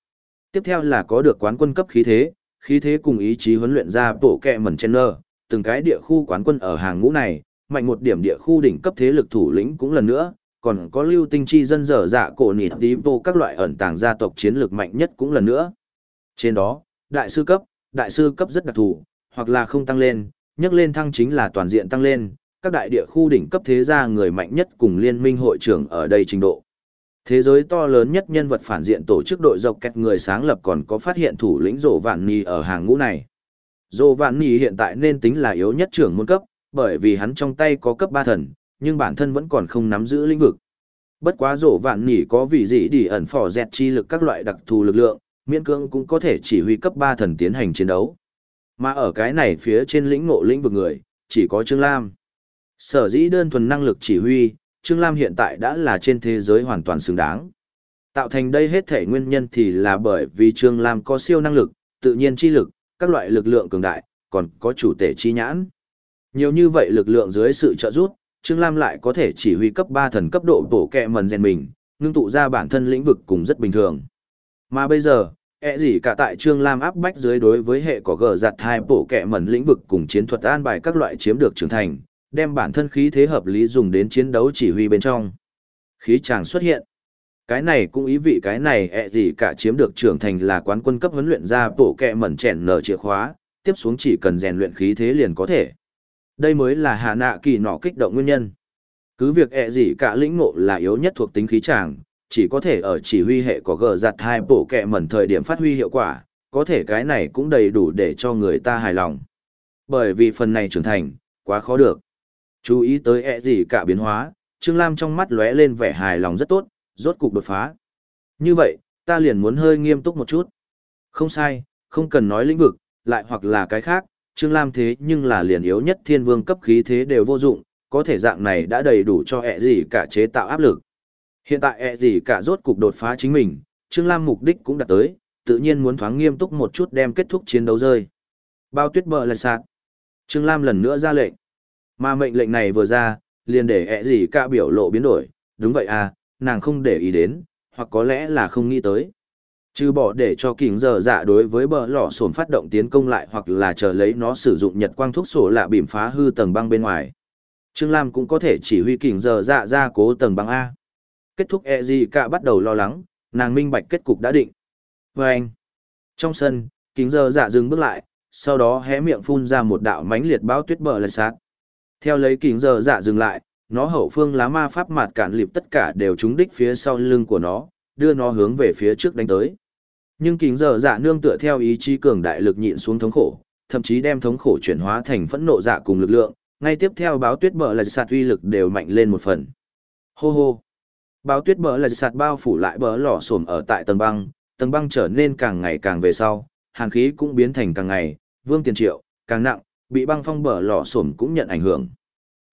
Tiếp theo là có được quán quân cấp khí thế, khí thế cùng ý chí huấn luyện ra bộ kẹ mẩn chen nơ, từng cái địa khu quán quân ở hàng ngũ này, mạnh một điểm địa khu đỉnh cấp thế lực thủ lĩnh cũng lần nữa, còn có lưu tinh chi dân dở dạ cổ nỉ tí vô các loại ẩn tàng gia tộc chiến lược mạnh nhất cũng lần nữa. Trên đó, đại sư cấp, đại sư cấp rất đặc thù, hoặc là không tăng lên, nhắc lên thăng chính là toàn diện tăng lên, các đại địa khu đỉnh cấp thế gia người mạnh nhất cùng liên minh hội trưởng ở đây trình độ. Thế giới to lớn nhất nhân vật phản diện tổ chức đội dọc kẹt người sáng lập còn có phát hiện thủ lĩnh Dỗ Vạn Nì ở hàng ngũ này. Dỗ Vạn Nì hiện tại nên tính là yếu nhất trưởng môn cấp, bởi vì hắn trong tay có cấp 3 thần, nhưng bản thân vẫn còn không nắm giữ lĩnh vực. Bất quá rổ Vạn nỉ có vị gì đi ẩn phỏ dẹt chi lực các loại đặc thù lực lượng, miễn cưỡng cũng có thể chỉ huy cấp 3 thần tiến hành chiến đấu. Mà ở cái này phía trên lĩnh ngộ lĩnh vực người, chỉ có Trương Lam. Sở dĩ đơn thuần năng lực chỉ huy, Trương Lam hiện tại đã là trên thế giới hoàn toàn xứng đáng. Tạo thành đây hết thể nguyên nhân thì là bởi vì Trương Lam có siêu năng lực, tự nhiên chi lực, các loại lực lượng cường đại, còn có chủ tể chi nhãn. Nhiều như vậy lực lượng dưới sự trợ giúp, Trương Lam lại có thể chỉ huy cấp 3 thần cấp độ bổ kẹ mần rèn mình, ngưng tụ ra bản thân lĩnh vực cùng rất bình thường. Mà bây giờ, ẹ gì cả tại Trương Lam áp bách dưới đối với hệ có gờ giặt hai bổ kẹ mần lĩnh vực cùng chiến thuật an bài các loại chiếm được trưởng thành, đem bản thân khí thế hợp lý dùng đến chiến đấu chỉ huy bên trong. Khí chàng xuất hiện. Cái này cũng ý vị cái này ẹ gì cả chiếm được trưởng thành là quán quân cấp huấn luyện ra bổ kẹ mẩn chèn nở chìa khóa, tiếp xuống chỉ cần rèn luyện khí thế liền có thể. Đây mới là hạ nạ kỳ nọ kích động nguyên nhân. Cứ việc ẹ gì cả lĩnh ngộ là yếu nhất thuộc tính khí tràng, chỉ có thể ở chỉ huy hệ có gờ giặt hai bổ kẹ mẩn thời điểm phát huy hiệu quả, có thể cái này cũng đầy đủ để cho người ta hài lòng. Bởi vì phần này trưởng thành, quá khó được. Chú ý tới ẹ gì cả biến hóa, Trương Lam trong mắt lóe lên vẻ hài lòng rất tốt, rốt cục đột phá. Như vậy, ta liền muốn hơi nghiêm túc một chút. Không sai, không cần nói lĩnh vực, lại hoặc là cái khác, Trương Lam thế nhưng là liền yếu nhất thiên vương cấp khí thế đều vô dụng, có thể dạng này đã đầy đủ cho ẹ gì cả chế tạo áp lực. Hiện tại ẹ gì cả rốt cục đột phá chính mình, Trương Lam mục đích cũng đạt tới, tự nhiên muốn thoáng nghiêm túc một chút đem kết thúc chiến đấu rơi. Bao tuyết bờ lần sạt. Trương Lam lần nữa ra lệnh. Mà mệnh lệnh này vừa ra, liền để ẹ gì cả biểu lộ biến đổi, đúng vậy à, nàng không để ý đến, hoặc có lẽ là không nghĩ tới trừ bỏ để cho kính giờ dạ đối với bờ lỏ sồn phát động tiến công lại hoặc là chờ lấy nó sử dụng nhật quang thuốc sổ lạ bìm phá hư tầng băng bên ngoài. Trương Lam cũng có thể chỉ huy kính giờ dạ ra cố tầng băng A. Kết thúc e gì cả bắt đầu lo lắng, nàng minh bạch kết cục đã định. Và anh, trong sân, kính giờ dạ dừng bước lại, sau đó hé miệng phun ra một đạo mánh liệt báo tuyết bờ lạch sát. Theo lấy kính giờ dạ dừng lại, nó hậu phương lá ma pháp mặt cản lịp tất cả đều trúng đích phía sau lưng của nó, đưa nó hướng về phía trước đánh tới. Nhưng kính giờ dạ nương tựa theo ý chí cường đại lực nhịn xuống thống khổ, thậm chí đem thống khổ chuyển hóa thành phẫn nộ dạ cùng lực lượng, ngay tiếp theo báo tuyết bờ là sạt uy lực đều mạnh lên một phần. Hô hô. Báo tuyết bờ là sạt bao phủ lại bờ lò xổm ở tại tầng băng, tầng băng trở nên càng ngày càng về sau, hàn khí cũng biến thành càng ngày, vương tiền triệu, càng nặng, bị băng phong bờ lò xổm cũng nhận ảnh hưởng.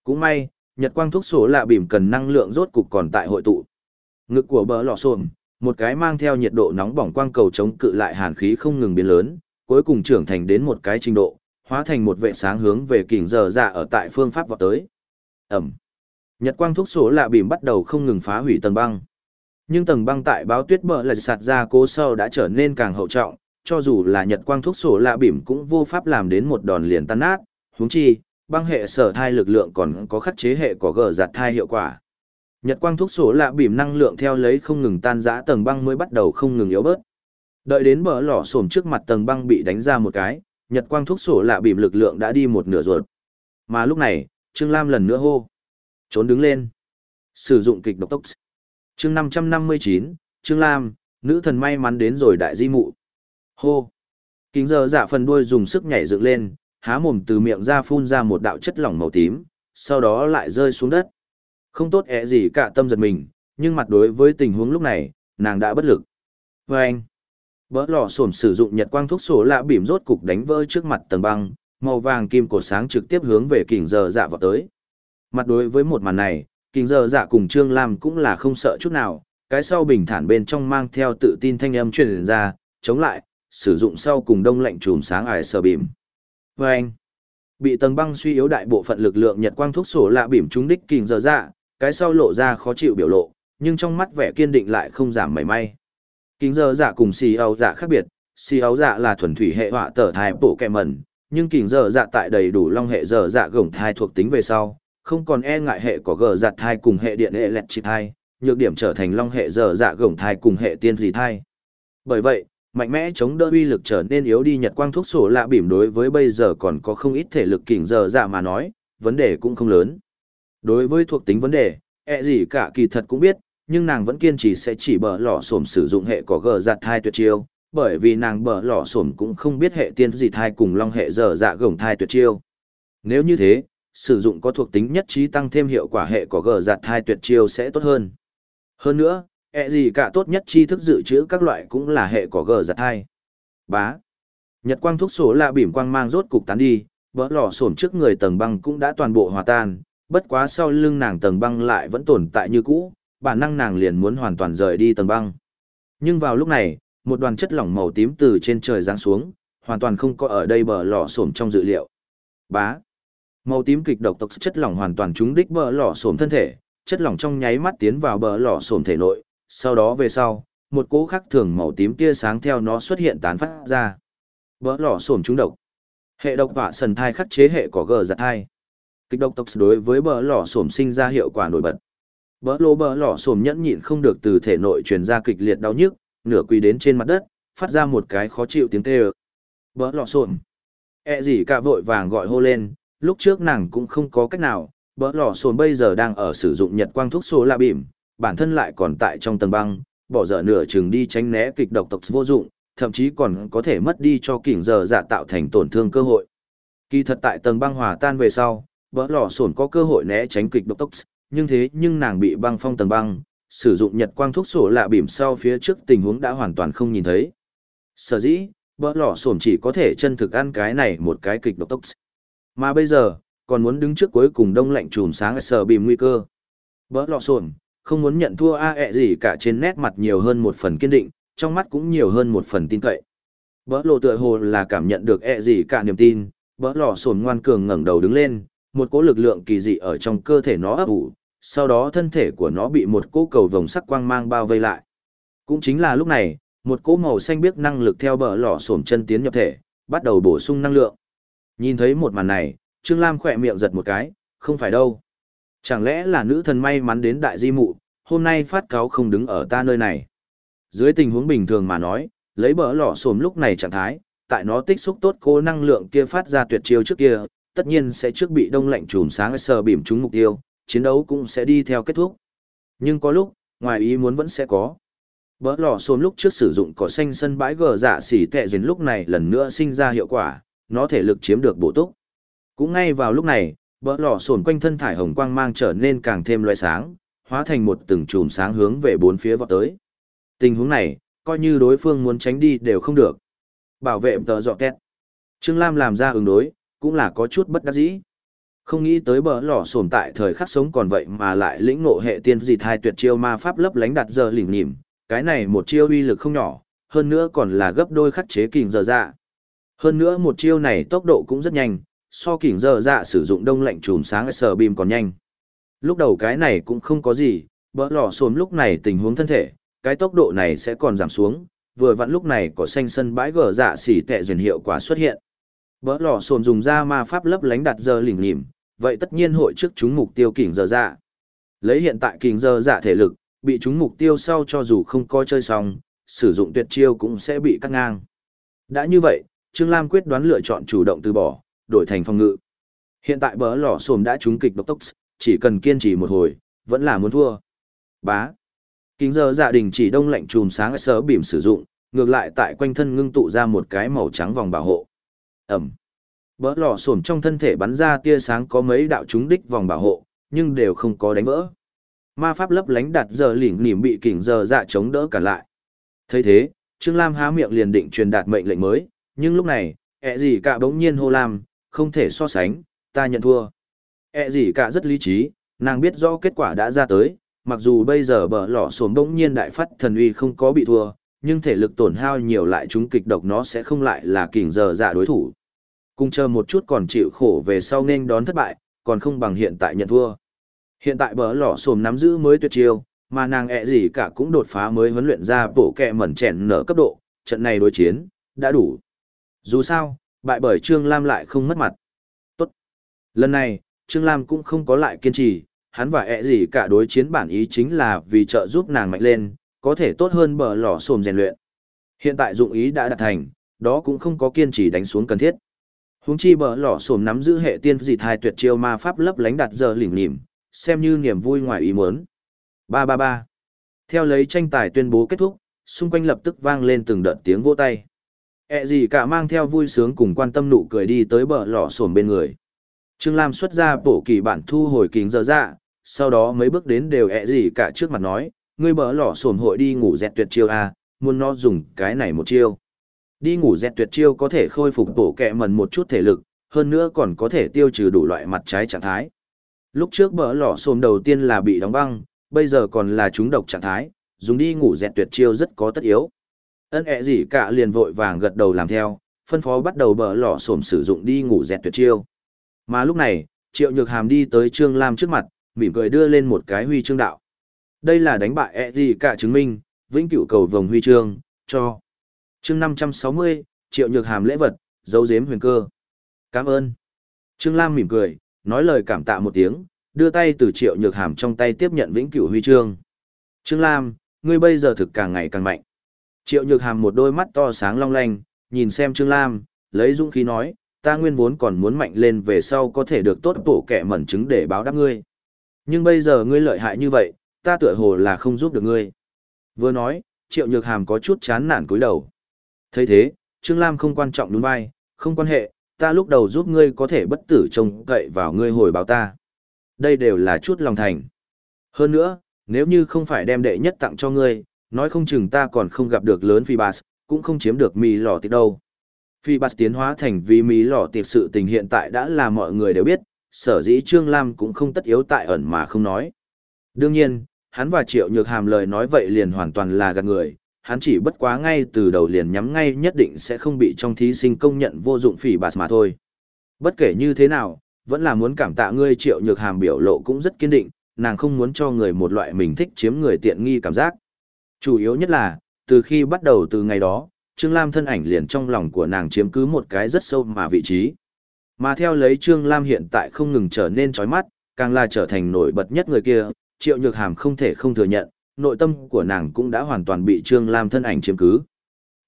Cũng may, nhật quang thuốc sổ lạ bìm cần năng lượng rốt cục còn tại hội tụ. Ngực của bờ lò xổm, một cái mang theo nhiệt độ nóng bỏng quang cầu chống cự lại hàn khí không ngừng biến lớn, cuối cùng trưởng thành đến một cái trình độ, hóa thành một vệ sáng hướng về kình giờ dạ ở tại phương pháp vọt tới. Ẩm. Nhật quang thuốc số lạ bìm bắt đầu không ngừng phá hủy tầng băng. Nhưng tầng băng tại báo tuyết bờ là sạt ra cố sâu đã trở nên càng hậu trọng, cho dù là nhật quang thuốc sổ lạ bìm cũng vô pháp làm đến một đòn liền tan nát, huống chi, băng hệ sở thai lực lượng còn có khắc chế hệ có gờ giặt thai hiệu quả. Nhật quang thuốc sổ lạ bìm năng lượng theo lấy không ngừng tan rã tầng băng mới bắt đầu không ngừng yếu bớt. Đợi đến bờ lỏ sổm trước mặt tầng băng bị đánh ra một cái, nhật quang thuốc sổ lạ bìm lực lượng đã đi một nửa ruột. Mà lúc này, Trương Lam lần nữa hô. Trốn đứng lên. Sử dụng kịch độc tốc. Chương 559, Trương Lam, nữ thần may mắn đến rồi đại di mụ. Hô. Kính giờ dạ phần đuôi dùng sức nhảy dựng lên, há mồm từ miệng ra phun ra một đạo chất lỏng màu tím, sau đó lại rơi xuống đất. Không tốt ẻ gì cả tâm giật mình, nhưng mặt đối với tình huống lúc này, nàng đã bất lực. Và anh, bỡ lò sổm sử dụng nhật quang thuốc sổ lạ bìm rốt cục đánh vỡ trước mặt tầng băng, màu vàng kim cổ sáng trực tiếp hướng về kình giờ dạ vào tới. Mặt đối với một màn này, kình giờ dạ cùng Trương Lam cũng là không sợ chút nào, cái sau bình thản bên trong mang theo tự tin thanh âm truyền ra, chống lại, sử dụng sau cùng đông lạnh chùm sáng ải sờ bìm. Và anh, bị tầng băng suy yếu đại bộ phận lực lượng nhật quang thuốc sổ lạ bìm trúng đích kình giờ dạ, cái sau lộ ra khó chịu biểu lộ, nhưng trong mắt vẻ kiên định lại không giảm mảy may. Kính giờ dạ cùng xì ấu dạ khác biệt, xì ấu dạ là thuần thủy hệ họa tở thai bộ kẹ mẩn, nhưng kính giờ dạ tại đầy đủ long hệ giờ dạ gồng thai thuộc tính về sau, không còn e ngại hệ có gờ giặt thai cùng hệ điện hệ lẹt trị thai, nhược điểm trở thành long hệ giờ dạ gồng thai cùng hệ tiên dị thai. Bởi vậy, mạnh mẽ chống đỡ uy lực trở nên yếu đi nhật quang thuốc sổ lạ bỉm đối với bây giờ còn có không ít thể lực kỉnh giờ dạ mà nói, vấn đề cũng không lớn. Đối với thuộc tính vấn đề, e gì cả kỳ thật cũng biết, nhưng nàng vẫn kiên trì sẽ chỉ bờ lỏ sổm sử dụng hệ có gờ giặt thai tuyệt chiêu, bởi vì nàng bờ lỏ sổm cũng không biết hệ tiên gì thai cùng long hệ dở dạ gồng thai tuyệt chiêu. Nếu như thế, sử dụng có thuộc tính nhất trí tăng thêm hiệu quả hệ có gờ giặt thai tuyệt chiêu sẽ tốt hơn. Hơn nữa, e gì cả tốt nhất tri thức dự trữ các loại cũng là hệ có gờ giặt thai. Bá. Nhật quang thuốc số lạ bỉm quang mang rốt cục tán đi, bỡ lò xổm trước người tầng băng cũng đã toàn bộ hòa tan, bất quá sau lưng nàng tầng băng lại vẫn tồn tại như cũ, bản năng nàng liền muốn hoàn toàn rời đi tầng băng. Nhưng vào lúc này, một đoàn chất lỏng màu tím từ trên trời giáng xuống, hoàn toàn không có ở đây bờ lò xổm trong dự liệu. Bá. Màu tím kịch độc tộc chất lỏng hoàn toàn trúng đích bờ lò xổm thân thể, chất lỏng trong nháy mắt tiến vào bờ lò xổm thể nội, sau đó về sau, một cỗ khắc thường màu tím tia sáng theo nó xuất hiện tán phát ra. Bờ lò xổm trúng độc. Hệ độc và sần thai khắc chế hệ cỏ gờ giật thai. Kịch độc tộc đối với bờ lỏ sổm sinh ra hiệu quả nổi bật. Bờ lô bờ lỏ sổm nhẫn nhịn không được từ thể nội truyền ra kịch liệt đau nhức, nửa quỳ đến trên mặt đất, phát ra một cái khó chịu tiếng kêu. Bờ lò xổm. E gì cả vội vàng gọi hô lên, lúc trước nàng cũng không có cách nào, bỡ lỏ sổm bây giờ đang ở sử dụng nhật quang thuốc số la bìm, bản thân lại còn tại trong tầng băng, bỏ dở nửa chừng đi tránh né kịch độc tộc vô dụng, thậm chí còn có thể mất đi cho kỉnh giờ dạ tạo thành tổn thương cơ hội. Kỳ thật tại tầng băng hòa tan về sau, bỡ lò sổn có cơ hội né tránh kịch độc tốc, nhưng thế nhưng nàng bị băng phong tầng băng, sử dụng nhật quang thuốc sổ lạ bìm sau phía trước tình huống đã hoàn toàn không nhìn thấy. Sở dĩ, bỡ lò sổn chỉ có thể chân thực ăn cái này một cái kịch độc tốc. Mà bây giờ, còn muốn đứng trước cuối cùng đông lạnh chùm sáng sở bìm nguy cơ. Bỡ lọ sổn, không muốn nhận thua a ẹ gì cả trên nét mặt nhiều hơn một phần kiên định, trong mắt cũng nhiều hơn một phần tin cậy. Bỡ lộ tựa hồ là cảm nhận được ẹ gì cả niềm tin, bỡ lọ sổn ngoan cường ngẩng đầu đứng lên, một cỗ lực lượng kỳ dị ở trong cơ thể nó ấp ủ, sau đó thân thể của nó bị một cỗ cầu vồng sắc quang mang bao vây lại. Cũng chính là lúc này, một cỗ màu xanh biếc năng lực theo bờ lọ sổm chân tiến nhập thể, bắt đầu bổ sung năng lượng. Nhìn thấy một màn này, Trương Lam khỏe miệng giật một cái, không phải đâu. Chẳng lẽ là nữ thần may mắn đến đại di mụ, hôm nay phát cáo không đứng ở ta nơi này. Dưới tình huống bình thường mà nói, lấy bờ lỏ xồm lúc này trạng thái, tại nó tích xúc tốt cố năng lượng kia phát ra tuyệt chiêu trước kia, tất nhiên sẽ trước bị đông lạnh trùm sáng sờ bìm trúng mục tiêu, chiến đấu cũng sẽ đi theo kết thúc. Nhưng có lúc, ngoài ý muốn vẫn sẽ có. Bỡ lò xôn lúc trước sử dụng cỏ xanh sân bãi gờ dạ xỉ tệ dền lúc này lần nữa sinh ra hiệu quả, nó thể lực chiếm được bổ túc. Cũng ngay vào lúc này, bỡ lò sồn quanh thân thải hồng quang mang trở nên càng thêm loại sáng, hóa thành một từng chùm sáng hướng về bốn phía vọt tới. Tình huống này, coi như đối phương muốn tránh đi đều không được. Bảo vệ tờ dọ két. Trương Lam làm ra ứng đối, cũng là có chút bất đắc dĩ. Không nghĩ tới bờ lò sồn tại thời khắc sống còn vậy mà lại lĩnh ngộ hệ tiên dịt hai tuyệt chiêu ma pháp lấp lánh đặt giờ lỉnh nhìm. Cái này một chiêu uy lực không nhỏ, hơn nữa còn là gấp đôi khắc chế kình giờ dạ. Hơn nữa một chiêu này tốc độ cũng rất nhanh, so kình giờ dạ sử dụng đông lạnh chùm sáng sờ bìm còn nhanh. Lúc đầu cái này cũng không có gì, bỡ lò xồm lúc này tình huống thân thể, cái tốc độ này sẽ còn giảm xuống, vừa vặn lúc này có xanh sân bãi gờ dạ xỉ tệ dần hiệu quả xuất hiện. Bỡ lò sồn dùng ra ma pháp lấp lánh đặt giờ lỉnh lìm, vậy tất nhiên hội trước chúng mục tiêu kỉnh giờ dạ. Lấy hiện tại kỉnh giờ dạ thể lực, bị chúng mục tiêu sau cho dù không coi chơi xong, sử dụng tuyệt chiêu cũng sẽ bị cắt ngang. Đã như vậy, Trương Lam quyết đoán lựa chọn chủ động từ bỏ, đổi thành phòng ngự. Hiện tại bỡ lò sồn đã trúng kịch độc tốc, chỉ cần kiên trì một hồi, vẫn là muốn thua. Bá. Kính giờ dạ đình chỉ đông lạnh chùm sáng sớ bìm sử dụng, ngược lại tại quanh thân ngưng tụ ra một cái màu trắng vòng bảo hộ. Ẩm. Bỡ lò sổm trong thân thể bắn ra tia sáng có mấy đạo trúng đích vòng bảo hộ, nhưng đều không có đánh vỡ. Ma pháp lấp lánh đặt giờ lỉnh nỉm bị kỉnh giờ dạ chống đỡ cả lại. thấy thế, Trương Lam há miệng liền định truyền đạt mệnh lệnh mới, nhưng lúc này, ẹ gì cả bỗng nhiên hô lam, không thể so sánh, ta nhận thua. ẹ gì cả rất lý trí, nàng biết rõ kết quả đã ra tới, mặc dù bây giờ bờ lỏ sổm bỗng nhiên đại phát thần uy không có bị thua, nhưng thể lực tổn hao nhiều lại chúng kịch độc nó sẽ không lại là kình giờ dạ đối thủ. Cung chờ một chút còn chịu khổ về sau nên đón thất bại, còn không bằng hiện tại nhận thua. Hiện tại bờ lỏ sồm nắm giữ mới tuyệt chiêu, mà nàng ẹ gì cả cũng đột phá mới huấn luyện ra bộ kẹ mẩn chèn nở cấp độ, trận này đối chiến, đã đủ. Dù sao, bại bởi Trương Lam lại không mất mặt. Tốt. Lần này, Trương Lam cũng không có lại kiên trì, hắn và ẹ gì cả đối chiến bản ý chính là vì trợ giúp nàng mạnh lên, có thể tốt hơn bờ lỏ sồm rèn luyện. Hiện tại dụng ý đã đạt thành, đó cũng không có kiên trì đánh xuống cần thiết. Huống chi bờ lỏ xồm nắm giữ hệ tiên dị thai tuyệt chiêu ma pháp lấp lánh đặt giờ lỉnh lìm, xem như niềm vui ngoài ý muốn. Ba ba ba. Theo lấy tranh tài tuyên bố kết thúc, xung quanh lập tức vang lên từng đợt tiếng vỗ tay. ẹ gì cả mang theo vui sướng cùng quan tâm nụ cười đi tới bờ lỏ xồm bên người. Trương Lam xuất ra bổ kỳ bản thu hồi kính giờ dạ, sau đó mấy bước đến đều ẹ gì cả trước mặt nói, ngươi bờ lỏ sổm hội đi ngủ dẹt tuyệt chiêu à, muốn nó dùng cái này một chiêu. Đi ngủ dẹt tuyệt chiêu có thể khôi phục bổ kẹ mần một chút thể lực, hơn nữa còn có thể tiêu trừ đủ loại mặt trái trạng thái. Lúc trước bỡ lỏ xồm đầu tiên là bị đóng băng, bây giờ còn là trúng độc trạng thái, dùng đi ngủ dẹt tuyệt chiêu rất có tất yếu. Ân ẹ gì cả liền vội vàng gật đầu làm theo, phân phó bắt đầu bỡ lỏ xồm sử dụng đi ngủ dẹt tuyệt chiêu. Mà lúc này, Triệu Nhược Hàm đi tới Trương Lam trước mặt, mỉm cười đưa lên một cái huy chương đạo. Đây là đánh bại ẹ gì cả chứng minh, vĩnh cửu cầu vòng huy chương, cho. Chương 560, Triệu Nhược Hàm lễ vật, dấu giếm huyền cơ. Cảm ơn. Trương Lam mỉm cười, nói lời cảm tạ một tiếng, đưa tay từ Triệu Nhược Hàm trong tay tiếp nhận vĩnh cửu huy chương. Trương Lam, ngươi bây giờ thực càng ngày càng mạnh. Triệu Nhược Hàm một đôi mắt to sáng long lanh, nhìn xem Trương Lam, lấy dũng khí nói, ta nguyên vốn còn muốn mạnh lên về sau có thể được tốt bổ kẻ mẩn chứng để báo đáp ngươi. Nhưng bây giờ ngươi lợi hại như vậy, ta tựa hồ là không giúp được ngươi. Vừa nói, triệu nhược hàm có chút chán nản cúi đầu thấy thế, Trương Lam không quan trọng đúng vai, không quan hệ, ta lúc đầu giúp ngươi có thể bất tử trông cậy vào ngươi hồi báo ta. Đây đều là chút lòng thành. Hơn nữa, nếu như không phải đem đệ nhất tặng cho ngươi, nói không chừng ta còn không gặp được lớn phi bass, cũng không chiếm được mì lò tiệc đâu. Phi bass tiến hóa thành vì mì lò tiệc sự tình hiện tại đã là mọi người đều biết, sở dĩ Trương Lam cũng không tất yếu tại ẩn mà không nói. Đương nhiên, hắn và Triệu Nhược Hàm lời nói vậy liền hoàn toàn là gạt người, hắn chỉ bất quá ngay từ đầu liền nhắm ngay nhất định sẽ không bị trong thí sinh công nhận vô dụng phỉ bạt mà thôi. Bất kể như thế nào, vẫn là muốn cảm tạ ngươi Triệu Nhược Hàm biểu lộ cũng rất kiên định, nàng không muốn cho người một loại mình thích chiếm người tiện nghi cảm giác. Chủ yếu nhất là, từ khi bắt đầu từ ngày đó, Trương Lam thân ảnh liền trong lòng của nàng chiếm cứ một cái rất sâu mà vị trí. Mà theo lấy Trương Lam hiện tại không ngừng trở nên chói mắt, càng là trở thành nổi bật nhất người kia, Triệu Nhược Hàm không thể không thừa nhận, nội tâm của nàng cũng đã hoàn toàn bị Trương Lam thân ảnh chiếm cứ.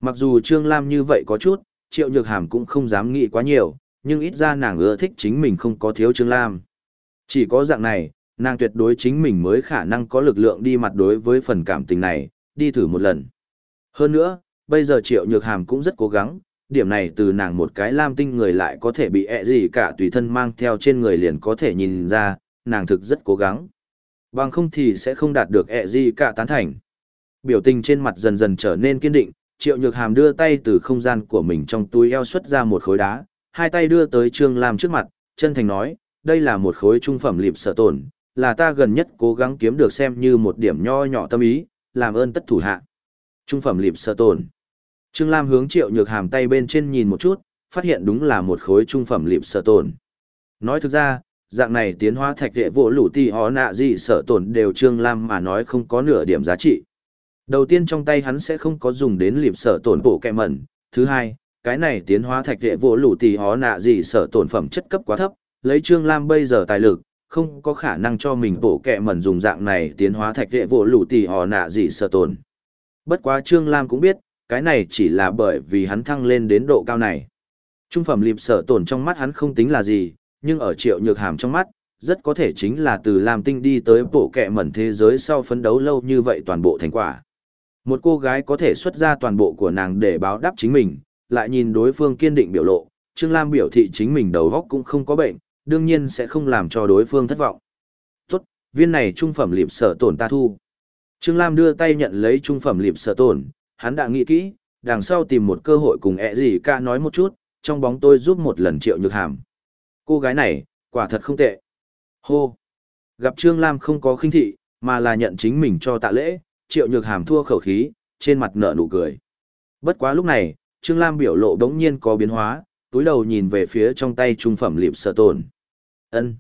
Mặc dù Trương Lam như vậy có chút, Triệu Nhược Hàm cũng không dám nghĩ quá nhiều, nhưng ít ra nàng ưa thích chính mình không có thiếu Trương Lam. Chỉ có dạng này, nàng tuyệt đối chính mình mới khả năng có lực lượng đi mặt đối với phần cảm tình này, đi thử một lần. Hơn nữa, bây giờ Triệu Nhược Hàm cũng rất cố gắng, điểm này từ nàng một cái lam tinh người lại có thể bị ẹ gì cả tùy thân mang theo trên người liền có thể nhìn ra, nàng thực rất cố gắng. Bằng không thì sẽ không đạt được ẹ gì cả tán thành. Biểu tình trên mặt dần dần trở nên kiên định, triệu nhược hàm đưa tay từ không gian của mình trong túi eo xuất ra một khối đá, hai tay đưa tới Trương Lam trước mặt, chân thành nói, đây là một khối trung phẩm liệp sở tổn, là ta gần nhất cố gắng kiếm được xem như một điểm nho nhỏ tâm ý, làm ơn tất thủ hạ. Trung phẩm liệp sở tổn. Trương Lam hướng triệu nhược hàm tay bên trên nhìn một chút, phát hiện đúng là một khối trung phẩm liệp sở tổn. Nói thực ra, dạng này tiến hóa thạch đệ vỗ lũ ti họ nạ gì sở tổn đều Trương Lam mà nói không có nửa điểm giá trị. Đầu tiên trong tay hắn sẽ không có dùng đến liệp sở tổn bộ kẹ mẩn. Thứ hai, cái này tiến hóa thạch đệ vỗ lũ ti họ nạ gì sở tổn phẩm chất cấp quá thấp, lấy Trương Lam bây giờ tài lực, không có khả năng cho mình bộ kẹ mẩn dùng dạng này tiến hóa thạch đệ vỗ lũ ti họ nạ gì sở tổn. Bất quá Trương Lam cũng biết, cái này chỉ là bởi vì hắn thăng lên đến độ cao này. Trung phẩm liệp sở tổn trong mắt hắn không tính là gì, nhưng ở triệu nhược hàm trong mắt, rất có thể chính là từ làm tinh đi tới bộ kẹ mẩn thế giới sau phấn đấu lâu như vậy toàn bộ thành quả. Một cô gái có thể xuất ra toàn bộ của nàng để báo đáp chính mình, lại nhìn đối phương kiên định biểu lộ, Trương Lam biểu thị chính mình đầu góc cũng không có bệnh, đương nhiên sẽ không làm cho đối phương thất vọng. Tốt, viên này trung phẩm liệp sở tổn ta thu. Trương Lam đưa tay nhận lấy trung phẩm liệp sở tổn, hắn đã nghĩ kỹ, đằng sau tìm một cơ hội cùng ẹ gì ca nói một chút, trong bóng tôi giúp một lần triệu nhược hàm. Cô gái này, quả thật không tệ. Hô! Gặp Trương Lam không có khinh thị, mà là nhận chính mình cho tạ lễ, triệu nhược hàm thua khẩu khí, trên mặt nở nụ cười. Bất quá lúc này, Trương Lam biểu lộ đống nhiên có biến hóa, túi đầu nhìn về phía trong tay trung phẩm liệp sở tổn. ân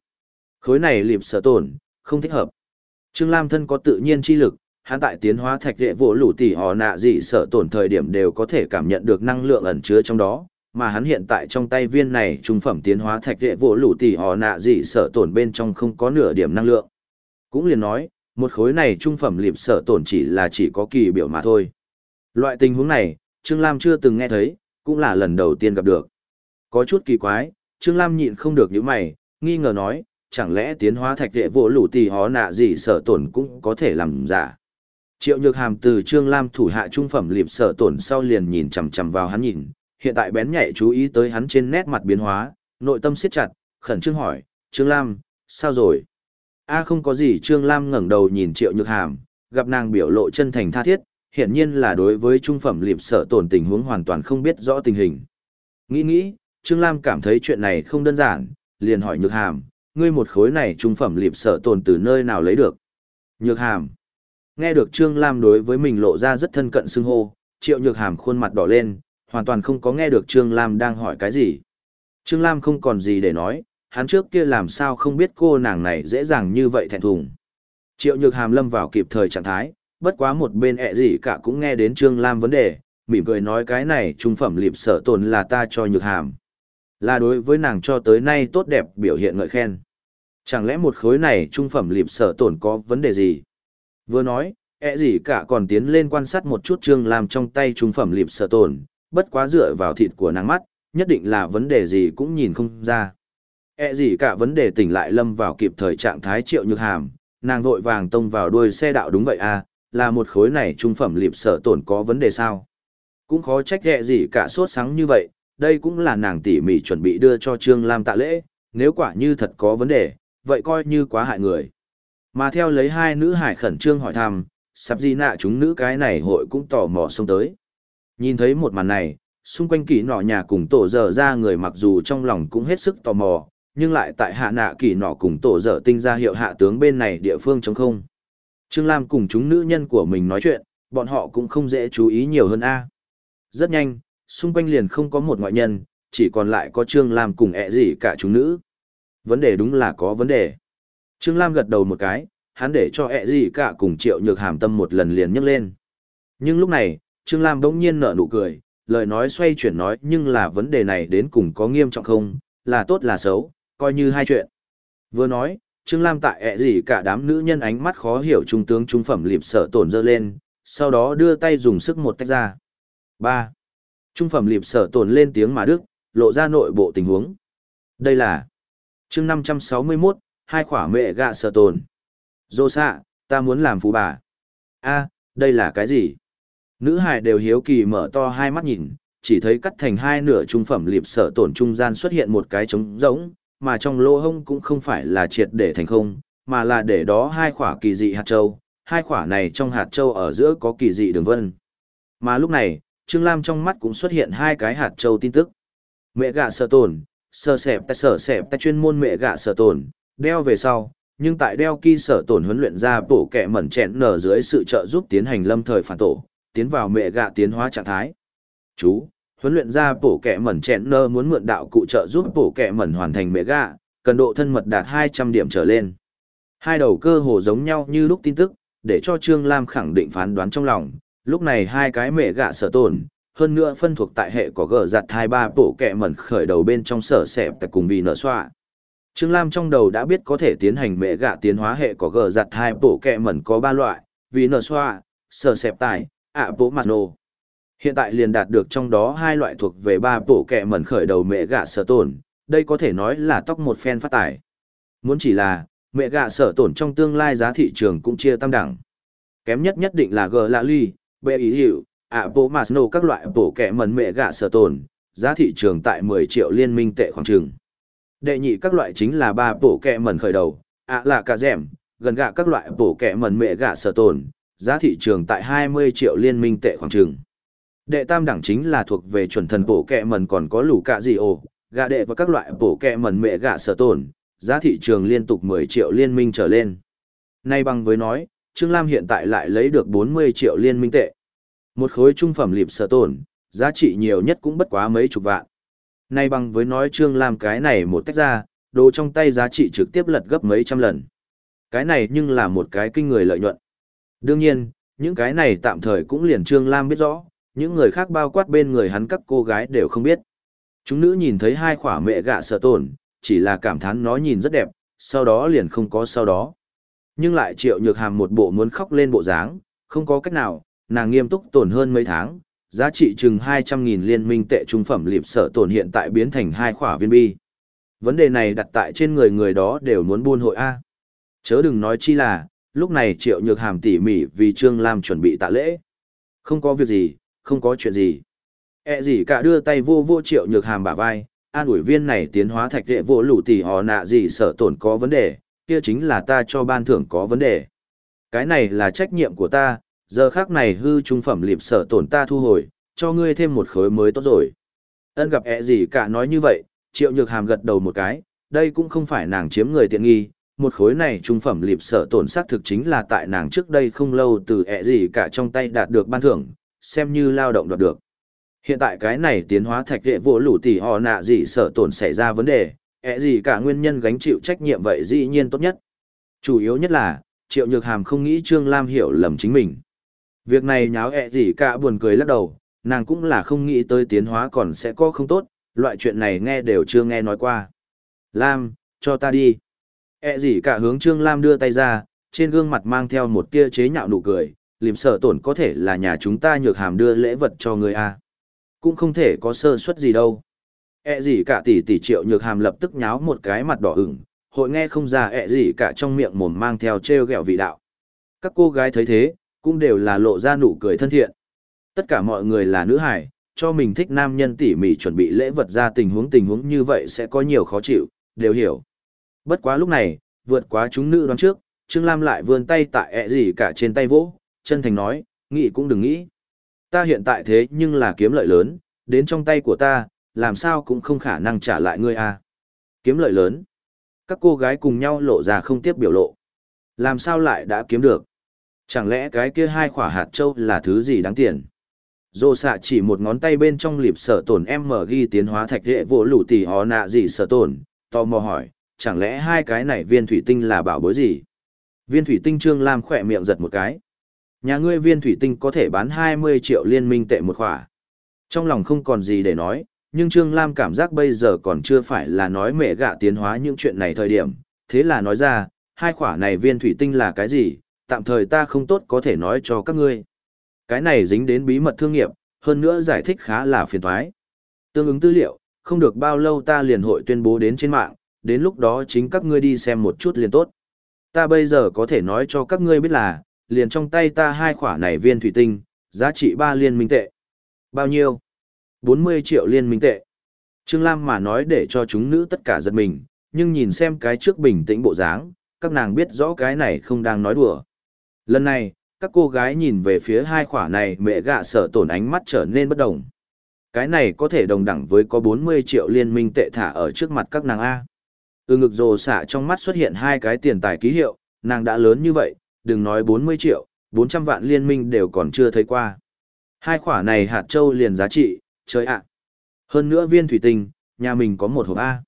Khối này liệp sở tổn, không thích hợp. Trương Lam thân có tự nhiên chi lực, hắn tại tiến hóa thạch đệ vỗ lũ tỷ họ nạ dị sợ tổn thời điểm đều có thể cảm nhận được năng lượng ẩn chứa trong đó, mà hắn hiện tại trong tay viên này trung phẩm tiến hóa thạch đệ vỗ lũ tỷ họ nạ dị sở tổn bên trong không có nửa điểm năng lượng. Cũng liền nói, một khối này trung phẩm liệp sở tổn chỉ là chỉ có kỳ biểu mà thôi. Loại tình huống này, Trương Lam chưa từng nghe thấy, cũng là lần đầu tiên gặp được. Có chút kỳ quái, Trương Lam nhịn không được những mày, nghi ngờ nói, chẳng lẽ tiến hóa thạch đệ vỗ lũ tỷ họ nạ dị sở tổn cũng có thể làm giả. Triệu Nhược Hàm từ Trương Lam thủ hạ trung phẩm liệp sở tổn sau liền nhìn chằm chằm vào hắn nhìn, hiện tại bén nhạy chú ý tới hắn trên nét mặt biến hóa, nội tâm siết chặt, khẩn trương hỏi, Trương Lam, sao rồi? A không có gì Trương Lam ngẩng đầu nhìn Triệu Nhược Hàm, gặp nàng biểu lộ chân thành tha thiết, hiển nhiên là đối với trung phẩm liệp sợ tổn tình huống hoàn toàn không biết rõ tình hình. Nghĩ nghĩ, Trương Lam cảm thấy chuyện này không đơn giản, liền hỏi Nhược Hàm, ngươi một khối này trung phẩm liệp sợ tổn từ nơi nào lấy được? Nhược Hàm. Nghe được Trương Lam đối với mình lộ ra rất thân cận xưng hô, Triệu Nhược Hàm khuôn mặt đỏ lên, hoàn toàn không có nghe được Trương Lam đang hỏi cái gì. Trương Lam không còn gì để nói, hắn trước kia làm sao không biết cô nàng này dễ dàng như vậy thẹn thùng. Triệu Nhược Hàm lâm vào kịp thời trạng thái, bất quá một bên ẹ gì cả cũng nghe đến Trương Lam vấn đề, mỉm cười nói cái này trung phẩm liệp sở tồn là ta cho Nhược Hàm. Là đối với nàng cho tới nay tốt đẹp biểu hiện ngợi khen. Chẳng lẽ một khối này trung phẩm liệp sở tổn có vấn đề gì? Vừa nói, ẹ gì cả còn tiến lên quan sát một chút Trương Lam trong tay trung phẩm liệp sở tổn, bất quá dựa vào thịt của nàng mắt, nhất định là vấn đề gì cũng nhìn không ra. E gì cả vấn đề tỉnh lại lâm vào kịp thời trạng thái triệu nhược hàm, nàng vội vàng tông vào đuôi xe đạo đúng vậy à, là một khối này trung phẩm liệp sở tổn có vấn đề sao. Cũng khó trách e gì cả sốt sáng như vậy, đây cũng là nàng tỉ mỉ chuẩn bị đưa cho Trương Lam tạ lễ, nếu quả như thật có vấn đề, vậy coi như quá hại người. Mà theo lấy hai nữ hải khẩn trương hỏi thăm, sắp gì nạ chúng nữ cái này hội cũng tò mò xông tới. Nhìn thấy một màn này, xung quanh kỳ nọ nhà cùng tổ dở ra người mặc dù trong lòng cũng hết sức tò mò, nhưng lại tại hạ nạ kỳ nọ cùng tổ dở tinh ra hiệu hạ tướng bên này địa phương chống không. Trương Lam cùng chúng nữ nhân của mình nói chuyện, bọn họ cũng không dễ chú ý nhiều hơn A. Rất nhanh, xung quanh liền không có một ngoại nhân, chỉ còn lại có Trương Lam cùng ẹ gì cả chúng nữ. Vấn đề đúng là có vấn đề. Trương Lam gật đầu một cái, hắn để cho ẹ gì cả cùng triệu nhược hàm tâm một lần liền nhấc lên. Nhưng lúc này, Trương Lam bỗng nhiên nở nụ cười, lời nói xoay chuyển nói nhưng là vấn đề này đến cùng có nghiêm trọng không, là tốt là xấu, coi như hai chuyện. Vừa nói, Trương Lam tại ẹ gì cả đám nữ nhân ánh mắt khó hiểu trung tướng trung phẩm liệp sở tổn dơ lên, sau đó đưa tay dùng sức một tách ra. 3. Trung phẩm liệp sở tổn lên tiếng mà đức, lộ ra nội bộ tình huống. Đây là chương 561, hai khỏa mẹ gạ sở tổn. Dô xạ, ta muốn làm phú bà. a đây là cái gì? Nữ hài đều hiếu kỳ mở to hai mắt nhìn, chỉ thấy cắt thành hai nửa trung phẩm liệp sở tổn trung gian xuất hiện một cái trống rỗng, mà trong lỗ hông cũng không phải là triệt để thành không, mà là để đó hai khỏa kỳ dị hạt châu, hai khỏa này trong hạt châu ở giữa có kỳ dị đường vân. Mà lúc này, Trương Lam trong mắt cũng xuất hiện hai cái hạt châu tin tức. Mẹ gạ sở tổn, sơ sẹp tay sở sẹp tay chuyên môn mẹ gạ sở tổn, đeo về sau, nhưng tại đeo kỳ sở tổn huấn luyện ra bổ kẹ mẩn chẹn nở dưới sự trợ giúp tiến hành lâm thời phản tổ, tiến vào mẹ gạ tiến hóa trạng thái. Chú, huấn luyện ra bổ kẹ mẩn chẹn nơ muốn mượn đạo cụ trợ giúp bổ kẹ mẩn hoàn thành mẹ gạ, cần độ thân mật đạt 200 điểm trở lên. Hai đầu cơ hồ giống nhau như lúc tin tức, để cho Trương Lam khẳng định phán đoán trong lòng, lúc này hai cái mẹ gạ sở tồn, hơn nữa phân thuộc tại hệ có gờ giặt hai ba bổ kẹ mẩn khởi đầu bên trong sở xẹp tại cùng vì nở xoa. Trương Lam trong đầu đã biết có thể tiến hành mẹ gạ tiến hóa hệ có gờ giặt hai bổ kẹ mẩn có ba loại, vì nở xoa, sở xẹp tài, ạ bố mặt nô. Hiện tại liền đạt được trong đó hai loại thuộc về ba bộ kẹ mẩn khởi đầu mẹ gạ sở tổn, đây có thể nói là tóc một phen phát tải. Muốn chỉ là, mẹ gạ sở tổn trong tương lai giá thị trường cũng chia tam đẳng. Kém nhất nhất định là G lạ ly, bê ý hiệu, ạ bố mặt nô các loại bộ kẹ mẩn mẹ gạ sở tổn, giá thị trường tại 10 triệu liên minh tệ khoảng trường. Đệ nhị các loại chính là ba bộ kẹ mẩn khởi đầu, ạ là cả dẻm, gần gạ các loại bộ kẹ mẩn mẹ gạ sở tổn, giá thị trường tại 20 triệu liên minh tệ khoảng trường. Đệ tam đẳng chính là thuộc về chuẩn thần bổ kẹ mần còn có lũ cạ gì ồ, gạ đệ và các loại bổ kẹ mần mẹ gạ sở tổn, giá thị trường liên tục 10 triệu liên minh trở lên. Nay bằng với nói, Trương Lam hiện tại lại lấy được 40 triệu liên minh tệ. Một khối trung phẩm lịp sở tổn, giá trị nhiều nhất cũng bất quá mấy chục vạn. Nay bằng với nói Trương Lam cái này một tách ra, đồ trong tay giá trị trực tiếp lật gấp mấy trăm lần. Cái này nhưng là một cái kinh người lợi nhuận. Đương nhiên, những cái này tạm thời cũng liền Trương Lam biết rõ, những người khác bao quát bên người hắn các cô gái đều không biết. Chúng nữ nhìn thấy hai khỏa mẹ gạ sợ tổn, chỉ là cảm thán nó nhìn rất đẹp, sau đó liền không có sau đó. Nhưng lại triệu nhược hàm một bộ muốn khóc lên bộ dáng, không có cách nào, nàng nghiêm túc tổn hơn mấy tháng, giá trị chừng 200.000 liên minh tệ trung phẩm liệp sợ tổn hiện tại biến thành hai khỏa viên bi. Vấn đề này đặt tại trên người người đó đều muốn buôn hội A. Chớ đừng nói chi là, lúc này triệu nhược hàm tỉ mỉ vì Trương Lam chuẩn bị tạ lễ. Không có việc gì, không có chuyện gì. E gì cả đưa tay vô vô triệu nhược hàm bả vai, an ủi viên này tiến hóa thạch đệ vô lũ tỷ họ nạ gì sợ tổn có vấn đề, kia chính là ta cho ban thưởng có vấn đề. Cái này là trách nhiệm của ta, giờ khác này hư trung phẩm liệp sở tổn ta thu hồi, cho ngươi thêm một khối mới tốt rồi. Ân gặp ẹ gì cả nói như vậy, triệu nhược hàm gật đầu một cái, đây cũng không phải nàng chiếm người tiện nghi, một khối này trung phẩm lịp sở tổn xác thực chính là tại nàng trước đây không lâu từ ẹ gì cả trong tay đạt được ban thưởng, xem như lao động đoạt được. Hiện tại cái này tiến hóa thạch đệ vô lũ tỷ họ nạ gì sở tổn xảy ra vấn đề, ẹ gì cả nguyên nhân gánh chịu trách nhiệm vậy dĩ nhiên tốt nhất. Chủ yếu nhất là, triệu nhược hàm không nghĩ Trương Lam hiểu lầm chính mình. Việc này nháo ẹ gì cả buồn cười lắc đầu, nàng cũng là không nghĩ tới tiến hóa còn sẽ có không tốt, loại chuyện này nghe đều chưa nghe nói qua. Lam, cho ta đi. E gì cả hướng Trương Lam đưa tay ra, trên gương mặt mang theo một tia chế nhạo nụ cười, liềm sợ tổn có thể là nhà chúng ta nhược hàm đưa lễ vật cho người a. Cũng không thể có sơ suất gì đâu. E gì cả tỷ tỷ triệu nhược hàm lập tức nháo một cái mặt đỏ ửng hội nghe không ra e gì cả trong miệng mồm mang theo treo gẹo vị đạo. Các cô gái thấy thế cũng đều là lộ ra nụ cười thân thiện. Tất cả mọi người là nữ hải cho mình thích nam nhân tỉ mỉ chuẩn bị lễ vật ra tình huống tình huống như vậy sẽ có nhiều khó chịu đều hiểu bất quá lúc này vượt quá chúng nữ đoán trước trương lam lại vươn tay tại ẹ gì cả trên tay vỗ chân thành nói, nghĩ cũng đừng nghĩ. Ta hiện tại thế nhưng là kiếm lợi lớn, đến trong tay của ta, làm sao cũng không khả năng trả lại ngươi à. Kiếm lợi lớn. Các cô gái cùng nhau lộ ra không tiếp biểu lộ. Làm sao lại đã kiếm được? Chẳng lẽ cái kia hai khỏa hạt châu là thứ gì đáng tiền? Dô xạ chỉ một ngón tay bên trong liệp sở tổn em mở ghi tiến hóa thạch hệ vỗ lũ tỷ họ nạ gì sở tổn, tò mò hỏi, chẳng lẽ hai cái này viên thủy tinh là bảo bối gì? Viên thủy tinh trương lam khỏe miệng giật một cái. Nhà ngươi viên thủy tinh có thể bán 20 triệu liên minh tệ một khỏa. Trong lòng không còn gì để nói, nhưng Trương Lam cảm giác bây giờ còn chưa phải là nói mẹ gạ tiến hóa những chuyện này thời điểm, thế là nói ra, hai khỏa này viên thủy tinh là cái gì, tạm thời ta không tốt có thể nói cho các ngươi. Cái này dính đến bí mật thương nghiệp, hơn nữa giải thích khá là phiền thoái. Tương ứng tư liệu, không được bao lâu ta liền hội tuyên bố đến trên mạng, đến lúc đó chính các ngươi đi xem một chút liền tốt. Ta bây giờ có thể nói cho các ngươi biết là, liền trong tay ta hai khỏa này viên thủy tinh, giá trị ba liên minh tệ. Bao nhiêu? 40 triệu liên minh tệ. Trương Lam mà nói để cho chúng nữ tất cả giật mình, nhưng nhìn xem cái trước bình tĩnh bộ dáng, các nàng biết rõ cái này không đang nói đùa. Lần này, các cô gái nhìn về phía hai khỏa này mẹ gạ sợ tổn ánh mắt trở nên bất đồng. Cái này có thể đồng đẳng với có 40 triệu liên minh tệ thả ở trước mặt các nàng A. Từ ngực rồ xạ trong mắt xuất hiện hai cái tiền tài ký hiệu, nàng đã lớn như vậy, đừng nói 40 triệu, 400 vạn liên minh đều còn chưa thấy qua. Hai khỏa này hạt châu liền giá trị, trời ạ. Hơn nữa viên thủy tinh, nhà mình có một hộp A.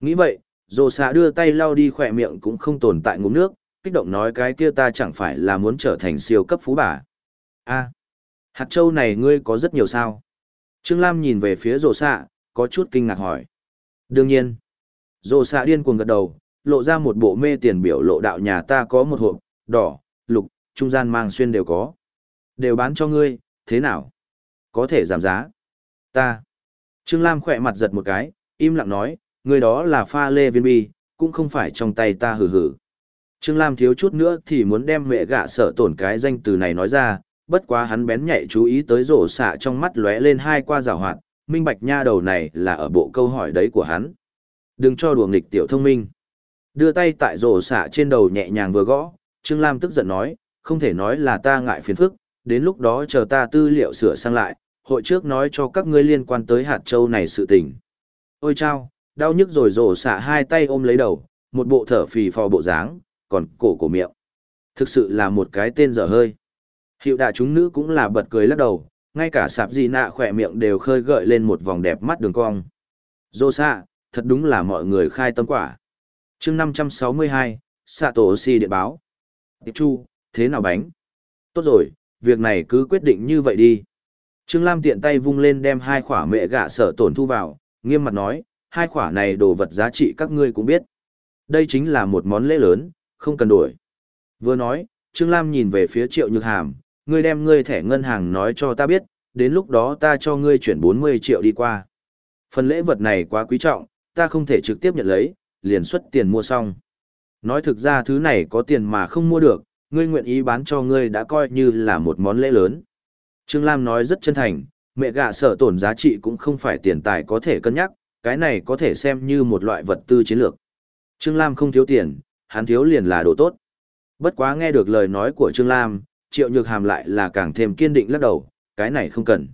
Nghĩ vậy, rồ xạ đưa tay lau đi khỏe miệng cũng không tồn tại ngụm nước, kích động nói cái kia ta chẳng phải là muốn trở thành siêu cấp phú bà. A, hạt châu này ngươi có rất nhiều sao. Trương Lam nhìn về phía rồ xạ, có chút kinh ngạc hỏi. Đương nhiên, rồ xạ điên cuồng gật đầu, lộ ra một bộ mê tiền biểu lộ đạo nhà ta có một hộp, đỏ, lục, trung gian mang xuyên đều có. Đều bán cho ngươi, thế nào? Có thể giảm giá. Ta. Trương Lam khỏe mặt giật một cái, im lặng nói, người đó là pha lê viên bi, cũng không phải trong tay ta hử hử. Trương Lam thiếu chút nữa thì muốn đem mẹ gạ sợ tổn cái danh từ này nói ra, bất quá hắn bén nhạy chú ý tới rổ xạ trong mắt lóe lên hai qua rào hoạt, minh bạch nha đầu này là ở bộ câu hỏi đấy của hắn. Đừng cho đùa nghịch tiểu thông minh. Đưa tay tại rổ xạ trên đầu nhẹ nhàng vừa gõ, Trương Lam tức giận nói, không thể nói là ta ngại phiền phức, đến lúc đó chờ ta tư liệu sửa sang lại, hội trước nói cho các ngươi liên quan tới hạt châu này sự tình. Ôi chao, đau nhức rồi rổ xạ hai tay ôm lấy đầu, một bộ thở phì phò bộ dáng, còn cổ cổ miệng. Thực sự là một cái tên dở hơi. Hiệu đà chúng nữ cũng là bật cười lắc đầu, ngay cả sạp gì nạ khỏe miệng đều khơi gợi lên một vòng đẹp mắt đường cong. Rổ xạ, thật đúng là mọi người khai tâm quả. chương 562, xạ tổ si điện báo. Tiệp chu, thế nào bánh? Tốt rồi, việc này cứ quyết định như vậy đi. Trương Lam tiện tay vung lên đem hai khỏa mẹ gạ sở tổn thu vào, nghiêm mặt nói, hai khỏa này đồ vật giá trị các ngươi cũng biết. Đây chính là một món lễ lớn, không cần đổi. Vừa nói, Trương Lam nhìn về phía triệu nhược hàm, ngươi đem ngươi thẻ ngân hàng nói cho ta biết, đến lúc đó ta cho ngươi chuyển 40 triệu đi qua. Phần lễ vật này quá quý trọng, ta không thể trực tiếp nhận lấy, liền xuất tiền mua xong. Nói thực ra thứ này có tiền mà không mua được, ngươi nguyện ý bán cho ngươi đã coi như là một món lễ lớn. Trương Lam nói rất chân thành, mẹ gạ sở tổn giá trị cũng không phải tiền tài có thể cân nhắc, cái này có thể xem như một loại vật tư chiến lược. Trương Lam không thiếu tiền, hắn thiếu liền là đồ tốt. Bất quá nghe được lời nói của Trương Lam, Triệu Nhược Hàm lại là càng thêm kiên định lắc đầu, cái này không cần.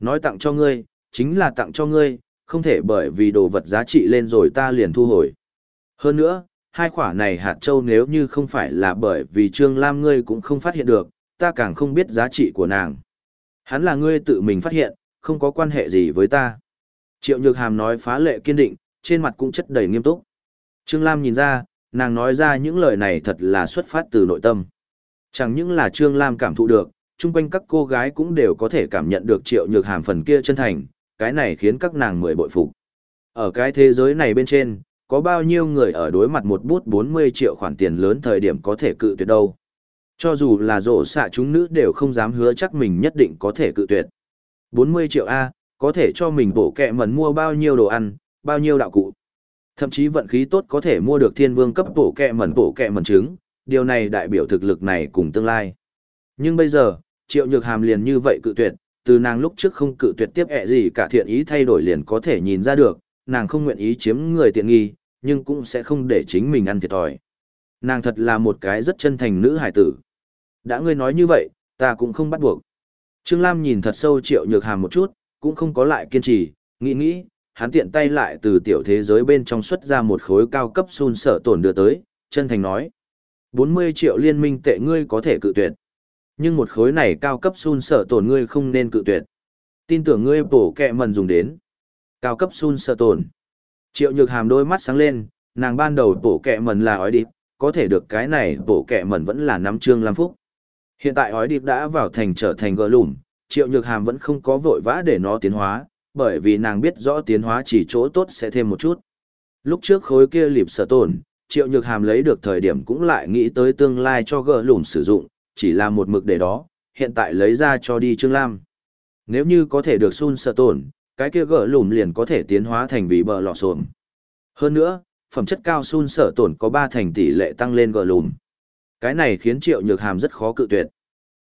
Nói tặng cho ngươi, chính là tặng cho ngươi, không thể bởi vì đồ vật giá trị lên rồi ta liền thu hồi. Hơn nữa, hai khoả này hạt châu nếu như không phải là bởi vì Trương Lam ngươi cũng không phát hiện được, ta càng không biết giá trị của nàng. Hắn là ngươi tự mình phát hiện, không có quan hệ gì với ta. Triệu Nhược Hàm nói phá lệ kiên định, trên mặt cũng chất đầy nghiêm túc. Trương Lam nhìn ra, nàng nói ra những lời này thật là xuất phát từ nội tâm. Chẳng những là Trương Lam cảm thụ được, chung quanh các cô gái cũng đều có thể cảm nhận được Triệu Nhược Hàm phần kia chân thành, cái này khiến các nàng mười bội phục. Ở cái thế giới này bên trên, có bao nhiêu người ở đối mặt một bút 40 triệu khoản tiền lớn thời điểm có thể cự tuyệt đâu. Cho dù là rổ xạ chúng nữ đều không dám hứa chắc mình nhất định có thể cự tuyệt. 40 triệu A, có thể cho mình bổ kẹ mẩn mua bao nhiêu đồ ăn, bao nhiêu đạo cụ. Thậm chí vận khí tốt có thể mua được thiên vương cấp bổ kẹ mẩn bổ kẹ mẩn trứng, điều này đại biểu thực lực này cùng tương lai. Nhưng bây giờ, triệu nhược hàm liền như vậy cự tuyệt, từ nàng lúc trước không cự tuyệt tiếp ẹ gì cả thiện ý thay đổi liền có thể nhìn ra được, nàng không nguyện ý chiếm người tiện nghi, nhưng cũng sẽ không để chính mình ăn thiệt thòi. Nàng thật là một cái rất chân thành nữ hải tử. Đã ngươi nói như vậy, ta cũng không bắt buộc. Trương Lam nhìn thật sâu triệu nhược hàm một chút, cũng không có lại kiên trì, nghĩ nghĩ, hắn tiện tay lại từ tiểu thế giới bên trong xuất ra một khối cao cấp sun sở tổn đưa tới, chân thành nói. 40 triệu liên minh tệ ngươi có thể cự tuyệt. Nhưng một khối này cao cấp sun sở tổn ngươi không nên cự tuyệt. Tin tưởng ngươi bổ kẹ mần dùng đến. Cao cấp sun sở tổn. Triệu nhược hàm đôi mắt sáng lên, nàng ban đầu bổ kẹ mần là ói điệp, có thể được cái này bổ kẹ mần vẫn là nắm trương lam phúc. Hiện tại ói điệp đã vào thành trở thành gỡ lùm, triệu nhược hàm vẫn không có vội vã để nó tiến hóa, bởi vì nàng biết rõ tiến hóa chỉ chỗ tốt sẽ thêm một chút. Lúc trước khối kia lịp sở tổn, triệu nhược hàm lấy được thời điểm cũng lại nghĩ tới tương lai cho gỡ lùm sử dụng, chỉ là một mực để đó, hiện tại lấy ra cho đi Trương Lam. Nếu như có thể được sun sở tổn, cái kia gỡ lùm liền có thể tiến hóa thành vị bờ lọ xồm. Hơn nữa, phẩm chất cao sun sở tổn có ba thành tỷ lệ tăng lên gỡ lùm. Cái này khiến triệu nhược hàm rất khó cự tuyệt.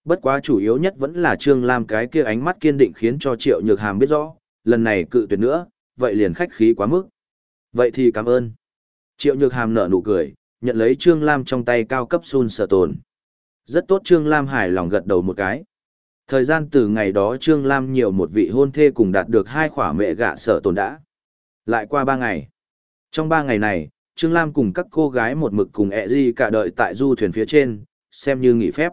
Bất quá chủ yếu nhất vẫn là Trương Lam cái kia ánh mắt kiên định khiến cho triệu nhược hàm biết rõ, lần này cự tuyệt nữa, vậy liền khách khí quá mức. Vậy thì cảm ơn. Triệu nhược hàm nở nụ cười, nhận lấy Trương Lam trong tay cao cấp sun sở tổn. Rất tốt Trương Lam hài lòng gật đầu một cái. Thời gian từ ngày đó Trương Lam nhiều một vị hôn thê cùng đạt được hai khỏa mẹ gạ sở tồn đã. Lại qua ba ngày. Trong ba ngày này, Trương Lam cùng các cô gái một mực cùng ẹ di cả đợi tại du thuyền phía trên, xem như nghỉ phép.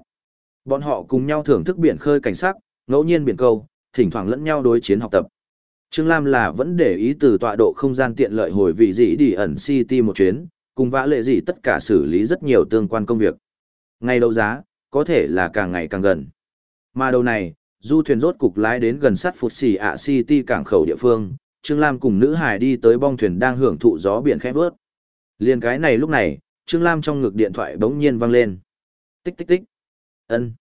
Bọn họ cùng nhau thưởng thức biển khơi cảnh sắc, ngẫu nhiên biển câu, thỉnh thoảng lẫn nhau đối chiến học tập. Trương Lam là vẫn để ý từ tọa độ không gian tiện lợi hồi vị dĩ đi ẩn City một chuyến, cùng vã lệ dị tất cả xử lý rất nhiều tương quan công việc. Ngày đấu giá, có thể là càng ngày càng gần. Mà đầu này, du thuyền rốt cục lái đến gần sát Phụt Xì ạ City cảng khẩu địa phương, Trương Lam cùng nữ hải đi tới bong thuyền đang hưởng thụ gió biển khẽ vớt. Liên cái này lúc này, Trương Lam trong ngực điện thoại bỗng nhiên vang lên. Tích tích tích. Ân.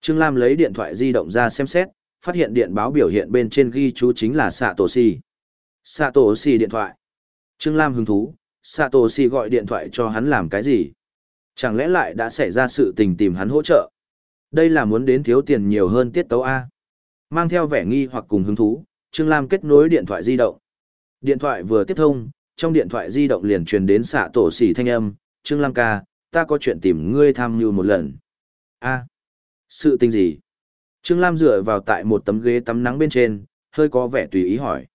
Trương Lam lấy điện thoại di động ra xem xét, phát hiện điện báo biểu hiện bên trên ghi chú chính là Sạ Tổ Xì. Sạ Tổ Xì điện thoại. Trương Lam hứng thú, Sạ Tổ Xì gọi điện thoại cho hắn làm cái gì? Chẳng lẽ lại đã xảy ra sự tình tìm hắn hỗ trợ? Đây là muốn đến thiếu tiền nhiều hơn tiết tấu A. Mang theo vẻ nghi hoặc cùng hứng thú, Trương Lam kết nối điện thoại di động. Điện thoại vừa tiếp thông, trong điện thoại di động liền truyền đến xạ tổ xỉ thanh âm, Trương Lam ca, ta có chuyện tìm ngươi tham mưu một lần. A. sự tình gì? Trương Lam dựa vào tại một tấm ghế tắm nắng bên trên, hơi có vẻ tùy ý hỏi.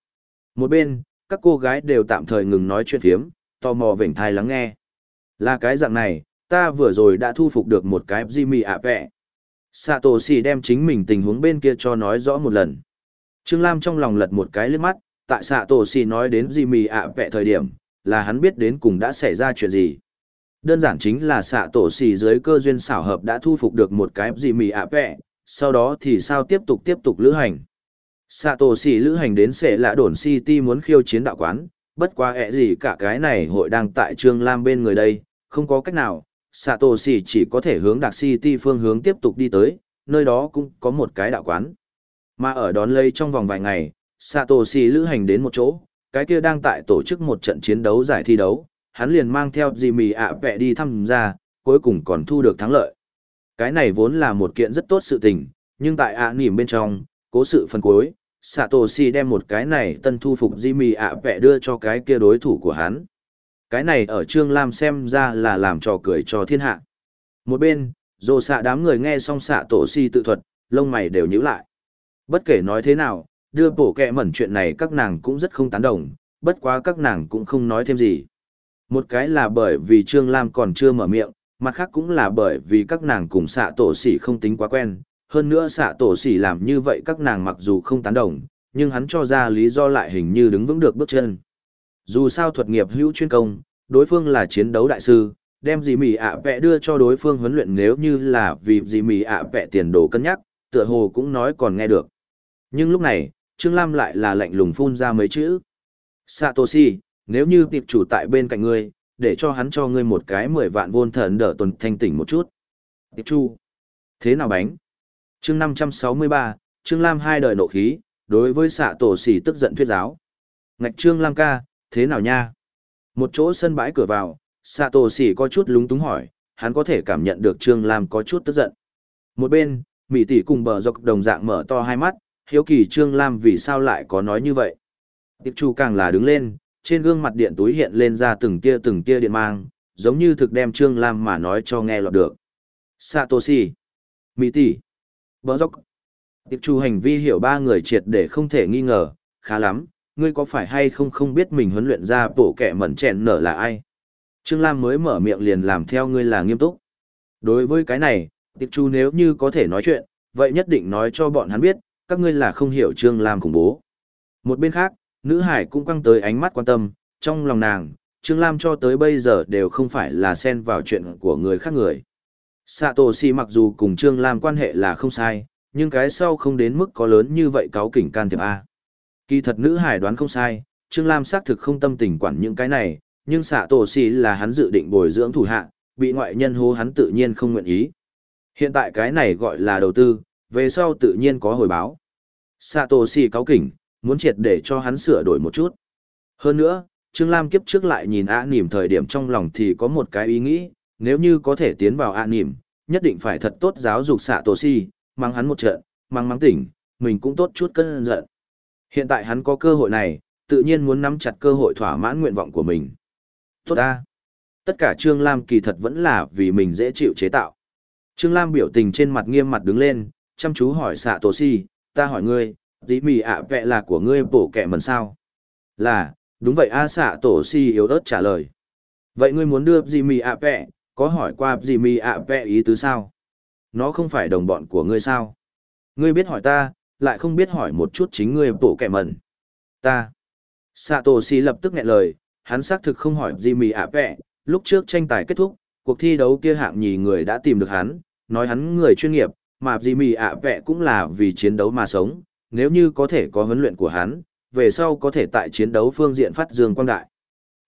Một bên, các cô gái đều tạm thời ngừng nói chuyện phiếm, tò mò vểnh thai lắng nghe. Là cái dạng này, ta vừa rồi đã thu phục được một cái Jimmy ạ vẹ. Satoshi đem chính mình tình huống bên kia cho nói rõ một lần. Trương Lam trong lòng lật một cái lướt mắt, tại Satoshi nói đến Jimmy ạ vẹ thời điểm, là hắn biết đến cùng đã xảy ra chuyện gì. Đơn giản chính là xạ tổ xì dưới cơ duyên xảo hợp đã thu phục được một cái gì mì ạ vẹ, sau đó thì sao tiếp tục tiếp tục lữ hành. Xạ tổ xì lữ hành đến sẽ lạ đồn City muốn khiêu chiến đạo quán, bất quá ẹ gì cả cái này hội đang tại Trương Lam bên người đây, không có cách nào, Satoshi chỉ có thể hướng đặc City phương hướng tiếp tục đi tới, nơi đó cũng có một cái đạo quán. Mà ở đón lấy trong vòng vài ngày, Satoshi lữ hành đến một chỗ, cái kia đang tại tổ chức một trận chiến đấu giải thi đấu, hắn liền mang theo Jimmy ạ vẹ đi thăm ra, cuối cùng còn thu được thắng lợi. Cái này vốn là một kiện rất tốt sự tình, nhưng tại ạ nỉm bên trong, cố sự phần cuối, Satoshi đem một cái này tân thu phục Jimmy ạ vẹ đưa cho cái kia đối thủ của hắn. Cái này ở Trương Lam xem ra là làm trò cười cho thiên hạ. Một bên, dồ xạ đám người nghe xong xạ tổ si tự thuật, lông mày đều nhíu lại. Bất kể nói thế nào, đưa bổ kẹ mẩn chuyện này các nàng cũng rất không tán đồng, bất quá các nàng cũng không nói thêm gì. Một cái là bởi vì Trương Lam còn chưa mở miệng, mặt khác cũng là bởi vì các nàng cùng xạ tổ sỉ không tính quá quen. Hơn nữa xạ tổ sỉ làm như vậy các nàng mặc dù không tán đồng, nhưng hắn cho ra lý do lại hình như đứng vững được bước chân. Dù sao thuật nghiệp hữu chuyên công, đối phương là chiến đấu đại sư, đem gì mì ạ vẹ đưa cho đối phương huấn luyện nếu như là vì gì mì ạ vẹ tiền đồ cân nhắc, tựa hồ cũng nói còn nghe được. Nhưng lúc này, Trương Lam lại là lạnh lùng phun ra mấy chữ. Satoshi, nếu như tiệp chủ tại bên cạnh ngươi, để cho hắn cho ngươi một cái 10 vạn vôn thần đỡ tuần thanh tỉnh một chút. Tiệp chu. Thế nào bánh? chương 563, Trương Lam hai đời nộ khí, đối với xạ tổ xỉ tức giận thuyết giáo. Ngạch Trương Lam ca, thế nào nha? Một chỗ sân bãi cửa vào, Sato Sỉ có chút lúng túng hỏi, hắn có thể cảm nhận được Trương Lam có chút tức giận. Một bên, Mỹ tỷ cùng bờ dọc đồng dạng mở to hai mắt, hiếu kỳ Trương Lam vì sao lại có nói như vậy. Tiệp Chu càng là đứng lên, trên gương mặt điện túi hiện lên ra từng tia từng tia điện mang, giống như thực đem Trương Lam mà nói cho nghe lọt được. Satoshi, Mỹ tỷ, bờ dốc. Tiệp Chu hành vi hiểu ba người triệt để không thể nghi ngờ, khá lắm, ngươi có phải hay không không biết mình huấn luyện ra bộ kẻ mẩn chèn nở là ai. Trương Lam mới mở miệng liền làm theo ngươi là nghiêm túc. Đối với cái này, tiệp Chu nếu như có thể nói chuyện, vậy nhất định nói cho bọn hắn biết, các ngươi là không hiểu Trương Lam khủng bố. Một bên khác, nữ hải cũng quăng tới ánh mắt quan tâm, trong lòng nàng, Trương Lam cho tới bây giờ đều không phải là xen vào chuyện của người khác người. Satoshi mặc dù cùng Trương Lam quan hệ là không sai, nhưng cái sau không đến mức có lớn như vậy cáo kỉnh can thiệp A. Kỳ thật nữ hải đoán không sai, Trương Lam xác thực không tâm tình quản những cái này, nhưng xạ tổ xì là hắn dự định bồi dưỡng thủ hạ, bị ngoại nhân hô hắn tự nhiên không nguyện ý. Hiện tại cái này gọi là đầu tư, về sau tự nhiên có hồi báo. Xạ tổ xì cáo kỉnh, muốn triệt để cho hắn sửa đổi một chút. Hơn nữa, Trương Lam kiếp trước lại nhìn ạ nỉm thời điểm trong lòng thì có một cái ý nghĩ, nếu như có thể tiến vào ạ nỉm, nhất định phải thật tốt giáo dục xạ tổ si, mang hắn một trận, mang mang tỉnh, mình cũng tốt chút cân giận. Hiện tại hắn có cơ hội này, tự nhiên muốn nắm chặt cơ hội thỏa mãn nguyện vọng của mình. Tốt ta! Tất cả Trương Lam kỳ thật vẫn là vì mình dễ chịu chế tạo. Trương Lam biểu tình trên mặt nghiêm mặt đứng lên, chăm chú hỏi xạ tổ si, ta hỏi ngươi, dĩ mì ạ vẹ là của ngươi bổ kẹ mần sao? Là, đúng vậy a xạ tổ si yếu ớt trả lời. Vậy ngươi muốn đưa dĩ mì ạ vẹ, có hỏi qua dĩ mì ạ vẹ ý tứ sao? Nó không phải đồng bọn của ngươi sao? Ngươi biết hỏi ta, lại không biết hỏi một chút chính ngươi bộ kẻ mần. Ta. Xạ si lập tức nghẹn lời, hắn xác thực không hỏi Jimmy ạ vẹ, lúc trước tranh tài kết thúc, cuộc thi đấu kia hạng nhì người đã tìm được hắn, nói hắn người chuyên nghiệp, mà Jimmy ạ vẹ cũng là vì chiến đấu mà sống, nếu như có thể có huấn luyện của hắn, về sau có thể tại chiến đấu phương diện phát dương quang đại.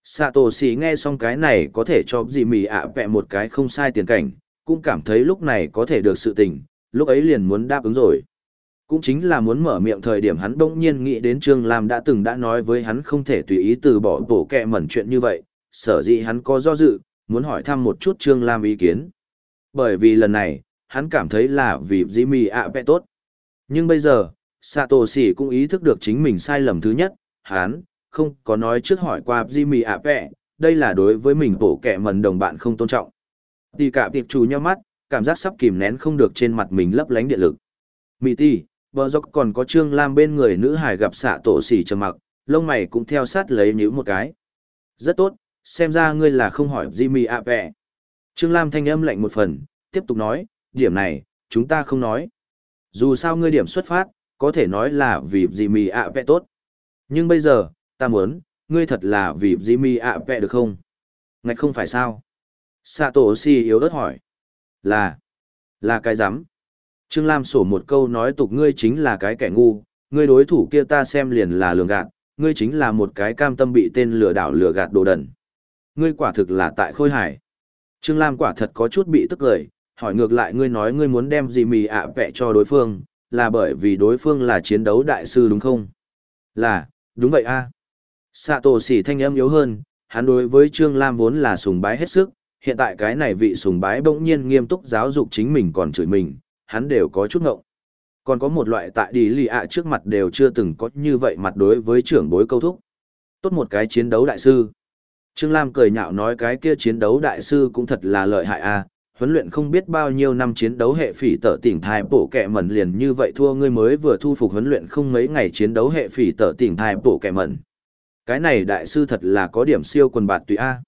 Satoshi nghe xong cái này có thể cho Jimmy ạ vẹ một cái không sai tiền cảnh, cũng cảm thấy lúc này có thể được sự tình, lúc ấy liền muốn đáp ứng rồi. Cũng chính là muốn mở miệng thời điểm hắn bỗng nhiên nghĩ đến Trương Lam đã từng đã nói với hắn không thể tùy ý từ bỏ bổ kẹ mẩn chuyện như vậy, sở dĩ hắn có do dự, muốn hỏi thăm một chút Trương Lam ý kiến. Bởi vì lần này, hắn cảm thấy là vì Jimmy ạ vẽ tốt. Nhưng bây giờ, Satoshi cũng ý thức được chính mình sai lầm thứ nhất, hắn, không có nói trước hỏi qua Jimmy ạ vẽ, đây là đối với mình bổ kẹ mẩn đồng bạn không tôn trọng. Tì cả tiệp chủ nhau mắt, cảm giác sắp kìm nén không được trên mặt mình lấp lánh điện lực. Mị ti, bờ dọc còn có Trương Lam bên người nữ hải gặp xạ tổ xỉ trầm mặc, lông mày cũng theo sát lấy nhíu một cái. Rất tốt, xem ra ngươi là không hỏi Jimmy ạ vẹ. Trương Lam thanh âm lạnh một phần, tiếp tục nói, điểm này, chúng ta không nói. Dù sao ngươi điểm xuất phát, có thể nói là vì di mì ạ vẹ tốt. Nhưng bây giờ, ta muốn, ngươi thật là vì di mì ạ vẹ được không? Ngạch không phải sao? Satoshi yếu ớt hỏi. Là, là cái rắm Trương Lam sổ một câu nói tục ngươi chính là cái kẻ ngu, ngươi đối thủ kia ta xem liền là lường gạt, ngươi chính là một cái cam tâm bị tên lừa đảo lừa gạt đồ đần. Ngươi quả thực là tại khôi hải. Trương Lam quả thật có chút bị tức lời, hỏi ngược lại ngươi nói ngươi muốn đem gì mì ạ vẹ cho đối phương, là bởi vì đối phương là chiến đấu đại sư đúng không? Là, đúng vậy a. À. Sạ tổ sỉ thanh âm yếu hơn, hắn đối với Trương Lam vốn là sùng bái hết sức, hiện tại cái này vị sùng bái bỗng nhiên nghiêm túc giáo dục chính mình còn chửi mình, hắn đều có chút ngộng. Còn có một loại tại đi lì ạ trước mặt đều chưa từng có như vậy mặt đối với trưởng bối câu thúc. Tốt một cái chiến đấu đại sư. Trương Lam cười nhạo nói cái kia chiến đấu đại sư cũng thật là lợi hại a huấn luyện không biết bao nhiêu năm chiến đấu hệ phỉ tở tỉnh thai bổ kẹ mẩn liền như vậy thua ngươi mới vừa thu phục huấn luyện không mấy ngày chiến đấu hệ phỉ tở tỉnh thai bổ kẹ mẩn. Cái này đại sư thật là có điểm siêu quần bạt tùy A.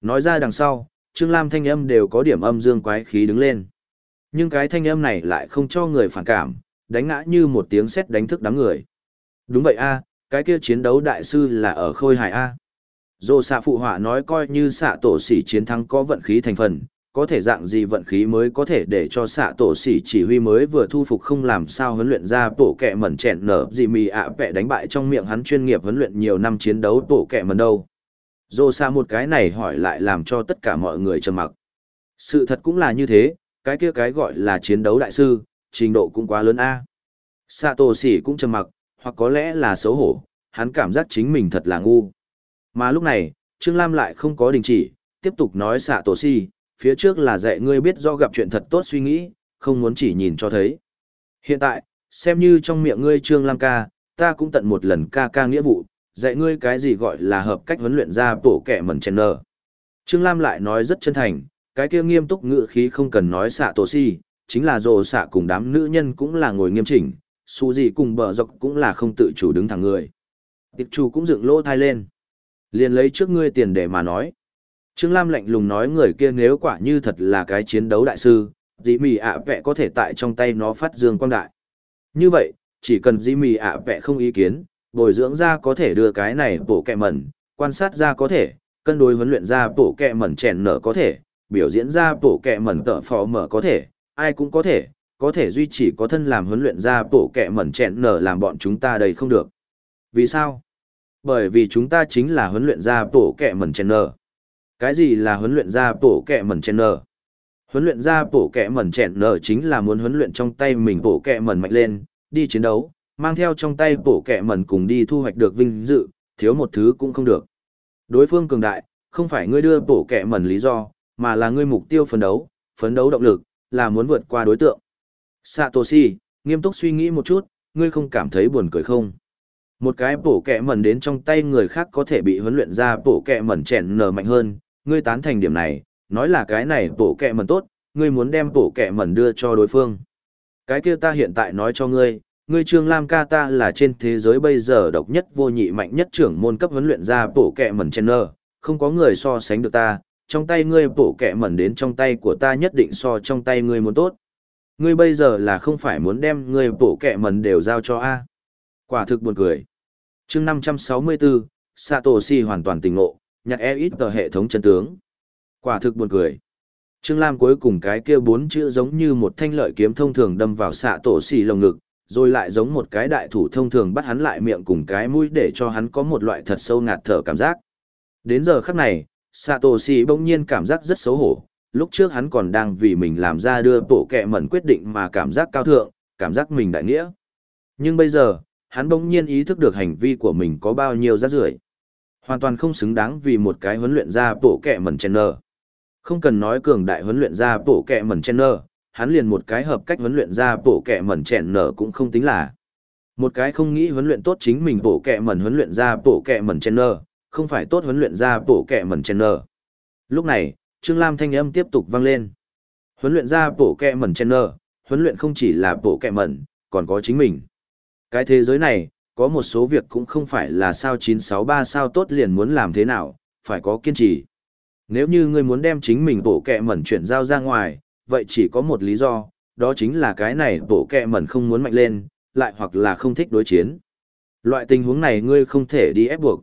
Nói ra đằng sau, Trương Lam thanh âm đều có điểm âm dương quái khí đứng lên. Nhưng cái thanh âm này lại không cho người phản cảm, đánh ngã như một tiếng sét đánh thức đám người. Đúng vậy A, cái kia chiến đấu đại sư là ở khôi hài A. Dô xạ phụ họa nói coi như xạ tổ sĩ chiến thắng có vận khí thành phần, có thể dạng gì vận khí mới có thể để cho xạ tổ sĩ chỉ huy mới vừa thu phục không làm sao huấn luyện ra tổ kẹ mẩn chẹn nở gì mì ạ à vẹ đánh bại trong miệng hắn chuyên nghiệp huấn luyện nhiều năm chiến đấu tổ kẹ mẩn đâu. Dô xạ một cái này hỏi lại làm cho tất cả mọi người trầm mặc. Sự thật cũng là như thế, cái kia cái gọi là chiến đấu đại sư, trình độ cũng quá lớn a. Xạ tổ sĩ cũng trầm mặc, hoặc có lẽ là xấu hổ, hắn cảm giác chính mình thật là ngu. Mà lúc này, Trương Lam lại không có đình chỉ, tiếp tục nói xạ tổ si, phía trước là dạy ngươi biết do gặp chuyện thật tốt suy nghĩ, không muốn chỉ nhìn cho thấy. Hiện tại, xem như trong miệng ngươi Trương Lam ca, ta cũng tận một lần ca ca nghĩa vụ, dạy ngươi cái gì gọi là hợp cách huấn luyện ra bổ kẻ mẩn chèn nở. Trương Lam lại nói rất chân thành, cái kia nghiêm túc ngự khí không cần nói xạ tổ si, chính là rồ xạ cùng đám nữ nhân cũng là ngồi nghiêm chỉnh, su gì cùng bờ dọc cũng là không tự chủ đứng thẳng người. Tiệp chủ cũng dựng lỗ thai lên. Liền lấy trước ngươi tiền để mà nói. Trương Lam lạnh lùng nói người kia nếu quả như thật là cái chiến đấu đại sư, dĩ mì ạ vẹ có thể tại trong tay nó phát dương quang đại. Như vậy, chỉ cần dĩ mì ạ vẹ không ý kiến, bồi dưỡng ra có thể đưa cái này bổ kẹ mẩn, quan sát ra có thể, cân đối huấn luyện ra bổ kẹ mẩn chèn nở có thể, biểu diễn ra bộ kẹ mẩn tợ phò mở có thể, ai cũng có thể, có thể duy trì có thân làm huấn luyện ra bộ kẹ mẩn chẹn nở làm bọn chúng ta đây không được. Vì sao? Bởi vì chúng ta chính là huấn luyện ra bộ kẹ mẩn chẹn nở. Cái gì là huấn luyện ra bộ kẹ mẩn chẹn nở? Huấn luyện ra bộ kẹ mẩn chẹn nở chính là muốn huấn luyện trong tay mình bộ kẹ mẩn mạnh lên, đi chiến đấu, mang theo trong tay bộ kẹ mẩn cùng đi thu hoạch được vinh dự, thiếu một thứ cũng không được. Đối phương cường đại, không phải ngươi đưa bộ kẹ mẩn lý do, mà là ngươi mục tiêu phấn đấu, phấn đấu động lực, là muốn vượt qua đối tượng. Satoshi, nghiêm túc suy nghĩ một chút, ngươi không cảm thấy buồn cười không? Một cái bổ kẹ mẩn đến trong tay người khác có thể bị huấn luyện ra bổ kẹ mẩn chèn nở mạnh hơn, ngươi tán thành điểm này, nói là cái này bổ kẹ mẩn tốt, ngươi muốn đem bổ kẹ mẩn đưa cho đối phương. Cái kia ta hiện tại nói cho ngươi, ngươi Trương Lam ca ta là trên thế giới bây giờ độc nhất vô nhị mạnh nhất trưởng môn cấp huấn luyện ra bổ kẹ mẩn chèn nở, không có người so sánh được ta, trong tay ngươi bổ kẹ mẩn đến trong tay của ta nhất định so trong tay ngươi muốn tốt. Ngươi bây giờ là không phải muốn đem ngươi bổ kẹ mẩn đều giao cho A. Quả thực buồn cười chương 564, Satoshi hoàn toàn tỉnh ngộ, nhặt e ít tờ hệ thống chân tướng. Quả thực buồn cười. Trương Lam cuối cùng cái kia bốn chữ giống như một thanh lợi kiếm thông thường đâm vào xạ tổ xì lồng ngực, rồi lại giống một cái đại thủ thông thường bắt hắn lại miệng cùng cái mũi để cho hắn có một loại thật sâu ngạt thở cảm giác. Đến giờ khắc này, Satoshi bỗng nhiên cảm giác rất xấu hổ, lúc trước hắn còn đang vì mình làm ra đưa bộ kẹ mẩn quyết định mà cảm giác cao thượng, cảm giác mình đại nghĩa. Nhưng bây giờ, hắn bỗng nhiên ý thức được hành vi của mình có bao nhiêu rác rưởi. Hoàn toàn không xứng đáng vì một cái huấn luyện ra bộ kẹ mẩn chen nơ không cần nói cường đại huấn luyện ra bộ kẹ mẩn chen nơ hắn liền một cái hợp cách huấn luyện ra bộ kẹ mẩn chen nơ cũng không tính là. Một cái không nghĩ huấn luyện tốt chính mình bộ kẹ mẩn huấn luyện ra bộ kẹ mẩn chen nơ không phải tốt huấn luyện ra bộ kẻ mẩn chen nở. lúc này trương lam thanh âm tiếp tục vang lên huấn luyện ra bộ kẻ mẩn chen nở, huấn luyện không chỉ là bộ kẻ mẩn còn có chính mình cái thế giới này, có một số việc cũng không phải là sao 963 sao tốt liền muốn làm thế nào, phải có kiên trì. Nếu như ngươi muốn đem chính mình bộ kẹ mẩn chuyển giao ra ngoài, vậy chỉ có một lý do, đó chính là cái này bộ kẹ mẩn không muốn mạnh lên, lại hoặc là không thích đối chiến. Loại tình huống này ngươi không thể đi ép buộc.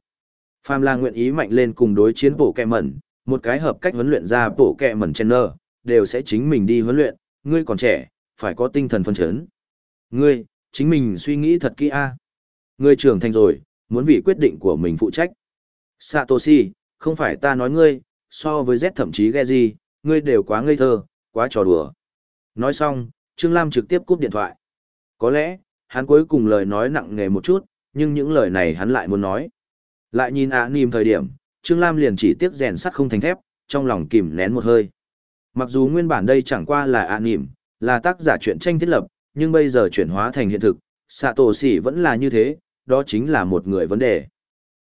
Phàm là nguyện ý mạnh lên cùng đối chiến bổ kẹ mẩn, Một cái hợp cách huấn luyện ra bộ kẹ mẩn chen nơ, đều sẽ chính mình đi huấn luyện, ngươi còn trẻ, phải có tinh thần phân chấn. Ngươi, chính mình suy nghĩ thật kỹ a. Ngươi trưởng thành rồi, muốn vì quyết định của mình phụ trách. Satoshi, không phải ta nói ngươi, so với Z thậm chí Geji, ngươi đều quá ngây thơ, quá trò đùa. Nói xong, Trương Lam trực tiếp cúp điện thoại. Có lẽ, hắn cuối cùng lời nói nặng nề một chút, nhưng những lời này hắn lại muốn nói. Lại nhìn ạ à thời điểm, Trương Lam liền chỉ tiếc rèn sắt không thành thép, trong lòng kìm nén một hơi. Mặc dù nguyên bản đây chẳng qua là ạ à là tác giả truyện tranh thiết lập, nhưng bây giờ chuyển hóa thành hiện thực, xạ tổ xỉ vẫn là như thế, đó chính là một người vấn đề.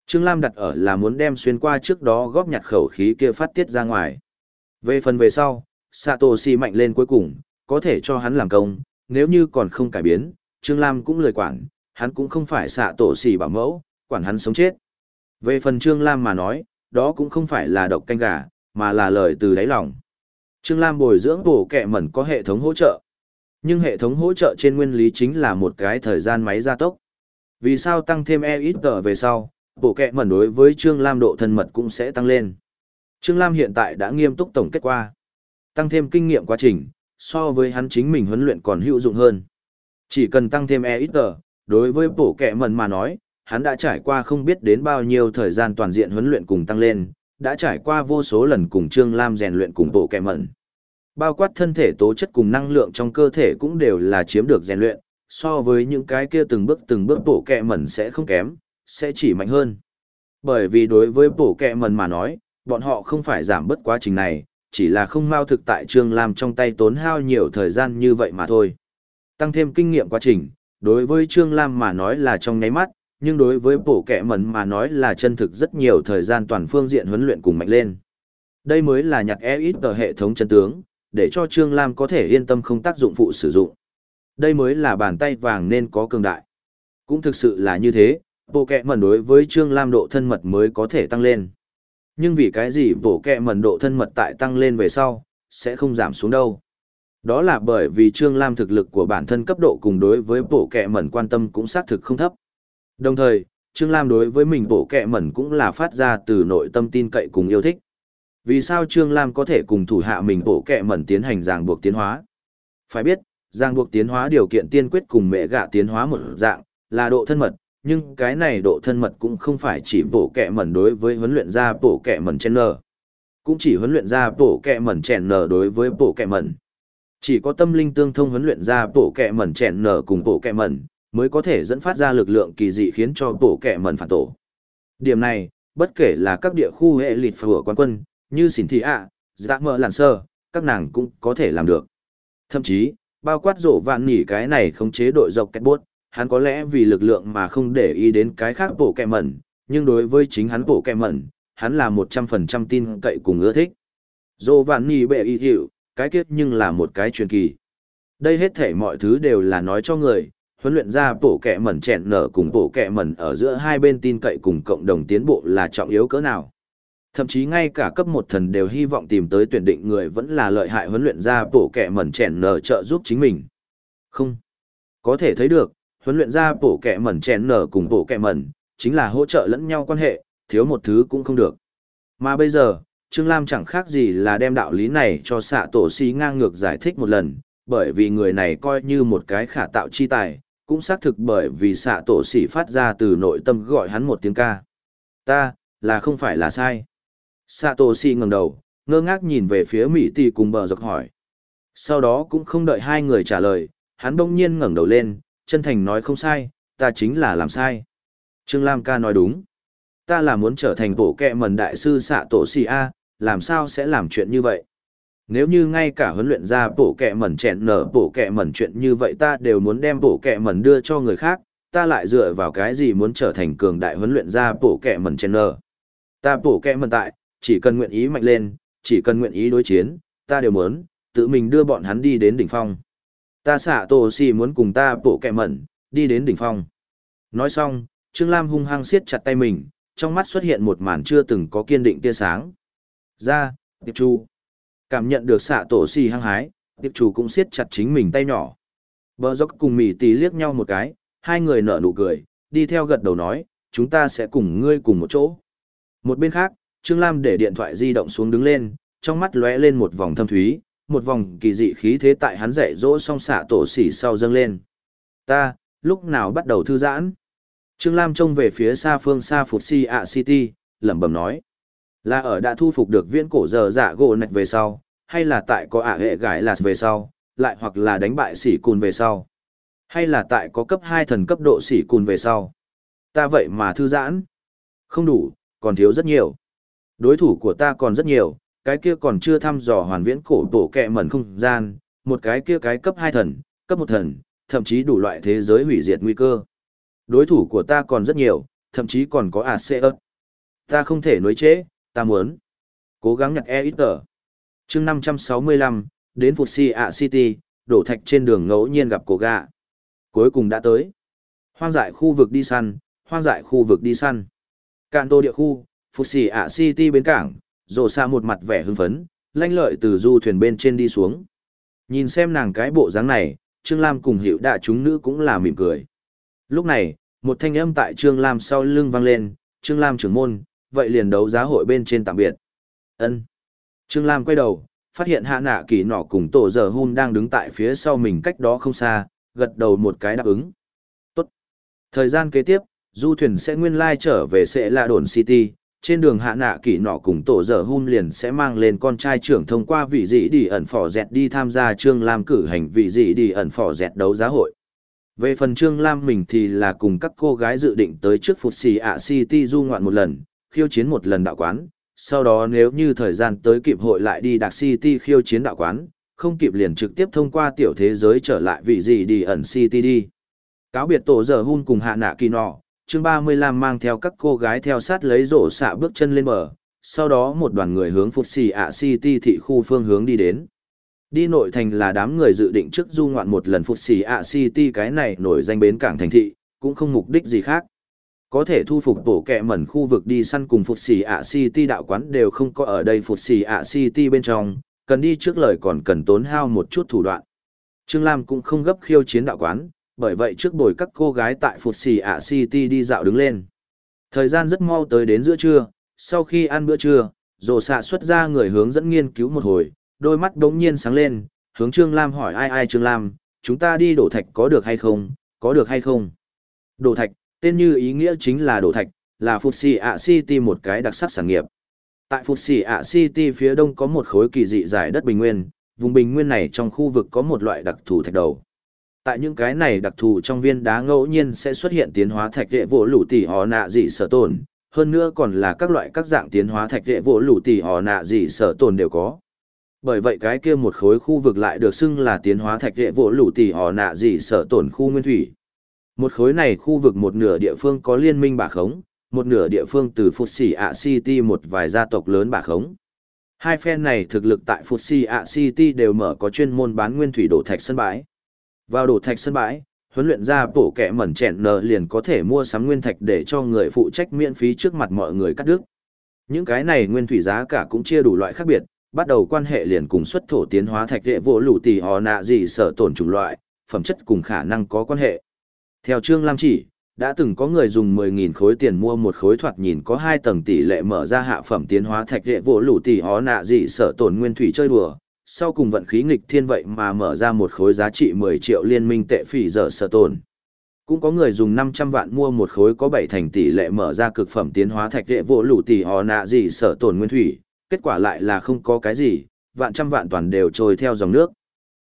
Trương Lam đặt ở là muốn đem xuyên qua trước đó góp nhặt khẩu khí kia phát tiết ra ngoài. Về phần về sau, xạ tổ sỉ mạnh lên cuối cùng, có thể cho hắn làm công, nếu như còn không cải biến, Trương Lam cũng lời quản, hắn cũng không phải xạ tổ sỉ bảo mẫu, quản hắn sống chết. Về phần Trương Lam mà nói, đó cũng không phải là độc canh gà, mà là lời từ đáy lòng. Trương Lam bồi dưỡng bổ kẹ mẩn có hệ thống hỗ trợ. Nhưng hệ thống hỗ trợ trên nguyên lý chính là một cái thời gian máy gia tốc. Vì sao tăng thêm e ít tờ về sau, bộ kẹ mẩn đối với Trương Lam độ thân mật cũng sẽ tăng lên. Trương Lam hiện tại đã nghiêm túc tổng kết qua. Tăng thêm kinh nghiệm quá trình, so với hắn chính mình huấn luyện còn hữu dụng hơn. Chỉ cần tăng thêm e ít tờ, đối với bộ kẹ mẩn mà nói, hắn đã trải qua không biết đến bao nhiêu thời gian toàn diện huấn luyện cùng tăng lên, đã trải qua vô số lần cùng Trương Lam rèn luyện cùng bộ kẻ mẩn. Bao quát thân thể tố chất cùng năng lượng trong cơ thể cũng đều là chiếm được rèn luyện, so với những cái kia từng bước từng bước bộ kẻ mẩn sẽ không kém, sẽ chỉ mạnh hơn. Bởi vì đối với bộ kẻ mẩn mà nói, bọn họ không phải giảm bớt quá trình này, chỉ là không mau thực tại Trương Lam trong tay tốn hao nhiều thời gian như vậy mà thôi. Tăng thêm kinh nghiệm quá trình, đối với Trương Lam mà nói là trong nháy mắt, nhưng đối với bộ kẻ mẩn mà nói là chân thực rất nhiều thời gian toàn phương diện huấn luyện cùng mạnh lên. Đây mới là nhặt e ít ở hệ thống chân tướng, để cho Trương Lam có thể yên tâm không tác dụng phụ sử dụng. Đây mới là bàn tay vàng nên có cường đại. Cũng thực sự là như thế, bộ kẻ mẩn đối với Trương Lam độ thân mật mới có thể tăng lên. Nhưng vì cái gì bộ kẻ mẩn độ thân mật tại tăng lên về sau, sẽ không giảm xuống đâu. Đó là bởi vì Trương Lam thực lực của bản thân cấp độ cùng đối với bộ kẻ mẩn quan tâm cũng xác thực không thấp. Đồng thời, Trương Lam đối với mình bộ kẹ mẩn cũng là phát ra từ nội tâm tin cậy cùng yêu thích. Vì sao Trương Lam có thể cùng thủ hạ mình bộ kẹ mẩn tiến hành ràng buộc tiến hóa? Phải biết, ràng buộc tiến hóa điều kiện tiên quyết cùng mẹ gạ tiến hóa một dạng, là độ thân mật, nhưng cái này độ thân mật cũng không phải chỉ bộ kẹ mẩn đối với huấn luyện ra bộ kẹ mẩn chen nở. Cũng chỉ huấn luyện ra bộ kẹ mẩn chen nở đối với bộ kẹ mẩn. Chỉ có tâm linh tương thông huấn luyện ra bộ kẹ mẩn chèn nở cùng bộ kẹ mẩn, mới có thể dẫn phát ra lực lượng kỳ dị khiến cho tổ kẻ mẩn phản tổ. Điểm này, bất kể là các địa khu hệ lịt phở quan quân, như xỉn thị ạ, dạ mơ làn sơ, các nàng cũng có thể làm được. Thậm chí, bao quát rổ vạn nỉ cái này không chế đội dọc kẹt bốt, hắn có lẽ vì lực lượng mà không để ý đến cái khác bộ kẹ mẩn, nhưng đối với chính hắn bộ kẹ mẩn, hắn là một trăm phần trăm tin cậy cùng ưa thích. Rổ vạn nỉ bệ y hiệu, cái kết nhưng là một cái truyền kỳ. Đây hết thể mọi thứ đều là nói cho người, huấn luyện ra bộ kẹ mẩn chẹn nở cùng bộ kẹ mẩn ở giữa hai bên tin cậy cùng cộng đồng tiến bộ là trọng yếu cỡ nào. Thậm chí ngay cả cấp một thần đều hy vọng tìm tới tuyển định người vẫn là lợi hại huấn luyện ra bộ kẹ mẩn chèn nở trợ giúp chính mình. Không. Có thể thấy được, huấn luyện ra bộ kẹ mẩn chèn nở cùng bộ kẹ mẩn, chính là hỗ trợ lẫn nhau quan hệ, thiếu một thứ cũng không được. Mà bây giờ, Trương Lam chẳng khác gì là đem đạo lý này cho xạ tổ si ngang ngược giải thích một lần, bởi vì người này coi như một cái khả tạo chi tài, cũng xác thực bởi vì xạ tổ sĩ phát ra từ nội tâm gọi hắn một tiếng ca. Ta, là không phải là sai. Xạ tổ sĩ ngẩng đầu, ngơ ngác nhìn về phía Mỹ Tỷ cùng bờ dọc hỏi. Sau đó cũng không đợi hai người trả lời, hắn bỗng nhiên ngẩng đầu lên, chân thành nói không sai, ta chính là làm sai. Trương Lam ca nói đúng. Ta là muốn trở thành bộ kẹ mần đại sư xạ tổ xì A, làm sao sẽ làm chuyện như vậy? Nếu như ngay cả huấn luyện ra bổ kẹ mẩn chẹn nở bổ kẹ mẩn chuyện như vậy ta đều muốn đem bổ kẹ mẩn đưa cho người khác, ta lại dựa vào cái gì muốn trở thành cường đại huấn luyện ra bổ kẹ mẩn chẹn nở. Ta bổ kẹ mẩn tại, chỉ cần nguyện ý mạnh lên, chỉ cần nguyện ý đối chiến, ta đều muốn, tự mình đưa bọn hắn đi đến đỉnh phong. Ta xạ tổ xì muốn cùng ta bổ kẹ mẩn, đi đến đỉnh phong. Nói xong, Trương Lam hung hăng siết chặt tay mình, trong mắt xuất hiện một màn chưa từng có kiên định tia sáng. Ra, tiệp chu. Cảm nhận được xạ tổ xì hăng hái, tiệp chủ cũng siết chặt chính mình tay nhỏ. Bờ dốc cùng mỉ tí liếc nhau một cái, hai người nở nụ cười, đi theo gật đầu nói, chúng ta sẽ cùng ngươi cùng một chỗ. Một bên khác, Trương Lam để điện thoại di động xuống đứng lên, trong mắt lóe lên một vòng thâm thúy, một vòng kỳ dị khí thế tại hắn dạy dỗ song xạ tổ xỉ sau dâng lên. Ta, lúc nào bắt đầu thư giãn? Trương Lam trông về phía xa phương xa Phục Si ạ City, lẩm bẩm nói. Là ở đã thu phục được viễn cổ giờ dạ gỗ nạch về sau, hay là tại có ả hệ gái lạt về sau, lại hoặc là đánh bại sỉ cùn về sau, hay là tại có cấp 2 thần cấp độ sỉ cùn về sau. Ta vậy mà thư giãn. Không đủ, còn thiếu rất nhiều. Đối thủ của ta còn rất nhiều, cái kia còn chưa thăm dò hoàn viễn cổ tổ kẹ mẩn không gian, một cái kia cái cấp 2 thần, cấp 1 thần, thậm chí đủ loại thế giới hủy diệt nguy cơ. Đối thủ của ta còn rất nhiều, thậm chí còn có Aseus. Ta không thể nối chế, ta muốn. Cố gắng nhặt e ít tờ. chương 565, đến Phục Si ạ City, đổ thạch trên đường ngẫu nhiên gặp cổ gà. Cuối cùng đã tới. Hoang dại khu vực đi săn, hoang dại khu vực đi săn. Cạn tô địa khu, Phục Si ạ City bến cảng, rồ xa một mặt vẻ hưng phấn, lanh lợi từ du thuyền bên trên đi xuống. Nhìn xem nàng cái bộ dáng này, Trương Lam cùng hiệu đạ chúng nữ cũng là mỉm cười. Lúc này, một thanh âm tại Trương Lam sau lưng vang lên, Trương Lam trưởng môn, vậy liền đấu giá hội bên trên tạm biệt. ân Trương Lam quay đầu, phát hiện hạ nạ kỳ nọ cùng tổ giờ hun đang đứng tại phía sau mình cách đó không xa, gật đầu một cái đáp ứng. Tốt. Thời gian kế tiếp, du thuyền sẽ nguyên lai trở về sẽ là đồn City, trên đường hạ nạ kỳ nọ cùng tổ giờ hun liền sẽ mang lên con trai trưởng thông qua vị dị đi ẩn phỏ dẹt đi tham gia Trương Lam cử hành vị dị đi ẩn phỏ dẹt đấu giá hội. Về phần Trương Lam mình thì là cùng các cô gái dự định tới trước Phụt Xì ạ City du ngoạn một lần, khiêu chiến một lần đạo quán, sau đó nếu như thời gian tới kịp hội lại đi Dark City khiêu chiến đạo quán, không kịp liền trực tiếp thông qua tiểu thế giới trở lại vị gì đi ẩn City đi. Cáo biệt tổ giờ hun cùng hạ nạ kỳ nọ, chương 35 mang theo các cô gái theo sát lấy rổ xạ bước chân lên bờ, sau đó một đoàn người hướng phục Xì ạ City thị khu phương hướng đi đến. Đi nội thành là đám người dự định trước du ngoạn một lần phục Xì ạ City cái này nổi danh bến cảng thành thị, cũng không mục đích gì khác có thể thu phục tổ kẹ mẩn khu vực đi săn cùng phục xì ạ city đạo quán đều không có ở đây phục xì ạ city bên trong, cần đi trước lời còn cần tốn hao một chút thủ đoạn. Trương lam cũng không gấp khiêu chiến đạo quán, bởi vậy trước bồi các cô gái tại phục xì ạ city đi dạo đứng lên. Thời gian rất mau tới đến giữa trưa, sau khi ăn bữa trưa, rồ xạ xuất ra người hướng dẫn nghiên cứu một hồi, đôi mắt đ ố n g nhiên sáng lên, hướng trương lam hỏi, ai ai trương lam, chúng ta đi đổ thạch có được hay không? Có được hay không? Đổ thạch Tên như ý nghĩa chính là đổ thạch, là Phục Sĩ ạ City một cái đặc sắc sản nghiệp. Tại Phục Sĩ ạ City phía đông có một khối kỳ dị giải đất bình nguyên, vùng bình nguyên này trong khu vực có một loại đặc thù thạch đầu. Tại những cái này đặc thù trong viên đá ngẫu nhiên sẽ xuất hiện tiến hóa thạch đệ vỗ lũ tỷ họ nạ dị sở tồn, hơn nữa còn là các loại các dạng tiến hóa thạch đệ vỗ lũ tỷ họ nạ dị sở tồn đều có. Bởi vậy cái kia một khối khu vực lại được xưng là tiến hóa thạch đệ vỗ lũ tỷ họ nạ dị sở tồn khu nguyên thủy. Một khối này khu vực một nửa địa phương có liên minh bà khống, một nửa địa phương từ Phụt Sĩ ạ City một vài gia tộc lớn bà khống. Hai phen này thực lực tại Phụt Sĩ ạ City đều mở có chuyên môn bán nguyên thủy đổ thạch sân bãi. Vào đổ thạch sân bãi, huấn luyện ra bổ kẻ mẩn chèn nờ liền có thể mua sắm nguyên thạch để cho người phụ trách miễn phí trước mặt mọi người cắt đứt. Những cái này nguyên thủy giá cả cũng chia đủ loại khác biệt, bắt đầu quan hệ liền cùng xuất thổ tiến hóa thạch đệ vô lũ tỷ họ nạ gì sở tổn chủng loại, phẩm chất cùng khả năng có quan hệ. Theo Trương Lam chỉ, đã từng có người dùng 10.000 khối tiền mua một khối thoạt nhìn có hai tầng tỷ lệ mở ra hạ phẩm tiến hóa thạch đệ vỗ lũ tỷ hó nạ gì sở tổn nguyên thủy chơi đùa, sau cùng vận khí nghịch thiên vậy mà mở ra một khối giá trị 10 triệu liên minh tệ phỉ giờ sở tổn. Cũng có người dùng 500 vạn mua một khối có 7 thành tỷ lệ mở ra cực phẩm tiến hóa thạch đệ vỗ lũ tỷ hó nạ gì sở tổn nguyên thủy, kết quả lại là không có cái gì, vạn trăm vạn toàn đều trôi theo dòng nước.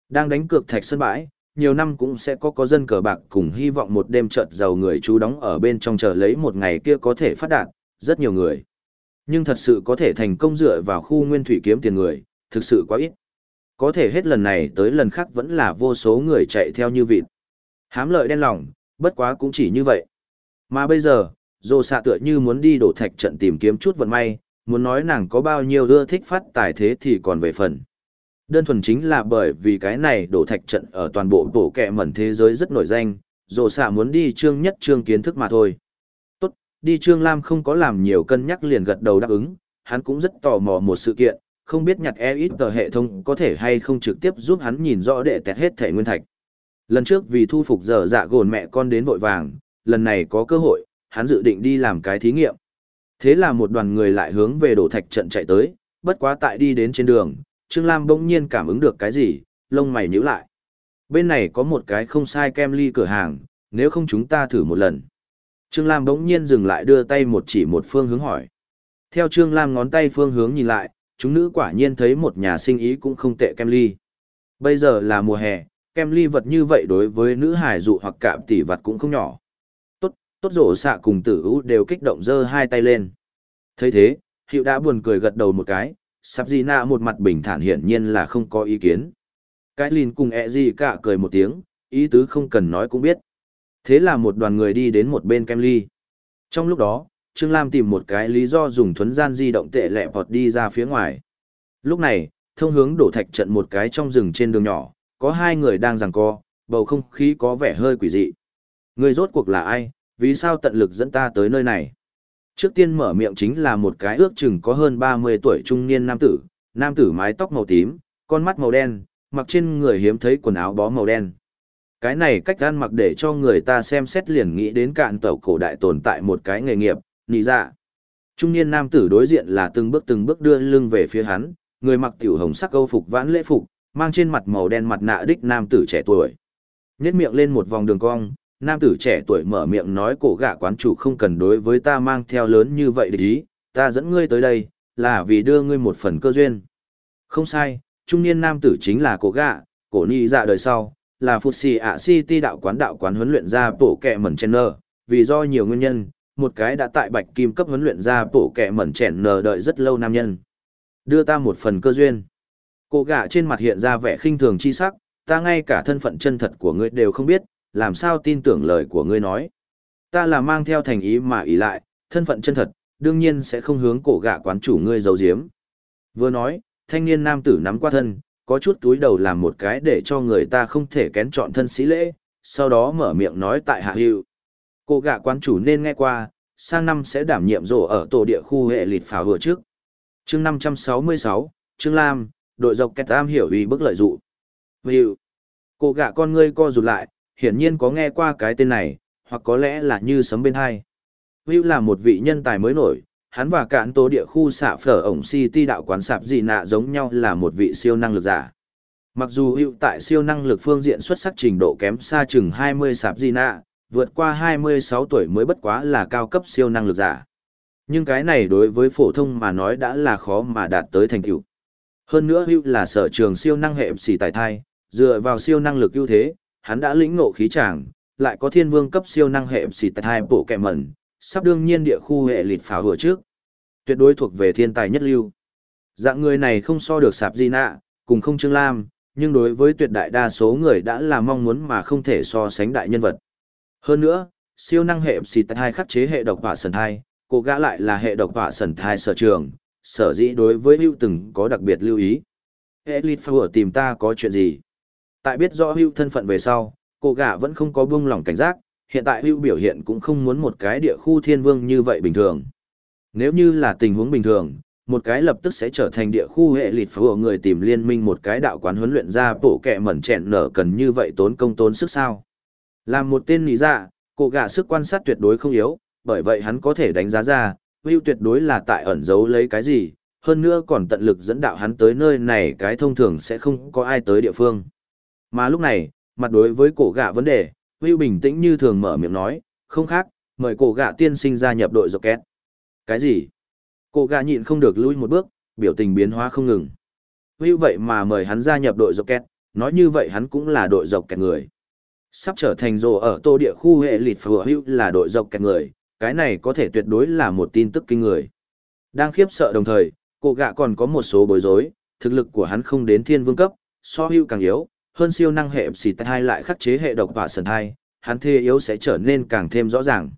Đang đánh cược thạch sân bãi, nhiều năm cũng sẽ có có dân cờ bạc cùng hy vọng một đêm chợt giàu người chú đóng ở bên trong chờ lấy một ngày kia có thể phát đạt, rất nhiều người. Nhưng thật sự có thể thành công dựa vào khu nguyên thủy kiếm tiền người, thực sự quá ít. Có thể hết lần này tới lần khác vẫn là vô số người chạy theo như vịt. Hám lợi đen lòng, bất quá cũng chỉ như vậy. Mà bây giờ, dô xạ tựa như muốn đi đổ thạch trận tìm kiếm chút vận may, muốn nói nàng có bao nhiêu ưa thích phát tài thế thì còn về phần. Đơn thuần chính là bởi vì cái này đổ thạch trận ở toàn bộ tổ kẹ mẩn thế giới rất nổi danh, rộ xạ muốn đi chương nhất chương kiến thức mà thôi. Tốt, đi chương Lam không có làm nhiều cân nhắc liền gật đầu đáp ứng, hắn cũng rất tò mò một sự kiện, không biết nhặt e ít tờ hệ thống có thể hay không trực tiếp giúp hắn nhìn rõ để tẹt hết thể nguyên thạch. Lần trước vì thu phục dở dạ gồn mẹ con đến vội vàng, lần này có cơ hội, hắn dự định đi làm cái thí nghiệm. Thế là một đoàn người lại hướng về đổ thạch trận chạy tới, bất quá tại đi đến trên đường, Trương Lam bỗng nhiên cảm ứng được cái gì, lông mày nhíu lại. Bên này có một cái không sai kem ly cửa hàng, nếu không chúng ta thử một lần. Trương Lam bỗng nhiên dừng lại đưa tay một chỉ một phương hướng hỏi. Theo Trương Lam ngón tay phương hướng nhìn lại, chúng nữ quả nhiên thấy một nhà sinh ý cũng không tệ kem ly. Bây giờ là mùa hè, kem ly vật như vậy đối với nữ hải dụ hoặc cạm tỷ vật cũng không nhỏ. Tốt, tốt rổ xạ cùng tử ưu đều kích động giơ hai tay lên. thấy thế, hiệu đã buồn cười gật đầu một cái, sắp gì nạ một mặt bình thản hiển nhiên là không có ý kiến. Cái lìn cùng ẹ gì cả cười một tiếng, ý tứ không cần nói cũng biết. Thế là một đoàn người đi đến một bên kem ly. Trong lúc đó, Trương Lam tìm một cái lý do dùng thuấn gian di động tệ lẹ vọt đi ra phía ngoài. Lúc này, thông hướng đổ thạch trận một cái trong rừng trên đường nhỏ, có hai người đang giằng co, bầu không khí có vẻ hơi quỷ dị. Người rốt cuộc là ai, vì sao tận lực dẫn ta tới nơi này? Trước tiên mở miệng chính là một cái ước chừng có hơn 30 tuổi trung niên nam tử, nam tử mái tóc màu tím, con mắt màu đen, mặc trên người hiếm thấy quần áo bó màu đen. Cái này cách ăn mặc để cho người ta xem xét liền nghĩ đến cạn tàu cổ đại tồn tại một cái nghề nghiệp, nì dạ. Trung niên nam tử đối diện là từng bước từng bước đưa lưng về phía hắn, người mặc tiểu hồng sắc câu phục vãn lễ phục, mang trên mặt màu đen mặt nạ đích nam tử trẻ tuổi. Nhét miệng lên một vòng đường cong, nam tử trẻ tuổi mở miệng nói cổ gã quán chủ không cần đối với ta mang theo lớn như vậy để ý, ta dẫn ngươi tới đây, là vì đưa ngươi một phần cơ duyên. Không sai, trung niên nam tử chính là cổ gã, cổ ni dạ đời sau, là Phụt Xì ạ ti đạo quán đạo quán huấn luyện ra bổ kẹ mẩn chen nơ, vì do nhiều nguyên nhân, một cái đã tại bạch kim cấp huấn luyện ra bổ kẹ mẩn chen nơ đợi rất lâu nam nhân. Đưa ta một phần cơ duyên. Cổ gã trên mặt hiện ra vẻ khinh thường chi sắc, ta ngay cả thân phận chân thật của ngươi đều không biết, làm sao tin tưởng lời của ngươi nói. Ta là mang theo thành ý mà ý lại, thân phận chân thật, đương nhiên sẽ không hướng cổ gạ quán chủ ngươi giấu giếm. Vừa nói, thanh niên nam tử nắm qua thân, có chút túi đầu làm một cái để cho người ta không thể kén chọn thân sĩ lễ, sau đó mở miệng nói tại hạ hiệu. Cổ gạ quán chủ nên nghe qua, sang năm sẽ đảm nhiệm rổ ở tổ địa khu hệ lịt pháo vừa trước. chương 566, Trương Lam, đội dọc kẹt Tam hiểu vì bức lợi dụ. Hiệu. Cổ gạ con ngươi co rụt lại, hiển nhiên có nghe qua cái tên này, hoặc có lẽ là như sấm bên hai. Will là một vị nhân tài mới nổi, hắn và cạn tố địa khu xạ phở ổng City đạo quán sạp gì nạ giống nhau là một vị siêu năng lực giả. Mặc dù Will tại siêu năng lực phương diện xuất sắc trình độ kém xa chừng 20 sạp gì nạ, vượt qua 26 tuổi mới bất quá là cao cấp siêu năng lực giả. Nhưng cái này đối với phổ thông mà nói đã là khó mà đạt tới thành tựu. Hơn nữa Hugh là sở trường siêu năng hệ xỉ tài thai, dựa vào siêu năng lực ưu thế, hắn đã lĩnh ngộ khí tràng, lại có thiên vương cấp siêu năng hệ xì tại hai bộ kẹ mẩn, sắp đương nhiên địa khu hệ lịt pháo vừa trước. Tuyệt đối thuộc về thiên tài nhất lưu. Dạng người này không so được sạp di nạ, cùng không Trương Lam, nhưng đối với tuyệt đại đa số người đã là mong muốn mà không thể so sánh đại nhân vật. Hơn nữa, siêu năng hệ xì tại hai khắc chế hệ độc hỏa sần thai, cô gã lại là hệ độc hỏa sần thai sở trường, sở dĩ đối với hưu từng có đặc biệt lưu ý. Elite Phở tìm ta có chuyện gì? Tại biết rõ hưu thân phận về sau, cô gã vẫn không có buông lỏng cảnh giác, hiện tại hưu biểu hiện cũng không muốn một cái địa khu thiên vương như vậy bình thường. Nếu như là tình huống bình thường, một cái lập tức sẽ trở thành địa khu hệ lịt phù người tìm liên minh một cái đạo quán huấn luyện ra bộ kẹ mẩn chẹn nở cần như vậy tốn công tốn sức sao. Làm một tên lý dạ, cô gã sức quan sát tuyệt đối không yếu, bởi vậy hắn có thể đánh giá ra, hưu tuyệt đối là tại ẩn giấu lấy cái gì, hơn nữa còn tận lực dẫn đạo hắn tới nơi này cái thông thường sẽ không có ai tới địa phương. Mà lúc này, mặt đối với cổ gạ vấn đề, Hưu bình tĩnh như thường mở miệng nói, không khác, mời cổ gạ tiên sinh gia nhập đội dọc két. Cái gì? Cổ gạ nhịn không được lui một bước, biểu tình biến hóa không ngừng. Hưu vậy mà mời hắn gia nhập đội dọc két, nói như vậy hắn cũng là đội dọc kẹt người. Sắp trở thành rồ ở tô địa khu hệ lịt phở hưu là đội dọc kẹt người, cái này có thể tuyệt đối là một tin tức kinh người. Đang khiếp sợ đồng thời, cổ gạ còn có một số bối rối, thực lực của hắn không đến thiên vương cấp, so hưu càng yếu, hơn siêu năng hệ xì hai lại khắc chế hệ độc và sần hai, hắn thê yếu sẽ trở nên càng thêm rõ ràng.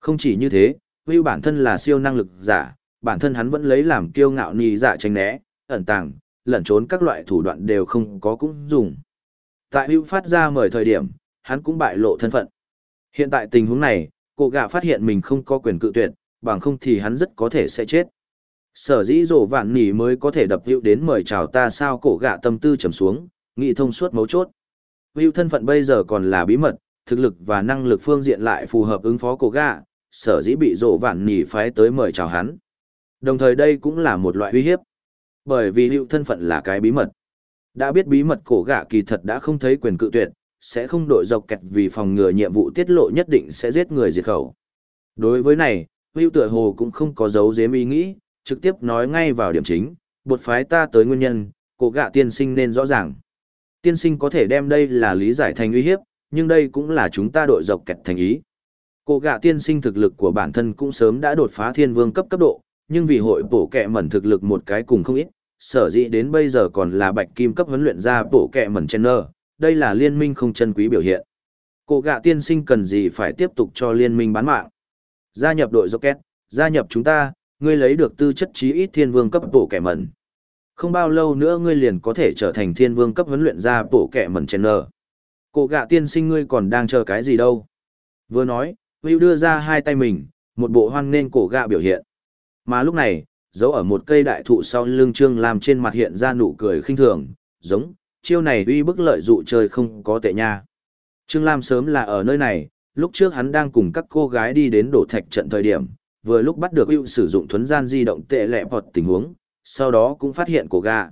Không chỉ như thế, hưu bản thân là siêu năng lực giả, bản thân hắn vẫn lấy làm kiêu ngạo nhì dạ tránh né, ẩn tàng, lẩn trốn các loại thủ đoạn đều không có cũng dùng. Tại hưu phát ra mời thời điểm, hắn cũng bại lộ thân phận. Hiện tại tình huống này, cổ gạ phát hiện mình không có quyền cự tuyệt, bằng không thì hắn rất có thể sẽ chết. Sở dĩ rổ vạn nỉ mới có thể đập hữu đến mời chào ta sao cổ gạ tâm tư trầm xuống, nghị thông suốt mấu chốt. Hữu thân phận bây giờ còn là bí mật, thực lực và năng lực phương diện lại phù hợp ứng phó cổ gạ, sở dĩ bị rộ vạn nỉ phái tới mời chào hắn. Đồng thời đây cũng là một loại uy hiếp. Bởi vì hữu thân phận là cái bí mật. Đã biết bí mật cổ gạ kỳ thật đã không thấy quyền cự tuyệt, sẽ không đội dọc kẹt vì phòng ngừa nhiệm vụ tiết lộ nhất định sẽ giết người diệt khẩu. Đối với này, Hưu tựa hồ cũng không có dấu dếm ý nghĩ, trực tiếp nói ngay vào điểm chính, bột phái ta tới nguyên nhân, cổ gạ tiên sinh nên rõ ràng. Tiên sinh có thể đem đây là lý giải thành uy hiếp, nhưng đây cũng là chúng ta đội dọc kẹt thành ý. Cô gạ tiên sinh thực lực của bản thân cũng sớm đã đột phá thiên vương cấp cấp độ, nhưng vì hội bổ kẹ mẩn thực lực một cái cùng không ít, sở dĩ đến bây giờ còn là bạch kim cấp huấn luyện ra bổ kẹ mẩn chen nơ, đây là liên minh không chân quý biểu hiện. Cô gạ tiên sinh cần gì phải tiếp tục cho liên minh bán mạng. Gia nhập đội dọc kẹt, gia nhập chúng ta, ngươi lấy được tư chất trí ít thiên vương cấp bổ kẹ mẩn. Không bao lâu nữa ngươi liền có thể trở thành thiên vương cấp huấn luyện ra bổ kẻ mẩn chèn nở. Cổ gạ tiên sinh ngươi còn đang chờ cái gì đâu. Vừa nói, Will đưa ra hai tay mình, một bộ hoan nên cổ gạ biểu hiện. Mà lúc này, giấu ở một cây đại thụ sau lưng Trương Lam trên mặt hiện ra nụ cười khinh thường, giống, chiêu này uy bức lợi dụ chơi không có tệ nha. Trương Lam sớm là ở nơi này, lúc trước hắn đang cùng các cô gái đi đến đổ thạch trận thời điểm, vừa lúc bắt được Will sử dụng thuấn gian di động tệ lẹ vọt tình huống, sau đó cũng phát hiện cổ gà.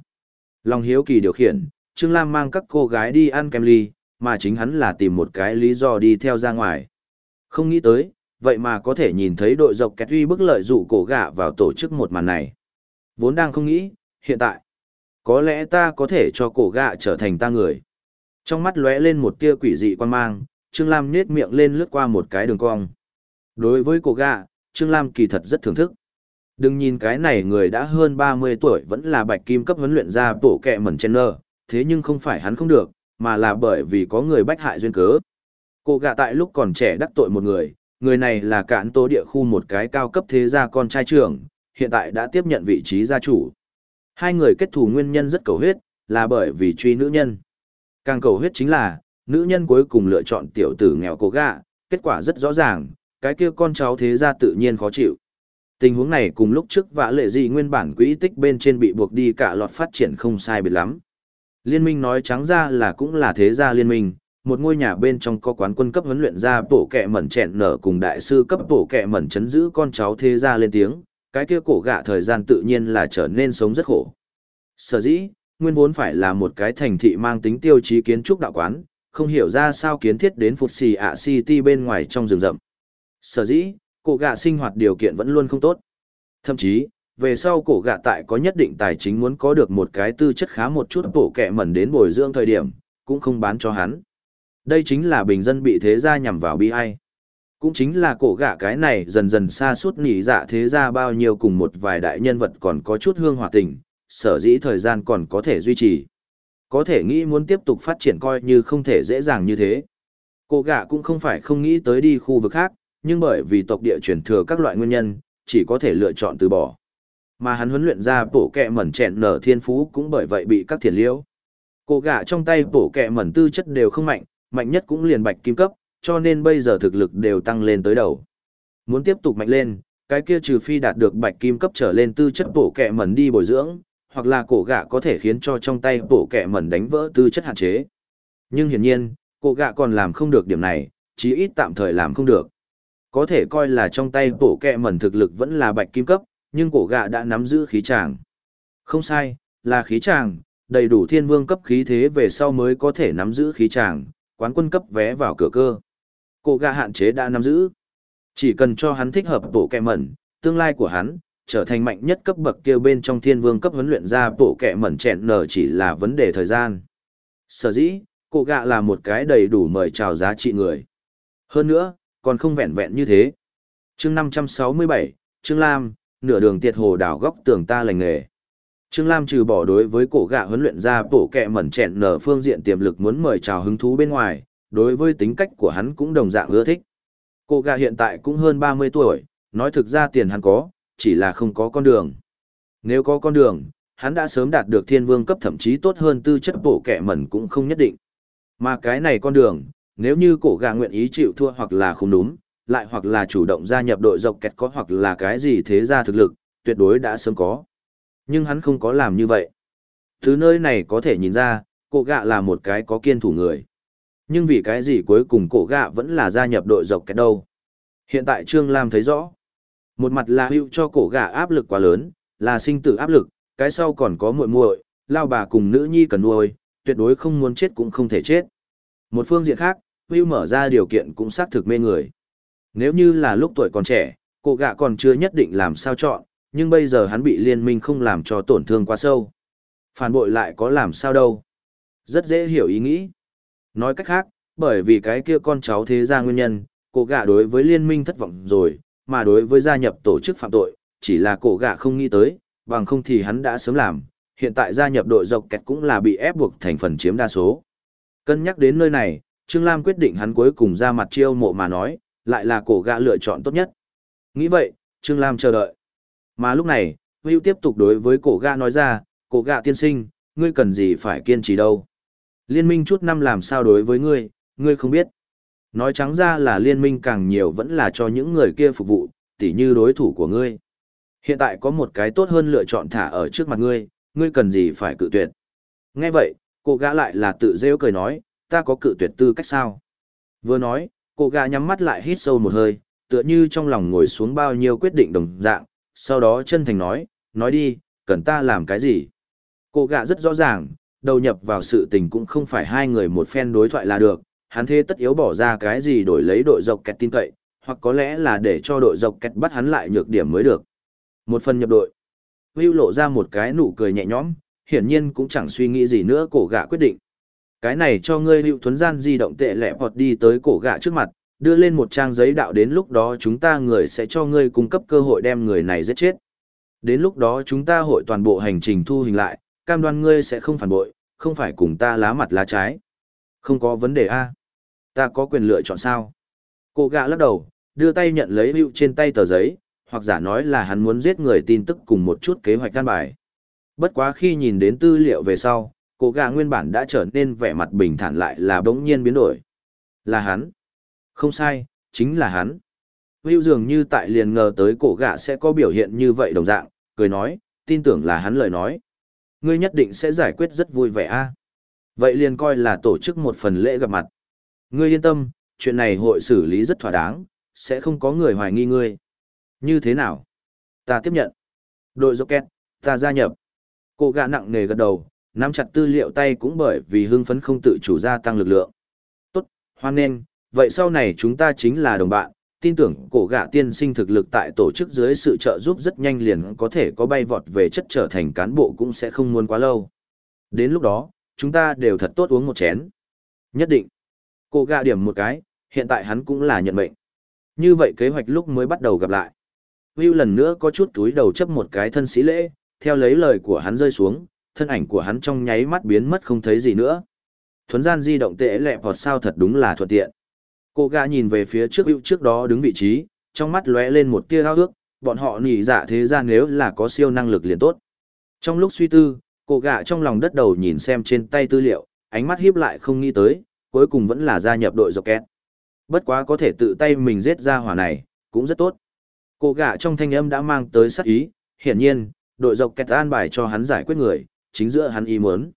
Lòng hiếu kỳ điều khiển, Trương Lam mang các cô gái đi ăn kem ly, mà chính hắn là tìm một cái lý do đi theo ra ngoài. Không nghĩ tới, vậy mà có thể nhìn thấy đội dọc kẹt uy bức lợi dụ cổ gà vào tổ chức một màn này. Vốn đang không nghĩ, hiện tại, có lẽ ta có thể cho cổ gà trở thành ta người. Trong mắt lóe lên một tia quỷ dị quan mang, Trương Lam nết miệng lên lướt qua một cái đường cong. Đối với cổ gà, Trương Lam kỳ thật rất thưởng thức. Đừng nhìn cái này người đã hơn 30 tuổi vẫn là bạch kim cấp huấn luyện ra bổ kẹ mẩn chen nơ, thế nhưng không phải hắn không được, mà là bởi vì có người bách hại duyên cớ. cô gạ tại lúc còn trẻ đắc tội một người, người này là cản tố địa khu một cái cao cấp thế gia con trai trưởng, hiện tại đã tiếp nhận vị trí gia chủ. Hai người kết thù nguyên nhân rất cầu huyết, là bởi vì truy nữ nhân. Càng cầu huyết chính là, nữ nhân cuối cùng lựa chọn tiểu tử nghèo cô gạ, kết quả rất rõ ràng, cái kia con cháu thế gia tự nhiên khó chịu. Tình huống này cùng lúc trước vã lệ gì nguyên bản quỹ tích bên trên bị buộc đi cả loạt phát triển không sai biệt lắm. Liên minh nói trắng ra là cũng là thế gia liên minh, một ngôi nhà bên trong có quán quân cấp huấn luyện ra bổ kẹ mẩn chẹn nở cùng đại sư cấp bổ kẹ mẩn chấn giữ con cháu thế gia lên tiếng, cái kia cổ gạ thời gian tự nhiên là trở nên sống rất khổ. Sở dĩ, nguyên vốn phải là một cái thành thị mang tính tiêu chí kiến trúc đạo quán, không hiểu ra sao kiến thiết đến Phụt Xì ạ City bên ngoài trong rừng rậm. Sở dĩ, cổ gạ sinh hoạt điều kiện vẫn luôn không tốt. Thậm chí, về sau cổ gạ tại có nhất định tài chính muốn có được một cái tư chất khá một chút bổ kẹ mẩn đến bồi dưỡng thời điểm, cũng không bán cho hắn. Đây chính là bình dân bị thế gia nhằm vào bi ai. Cũng chính là cổ gạ cái này dần dần xa suốt nỉ dạ thế gia bao nhiêu cùng một vài đại nhân vật còn có chút hương hòa tình, sở dĩ thời gian còn có thể duy trì. Có thể nghĩ muốn tiếp tục phát triển coi như không thể dễ dàng như thế. Cổ gạ cũng không phải không nghĩ tới đi khu vực khác, nhưng bởi vì tộc địa truyền thừa các loại nguyên nhân, chỉ có thể lựa chọn từ bỏ. Mà hắn huấn luyện ra bổ kẹ mẩn chẹn nở thiên phú cũng bởi vậy bị các thiền liễu. Cổ gạ trong tay bổ kẹ mẩn tư chất đều không mạnh, mạnh nhất cũng liền bạch kim cấp, cho nên bây giờ thực lực đều tăng lên tới đầu. Muốn tiếp tục mạnh lên, cái kia trừ phi đạt được bạch kim cấp trở lên tư chất bổ kẹ mẩn đi bồi dưỡng, hoặc là cổ gạ có thể khiến cho trong tay bổ kẹ mẩn đánh vỡ tư chất hạn chế. Nhưng hiển nhiên, cổ gạ còn làm không được điểm này, chí ít tạm thời làm không được. Có thể coi là trong tay bổ kẹ mẩn thực lực vẫn là bạch kim cấp, nhưng cổ gạ đã nắm giữ khí tràng. Không sai, là khí tràng, đầy đủ thiên vương cấp khí thế về sau mới có thể nắm giữ khí tràng, quán quân cấp vé vào cửa cơ. Cổ gạ hạn chế đã nắm giữ. Chỉ cần cho hắn thích hợp bộ kẹ mẩn, tương lai của hắn, trở thành mạnh nhất cấp bậc kia bên trong thiên vương cấp huấn luyện ra bộ kẹ mẩn chẹn nở chỉ là vấn đề thời gian. Sở dĩ, cổ gạ là một cái đầy đủ mời chào giá trị người. Hơn nữa, còn không vẹn vẹn như thế. chương 567, Trương Lam, nửa đường tiệt hồ đảo góc tường ta lành nghề. Trương Lam trừ bỏ đối với cổ gạ huấn luyện ra bổ kẹ mẩn chẹn nở phương diện tiềm lực muốn mời chào hứng thú bên ngoài, đối với tính cách của hắn cũng đồng dạng ưa thích. Cổ gạ hiện tại cũng hơn 30 tuổi, nói thực ra tiền hắn có, chỉ là không có con đường. Nếu có con đường, hắn đã sớm đạt được thiên vương cấp thậm chí tốt hơn tư chất bổ kẹ mẩn cũng không nhất định. Mà cái này con đường, nếu như cổ gạ nguyện ý chịu thua hoặc là không đúng, lại hoặc là chủ động gia nhập đội dọc kẹt có hoặc là cái gì thế ra thực lực, tuyệt đối đã sớm có. Nhưng hắn không có làm như vậy. Từ nơi này có thể nhìn ra, cổ gạ là một cái có kiên thủ người. Nhưng vì cái gì cuối cùng cổ gạ vẫn là gia nhập đội dọc kẹt đâu. Hiện tại Trương Lam thấy rõ. Một mặt là hữu cho cổ gạ áp lực quá lớn, là sinh tử áp lực, cái sau còn có muội muội, lao bà cùng nữ nhi cần nuôi, tuyệt đối không muốn chết cũng không thể chết. Một phương diện khác, Will mở ra điều kiện cũng xác thực mê người. Nếu như là lúc tuổi còn trẻ, cô gạ còn chưa nhất định làm sao chọn, nhưng bây giờ hắn bị liên minh không làm cho tổn thương quá sâu. Phản bội lại có làm sao đâu. Rất dễ hiểu ý nghĩ. Nói cách khác, bởi vì cái kia con cháu thế ra nguyên nhân, cổ gạ đối với liên minh thất vọng rồi, mà đối với gia nhập tổ chức phạm tội, chỉ là cổ gạ không nghĩ tới, bằng không thì hắn đã sớm làm, hiện tại gia nhập đội dọc kẹt cũng là bị ép buộc thành phần chiếm đa số. Cân nhắc đến nơi này, Trương Lam quyết định hắn cuối cùng ra mặt chiêu mộ mà nói, lại là cổ gã lựa chọn tốt nhất. Nghĩ vậy, Trương Lam chờ đợi. Mà lúc này, Hưu tiếp tục đối với cổ gã nói ra, cổ gã tiên sinh, ngươi cần gì phải kiên trì đâu. Liên minh chút năm làm sao đối với ngươi, ngươi không biết. Nói trắng ra là liên minh càng nhiều vẫn là cho những người kia phục vụ, tỉ như đối thủ của ngươi. Hiện tại có một cái tốt hơn lựa chọn thả ở trước mặt ngươi, ngươi cần gì phải cự tuyệt. Nghe vậy, cô gã lại là tự rêu cười nói, ta có cự tuyệt tư cách sao. Vừa nói, cô gà nhắm mắt lại hít sâu một hơi, tựa như trong lòng ngồi xuống bao nhiêu quyết định đồng dạng, sau đó chân thành nói, nói đi, cần ta làm cái gì. Cô gà rất rõ ràng, đầu nhập vào sự tình cũng không phải hai người một phen đối thoại là được, hắn thế tất yếu bỏ ra cái gì đổi lấy đội dọc kẹt tin cậy, hoặc có lẽ là để cho đội dọc kẹt bắt hắn lại nhược điểm mới được. Một phần nhập đội. Will lộ ra một cái nụ cười nhẹ nhõm, hiển nhiên cũng chẳng suy nghĩ gì nữa cổ gạ quyết định. Cái này cho ngươi hữu thuấn gian di động tệ lẹ vọt đi tới cổ gạ trước mặt, đưa lên một trang giấy đạo đến lúc đó chúng ta người sẽ cho ngươi cung cấp cơ hội đem người này giết chết. Đến lúc đó chúng ta hội toàn bộ hành trình thu hình lại, cam đoan ngươi sẽ không phản bội, không phải cùng ta lá mặt lá trái. Không có vấn đề a Ta có quyền lựa chọn sao? Cô gạ lắc đầu, đưa tay nhận lấy hữu trên tay tờ giấy, hoặc giả nói là hắn muốn giết người tin tức cùng một chút kế hoạch căn bài. Bất quá khi nhìn đến tư liệu về sau, cô gà nguyên bản đã trở nên vẻ mặt bình thản lại là bỗng nhiên biến đổi. Là hắn. Không sai, chính là hắn. Hữu dường như tại liền ngờ tới cổ gà sẽ có biểu hiện như vậy đồng dạng, cười nói, tin tưởng là hắn lời nói. Ngươi nhất định sẽ giải quyết rất vui vẻ a. Vậy liền coi là tổ chức một phần lễ gặp mặt. Ngươi yên tâm, chuyện này hội xử lý rất thỏa đáng, sẽ không có người hoài nghi ngươi. Như thế nào? Ta tiếp nhận. Đội Rocket, ta gia nhập. Cô gã nặng nề gật đầu, nắm chặt tư liệu tay cũng bởi vì hưng phấn không tự chủ gia tăng lực lượng. Tốt, hoan nghênh, vậy sau này chúng ta chính là đồng bạn, tin tưởng cổ gạ tiên sinh thực lực tại tổ chức dưới sự trợ giúp rất nhanh liền có thể có bay vọt về chất trở thành cán bộ cũng sẽ không muốn quá lâu. Đến lúc đó, chúng ta đều thật tốt uống một chén. Nhất định. Cổ gạ điểm một cái, hiện tại hắn cũng là nhận mệnh. Như vậy kế hoạch lúc mới bắt đầu gặp lại. Will lần nữa có chút túi đầu chấp một cái thân sĩ lễ, theo lấy lời của hắn rơi xuống, thân ảnh của hắn trong nháy mắt biến mất không thấy gì nữa. Thuấn gian di động tệ lẹ vọt sao thật đúng là thuận tiện. Cô gã nhìn về phía trước hữu trước đó đứng vị trí, trong mắt lóe lên một tia ao ước, bọn họ nỉ dạ thế ra nếu là có siêu năng lực liền tốt. Trong lúc suy tư, cô gã trong lòng đất đầu nhìn xem trên tay tư liệu, ánh mắt hiếp lại không nghĩ tới, cuối cùng vẫn là gia nhập đội dọc kẹt. Bất quá có thể tự tay mình giết ra hỏa này, cũng rất tốt. Cô gã trong thanh âm đã mang tới sát ý, hiển nhiên, đội dọc kẹt an bài cho hắn giải quyết người, chính giữa hắn ý muốn.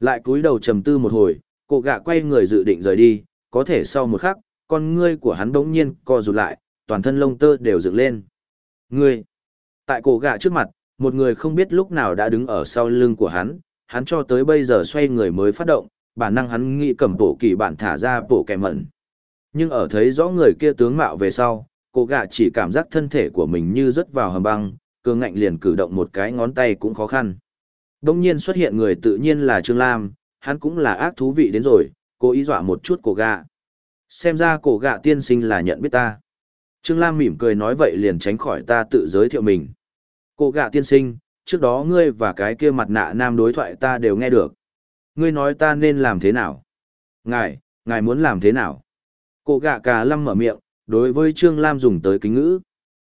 Lại cúi đầu trầm tư một hồi, cổ gã quay người dự định rời đi, có thể sau một khắc, con ngươi của hắn bỗng nhiên co rụt lại, toàn thân lông tơ đều dựng lên. Ngươi! Tại cổ gã trước mặt, một người không biết lúc nào đã đứng ở sau lưng của hắn, hắn cho tới bây giờ xoay người mới phát động, bản năng hắn nghĩ cầm bộ kỳ bản thả ra bộ kẻ mẩn. Nhưng ở thấy rõ người kia tướng mạo về sau, cổ gạ chỉ cảm giác thân thể của mình như rớt vào hầm băng, cường ngạnh liền cử động một cái ngón tay cũng khó khăn. Đông nhiên xuất hiện người tự nhiên là Trương Lam, hắn cũng là ác thú vị đến rồi, cố ý dọa một chút cổ gạ. Xem ra cổ gạ tiên sinh là nhận biết ta. Trương Lam mỉm cười nói vậy liền tránh khỏi ta tự giới thiệu mình. Cổ gạ tiên sinh, trước đó ngươi và cái kia mặt nạ nam đối thoại ta đều nghe được. Ngươi nói ta nên làm thế nào? Ngài, ngài muốn làm thế nào? Cổ gạ cà lăm mở miệng, đối với Trương Lam dùng tới kính ngữ.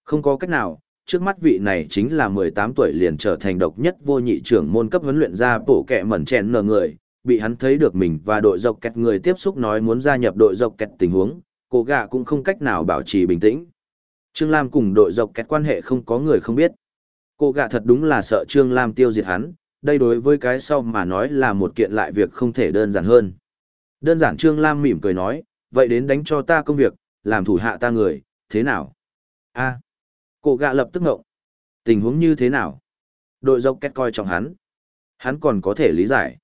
Không có cách nào, trước mắt vị này chính là 18 tuổi liền trở thành độc nhất vô nhị trưởng môn cấp huấn luyện ra bổ kẹ mẩn chèn nở người, bị hắn thấy được mình và đội dọc kẹt người tiếp xúc nói muốn gia nhập đội dọc kẹt tình huống, cô gạ cũng không cách nào bảo trì bình tĩnh. Trương Lam cùng đội dọc kẹt quan hệ không có người không biết. Cô gạ thật đúng là sợ Trương Lam tiêu diệt hắn, đây đối với cái sau mà nói là một kiện lại việc không thể đơn giản hơn. Đơn giản Trương Lam mỉm cười nói, vậy đến đánh cho ta công việc, làm thủ hạ ta người, thế nào? a cổ gạ lập tức ngộng. Tình huống như thế nào? Đội dọc két coi trọng hắn. Hắn còn có thể lý giải.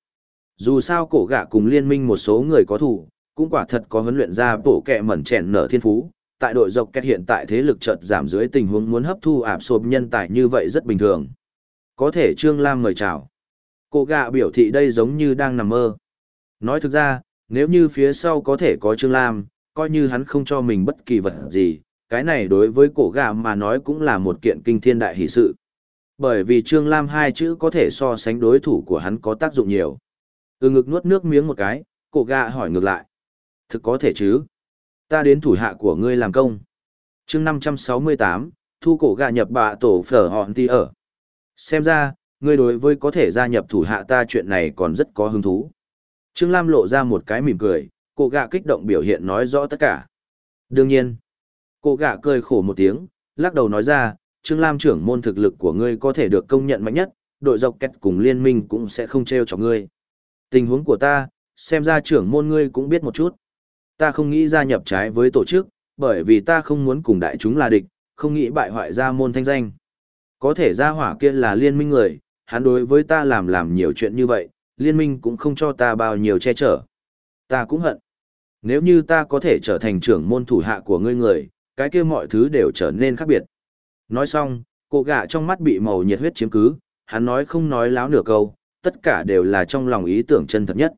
Dù sao cổ gạ cùng liên minh một số người có thủ, cũng quả thật có huấn luyện ra bổ kẹ mẩn chèn nở thiên phú. Tại đội dọc két hiện tại thế lực chợt giảm dưới tình huống muốn hấp thu ạp sộp nhân tài như vậy rất bình thường. Có thể Trương Lam mời chào. Cổ gạ biểu thị đây giống như đang nằm mơ. Nói thực ra, nếu như phía sau có thể có Trương Lam, coi như hắn không cho mình bất kỳ vật gì, cái này đối với cổ gà mà nói cũng là một kiện kinh thiên đại hỷ sự. Bởi vì Trương Lam hai chữ có thể so sánh đối thủ của hắn có tác dụng nhiều. Ừ ngực nuốt nước miếng một cái, cổ gà hỏi ngược lại. Thực có thể chứ? Ta đến thủ hạ của ngươi làm công. chương 568, thu cổ gà nhập bạ tổ phở hòn ti ở. Xem ra, ngươi đối với có thể gia nhập thủ hạ ta chuyện này còn rất có hứng thú. Trương Lam lộ ra một cái mỉm cười, cổ gà kích động biểu hiện nói rõ tất cả. Đương nhiên, Cô gạ cười khổ một tiếng, lắc đầu nói ra, Trương Lam trưởng môn thực lực của ngươi có thể được công nhận mạnh nhất, đội dọc kẹt cùng liên minh cũng sẽ không treo cho ngươi. Tình huống của ta, xem ra trưởng môn ngươi cũng biết một chút. Ta không nghĩ gia nhập trái với tổ chức, bởi vì ta không muốn cùng đại chúng là địch, không nghĩ bại hoại gia môn thanh danh. Có thể gia hỏa kia là liên minh người, hắn đối với ta làm làm nhiều chuyện như vậy, liên minh cũng không cho ta bao nhiêu che chở. Ta cũng hận. Nếu như ta có thể trở thành trưởng môn thủ hạ của ngươi người, cái kia mọi thứ đều trở nên khác biệt. Nói xong, cô gạ trong mắt bị màu nhiệt huyết chiếm cứ, hắn nói không nói láo nửa câu, tất cả đều là trong lòng ý tưởng chân thật nhất.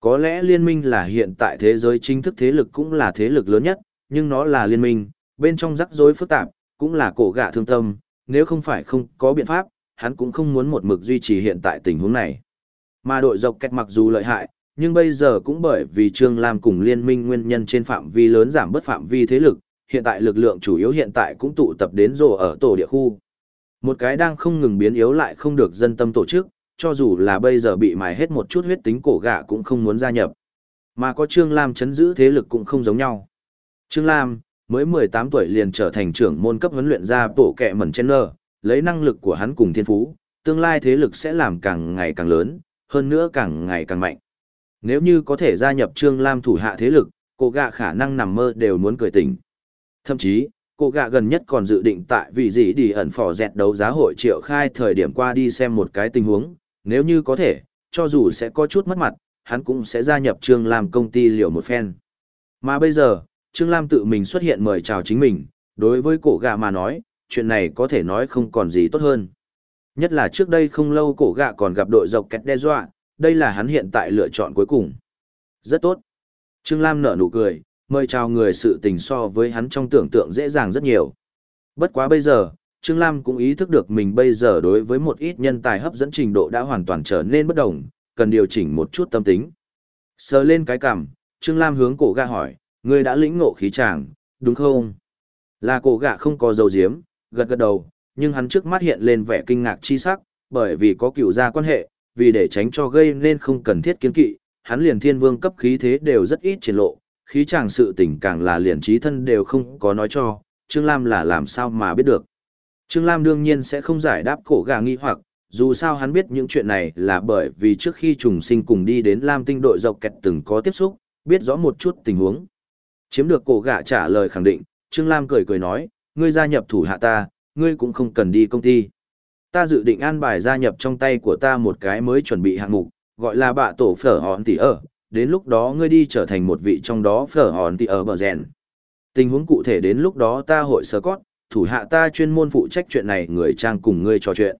Có lẽ liên minh là hiện tại thế giới chính thức thế lực cũng là thế lực lớn nhất, nhưng nó là liên minh, bên trong rắc rối phức tạp, cũng là cổ gạ thương tâm, nếu không phải không có biện pháp, hắn cũng không muốn một mực duy trì hiện tại tình huống này. Mà đội dọc kẹt mặc dù lợi hại, nhưng bây giờ cũng bởi vì Trương Lam cùng liên minh nguyên nhân trên phạm vi lớn giảm bất phạm vi thế lực, hiện tại lực lượng chủ yếu hiện tại cũng tụ tập đến rồ ở tổ địa khu. Một cái đang không ngừng biến yếu lại không được dân tâm tổ chức, cho dù là bây giờ bị mài hết một chút huyết tính cổ gạ cũng không muốn gia nhập. Mà có Trương Lam chấn giữ thế lực cũng không giống nhau. Trương Lam, mới 18 tuổi liền trở thành trưởng môn cấp huấn luyện ra tổ kẹ mẩn chen nơ, lấy năng lực của hắn cùng thiên phú, tương lai thế lực sẽ làm càng ngày càng lớn, hơn nữa càng ngày càng mạnh. Nếu như có thể gia nhập Trương Lam thủ hạ thế lực, cổ gạ khả năng nằm mơ đều muốn cười tỉnh. Thậm chí, cô gạ gần nhất còn dự định tại vì gì đi ẩn phỏ dẹt đấu giá hội triệu khai thời điểm qua đi xem một cái tình huống, nếu như có thể, cho dù sẽ có chút mất mặt, hắn cũng sẽ gia nhập Trương Lam công ty liệu một phen. Mà bây giờ, Trương Lam tự mình xuất hiện mời chào chính mình, đối với cổ gạ mà nói, chuyện này có thể nói không còn gì tốt hơn. Nhất là trước đây không lâu cổ gạ còn gặp đội dọc kẹt đe dọa, đây là hắn hiện tại lựa chọn cuối cùng. Rất tốt. Trương Lam nở nụ cười, mời chào người sự tình so với hắn trong tưởng tượng dễ dàng rất nhiều. Bất quá bây giờ, Trương Lam cũng ý thức được mình bây giờ đối với một ít nhân tài hấp dẫn trình độ đã hoàn toàn trở nên bất đồng, cần điều chỉnh một chút tâm tính. Sờ lên cái cằm, Trương Lam hướng cổ gạ hỏi, ngươi đã lĩnh ngộ khí tràng, đúng không? Là cổ gạ không có dầu diếm, gật gật đầu, nhưng hắn trước mắt hiện lên vẻ kinh ngạc chi sắc, bởi vì có cựu gia quan hệ, vì để tránh cho gây nên không cần thiết kiến kỵ, hắn liền thiên vương cấp khí thế đều rất ít triển lộ, khí chàng sự tình càng là liền trí thân đều không có nói cho, Trương Lam là làm sao mà biết được. Trương Lam đương nhiên sẽ không giải đáp cổ gà nghi hoặc, dù sao hắn biết những chuyện này là bởi vì trước khi trùng sinh cùng đi đến Lam tinh đội dọc kẹt từng có tiếp xúc, biết rõ một chút tình huống. Chiếm được cổ gà trả lời khẳng định, Trương Lam cười cười nói, ngươi gia nhập thủ hạ ta, ngươi cũng không cần đi công ty. Ta dự định an bài gia nhập trong tay của ta một cái mới chuẩn bị hạng mục, gọi là bạ tổ phở hòn tỷ ở, đến lúc đó ngươi đi trở thành một vị trong đó phở hòn tỷ ở bờ rèn. Tình huống cụ thể đến lúc đó ta hội sơ cót, thủ hạ ta chuyên môn phụ trách chuyện này người trang cùng ngươi trò chuyện.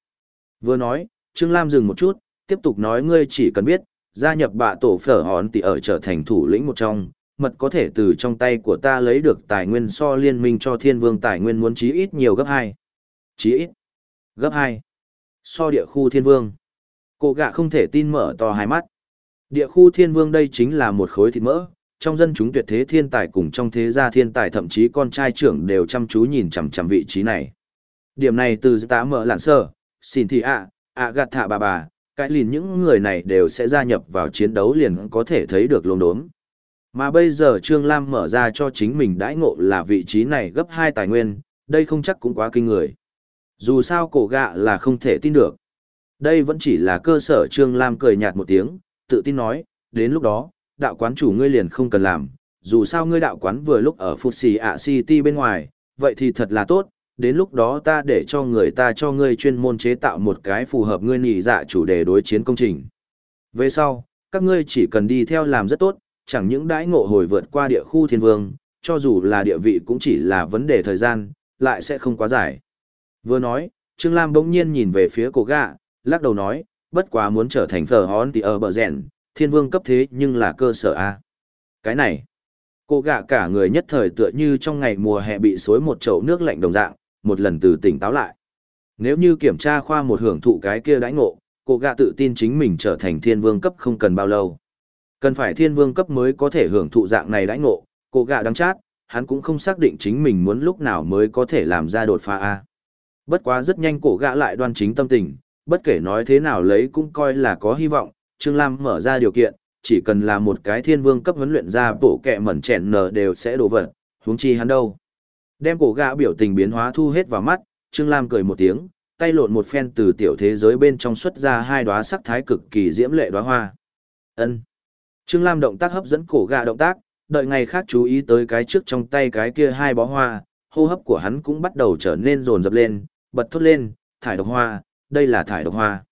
Vừa nói, Trương Lam dừng một chút, tiếp tục nói ngươi chỉ cần biết, gia nhập bạ tổ phở hòn tỷ ở trở thành thủ lĩnh một trong, mật có thể từ trong tay của ta lấy được tài nguyên so liên minh cho thiên vương tài nguyên muốn chí ít nhiều gấp hai. Chí ít. Gấp hai. So địa khu thiên vương. Cô gạ không thể tin mở to hai mắt địa khu thiên vương đây chính là một khối thịt mỡ trong dân chúng tuyệt thế thiên tài cùng trong thế gia thiên tài thậm chí con trai trưởng đều chăm chú nhìn chằm chằm vị trí này. Điểm này từ tá mở lạn sơ xin thị ạ ạ gạt thạ bà bà cái lìn những người này đều sẽ gia nhập vào chiến đấu liền có thể thấy được lồn đốm mà bây giờ trương lam mở ra cho chính mình đãi ngộ là vị trí này gấp hai tài nguyên đây không chắc cũng quá kinh người. Dù sao cổ gạ là không thể tin được. Đây vẫn chỉ là cơ sở Trương Lam cười nhạt một tiếng, tự tin nói, đến lúc đó, đạo quán chủ ngươi liền không cần làm, dù sao ngươi đạo quán vừa lúc ở Phụt Xì ạ City bên ngoài, vậy thì thật là tốt, đến lúc đó ta để cho người ta cho ngươi chuyên môn chế tạo một cái phù hợp ngươi nhị dạ chủ đề đối chiến công trình. Về sau, các ngươi chỉ cần đi theo làm rất tốt, chẳng những đãi ngộ hồi vượt qua địa khu thiên vương, cho dù là địa vị cũng chỉ là vấn đề thời gian, lại sẽ không quá dài. Vừa nói, Trương Lam bỗng nhiên nhìn về phía cổ gạ, lắc đầu nói, bất quá muốn trở thành phở hón thì ở bờ rèn, thiên vương cấp thế nhưng là cơ sở A. Cái này, cô gạ cả người nhất thời tựa như trong ngày mùa hè bị xối một chậu nước lạnh đồng dạng, một lần từ tỉnh táo lại. Nếu như kiểm tra khoa một hưởng thụ cái kia đãi ngộ, cô gạ tự tin chính mình trở thành thiên vương cấp không cần bao lâu. Cần phải thiên vương cấp mới có thể hưởng thụ dạng này đãi ngộ, cô gạ đắng chát, hắn cũng không xác định chính mình muốn lúc nào mới có thể làm ra đột phá A. Bất quá rất nhanh cổ gạ lại đoan chính tâm tình, bất kể nói thế nào lấy cũng coi là có hy vọng, Trương Lam mở ra điều kiện, chỉ cần là một cái thiên vương cấp huấn luyện ra bộ kẹ mẩn chèn nở đều sẽ đổ vật, huống chi hắn đâu. Đem cổ gã biểu tình biến hóa thu hết vào mắt, Trương Lam cười một tiếng, tay lộn một phen từ tiểu thế giới bên trong xuất ra hai đóa sắc thái cực kỳ diễm lệ đóa hoa. Ân. Trương Lam động tác hấp dẫn cổ gã động tác, đợi ngày khác chú ý tới cái trước trong tay cái kia hai bó hoa, hô hấp của hắn cũng bắt đầu trở nên rồn rập lên, bật thốt lên, thải độc hoa, đây là thải độc hoa.